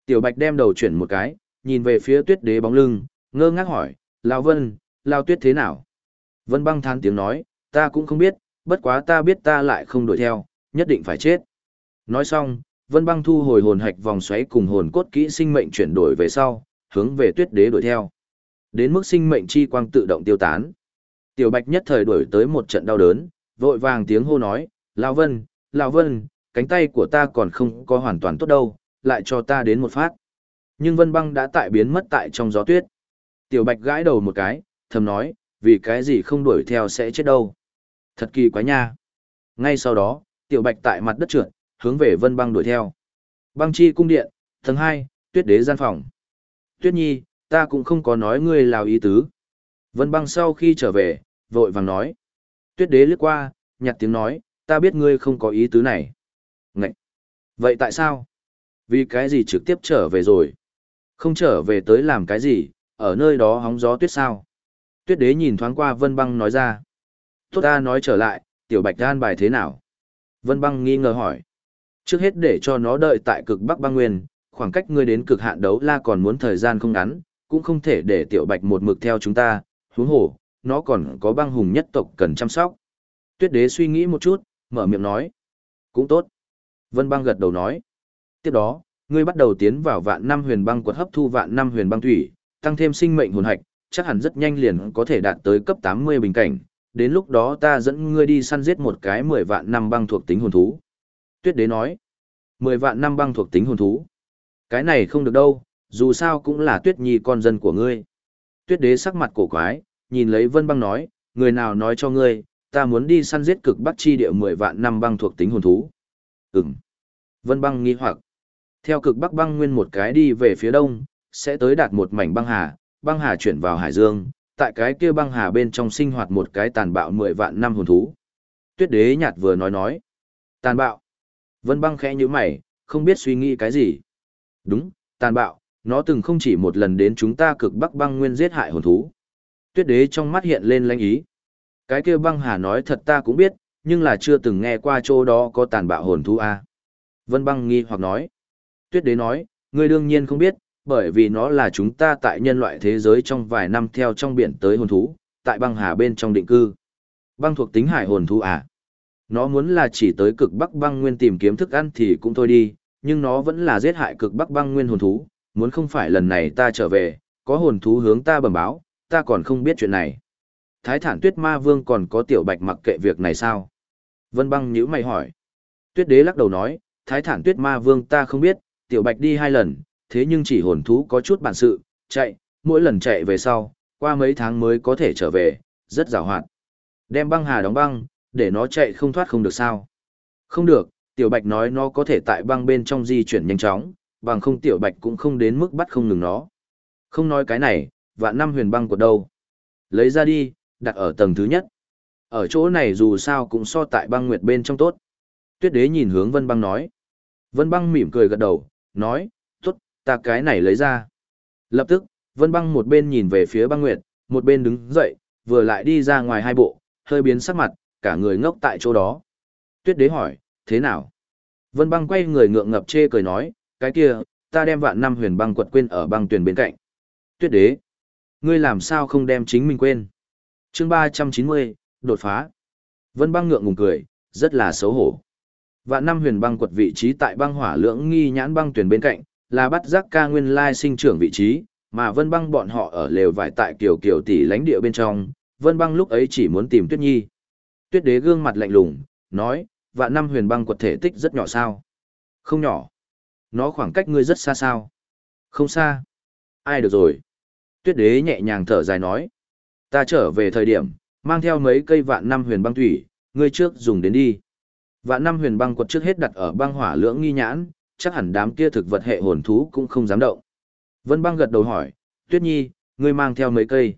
Tiểu bạch đem đầu chuyển một cái, nhìn về phía tuyết đế bóng lưng, ngơ ngác hỏi, Lao Vân, Lao tuyết thế nào? Vân băng than tiếng nói, ta cũng không biết, bất quá ta biết ta lại không đuổi theo, nhất định phải chết. Nói xong, Vân băng thu hồi hồn hạch vòng xoáy cùng hồn cốt kỹ sinh mệnh chuyển đổi về sau, hướng về tuyết đế đuổi theo. Đến mức sinh mệnh chi quang tự động tiêu tán. Tiểu Bạch nhất thời đuổi tới một trận đau đớn, vội vàng tiếng hô nói, Lão Vân, Lão Vân, cánh tay của ta còn không có hoàn toàn tốt đâu, lại cho ta đến một phát. Nhưng Vân Băng đã tại biến mất tại trong gió tuyết. Tiểu Bạch gãi đầu một cái, thầm nói, vì cái gì không đuổi theo sẽ chết đâu. Thật kỳ quá nha. Ngay sau đó, Tiểu Bạch tại mặt đất trượt, hướng về Vân Băng đuổi theo. Băng chi cung điện, tầng 2, tuyết đế gian phòng. Tuyết nhi, ta cũng không có nói ngươi lào ý tứ. Vân băng sau khi trở về, vội vàng nói. Tuyết đế lướt qua, nhặt tiếng nói, ta biết ngươi không có ý tứ này. Ngậy! Vậy tại sao? Vì cái gì trực tiếp trở về rồi? Không trở về tới làm cái gì, ở nơi đó hóng gió tuyết sao? Tuyết đế nhìn thoáng qua vân băng nói ra. Tốt ta nói trở lại, tiểu bạch gan bài thế nào? Vân băng nghi ngờ hỏi. Trước hết để cho nó đợi tại cực bắc băng nguyên, khoảng cách ngươi đến cực hạn đấu la còn muốn thời gian không ngắn, cũng không thể để tiểu bạch một mực theo chúng ta, huống hồ, nó còn có băng hùng nhất tộc cần chăm sóc. Tuyết đế suy nghĩ một chút, mở miệng nói. Cũng tốt. Vân băng gật đầu nói. Tiếp đó, ngươi bắt đầu tiến vào vạn năm huyền băng quật hấp thu vạn năm huyền băng thủy, tăng thêm sinh mệnh hồn hạch, chắc hẳn rất nhanh liền có thể đạt tới cấp 80 bình cảnh. Đến lúc đó ta dẫn ngươi đi săn giết một cái 10 vạn năm băng thuộc tính hồn thú. Tuyết đế nói. 10 vạn năm băng thuộc tính hồn thú. Cái này không được đâu, dù sao cũng là tuyết nhi con dân của ngươi. Tuyết đế sắc mặt cổ quái, nhìn lấy vân băng nói, người nào nói cho ngươi, ta muốn đi săn giết cực bắc chi địa 10 vạn năm băng thuộc tính hồn thú. Ừm. Vân băng nghi hoặc. Theo cực bắc băng nguyên một cái đi về phía đông, sẽ tới đạt một mảnh băng hà, băng hà chuyển vào hải dương, tại cái kia băng hà bên trong sinh hoạt một cái tàn bạo 10 vạn năm hồn thú. Tuyết đế nhạt vừa nói nói. Tàn bạo. Vân băng khẽ như mày, không biết suy nghĩ cái gì. Đúng, tàn bạo, nó từng không chỉ một lần đến chúng ta cực bắc băng nguyên giết hại hồn thú. Tuyết đế trong mắt hiện lên lanh ý. Cái kia băng hà nói thật ta cũng biết, nhưng là chưa từng nghe qua chỗ đó có tàn bạo hồn thú a. À. Vân băng nghi hoặc nói. Tuyết đế nói, ngươi đương nhiên không biết, bởi vì nó là chúng ta tại nhân loại thế giới trong vài năm theo trong biển tới hồn thú, tại băng hà bên trong định cư. Băng thuộc tính hải hồn thú à? Nó muốn là chỉ tới cực bắc băng nguyên tìm kiếm thức ăn thì cũng thôi đi, nhưng nó vẫn là giết hại cực bắc băng nguyên hồn thú, muốn không phải lần này ta trở về, có hồn thú hướng ta bẩm báo, ta còn không biết chuyện này. Thái thản tuyết ma vương còn có tiểu bạch mặc kệ việc này sao? Vân băng nhữ mày hỏi. Tuyết đế lắc đầu nói, thái thản tuyết ma vương ta không biết, tiểu bạch đi hai lần, thế nhưng chỉ hồn thú có chút bản sự, chạy, mỗi lần chạy về sau, qua mấy tháng mới có thể trở về, rất rào hoạt. Đem băng hà đóng băng, để nó chạy không thoát không được sao. Không được, tiểu bạch nói nó có thể tại băng bên trong di chuyển nhanh chóng, bằng không tiểu bạch cũng không đến mức bắt không ngừng nó. Không nói cái này, vạn năm huyền băng của đâu. Lấy ra đi, đặt ở tầng thứ nhất. Ở chỗ này dù sao cũng so tại băng nguyệt bên trong tốt. Tuyết đế nhìn hướng vân băng nói. Vân băng mỉm cười gật đầu, nói, tốt, ta cái này lấy ra. Lập tức, vân băng một bên nhìn về phía băng nguyệt, một bên đứng dậy, vừa lại đi ra ngoài hai bộ, hơi biến sắc mặt, cả người ngốc tại chỗ đó. Tuyết đế hỏi, thế nào? Vân băng quay người ngượng ngập chê cười nói, cái kia, ta đem vạn năm huyền băng quật quên ở băng tuyển bên cạnh. Tuyết đế, ngươi làm sao không đem chính mình quên? chương ba trăm chín mươi đột phá. Vân băng ngượng ngùng cười, rất là xấu hổ. Vạn năm huyền băng quật vị trí tại băng hỏa lưỡng nghi nhãn băng tuyển bên cạnh, là bắt giác ca nguyên lai sinh trưởng vị trí, mà vân băng bọn họ ở lều vải tại kiểu kiểu tỷ lãnh địa bên trong, vân băng lúc ấy chỉ muốn tìm tuyết nhi. Tuyết đế gương mặt lạnh lùng, nói, vạn năm huyền băng quật thể tích rất nhỏ sao? Không nhỏ. Nó khoảng cách ngươi rất xa sao? Không xa. Ai được rồi? Tuyết đế nhẹ nhàng thở dài nói. Ta trở về thời điểm, mang theo mấy cây vạn năm huyền băng thủy, ngươi trước dùng đến đi. Vạn năm huyền băng quật trước hết đặt ở băng hỏa lưỡng nghi nhãn, chắc hẳn đám kia thực vật hệ hồn thú cũng không dám động. Vân băng gật đầu hỏi, Tuyết Nhi, ngươi mang theo mấy cây.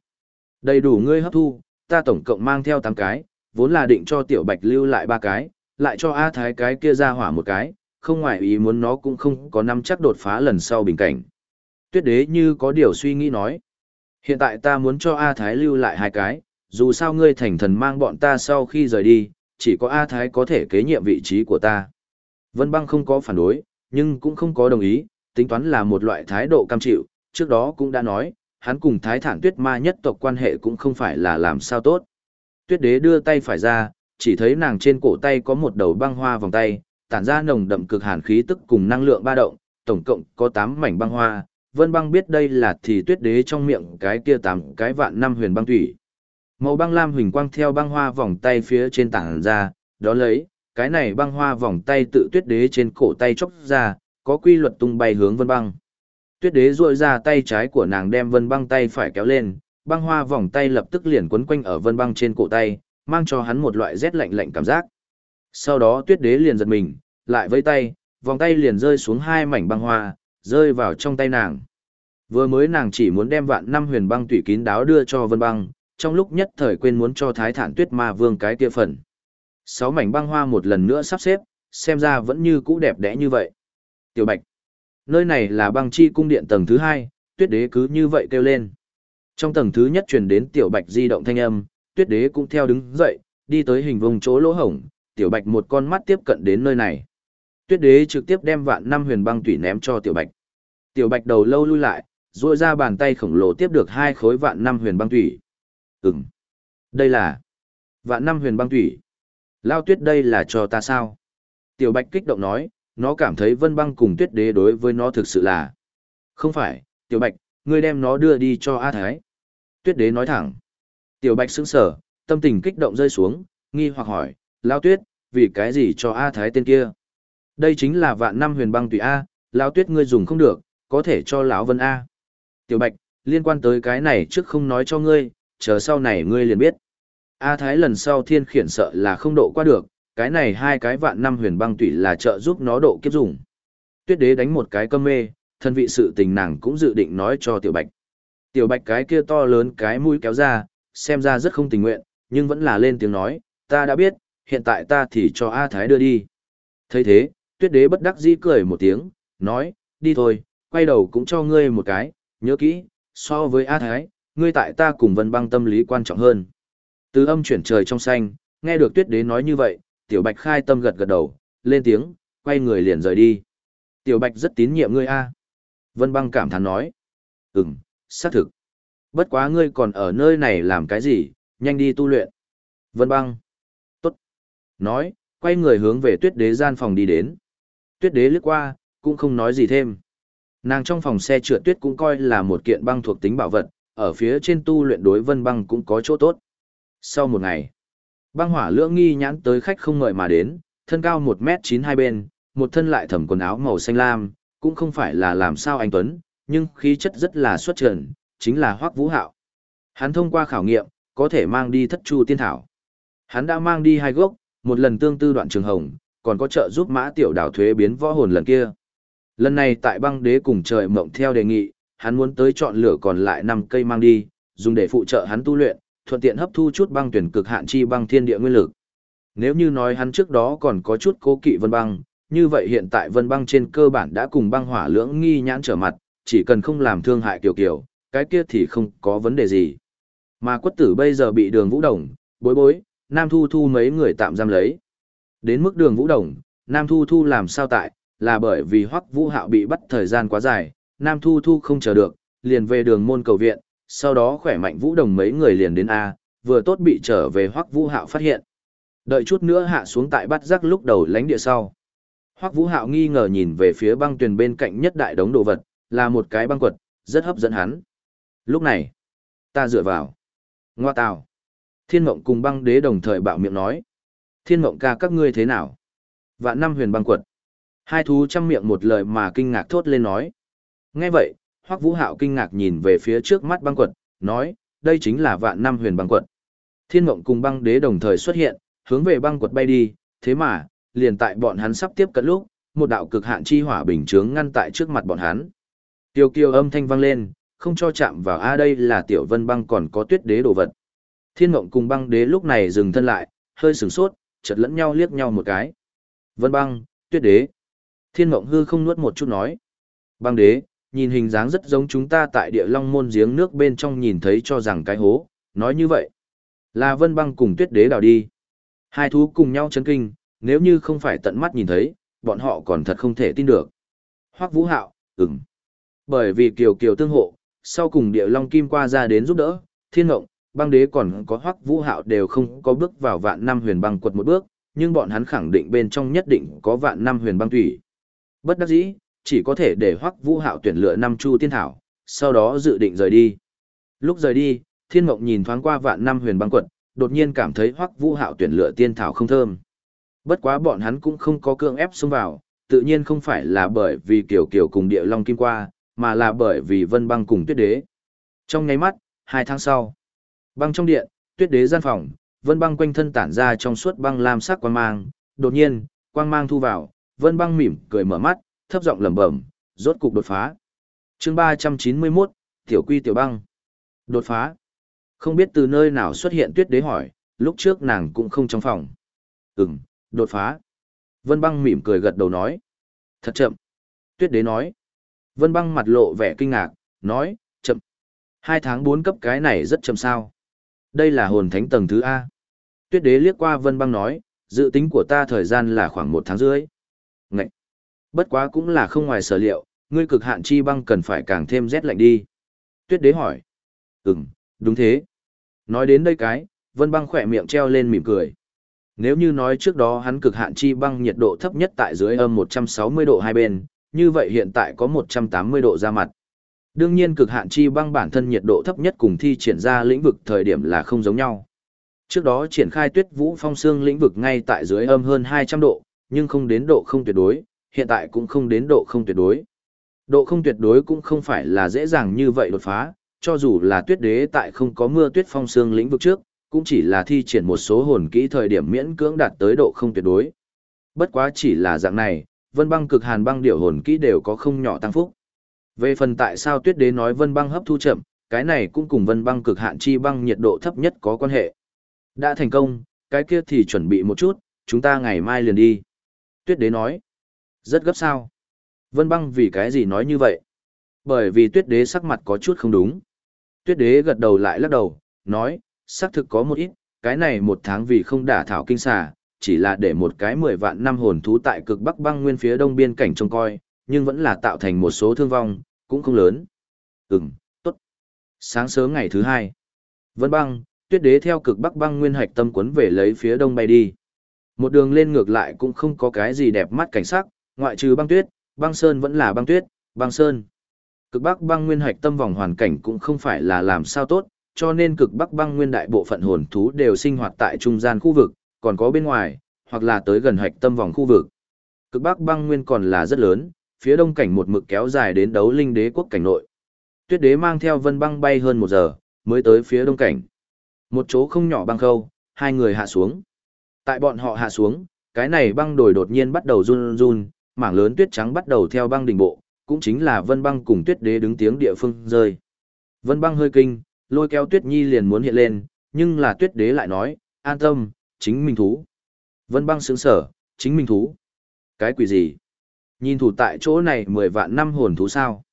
Đầy đủ ngươi hấp thu, ta tổng cộng mang theo 8 cái, vốn là định cho tiểu bạch lưu lại ba cái, lại cho A Thái cái kia ra hỏa một cái, không ngoại ý muốn nó cũng không có năm chắc đột phá lần sau bình cảnh. Tuyết đế như có điều suy nghĩ nói. Hiện tại ta muốn cho A Thái lưu lại hai cái, dù sao ngươi thành thần mang bọn ta sau khi rời đi, chỉ có A Thái có thể kế nhiệm vị trí của ta. Vân băng không có phản đối, nhưng cũng không có đồng ý, tính toán là một loại thái độ cam chịu, trước đó cũng đã nói, hắn cùng thái thản tuyết ma nhất tộc quan hệ cũng không phải là làm sao tốt. Tuyết đế đưa tay phải ra, chỉ thấy nàng trên cổ tay có một đầu băng hoa vòng tay, tản ra nồng đậm cực hàn khí tức cùng năng lượng ba động, tổng cộng có 8 mảnh băng hoa. Vân băng biết đây là thì tuyết đế trong miệng cái kia tám cái vạn năm huyền băng thủy. Màu băng lam huỳnh quang theo băng hoa vòng tay phía trên tảng ra, đó lấy, cái này băng hoa vòng tay tự tuyết đế trên cổ tay chốc ra, có quy luật tung bay hướng vân băng. Tuyết đế duỗi ra tay trái của nàng đem vân băng tay phải kéo lên, băng hoa vòng tay lập tức liền quấn quanh ở vân băng trên cổ tay, mang cho hắn một loại rét lạnh lạnh cảm giác. Sau đó tuyết đế liền giật mình, lại với tay, vòng tay liền rơi xuống hai mảnh băng hoa, rơi vào trong tay nàng. Vừa mới nàng chỉ muốn đem vạn năm huyền băng tủy kín đáo đưa cho vân băng, trong lúc nhất thời quên muốn cho thái thản tuyết ma vương cái kia phần. Sáu mảnh băng hoa một lần nữa sắp xếp, xem ra vẫn như cũ đẹp đẽ như vậy. Tiểu Bạch. Nơi này là băng chi cung điện tầng thứ hai, tuyết đế cứ như vậy kêu lên. Trong tầng thứ nhất truyền đến Tiểu Bạch di động thanh âm, tuyết đế cũng theo đứng dậy, đi tới hình vùng chỗ lỗ hổng, Tiểu Bạch một con mắt tiếp cận đến nơi này. Tuyết đế trực tiếp đem vạn năm huyền băng tủy ném cho Tiểu Bạch. Tiểu Bạch đầu lâu lui lại, dội ra bàn tay khổng lồ tiếp được hai khối vạn năm huyền băng tủy. Ừm. Đây là vạn năm huyền băng thủy. Lao tuyết đây là cho ta sao? Tiểu Bạch kích động nói, nó cảm thấy vân băng cùng tuyết đế đối với nó thực sự là. Không phải, Tiểu Bạch, ngươi đem nó đưa đi cho A Thái. Tuyết đế nói thẳng. Tiểu Bạch sững sờ, tâm tình kích động rơi xuống, nghi hoặc hỏi, Lao tuyết, vì cái gì cho A Thái tên kia? Đây chính là vạn năm huyền băng tùy A, Lao tuyết ngươi dùng không được, có thể cho lão Vân A. Tiểu Bạch, liên quan tới cái này trước không nói cho ngươi, chờ sau này ngươi liền biết. A Thái lần sau thiên khiển sợ là không độ qua được, cái này hai cái vạn năm huyền băng tùy là trợ giúp nó độ kiếp dùng. Tuyết đế đánh một cái cơm mê, thân vị sự tình nàng cũng dự định nói cho tiểu bạch. Tiểu bạch cái kia to lớn cái mũi kéo ra, xem ra rất không tình nguyện, nhưng vẫn là lên tiếng nói, ta đã biết, hiện tại ta thì cho A Thái đưa đi. thấy thế, tuyết đế bất đắc dĩ cười một tiếng, nói, đi thôi, quay đầu cũng cho ngươi một cái, nhớ kỹ, so với A Thái, ngươi tại ta cùng vân băng tâm lý quan trọng hơn. Từ âm chuyển trời trong xanh, nghe được tuyết đế nói như vậy, tiểu bạch khai tâm gật gật đầu, lên tiếng, quay người liền rời đi. Tiểu bạch rất tín nhiệm ngươi a. Vân băng cảm thán nói. Ừm, xác thực. Bất quá ngươi còn ở nơi này làm cái gì, nhanh đi tu luyện. Vân băng. Tốt. Nói, quay người hướng về tuyết đế gian phòng đi đến. Tuyết đế lướt qua, cũng không nói gì thêm. Nàng trong phòng xe trượt tuyết cũng coi là một kiện băng thuộc tính bảo vật, ở phía trên tu luyện đối vân băng cũng có chỗ tốt. Sau một ngày, băng hỏa lưỡng nghi nhãn tới khách không ngợi mà đến, thân cao 1 mét 9 hai bên, một thân lại thẩm quần áo màu xanh lam, cũng không phải là làm sao anh Tuấn, nhưng khí chất rất là xuất trần, chính là Hoắc Vũ Hạo. Hắn thông qua khảo nghiệm, có thể mang đi thất chu tiên thảo. Hắn đã mang đi hai gốc, một lần tương tư đoạn trường hồng, còn có trợ giúp mã tiểu đảo thuế biến võ hồn lần kia. Lần này tại băng đế cùng trời mộng theo đề nghị, hắn muốn tới chọn lửa còn lại 5 cây mang đi, dùng để phụ trợ hắn tu luyện, thuận tiện hấp thu chút băng tuyển cực hạn chi băng thiên địa nguyên lực. Nếu như nói hắn trước đó còn có chút cố kỵ vân băng, như vậy hiện tại vân băng trên cơ bản đã cùng băng hỏa lưỡng nghi nhãn trở mặt, chỉ cần không làm thương hại kiều kiều, cái kia thì không có vấn đề gì. Mà quất tử bây giờ bị đường vũ đồng, bối bối, nam thu thu mấy người tạm giam lấy. Đến mức đường vũ đồng, nam thu thu làm sao tại, là bởi vì hoắc vũ hạo bị bắt thời gian quá dài, Nam Thu Thu không chờ được, liền về đường môn cầu viện, sau đó khỏe mạnh vũ đồng mấy người liền đến A, vừa tốt bị trở về Hoắc Vũ Hạo phát hiện. Đợi chút nữa hạ xuống tại bắt rắc lúc đầu lánh địa sau. Hoắc Vũ Hạo nghi ngờ nhìn về phía băng tuyền bên cạnh nhất đại đống đồ vật, là một cái băng quật, rất hấp dẫn hắn. Lúc này, ta dựa vào. Ngoa tào. Thiên mộng cùng băng đế đồng thời bạo miệng nói. Thiên mộng ca các ngươi thế nào? Vạn năm huyền băng quật. Hai thú chăm miệng một lời mà kinh ngạc thốt lên nói. Nghe vậy, Hoắc Vũ Hạo kinh ngạc nhìn về phía trước mắt băng quật, nói, đây chính là vạn năm huyền băng quật. Thiên mộng cùng băng đế đồng thời xuất hiện, hướng về băng quật bay đi, thế mà, liền tại bọn hắn sắp tiếp cận lúc, một đạo cực hạn chi hỏa bình chướng ngăn tại trước mặt bọn hắn. Tiêu kiêu âm thanh vang lên, không cho chạm vào a đây là tiểu vân băng còn có tuyết đế đồ vật. Thiên mộng cùng băng đế lúc này dừng thân lại, hơi sửng sốt, chật lẫn nhau liếc nhau một cái. Vân băng, tuyết đế. Thiên mộng hư không nuốt một chút nói. Băng đế, nhìn hình dáng rất giống chúng ta tại địa long môn giếng nước bên trong nhìn thấy cho rằng cái hố, nói như vậy. Là vân băng cùng tuyết đế đào đi. Hai thú cùng nhau chấn kinh, nếu như không phải tận mắt nhìn thấy, bọn họ còn thật không thể tin được. Hoắc Vũ Hạo, ừm. Bởi vì Kiều Kiều tương hộ, sau cùng địa long kim qua ra đến giúp đỡ, thiên ngộng, băng đế còn có Hoắc Vũ Hạo đều không có bước vào vạn năm huyền băng quật một bước, nhưng bọn hắn khẳng định bên trong nhất định có vạn năm huyền băng thủy. Bất đắc dĩ, chỉ có thể để Hoắc Vũ Hạo tuyển lựa năm chu tiên thảo, sau đó dự định rời đi. Lúc rời đi, Thiên Mộng nhìn thoáng qua vạn năm huyền băng quật, đột nhiên cảm thấy Hoắc Vũ Hạo tuyển lựa tiên thảo không thơm. Bất quá bọn hắn cũng không có cưỡng ép xông vào, tự nhiên không phải là bởi vì Kiều Kiều cùng Địa Long Kim qua, mà là bởi vì Vân Băng cùng Tuyết Đế. Trong nháy mắt, hai tháng sau, băng trong điện, Tuyết Đế gian phòng, Vân Băng quanh thân tản ra trong suốt băng lam sắc quang mang, đột nhiên, quang mang thu vào, Vân Băng mỉm cười mở mắt, thấp giọng lẩm bẩm, rốt cục đột phá. Chương 391, Tiểu Quy Tiểu Băng. Đột phá. Không biết từ nơi nào xuất hiện Tuyết Đế hỏi, lúc trước nàng cũng không trong phòng. Ừm, đột phá. Vân Băng mỉm cười gật đầu nói. Thật chậm. Tuyết Đế nói. Vân Băng mặt lộ vẻ kinh ngạc, nói, chậm. Hai tháng bốn cấp cái này rất chậm sao. Đây là hồn thánh tầng thứ A. Tuyết Đế liếc qua Vân Băng nói, dự tính của ta thời gian là khoảng một tháng rưỡi. Ngậy. Bất quá cũng là không ngoài sở liệu, ngươi cực hạn chi băng cần phải càng thêm rét lạnh đi. Tuyết đế hỏi. Ừm, đúng thế. Nói đến đây cái, vân băng khỏe miệng treo lên mỉm cười. Nếu như nói trước đó hắn cực hạn chi băng nhiệt độ thấp nhất tại dưới âm 160 độ hai bên, như vậy hiện tại có 180 độ ra mặt. Đương nhiên cực hạn chi băng bản thân nhiệt độ thấp nhất cùng thi triển ra lĩnh vực thời điểm là không giống nhau. Trước đó triển khai tuyết vũ phong xương lĩnh vực ngay tại dưới âm hơn 200 độ, nhưng không đến độ không tuyệt đối, hiện tại cũng không đến độ không tuyệt đối. Độ không tuyệt đối cũng không phải là dễ dàng như vậy đột phá, cho dù là tuyết đế tại không có mưa tuyết phong xương lĩnh vực trước, cũng chỉ là thi triển một số hồn kỹ thời điểm miễn cưỡng đạt tới độ không tuyệt đối. Bất quá chỉ là dạng này, vân băng cực hàn băng điểu hồn kỹ đều có không nhỏ tăng phúc. Về phần tại sao tuyết đế nói vân băng hấp thu chậm, cái này cũng cùng vân băng cực hạn chi băng nhiệt độ thấp nhất có quan hệ. Đã thành công, cái kia thì chuẩn bị một chút, chúng ta ngày mai liền đi. Tuyết đế nói. Rất gấp sao? Vân băng vì cái gì nói như vậy? Bởi vì tuyết đế sắc mặt có chút không đúng. Tuyết đế gật đầu lại lắc đầu, nói, xác thực có một ít, cái này một tháng vì không đả thảo kinh xà, chỉ là để một cái mười vạn năm hồn thú tại cực bắc băng nguyên phía đông biên cảnh trông coi, nhưng vẫn là tạo thành một số thương vong, cũng không lớn. Ừm, tốt. Sáng sớm ngày thứ hai, Vân băng, tuyết đế theo cực bắc băng nguyên hạch tâm quấn về lấy phía đông bay đi. Một đường lên ngược lại cũng không có cái gì đẹp mắt cảnh sắc, ngoại trừ băng tuyết, băng sơn vẫn là băng tuyết, băng sơn. Cực Bắc băng nguyên hạch tâm vòng hoàn cảnh cũng không phải là làm sao tốt, cho nên cực Bắc băng nguyên đại bộ phận hồn thú đều sinh hoạt tại trung gian khu vực, còn có bên ngoài, hoặc là tới gần hạch tâm vòng khu vực. Cực Bắc băng nguyên còn là rất lớn, phía đông cảnh một mực kéo dài đến đấu linh đế quốc cảnh nội. Tuyết đế mang theo vân băng bay hơn một giờ, mới tới phía đông cảnh. Một chỗ không nhỏ băng khâu, hai người hạ xuống. Tại bọn họ hạ xuống, cái này băng đồi đột nhiên bắt đầu run run, mảng lớn tuyết trắng bắt đầu theo băng đỉnh bộ, cũng chính là Vân Băng cùng Tuyết Đế đứng tiếng địa phương rơi. Vân Băng hơi kinh, lôi kéo Tuyết Nhi liền muốn hiện lên, nhưng là Tuyết Đế lại nói, an tâm, chính mình thú. Vân Băng sướng sở, chính mình thú. Cái quỷ gì? Nhìn thủ tại chỗ này mười vạn năm hồn thú sao?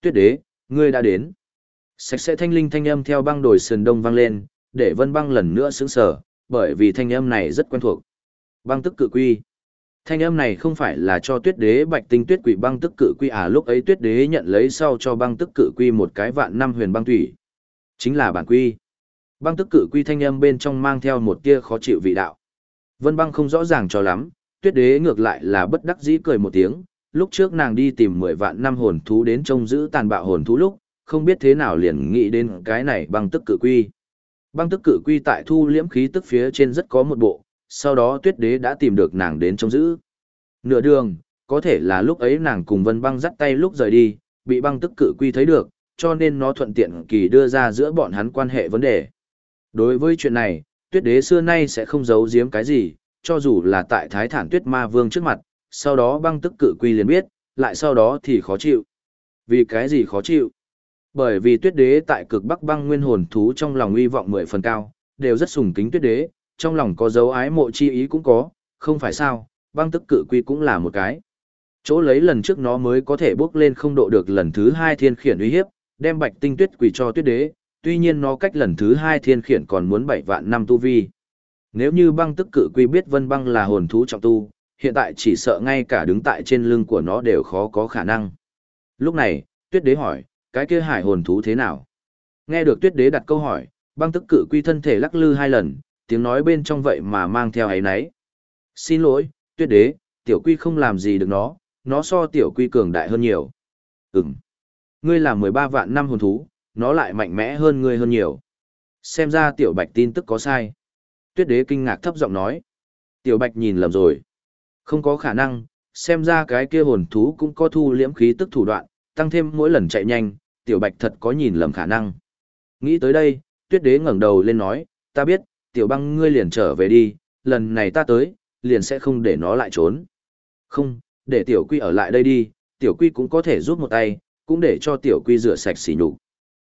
Tuyết Đế, ngươi đã đến. Sạch sẽ thanh linh thanh âm theo băng đồi sườn đông vang lên, để Vân Băng lần nữa sững sở, bởi vì thanh âm này rất quen thuộc. Băng tức cự quy. Thanh âm này không phải là cho tuyết đế bạch tinh tuyết quỷ băng tức cự quy à lúc ấy tuyết đế nhận lấy sau cho băng tức cự quy một cái vạn năm huyền băng thủy. Chính là bản quy. Băng tức cự quy thanh âm bên trong mang theo một tia khó chịu vị đạo. Vân băng không rõ ràng cho lắm, tuyết đế ngược lại là bất đắc dĩ cười một tiếng. Lúc trước nàng đi tìm mười vạn năm hồn thú đến trông giữ tàn bạo hồn thú lúc, không biết thế nào liền nghĩ đến cái này băng tức cự quy. Băng tức cự quy tại thu liễm khí tức phía trên rất có một bộ, sau đó tuyết đế đã tìm được nàng đến trông giữ. Nửa đường, có thể là lúc ấy nàng cùng vân băng dắt tay lúc rời đi, bị băng tức cự quy thấy được, cho nên nó thuận tiện kỳ đưa ra giữa bọn hắn quan hệ vấn đề. Đối với chuyện này, tuyết đế xưa nay sẽ không giấu giếm cái gì, cho dù là tại thái thản tuyết ma vương trước mặt, sau đó băng tức cự quy liền biết, lại sau đó thì khó chịu. Vì cái gì khó chịu? Bởi vì tuyết đế tại cực bắc băng nguyên hồn thú trong lòng uy vọng mười phần cao, đều rất sùng kính tuyết đế, trong lòng có dấu ái mộ chi ý cũng có, không phải sao, băng tức cự quy cũng là một cái. Chỗ lấy lần trước nó mới có thể bước lên không độ được lần thứ hai thiên khiển uy hiếp, đem bạch tinh tuyết quỷ cho tuyết đế, tuy nhiên nó cách lần thứ hai thiên khiển còn muốn bảy vạn năm tu vi. Nếu như băng tức cự quy biết vân băng là hồn thú trọng tu, hiện tại chỉ sợ ngay cả đứng tại trên lưng của nó đều khó có khả năng. Lúc này, tuyết đế hỏi, cái kia hải hồn thú thế nào? Nghe được tuyết đế đặt câu hỏi, băng tức cự quy thân thể lắc lư hai lần, tiếng nói bên trong vậy mà mang theo ấy nấy. Xin lỗi, tuyết đế, tiểu quy không làm gì được nó, nó so tiểu quy cường đại hơn nhiều. Ừm. Ngươi là 13 vạn năm hồn thú, nó lại mạnh mẽ hơn ngươi hơn nhiều. Xem ra tiểu bạch tin tức có sai. Tuyết đế kinh ngạc thấp giọng nói. Tiểu bạch nhìn lầm rồi. Không có khả năng, xem ra cái kia hồn thú cũng có thu liễm khí tức thủ đoạn, tăng thêm mỗi lần chạy nhanh, tiểu bạch thật có nhìn lầm khả năng. Nghĩ tới đây, tuyết đế ngẩng đầu lên nói, ta biết, tiểu băng ngươi liền trở về đi, lần này ta tới, liền sẽ không để nó lại trốn. Không, để tiểu quy ở lại đây đi, tiểu quy cũng có thể giúp một tay, cũng để cho tiểu quy rửa sạch xỉ nhục.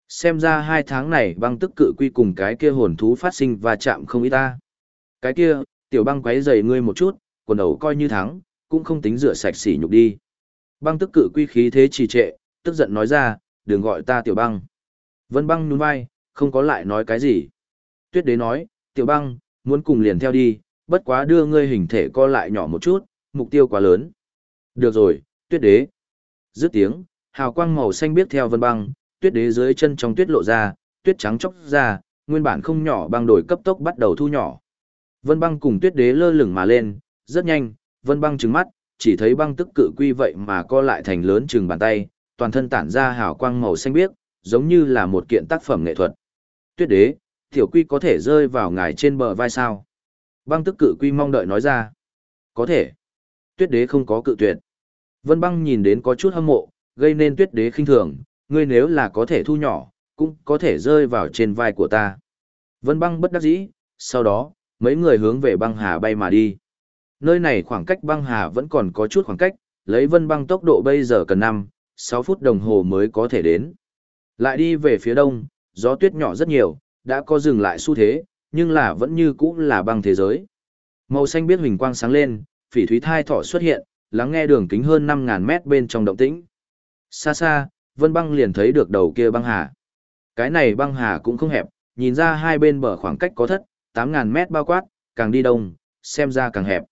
Xem ra hai tháng này băng tức cự quy cùng cái kia hồn thú phát sinh và chạm không ít ta. Cái kia, tiểu băng quấy dày ngươi một chút, quần ẩu coi như thắng, cũng không tính rửa sạch sỉ nhục đi. Băng tức cự quy khí thế trì trệ, tức giận nói ra, đừng gọi ta tiểu băng. Vân băng nhún vai, không có lại nói cái gì. Tuyết đế nói, tiểu băng, muốn cùng liền theo đi, bất quá đưa ngươi hình thể co lại nhỏ một chút, mục tiêu quá lớn. Được rồi, tuyết đế. Dứt tiếng, hào quang màu xanh biết theo vân băng, tuyết đế dưới chân trong tuyết lộ ra, tuyết trắng chóc ra, nguyên bản không nhỏ băng đổi cấp tốc bắt đầu thu nhỏ. Vân băng cùng tuyết đế lơ lửng mà lên, rất nhanh, vân băng trừng mắt, chỉ thấy băng tức cự quy vậy mà co lại thành lớn chừng bàn tay, toàn thân tản ra hào quang màu xanh biếc, giống như là một kiện tác phẩm nghệ thuật. Tuyết đế, tiểu quy có thể rơi vào ngài trên bờ vai sao? Băng tức cự quy mong đợi nói ra. Có thể. Tuyết đế không có cự tuyệt. Vân băng nhìn đến có chút hâm mộ, gây nên tuyết đế khinh thường, ngươi nếu là có thể thu nhỏ, cũng có thể rơi vào trên vai của ta. Vân băng bất đắc dĩ, sau đó, mấy người hướng về băng hà bay mà đi. Nơi này khoảng cách băng hà vẫn còn có chút khoảng cách, lấy vân băng tốc độ bây giờ cần 5, 6 phút đồng hồ mới có thể đến. Lại đi về phía đông, gió tuyết nhỏ rất nhiều, đã có dừng lại xu thế, nhưng là vẫn như cũ là băng thế giới. Màu xanh biết huỳnh quang sáng lên, phỉ thúy thai thỏ xuất hiện, lắng nghe đường kính hơn 5.000 mét bên trong động tĩnh. Xa xa, Vân Băng liền thấy được đầu kia băng hà. Cái này băng hà cũng không hẹp, nhìn ra hai bên bờ khoảng cách có thất, 8.000 mét bao quát, càng đi đông, xem ra càng hẹp.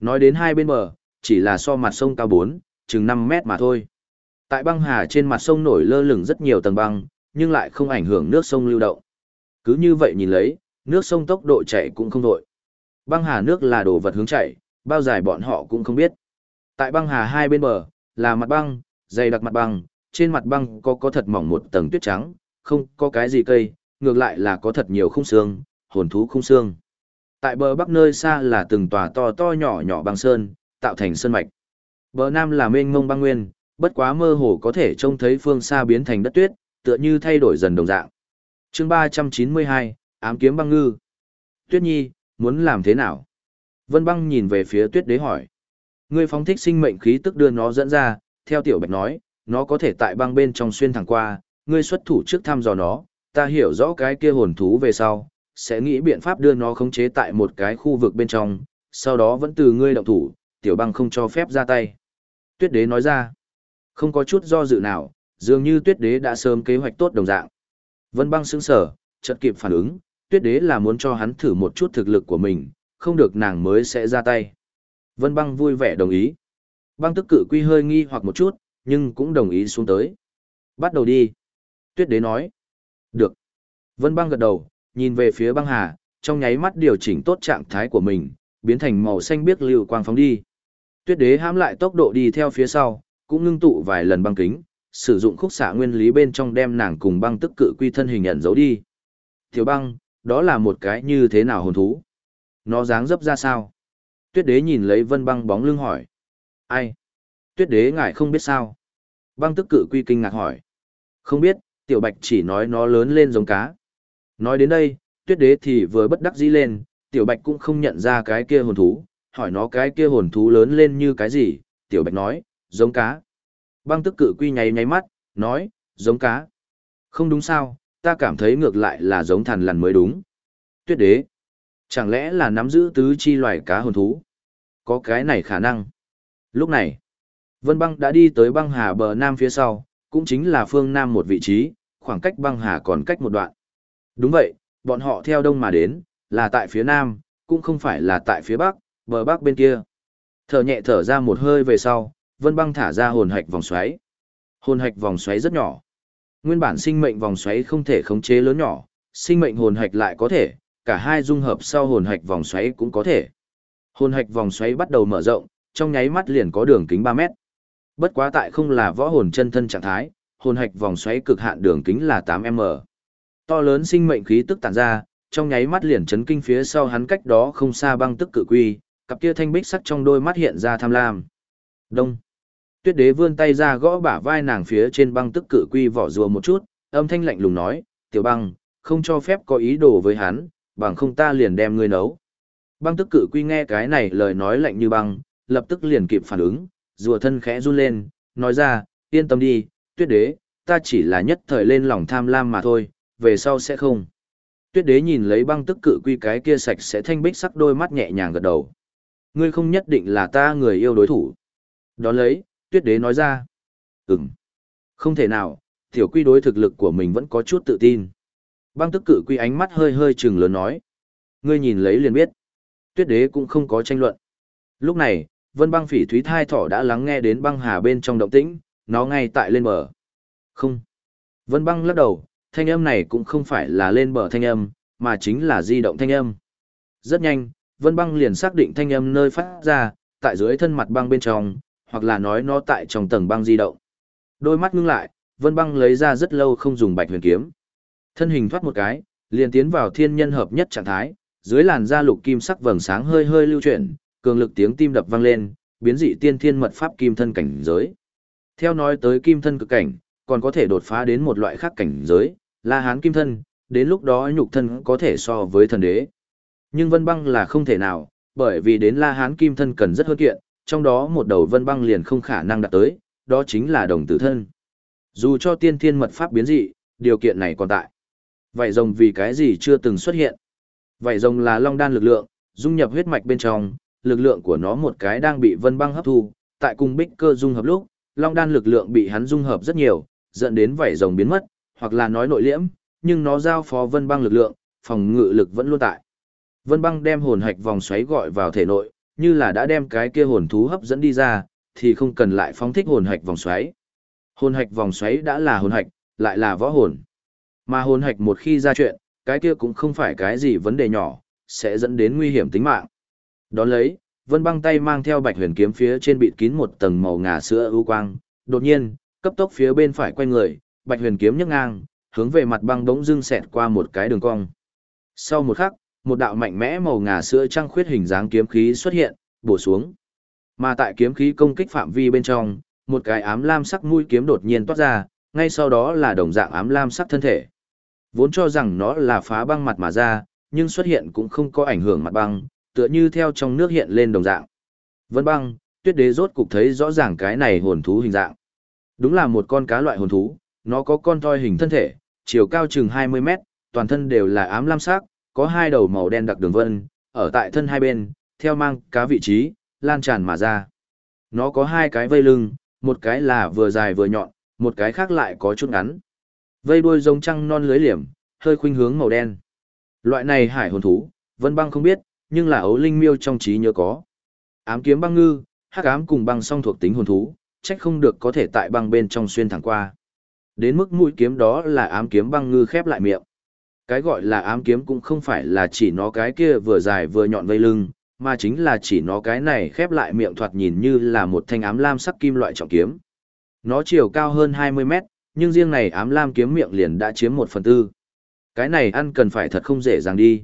Nói đến hai bên bờ, chỉ là so mặt sông cao 4, chừng 5 mét mà thôi. Tại băng hà trên mặt sông nổi lơ lửng rất nhiều tầng băng, nhưng lại không ảnh hưởng nước sông lưu động. Cứ như vậy nhìn lấy, nước sông tốc độ chạy cũng không đổi. Băng hà nước là đồ vật hướng chạy, bao dài bọn họ cũng không biết. Tại băng hà hai bên bờ, là mặt băng, dày đặc mặt băng, trên mặt băng có có thật mỏng một tầng tuyết trắng, không có cái gì cây, ngược lại là có thật nhiều khung xương, hồn thú khung xương. Tại bờ bắc nơi xa là từng tòa to to nhỏ nhỏ băng sơn, tạo thành sơn mạch. Bờ nam là mênh mông băng nguyên, bất quá mơ hồ có thể trông thấy phương xa biến thành đất tuyết, tựa như thay đổi dần đồng dạng. Chương 392, ám kiếm băng ngư. Tuyết Nhi, muốn làm thế nào? Vân băng nhìn về phía tuyết đế hỏi. Ngươi phóng thích sinh mệnh khí tức đưa nó dẫn ra, theo tiểu bạch nói, nó có thể tại băng bên trong xuyên thẳng qua, ngươi xuất thủ trước thăm dò nó, ta hiểu rõ cái kia hồn thú về sau, sẽ nghĩ biện pháp đưa nó khống chế tại một cái khu vực bên trong, sau đó vẫn từ ngươi động thủ, tiểu băng không cho phép ra tay. Tuyết đế nói ra, không có chút do dự nào, dường như tuyết đế đã sớm kế hoạch tốt đồng dạng. Vân băng sững sở, chợt kịp phản ứng, tuyết đế là muốn cho hắn thử một chút thực lực của mình, không được nàng mới sẽ ra tay. Vân băng vui vẻ đồng ý. Băng tức cự quy hơi nghi hoặc một chút, nhưng cũng đồng ý xuống tới. Bắt đầu đi. Tuyết đế nói. Được. Vân băng gật đầu, nhìn về phía băng hà, trong nháy mắt điều chỉnh tốt trạng thái của mình, biến thành màu xanh biếc lưu quang phóng đi. Tuyết đế hãm lại tốc độ đi theo phía sau, cũng ngưng tụ vài lần băng kính, sử dụng khúc xạ nguyên lý bên trong đem nàng cùng băng tức cự quy thân hình ẩn giấu đi. Tiểu băng, đó là một cái như thế nào hồn thú? Nó dáng dấp ra sao? Tuyết đế nhìn lấy vân băng bóng lưng hỏi. Ai? Tuyết đế ngài không biết sao? Băng tức cự quy kinh ngạc hỏi. Không biết, Tiểu Bạch chỉ nói nó lớn lên giống cá. Nói đến đây, tuyết đế thì vừa bất đắc dĩ lên, Tiểu Bạch cũng không nhận ra cái kia hồn thú, hỏi nó cái kia hồn thú lớn lên như cái gì, Tiểu Bạch nói, giống cá. Băng tức cự quy nháy nháy mắt, nói, giống cá. Không đúng sao, ta cảm thấy ngược lại là giống thằn lằn mới đúng. Tuyết đế. Chẳng lẽ là nắm giữ tứ chi loài cá hồn thú? Có cái này khả năng. Lúc này, Vân băng đã đi tới băng hà bờ nam phía sau, cũng chính là phương nam một vị trí, khoảng cách băng hà còn cách một đoạn. Đúng vậy, bọn họ theo đông mà đến, là tại phía nam, cũng không phải là tại phía bắc, bờ bắc bên kia. Thở nhẹ thở ra một hơi về sau, vân băng thả ra hồn hạch vòng xoáy. Hồn hạch vòng xoáy rất nhỏ. Nguyên bản sinh mệnh vòng xoáy không thể khống chế lớn nhỏ, sinh mệnh hồn hạch lại có thể, cả hai dung hợp sau hồn hạch vòng xoáy cũng có thể. Hồn hạch vòng xoáy bắt đầu mở rộng, trong nháy mắt liền có đường kính 3 mét. Bất quá tại không là võ hồn chân thân trạng thái, hồn hạch vòng xoáy cực hạn đường kính là 8m. To lớn sinh mệnh khí tức tản ra, trong nháy mắt liền chấn kinh phía sau hắn cách đó không xa băng tức cự quy, cặp kia thanh bích sắc trong đôi mắt hiện ra tham lam. Đông. Tuyết đế vươn tay ra gõ bả vai nàng phía trên băng tức cự quy vỏ rùa một chút, âm thanh lạnh lùng nói, tiểu băng, không cho phép có ý đồ với hắn, bằng không ta liền đem ngươi nấu. Băng tức cự quy nghe cái này lời nói lạnh như băng, lập tức liền kịp phản ứng, rùa thân khẽ run lên, nói ra, yên tâm đi, tuyết đế, ta chỉ là nhất thời lên lòng tham lam mà thôi, về sau sẽ không. Tuyết đế nhìn lấy băng tức cự quy cái kia sạch sẽ thanh bích sắc đôi mắt nhẹ nhàng gật đầu. Ngươi không nhất định là ta người yêu đối thủ. Đón lấy, tuyết đế nói ra. Ừm. Không thể nào, tiểu quy đối thực lực của mình vẫn có chút tự tin. Băng tức cự quy ánh mắt hơi hơi chừng lớn nói. Ngươi nhìn lấy liền biết. Tuyết đế cũng không có tranh luận. Lúc này, vân băng phỉ thúy thai thỏ đã lắng nghe đến băng hà bên trong động tĩnh, nó ngay tại lên bờ. Không. Vân băng lắc đầu, thanh âm này cũng không phải là lên bờ thanh âm, mà chính là di động thanh âm. Rất nhanh, vân băng liền xác định thanh âm nơi phát ra, tại dưới thân mặt băng bên trong, hoặc là nói nó tại trong tầng băng di động. Đôi mắt ngưng lại, vân băng lấy ra rất lâu không dùng bạch huyền kiếm. Thân hình thoát một cái, liền tiến vào thiên nhân hợp nhất trạng thái, dưới làn da lục kim sắc vầng sáng hơi hơi lưu chuyển, cường lực tiếng tim đập vang lên, biến dị tiên thiên mật pháp kim thân cảnh giới. Theo nói tới kim thân cực cảnh, còn có thể đột phá đến một loại khác cảnh giới, La Hán kim thân, đến lúc đó nhục thân có thể so với thần đế. Nhưng Vân Băng là không thể nào, bởi vì đến La Hán kim thân cần rất hơn kiện, trong đó một đầu Vân Băng liền không khả năng đạt tới, đó chính là đồng tử thân. Dù cho tiên thiên mật pháp biến dị, điều kiện này còn tại. Vậy rồng vì cái gì chưa từng xuất hiện? Vậy rồng là long đan lực lượng, dung nhập huyết mạch bên trong, lực lượng của nó một cái đang bị vân băng hấp thu, tại cùng bích cơ dung hợp lúc, long đan lực lượng bị hắn dung hợp rất nhiều, dẫn đến vảy rồng biến mất, hoặc là nói nội liễm, nhưng nó giao phó vân băng lực lượng, phòng ngự lực vẫn luôn tại. Vân băng đem hồn hạch vòng xoáy gọi vào thể nội, như là đã đem cái kia hồn thú hấp dẫn đi ra, thì không cần lại phóng thích hồn hạch vòng xoáy. Hồn hạch vòng xoáy đã là hồn hạch, lại là võ hồn. Mà hồn hạch một khi ra chuyện, cái kia cũng không phải cái gì vấn đề nhỏ, sẽ dẫn đến nguy hiểm tính mạng. Đón lấy, Vân Băng tay mang theo Bạch Huyền kiếm phía trên bịt kín một tầng màu ngà sữa ưu quang, đột nhiên, cấp tốc phía bên phải quay người, Bạch Huyền kiếm nhấc ngang, hướng về mặt băng bỗng dưng xẹt qua một cái đường cong. Sau một khắc, một đạo mạnh mẽ màu ngà sữa trăng khuyết hình dáng kiếm khí xuất hiện, bổ xuống. Mà tại kiếm khí công kích phạm vi bên trong, một cái ám lam sắc mũi kiếm đột nhiên toát ra, ngay sau đó là đồng dạng ám lam sắc thân thể. Vốn cho rằng nó là phá băng mặt mà ra, nhưng xuất hiện cũng không có ảnh hưởng mặt băng, tựa như theo trong nước hiện lên đồng dạng. Vân băng, tuyết đế rốt cục thấy rõ ràng cái này hồn thú hình dạng. Đúng là một con cá loại hồn thú, nó có con toi hình thân thể, chiều cao chừng 20 mét, toàn thân đều là ám lam sắc, có hai đầu màu đen đặc đường vân, ở tại thân hai bên, theo mang cá vị trí, lan tràn mà ra. Nó có hai cái vây lưng, một cái là vừa dài vừa nhọn, một cái khác lại có chút ngắn. Vây đuôi giống trăng non lưới liềm, hơi khuynh hướng màu đen. Loại này hải hồn thú, Vân Băng không biết, nhưng là ấu linh miêu trong trí nhớ có. Ám kiếm băng ngư, hắc ám cùng băng song thuộc tính hồn thú, trách không được có thể tại băng bên trong xuyên thẳng qua. Đến mức mũi kiếm đó là ám kiếm băng ngư khép lại miệng. Cái gọi là ám kiếm cũng không phải là chỉ nó cái kia vừa dài vừa nhọn vây lưng, mà chính là chỉ nó cái này khép lại miệng thoạt nhìn như là một thanh ám lam sắc kim loại trọng kiếm. Nó chiều cao hơn 20 mét, nhưng riêng này ám lam kiếm miệng liền đã chiếm một phần tư. Cái này ăn cần phải thật không dễ dàng đi.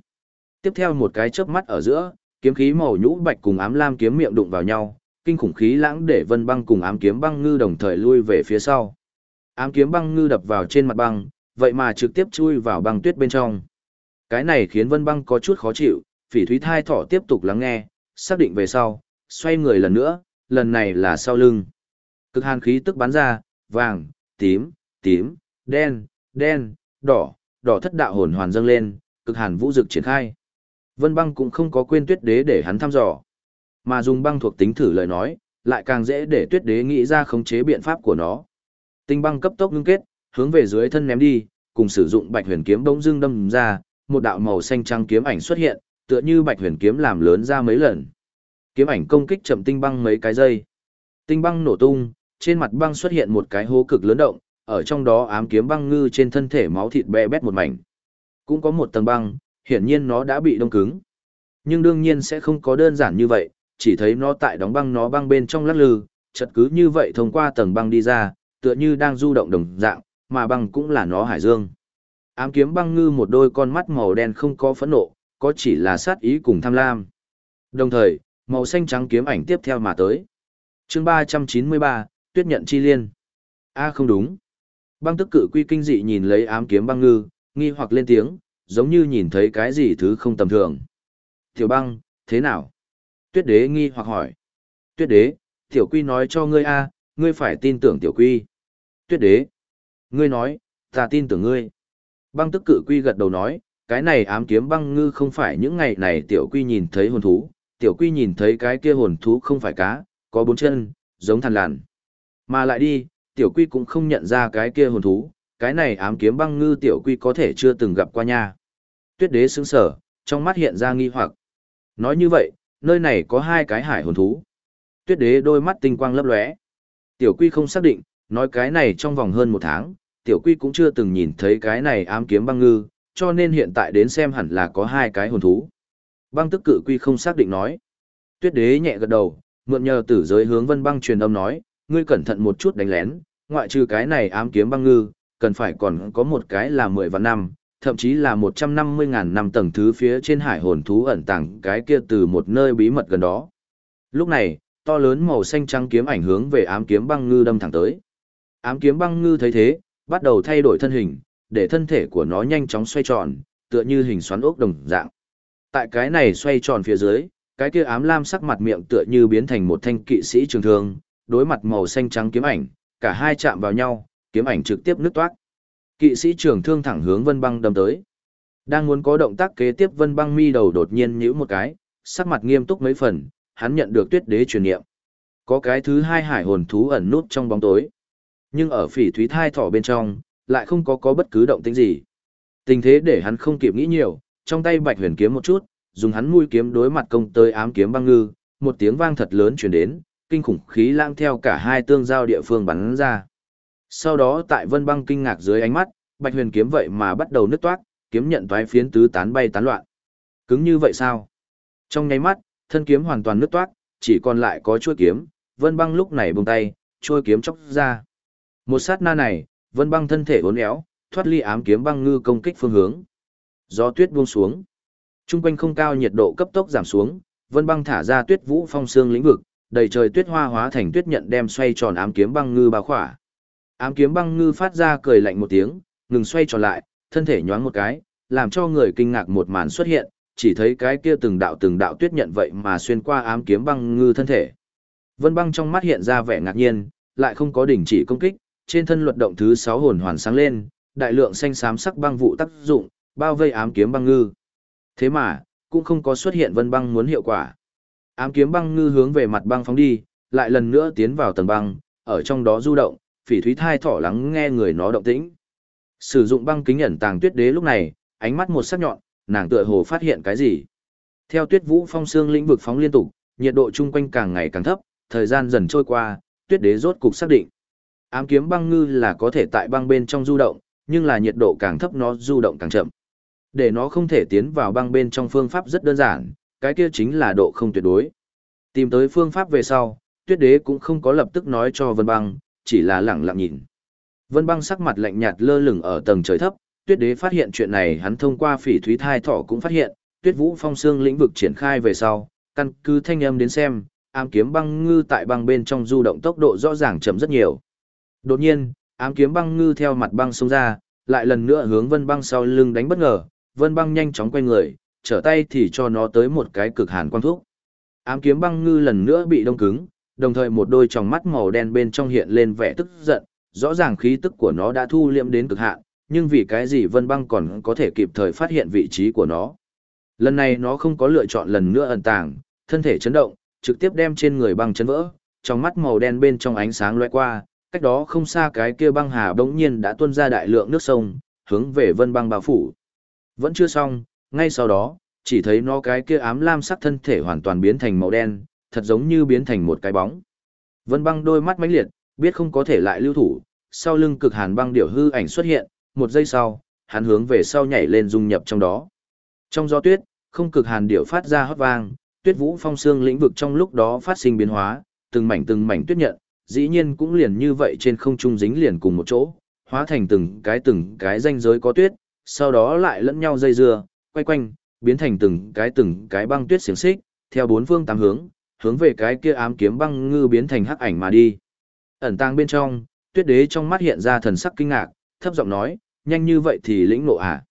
Tiếp theo một cái chớp mắt ở giữa, kiếm khí màu nhũ bạch cùng ám lam kiếm miệng đụng vào nhau, kinh khủng khí lãng để Vân Băng cùng ám kiếm băng ngư đồng thời lui về phía sau. Ám kiếm băng ngư đập vào trên mặt băng, vậy mà trực tiếp chui vào băng tuyết bên trong. Cái này khiến Vân Băng có chút khó chịu, Phỉ Thúy Thai Thỏ tiếp tục lắng nghe, xác định về sau, xoay người lần nữa, lần này là sau lưng. Cực hàn khí tức bắn ra, vàng, tím, tím, đen, đen, đỏ, đỏ thất đạo hồn hoàn dâng lên, cực hàn vũ dực triển khai. Vân Băng cũng không có quên Tuyết Đế để hắn thăm dò, mà dùng băng thuộc tính thử lời nói, lại càng dễ để Tuyết Đế nghĩ ra khống chế biện pháp của nó. Tinh băng cấp tốc ngưng kết, hướng về dưới thân ném đi, cùng sử dụng Bạch Huyền kiếm bỗng dưng đâm ra, một đạo màu xanh trắng kiếm ảnh xuất hiện, tựa như Bạch Huyền kiếm làm lớn ra mấy lần. Kiếm ảnh công kích chậm tinh băng mấy cái giây. Tinh băng nổ tung, trên mặt băng xuất hiện một cái hố cực lớn động, ở trong đó ám kiếm băng ngư trên thân thể máu thịt bè bét một mảnh. Cũng có một tầng băng, hiển nhiên nó đã bị đông cứng. Nhưng đương nhiên sẽ không có đơn giản như vậy, chỉ thấy nó tại đóng băng nó băng bên trong lắc lư, chật cứ như vậy thông qua tầng băng đi ra, tựa như đang du động đồng dạng, mà băng cũng là nó hải dương. Ám kiếm băng ngư một đôi con mắt màu đen không có phẫn nộ, có chỉ là sát ý cùng tham lam. Đồng thời, màu xanh trắng kiếm ảnh tiếp theo mà tới. chương 393, Tuyết nhận chi liên. a không đúng. Băng tức cự quy kinh dị nhìn lấy ám kiếm băng ngư, nghi hoặc lên tiếng, giống như nhìn thấy cái gì thứ không tầm thường. Tiểu băng, thế nào? Tuyết đế nghi hoặc hỏi. Tuyết đế, tiểu quy nói cho ngươi a, ngươi phải tin tưởng tiểu quy. Tuyết đế. Ngươi nói, ta tin tưởng ngươi. Băng tức cự quy gật đầu nói, cái này ám kiếm băng ngư không phải những ngày này tiểu quy nhìn thấy hồn thú, tiểu quy nhìn thấy cái kia hồn thú không phải cá, có bốn chân, giống thằn lằn. Mà lại đi, tiểu quy cũng không nhận ra cái kia hồn thú, cái này ám kiếm băng ngư tiểu quy có thể chưa từng gặp qua nha. Tuyết đế sững sở, trong mắt hiện ra nghi hoặc. Nói như vậy, nơi này có hai cái hải hồn thú. Tuyết đế đôi mắt tinh quang lấp lóe. Tiểu quy không xác định, nói cái này trong vòng hơn một tháng, tiểu quy cũng chưa từng nhìn thấy cái này ám kiếm băng ngư, cho nên hiện tại đến xem hẳn là có hai cái hồn thú. Băng tức cự quy không xác định nói. Tuyết đế nhẹ gật đầu, mượn nhờ tử giới hướng vân băng truyền âm nói, ngươi cẩn thận một chút đánh lén, ngoại trừ cái này ám kiếm băng ngư, cần phải còn có một cái là mười vạn năm, thậm chí là một trăm năm mươi ngàn năm tầng thứ phía trên hải hồn thú ẩn tàng cái kia từ một nơi bí mật gần đó. Lúc này, to lớn màu xanh trắng kiếm ảnh hướng về ám kiếm băng ngư đâm thẳng tới. Ám kiếm băng ngư thấy thế, bắt đầu thay đổi thân hình, để thân thể của nó nhanh chóng xoay tròn, tựa như hình xoắn ốc đồng dạng. Tại cái này xoay tròn phía dưới, cái kia ám lam sắc mặt miệng tựa như biến thành một thanh kỵ sĩ trường thương, đối mặt màu xanh trắng kiếm ảnh, cả hai chạm vào nhau, kiếm ảnh trực tiếp nứt toát. Kỵ sĩ trưởng thương thẳng hướng Vân Băng đâm tới. Đang muốn có động tác kế tiếp Vân Băng mi đầu đột nhiên nhíu một cái, sắc mặt nghiêm túc mấy phần, hắn nhận được Tuyết Đế truyền niệm. Có cái thứ hai hải hồn thú ẩn nút trong bóng tối. Nhưng ở phỉ thúy thai thỏ bên trong, lại không có có bất cứ động tĩnh gì. Tình thế để hắn không kịp nghĩ nhiều, trong tay Bạch Huyền kiếm một chút, dùng hắn mũi kiếm đối mặt công tới ám kiếm băng ngư, một tiếng vang thật lớn truyền đến, kinh khủng khí lang theo cả hai tương giao địa phương bắn ra. Sau đó tại Vân Băng kinh ngạc dưới ánh mắt, Bạch Huyền kiếm vậy mà bắt đầu nứt toát, kiếm nhận toái phiến tứ tán bay tán loạn. Cứng như vậy sao? Trong nháy mắt, thân kiếm hoàn toàn nứt toát, chỉ còn lại có chuôi kiếm, Vân Băng lúc này buông tay, chuôi kiếm chóc ra. Một sát na này, Vân Băng thân thể uốn éo, thoát ly ám kiếm băng ngư công kích phương hướng. Gió tuyết buông xuống. Trung quanh không cao nhiệt độ cấp tốc giảm xuống, Vân Băng thả ra tuyết vũ phong xương lĩnh vực, đầy trời tuyết hoa hóa thành tuyết nhận đem xoay tròn ám kiếm băng ngư bao khỏa. Ám kiếm băng ngư phát ra cười lạnh một tiếng, ngừng xoay tròn lại, thân thể nhoáng một cái, làm cho người kinh ngạc một màn xuất hiện, chỉ thấy cái kia từng đạo từng đạo tuyết nhận vậy mà xuyên qua ám kiếm băng ngư thân thể. Vân băng trong mắt hiện ra vẻ ngạc nhiên, lại không có đình chỉ công kích, trên thân luật động thứ 6 hồn hoàn sáng lên, đại lượng xanh xám sắc băng vụ tác dụng, bao vây ám kiếm băng ngư. Thế mà, cũng không có xuất hiện vân băng muốn hiệu quả. Ám kiếm băng ngư hướng về mặt băng phóng đi, lại lần nữa tiến vào tầng băng, ở trong đó du động, phỉ thúy thai thỏ lắng nghe người nó động tĩnh. Sử dụng băng kính ẩn tàng tuyết đế lúc này, ánh mắt một sắc nhọn, nàng tựa hồ phát hiện cái gì. Theo tuyết vũ phong xương lĩnh vực phóng liên tục, nhiệt độ chung quanh càng ngày càng thấp, thời gian dần trôi qua, tuyết đế rốt cục xác định. Ám kiếm băng ngư là có thể tại băng bên trong du động, nhưng là nhiệt độ càng thấp nó du động càng chậm. Để nó không thể tiến vào băng bên trong phương pháp rất đơn giản, cái kia chính là độ không tuyệt đối. Tìm tới phương pháp về sau, tuyết đế cũng không có lập tức nói cho vân băng, chỉ là lẳng lặng nhìn. Vân băng sắc mặt lạnh nhạt lơ lửng ở tầng trời thấp, tuyết đế phát hiện chuyện này hắn thông qua phỉ thúy thai thỏ cũng phát hiện, tuyết vũ phong xương lĩnh vực triển khai về sau, căn cứ thanh âm đến xem, ám kiếm băng ngư tại băng bên trong du động tốc độ rõ ràng chậm rất nhiều. Đột nhiên, ám kiếm băng ngư theo mặt băng xông ra, lại lần nữa hướng Vân Băng sau lưng đánh bất ngờ, Vân Băng nhanh chóng quay người, trở tay thì cho nó tới một cái cực hàn quang thuốc. Ám kiếm băng ngư lần nữa bị đông cứng, đồng thời một đôi tròng mắt màu đen bên trong hiện lên vẻ tức giận, rõ ràng khí tức của nó đã thu liệm đến cực hạn, nhưng vì cái gì Vân Băng còn có thể kịp thời phát hiện vị trí của nó. Lần này nó không có lựa chọn lần nữa ẩn tàng, thân thể chấn động, trực tiếp đem trên người băng chấn vỡ, trong mắt màu đen bên trong ánh sáng lóe qua, cách đó không xa cái kia băng hà bỗng nhiên đã tuôn ra đại lượng nước sông, hướng về Vân Băng bao phủ. Vẫn chưa xong, ngay sau đó, chỉ thấy nó cái kia ám lam sắc thân thể hoàn toàn biến thành màu đen, thật giống như biến thành một cái bóng. Vân Băng đôi mắt mãnh liệt, biết không có thể lại lưu thủ, sau lưng cực hàn băng điểu hư ảnh xuất hiện, một giây sau, hắn hướng về sau nhảy lên dung nhập trong đó. Trong gió tuyết, không cực hàn điểu phát ra hót vang, tuyết vũ phong xương lĩnh vực trong lúc đó phát sinh biến hóa, từng mảnh từng mảnh tuyết nhận, dĩ nhiên cũng liền như vậy trên không trung dính liền cùng một chỗ, hóa thành từng cái từng cái ranh giới có tuyết, sau đó lại lẫn nhau dây dưa, quay quanh, biến thành từng cái từng cái băng tuyết xiềng xích, theo bốn phương tám hướng, hướng về cái kia ám kiếm băng ngư biến thành hắc ảnh mà đi. Ẩn tàng bên trong, tuyết đế trong mắt hiện ra thần sắc kinh ngạc, thấp giọng nói, nhanh như vậy thì lĩnh nộ à.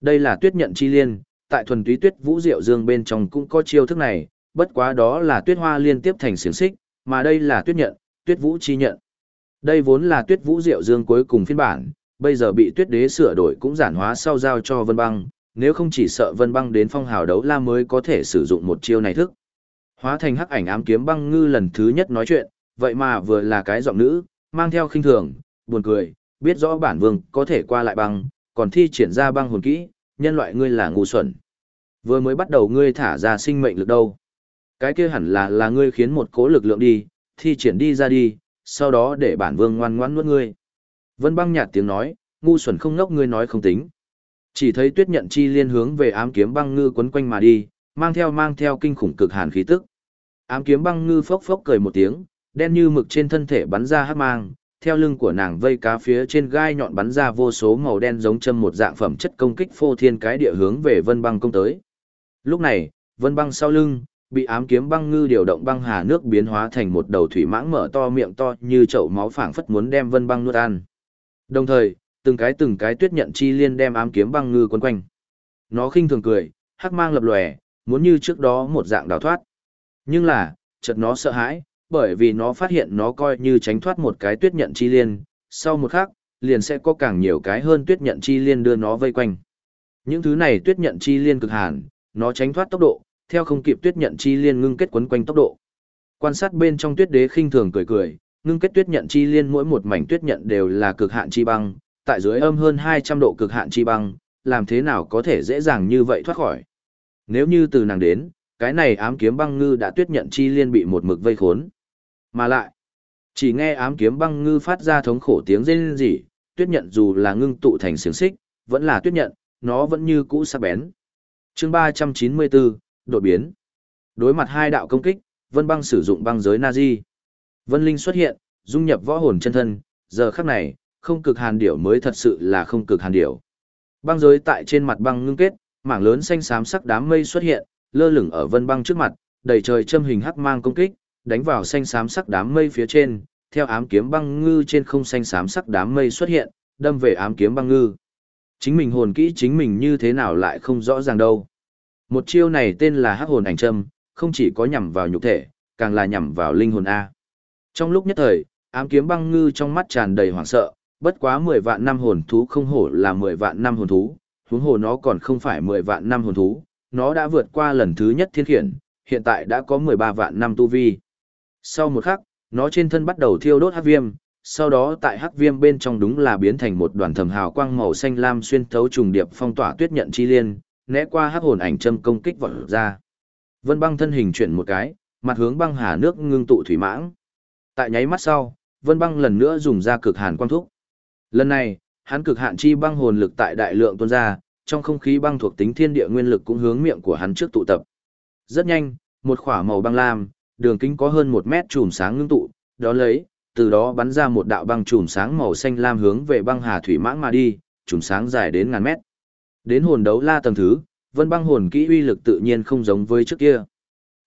Đây là tuyết nhận chi liên, tại thuần túy tuyết vũ diệu dương bên trong cũng có chiêu thức này, bất quá đó là tuyết hoa liên tiếp thành xiềng xích, mà đây là tuyết nhận, tuyết vũ chi nhận. Đây vốn là tuyết vũ diệu dương cuối cùng phiên bản, bây giờ bị tuyết đế sửa đổi cũng giản hóa sau giao cho vân băng, nếu không chỉ sợ vân băng đến phong hào đấu la mới có thể sử dụng một chiêu này thức. Hóa thành hắc ảnh ám kiếm băng ngư lần thứ nhất nói chuyện, vậy mà vừa là cái giọng nữ, mang theo khinh thường, buồn cười, biết rõ bản vương có thể qua lại băng, còn thi triển ra băng hồn kỹ, nhân loại ngươi là ngu xuẩn. Vừa mới bắt đầu ngươi thả ra sinh mệnh lực đâu. Cái kia hẳn là là ngươi khiến một cố lực lượng đi, thi triển đi ra đi, sau đó để bản vương ngoan ngoãn nuốt ngươi. Vân băng nhạt tiếng nói, ngu xuẩn không ngốc ngươi nói không tính. Chỉ thấy tuyết nhận chi liên hướng về ám kiếm băng ngư quấn quanh mà đi, mang theo mang theo kinh khủng cực hàn khí tức. Ám kiếm băng ngư phốc phốc cười một tiếng, đen như mực trên thân thể bắn ra hắc mang, theo lưng của nàng vây cá phía trên gai nhọn bắn ra vô số màu đen giống châm một dạng phẩm chất công kích phô thiên cái địa hướng về Vân Băng công tới. Lúc này, Vân Băng sau lưng, bị ám kiếm băng ngư điều động băng hà nước biến hóa thành một đầu thủy mãng mở to miệng to như chậu máu phảng phất muốn đem Vân Băng nuốt ăn. Đồng thời, từng cái từng cái tuyết nhận chi liên đem ám kiếm băng ngư quấn quanh. Nó khinh thường cười, hắc mang lập lòe, muốn như trước đó một dạng đào thoát. Nhưng là, chợt nó sợ hãi, bởi vì nó phát hiện nó coi như tránh thoát một cái tuyết nhận chi liên, sau một khắc, liền sẽ có càng nhiều cái hơn tuyết nhận chi liên đưa nó vây quanh. Những thứ này tuyết nhận chi liên cực hàn, nó tránh thoát tốc độ, theo không kịp tuyết nhận chi liên ngưng kết quấn quanh tốc độ. Quan sát bên trong tuyết đế khinh thường cười cười, ngưng kết tuyết nhận chi liên mỗi một mảnh tuyết nhận đều là cực hạn chi băng, tại dưới âm hơn 200 độ cực hạn chi băng, làm thế nào có thể dễ dàng như vậy thoát khỏi. Nếu như từ nàng đến, cái này ám kiếm băng ngư đã tuyết nhận chi liên bị một mực vây khốn. Mà lại, chỉ nghe ám kiếm băng ngư phát ra thống khổ tiếng rên rỉ, tuyết nhận dù là ngưng tụ thành xiềng xích, vẫn là tuyết nhận, nó vẫn như cũ sắc bén. chương 394, đột biến. Đối mặt hai đạo công kích, Vân Băng sử dụng băng giới Nazi. Vân Linh xuất hiện, dung nhập võ hồn chân thân, giờ khắc này, không cực hàn điểu mới thật sự là không cực hàn điểu. Băng giới tại trên mặt băng ngưng kết, mảng lớn xanh xám sắc đám mây xuất hiện, lơ lửng ở Vân Băng trước mặt, đầy trời châm hình hắc mang công kích, đánh vào xanh xám sắc đám mây phía trên, theo ám kiếm băng ngư trên không xanh xám sắc đám mây xuất hiện, đâm về ám kiếm băng ngư. Chính mình hồn kỹ chính mình như thế nào lại không rõ ràng đâu. Một chiêu này tên là hắc hồn ảnh châm, không chỉ có nhằm vào nhục thể, càng là nhằm vào linh hồn A. Trong lúc nhất thời, ám kiếm băng ngư trong mắt tràn đầy hoảng sợ, bất quá 10 vạn năm hồn thú không hổ là 10 vạn năm hồn thú, huống hồ nó còn không phải 10 vạn năm hồn thú, nó đã vượt qua lần thứ nhất thiên khiển, hiện tại đã có 13 vạn năm tu vi. Sau một khắc, nó trên thân bắt đầu thiêu đốt hắc viêm, sau đó tại hắc viêm bên trong đúng là biến thành một đoàn thầm hào quang màu xanh lam xuyên thấu trùng điệp phong tỏa tuyết nhận chi liên, né qua hắc hồn ảnh châm công kích vọt ra. Vân Băng thân hình chuyển một cái, mặt hướng băng hà nước ngưng tụ thủy mãng. Tại nháy mắt sau, Vân Băng lần nữa dùng ra cực hàn quang thúc. Lần này, hắn cực hạn chi băng hồn lực tại đại lượng tuôn ra, trong không khí băng thuộc tính thiên địa nguyên lực cũng hướng miệng của hắn trước tụ tập. Rất nhanh, một khỏa màu băng lam, đường kính có hơn một mét chùm sáng ngưng tụ, đó lấy, từ đó bắn ra một đạo băng chùm sáng màu xanh lam hướng về băng hà thủy mãng mà đi, chùm sáng dài đến ngàn mét. Đến hồn đấu la tầng thứ, vân băng hồn kỹ uy lực tự nhiên không giống với trước kia.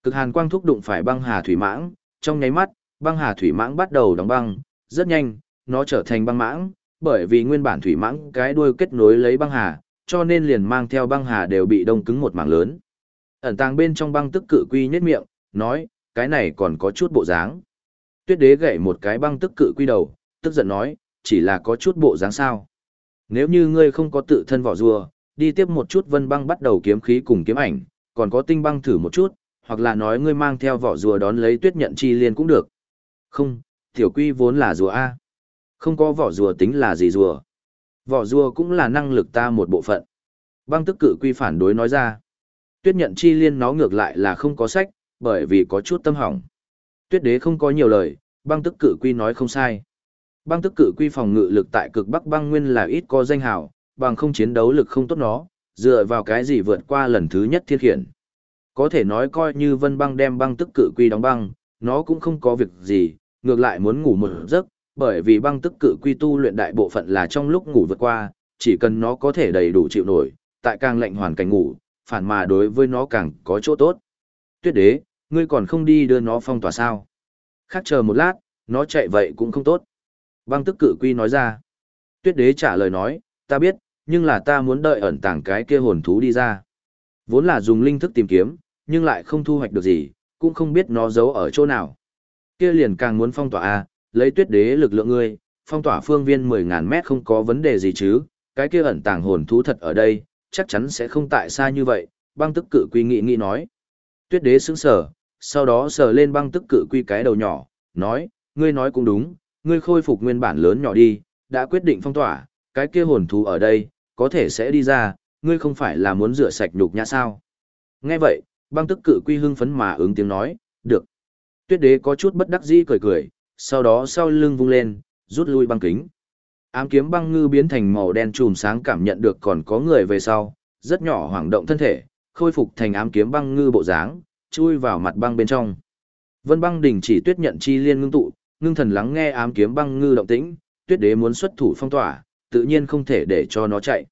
Cực hàn quang thúc đụng phải băng hà thủy mãng, trong nháy mắt, băng hà thủy mãng bắt đầu đóng băng, rất nhanh, nó trở thành băng mãng, bởi vì nguyên bản thủy mãng cái đuôi kết nối lấy băng hà, cho nên liền mang theo băng hà đều bị đông cứng một mảng lớn. Ẩn tàng bên trong băng tức cự quy nhếch miệng, nói, cái này còn có chút bộ dáng. Tuyết đế gậy một cái băng tức cự quy đầu, tức giận nói, chỉ là có chút bộ dáng sao. Nếu như ngươi không có tự thân vỏ rùa, đi tiếp một chút vân băng bắt đầu kiếm khí cùng kiếm ảnh, còn có tinh băng thử một chút, hoặc là nói ngươi mang theo vỏ rùa đón lấy tuyết nhận chi liên cũng được. Không, tiểu quy vốn là rùa A. Không có vỏ rùa tính là gì rùa. Vỏ rùa cũng là năng lực ta một bộ phận. Băng tức cự quy phản đối nói ra. Tuyết nhận chi liên nó ngược lại là không có sách, bởi vì có chút tâm hỏng. Tuyết đế không có nhiều lời, băng tức cự quy nói không sai. Băng tức cự quy phòng ngự lực tại cực bắc băng nguyên là ít có danh hào, bằng không chiến đấu lực không tốt nó, dựa vào cái gì vượt qua lần thứ nhất thiên khiển. Có thể nói coi như vân băng đem băng tức cự quy đóng băng, nó cũng không có việc gì, ngược lại muốn ngủ một giấc, bởi vì băng tức cự quy tu luyện đại bộ phận là trong lúc ngủ vượt qua, chỉ cần nó có thể đầy đủ chịu nổi, tại càng lạnh hoàn cảnh ngủ, phản mà đối với nó càng có chỗ tốt. Tuyết đế, ngươi còn không đi đưa nó phong tỏa sao? Khác chờ một lát, nó chạy vậy cũng không tốt. Băng tức cự quy nói ra. Tuyết đế trả lời nói, ta biết, nhưng là ta muốn đợi ẩn tàng cái kia hồn thú đi ra. Vốn là dùng linh thức tìm kiếm, nhưng lại không thu hoạch được gì, cũng không biết nó giấu ở chỗ nào. Kia liền càng muốn phong tỏa a, lấy tuyết đế lực lượng ngươi, phong tỏa phương viên 10.000 mét không có vấn đề gì chứ, cái kia ẩn tàng hồn thú thật ở đây, chắc chắn sẽ không tại xa như vậy, băng tức cự quy nghị nghị nói. Tuyết đế sững sờ, sau đó sờ lên băng tức cự quy cái đầu nhỏ, nói, ngươi nói cũng đúng, ngươi khôi phục nguyên bản lớn nhỏ đi, đã quyết định phong tỏa, cái kia hồn thú ở đây, có thể sẽ đi ra, ngươi không phải là muốn rửa sạch nhục nhã sao. Nghe vậy, băng tức cự quy hưng phấn mà ứng tiếng nói, được. Tuyết đế có chút bất đắc dĩ cười cười, sau đó sau lưng vung lên, rút lui băng kính. Ám kiếm băng ngư biến thành màu đen trùm sáng cảm nhận được còn có người về sau, rất nhỏ hoảng động thân thể, khôi phục thành ám kiếm băng ngư bộ dáng, chui vào mặt băng bên trong. Vân băng đỉnh chỉ tuyết nhận chi liên ngưng tụ, ngưng thần lắng nghe ám kiếm băng ngư động tĩnh, tuyết đế muốn xuất thủ phong tỏa, tự nhiên không thể để cho nó chạy.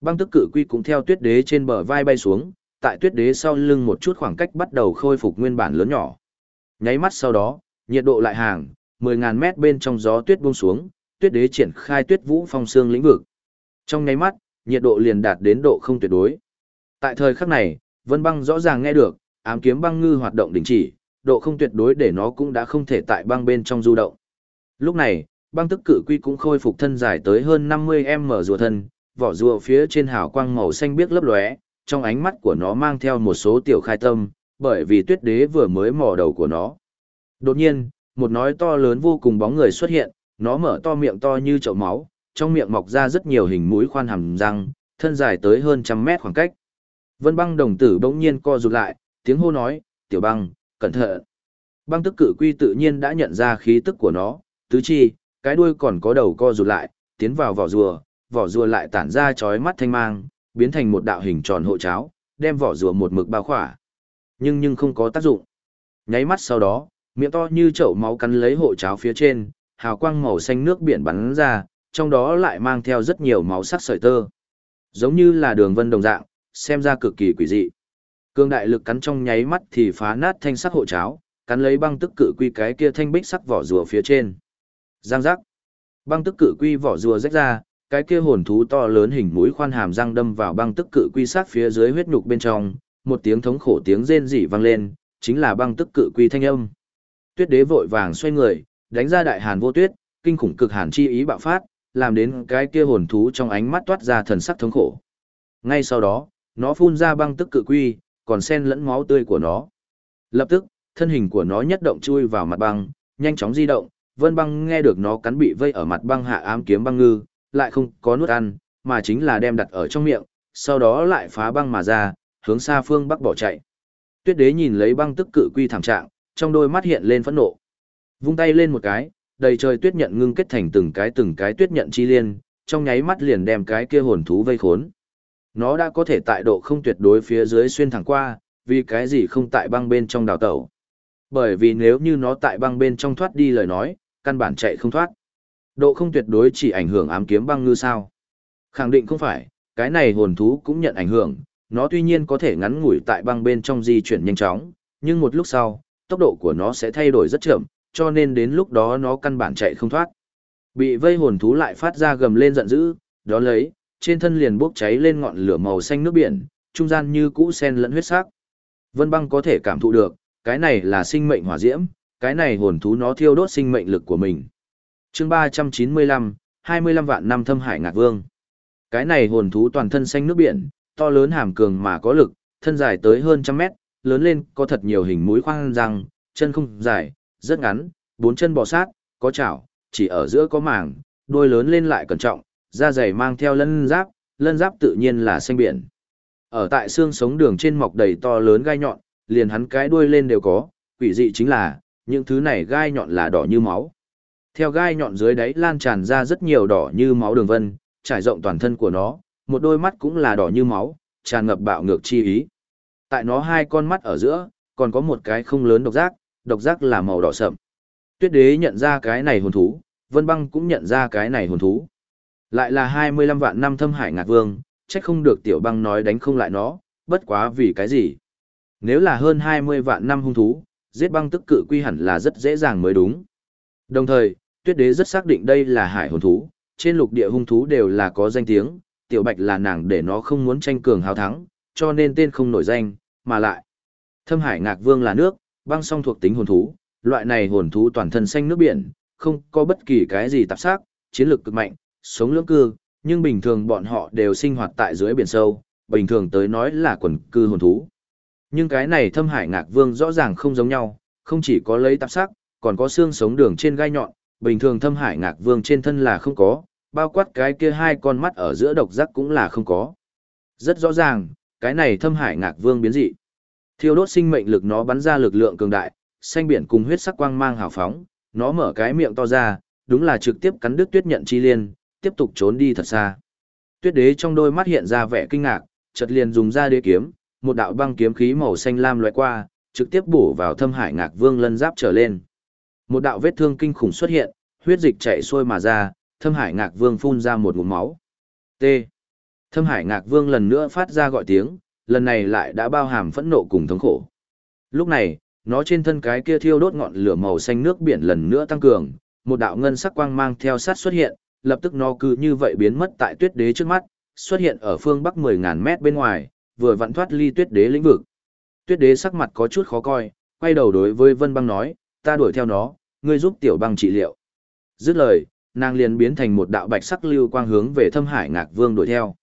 Băng tức cự quy cũng theo tuyết đế trên bờ vai bay xuống, tại tuyết đế sau lưng một chút khoảng cách bắt đầu khôi phục nguyên bản lớn nhỏ. Nháy mắt sau đó, nhiệt độ lại hàng, 10.000 mét bên trong gió tuyết buông xuống, tuyết đế triển khai tuyết vũ phong xương lĩnh vực. Trong nháy mắt, nhiệt độ liền đạt đến độ không tuyệt đối. Tại thời khắc này, Vân Băng rõ ràng nghe được, ám kiếm băng ngư hoạt động đình chỉ, độ không tuyệt đối để nó cũng đã không thể tại băng bên trong du động. Lúc này, băng tức cự quy cũng khôi phục thân dài tới hơn 50m rùa thân, vỏ rùa phía trên hào quang màu xanh biếc lấp lóe, trong ánh mắt của nó mang theo một số tiểu khai tâm, bởi vì tuyết đế vừa mới mò đầu của nó. Đột nhiên, một nói to lớn vô cùng bóng người xuất hiện, nó mở to miệng to như chậu máu, trong miệng mọc ra rất nhiều hình mũi khoan hàm răng, thân dài tới hơn trăm mét khoảng cách. Vân băng đồng tử bỗng nhiên co rụt lại, tiếng hô nói, tiểu băng, cẩn thận. Băng tức cử quy tự nhiên đã nhận ra khí tức của nó, tứ chi, cái đuôi còn có đầu co rụt lại, tiến vào vỏ rùa, vỏ rùa lại tản ra chói mắt thanh mang, biến thành một đạo hình tròn hộ cháo, đem vỏ rùa một mực bao khỏa. Nhưng nhưng không có tác dụng. Nháy mắt sau đó, miệng to như chậu máu cắn lấy hộ cháo phía trên, hào quang màu xanh nước biển bắn ra, trong đó lại mang theo rất nhiều máu sắc sợi tơ. Giống như là đường vân đồng dạng, xem ra cực kỳ quỷ dị. Cương đại lực cắn trong nháy mắt thì phá nát thanh sắc hộ cháo, cắn lấy băng tức cự quy cái kia thanh bích sắc vỏ rùa phía trên. Giang giác. Băng tức cự quy vỏ rùa rách ra, cái kia hồn thú to lớn hình mũi khoan hàm răng đâm vào băng tức cự quy sát phía dưới huyết nhục bên trong, một tiếng thống khổ tiếng rên rỉ vang lên, chính là băng tức cự quy thanh âm. Tuyết đế vội vàng xoay người, đánh ra đại hàn vô tuyết, kinh khủng cực hàn chi ý bạo phát, làm đến cái kia hồn thú trong ánh mắt toát ra thần sắc thống khổ. Ngay sau đó, nó phun ra băng tức cự quy, còn xen lẫn máu tươi của nó. Lập tức, thân hình của nó nhất động chui vào mặt băng, nhanh chóng di động, Vân Băng nghe được nó cắn bị vây ở mặt băng hạ ám kiếm băng ngư, lại không có nuốt ăn, mà chính là đem đặt ở trong miệng, sau đó lại phá băng mà ra, hướng xa phương bắc bỏ chạy. Tuyết đế nhìn lấy băng tức cự quy thảm trạng, trong đôi mắt hiện lên phẫn nộ. Vung tay lên một cái, đầy trời tuyết nhận ngưng kết thành từng cái từng cái tuyết nhận chi liên, trong nháy mắt liền đem cái kia hồn thú vây khốn. Nó đã có thể tại độ không tuyệt đối phía dưới xuyên thẳng qua, vì cái gì không tại băng bên trong đào tẩu. Bởi vì nếu như nó tại băng bên trong thoát đi lời nói, căn bản chạy không thoát. Độ không tuyệt đối chỉ ảnh hưởng ám kiếm băng ngư sao. Khẳng định không phải, cái này hồn thú cũng nhận ảnh hưởng, nó tuy nhiên có thể ngắn ngủi tại băng bên trong di chuyển nhanh chóng, nhưng một lúc sau, tốc độ của nó sẽ thay đổi rất chậm, cho nên đến lúc đó nó căn bản chạy không thoát. Bị vây hồn thú lại phát ra gầm lên giận dữ, đó lấy, trên thân liền bốc cháy lên ngọn lửa màu xanh nước biển, trung gian như cũ sen lẫn huyết sắc. Vân băng có thể cảm thụ được, cái này là sinh mệnh hỏa diễm, cái này hồn thú nó thiêu đốt sinh mệnh lực của mình. chương 395, 25 vạn năm thâm hải ngạc vương. Cái này hồn thú toàn thân xanh nước biển, to lớn hàm cường mà có lực, thân dài tới hơn trăm mét, lớn lên có thật nhiều hình mũi khoang răng, chân không dài, rất ngắn, bốn chân bò sát, có chảo, chỉ ở giữa có màng, đuôi lớn lên lại cẩn trọng, da dày mang theo lân giáp, lân giáp tự nhiên là xanh biển. Ở tại xương sống đường trên mọc đầy to lớn gai nhọn, liền hắn cái đuôi lên đều có, quỷ dị chính là, những thứ này gai nhọn là đỏ như máu. Theo gai nhọn dưới đáy lan tràn ra rất nhiều đỏ như máu đường vân, trải rộng toàn thân của nó, một đôi mắt cũng là đỏ như máu, tràn ngập bạo ngược chi ý. Tại nó hai con mắt ở giữa, còn có một cái không lớn độc giác, độc giác là màu đỏ sậm. Tuyết đế nhận ra cái này hồn thú, Vân Băng cũng nhận ra cái này hồn thú. Lại là 25 vạn năm thâm hải ngạc vương, trách không được tiểu băng nói đánh không lại nó, bất quá vì cái gì. Nếu là hơn 20 vạn năm hung thú, giết băng tức cự quy hẳn là rất dễ dàng mới đúng. Đồng thời, tuyết đế rất xác định đây là hải hồn thú, trên lục địa hung thú đều là có danh tiếng, tiểu bạch là nàng để nó không muốn tranh cường hào thắng, cho nên tên không nổi danh, mà lại. Thâm hải ngạc vương là nước, băng song thuộc tính hồn thú, loại này hồn thú toàn thân xanh nước biển, không có bất kỳ cái gì tạp sắc, chiến lược cực mạnh, sống lưỡng cư, nhưng bình thường bọn họ đều sinh hoạt tại dưới biển sâu, bình thường tới nói là quần cư hồn thú. Nhưng cái này thâm hải ngạc vương rõ ràng không giống nhau, không chỉ có lấy tạp sắc, còn có xương sống đường trên gai nhọn, bình thường thâm hải ngạc vương trên thân là không có, bao quát cái kia hai con mắt ở giữa độc giác cũng là không có. Rất rõ ràng, cái này thâm hải ngạc vương biến dị. Thiêu đốt sinh mệnh lực nó bắn ra lực lượng cường đại, xanh biển cùng huyết sắc quang mang hào phóng, nó mở cái miệng to ra, đúng là trực tiếp cắn đứt tuyết nhận chi liên, tiếp tục trốn đi thật xa. Tuyết đế trong đôi mắt hiện ra vẻ kinh ngạc, chợt liền dùng ra đế kiếm, một đạo băng kiếm khí màu xanh lam loại qua, trực tiếp bổ vào thâm hải ngạc vương lân giáp trở lên. Một đạo vết thương kinh khủng xuất hiện, huyết dịch chảy xuôi mà ra, thâm hải ngạc vương phun ra một ngụm máu. T. Thâm hải ngạc vương lần nữa phát ra gọi tiếng, lần này lại đã bao hàm phẫn nộ cùng thống khổ. Lúc này, nó trên thân cái kia thiêu đốt ngọn lửa màu xanh nước biển lần nữa tăng cường, một đạo ngân sắc quang mang theo sát xuất hiện, lập tức nó cứ như vậy biến mất tại tuyết đế trước mắt, xuất hiện ở phương bắc 10.000 mét bên ngoài, vừa vặn thoát ly tuyết đế lĩnh vực. Tuyết đế sắc mặt có chút khó coi, quay đầu đối với vân băng nói, ta đuổi theo nó, ngươi giúp tiểu băng trị liệu. Dứt lời, nàng liền biến thành một đạo bạch sắc lưu quang hướng về thâm hải ngạc vương đuổi theo.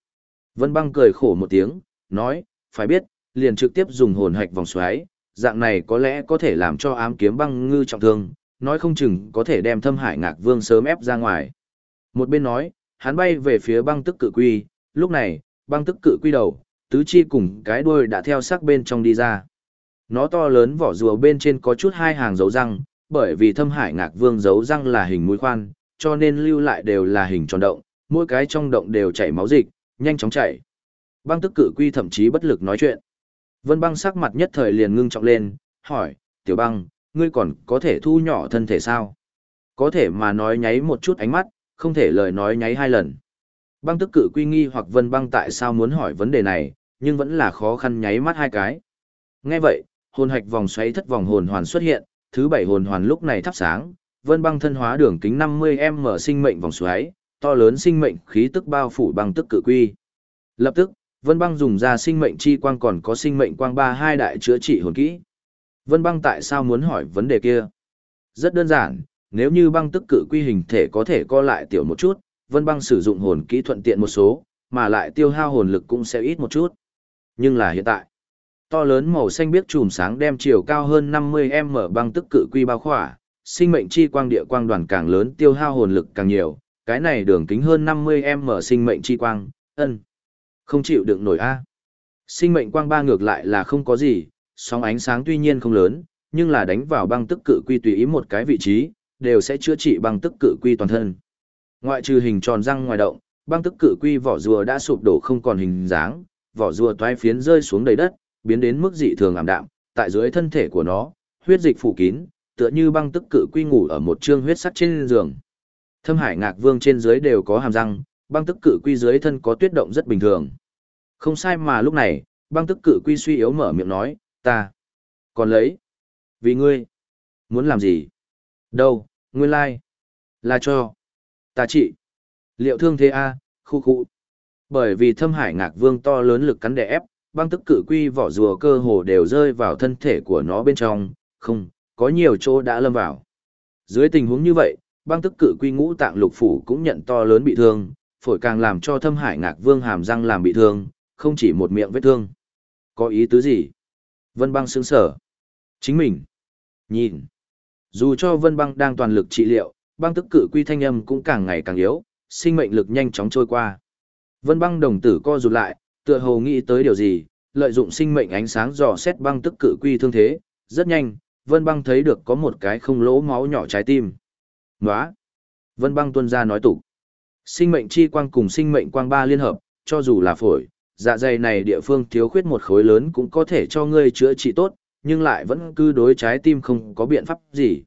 Vân băng cười khổ một tiếng, nói, phải biết, liền trực tiếp dùng hồn hạch vòng xoáy, dạng này có lẽ có thể làm cho ám kiếm băng ngư trọng thương, nói không chừng có thể đem thâm hải ngạc vương sớm ép ra ngoài. Một bên nói, hắn bay về phía băng tức cự quy, lúc này, băng tức cự quy đầu, tứ chi cùng cái đuôi đã theo sắc bên trong đi ra. Nó to lớn vỏ rùa bên trên có chút hai hàng dấu răng, bởi vì thâm hải ngạc vương dấu răng là hình mũi khoan, cho nên lưu lại đều là hình tròn động, mỗi cái trong động đều chảy máu dịch, nhanh chóng chạy, Băng tức cự quy thậm chí bất lực nói chuyện. Vân băng sắc mặt nhất thời liền ngưng trọng lên, hỏi, tiểu băng, ngươi còn có thể thu nhỏ thân thể sao? Có thể mà nói nháy một chút ánh mắt, không thể lời nói nháy hai lần. Băng tức cự quy nghi hoặc vân băng tại sao muốn hỏi vấn đề này, nhưng vẫn là khó khăn nháy mắt hai cái. Nghe vậy, hồn hạch vòng xoáy thất vòng hồn hoàn xuất hiện, thứ bảy hồn hoàn lúc này thắp sáng, vân băng thân hóa đường kính 50m sinh mệnh vòng xoáy, to lớn sinh mệnh khí tức bao phủ băng tức cự quy. Lập tức, Vân Băng dùng ra sinh mệnh chi quang còn có sinh mệnh quang ba hai đại chữa trị hồn kỹ. Vân Băng tại sao muốn hỏi vấn đề kia? Rất đơn giản, nếu như băng tức cự quy hình thể có thể co lại tiểu một chút, Vân Băng sử dụng hồn kỹ thuận tiện một số, mà lại tiêu hao hồn lực cũng sẽ ít một chút. Nhưng là hiện tại, to lớn màu xanh biếc chùm sáng đem chiều cao hơn 50m băng tức cự quy bao khỏa, sinh mệnh chi quang địa quang đoàn càng lớn tiêu hao hồn lực càng nhiều, cái này đường kính hơn 50m sinh mệnh chi quang, ân. Không chịu đựng nổi a. Sinh mệnh quang ba ngược lại là không có gì, sóng ánh sáng tuy nhiên không lớn, nhưng là đánh vào băng tức cự quy tùy ý một cái vị trí, đều sẽ chữa trị băng tức cự quy toàn thân. Ngoại trừ hình tròn răng ngoài động, băng tức cự quy vỏ rùa đã sụp đổ không còn hình dáng, vỏ rùa toái phiến rơi xuống đầy đất, biến đến mức dị thường ảm đạm, tại dưới thân thể của nó, huyết dịch phủ kín, tựa như băng tức cự quy ngủ ở một trương huyết sắt trên giường. Thâm Hải Ngạc Vương trên dưới đều có hàm răng, băng tức cự quy dưới thân có tuyết động rất bình thường. Không sai mà lúc này, băng tức cự quy suy yếu mở miệng nói, ta, còn lấy, vì ngươi, muốn làm gì? Đâu, nguyên lai, like. là cho, Ta trị. Liệu thương thế A, khu khu. Bởi vì thâm hải ngạc vương to lớn lực cắn đè ép, băng tức cự quy vỏ rùa cơ hồ đều rơi vào thân thể của nó bên trong, không, có nhiều chỗ đã lâm vào. Dưới tình huống như vậy, băng tức cự quy ngũ tạng lục phủ cũng nhận to lớn bị thương, phổi càng làm cho thâm hải ngạc vương hàm răng làm bị thương, không chỉ một miệng vết thương. Có ý tứ gì? Vân băng sướng sở. Chính mình. Nhìn. Dù cho vân băng đang toàn lực trị liệu, băng tức cự quy thanh âm cũng càng ngày càng yếu, sinh mệnh lực nhanh chóng trôi qua. Vân băng đồng tử co rụt lại, tựa hồ nghĩ tới điều gì, lợi dụng sinh mệnh ánh sáng dò xét băng tức cự quy thương thế, rất nhanh, Vân băng thấy được có một cái không lỗ máu nhỏ trái tim. Nóa! Vân băng tuân ra nói tục. Sinh mệnh chi quang cùng sinh mệnh quang ba liên hợp, cho dù là phổi, dạ dày này địa phương thiếu khuyết một khối lớn cũng có thể cho ngươi chữa trị tốt, nhưng lại vẫn cứ đối trái tim không có biện pháp gì.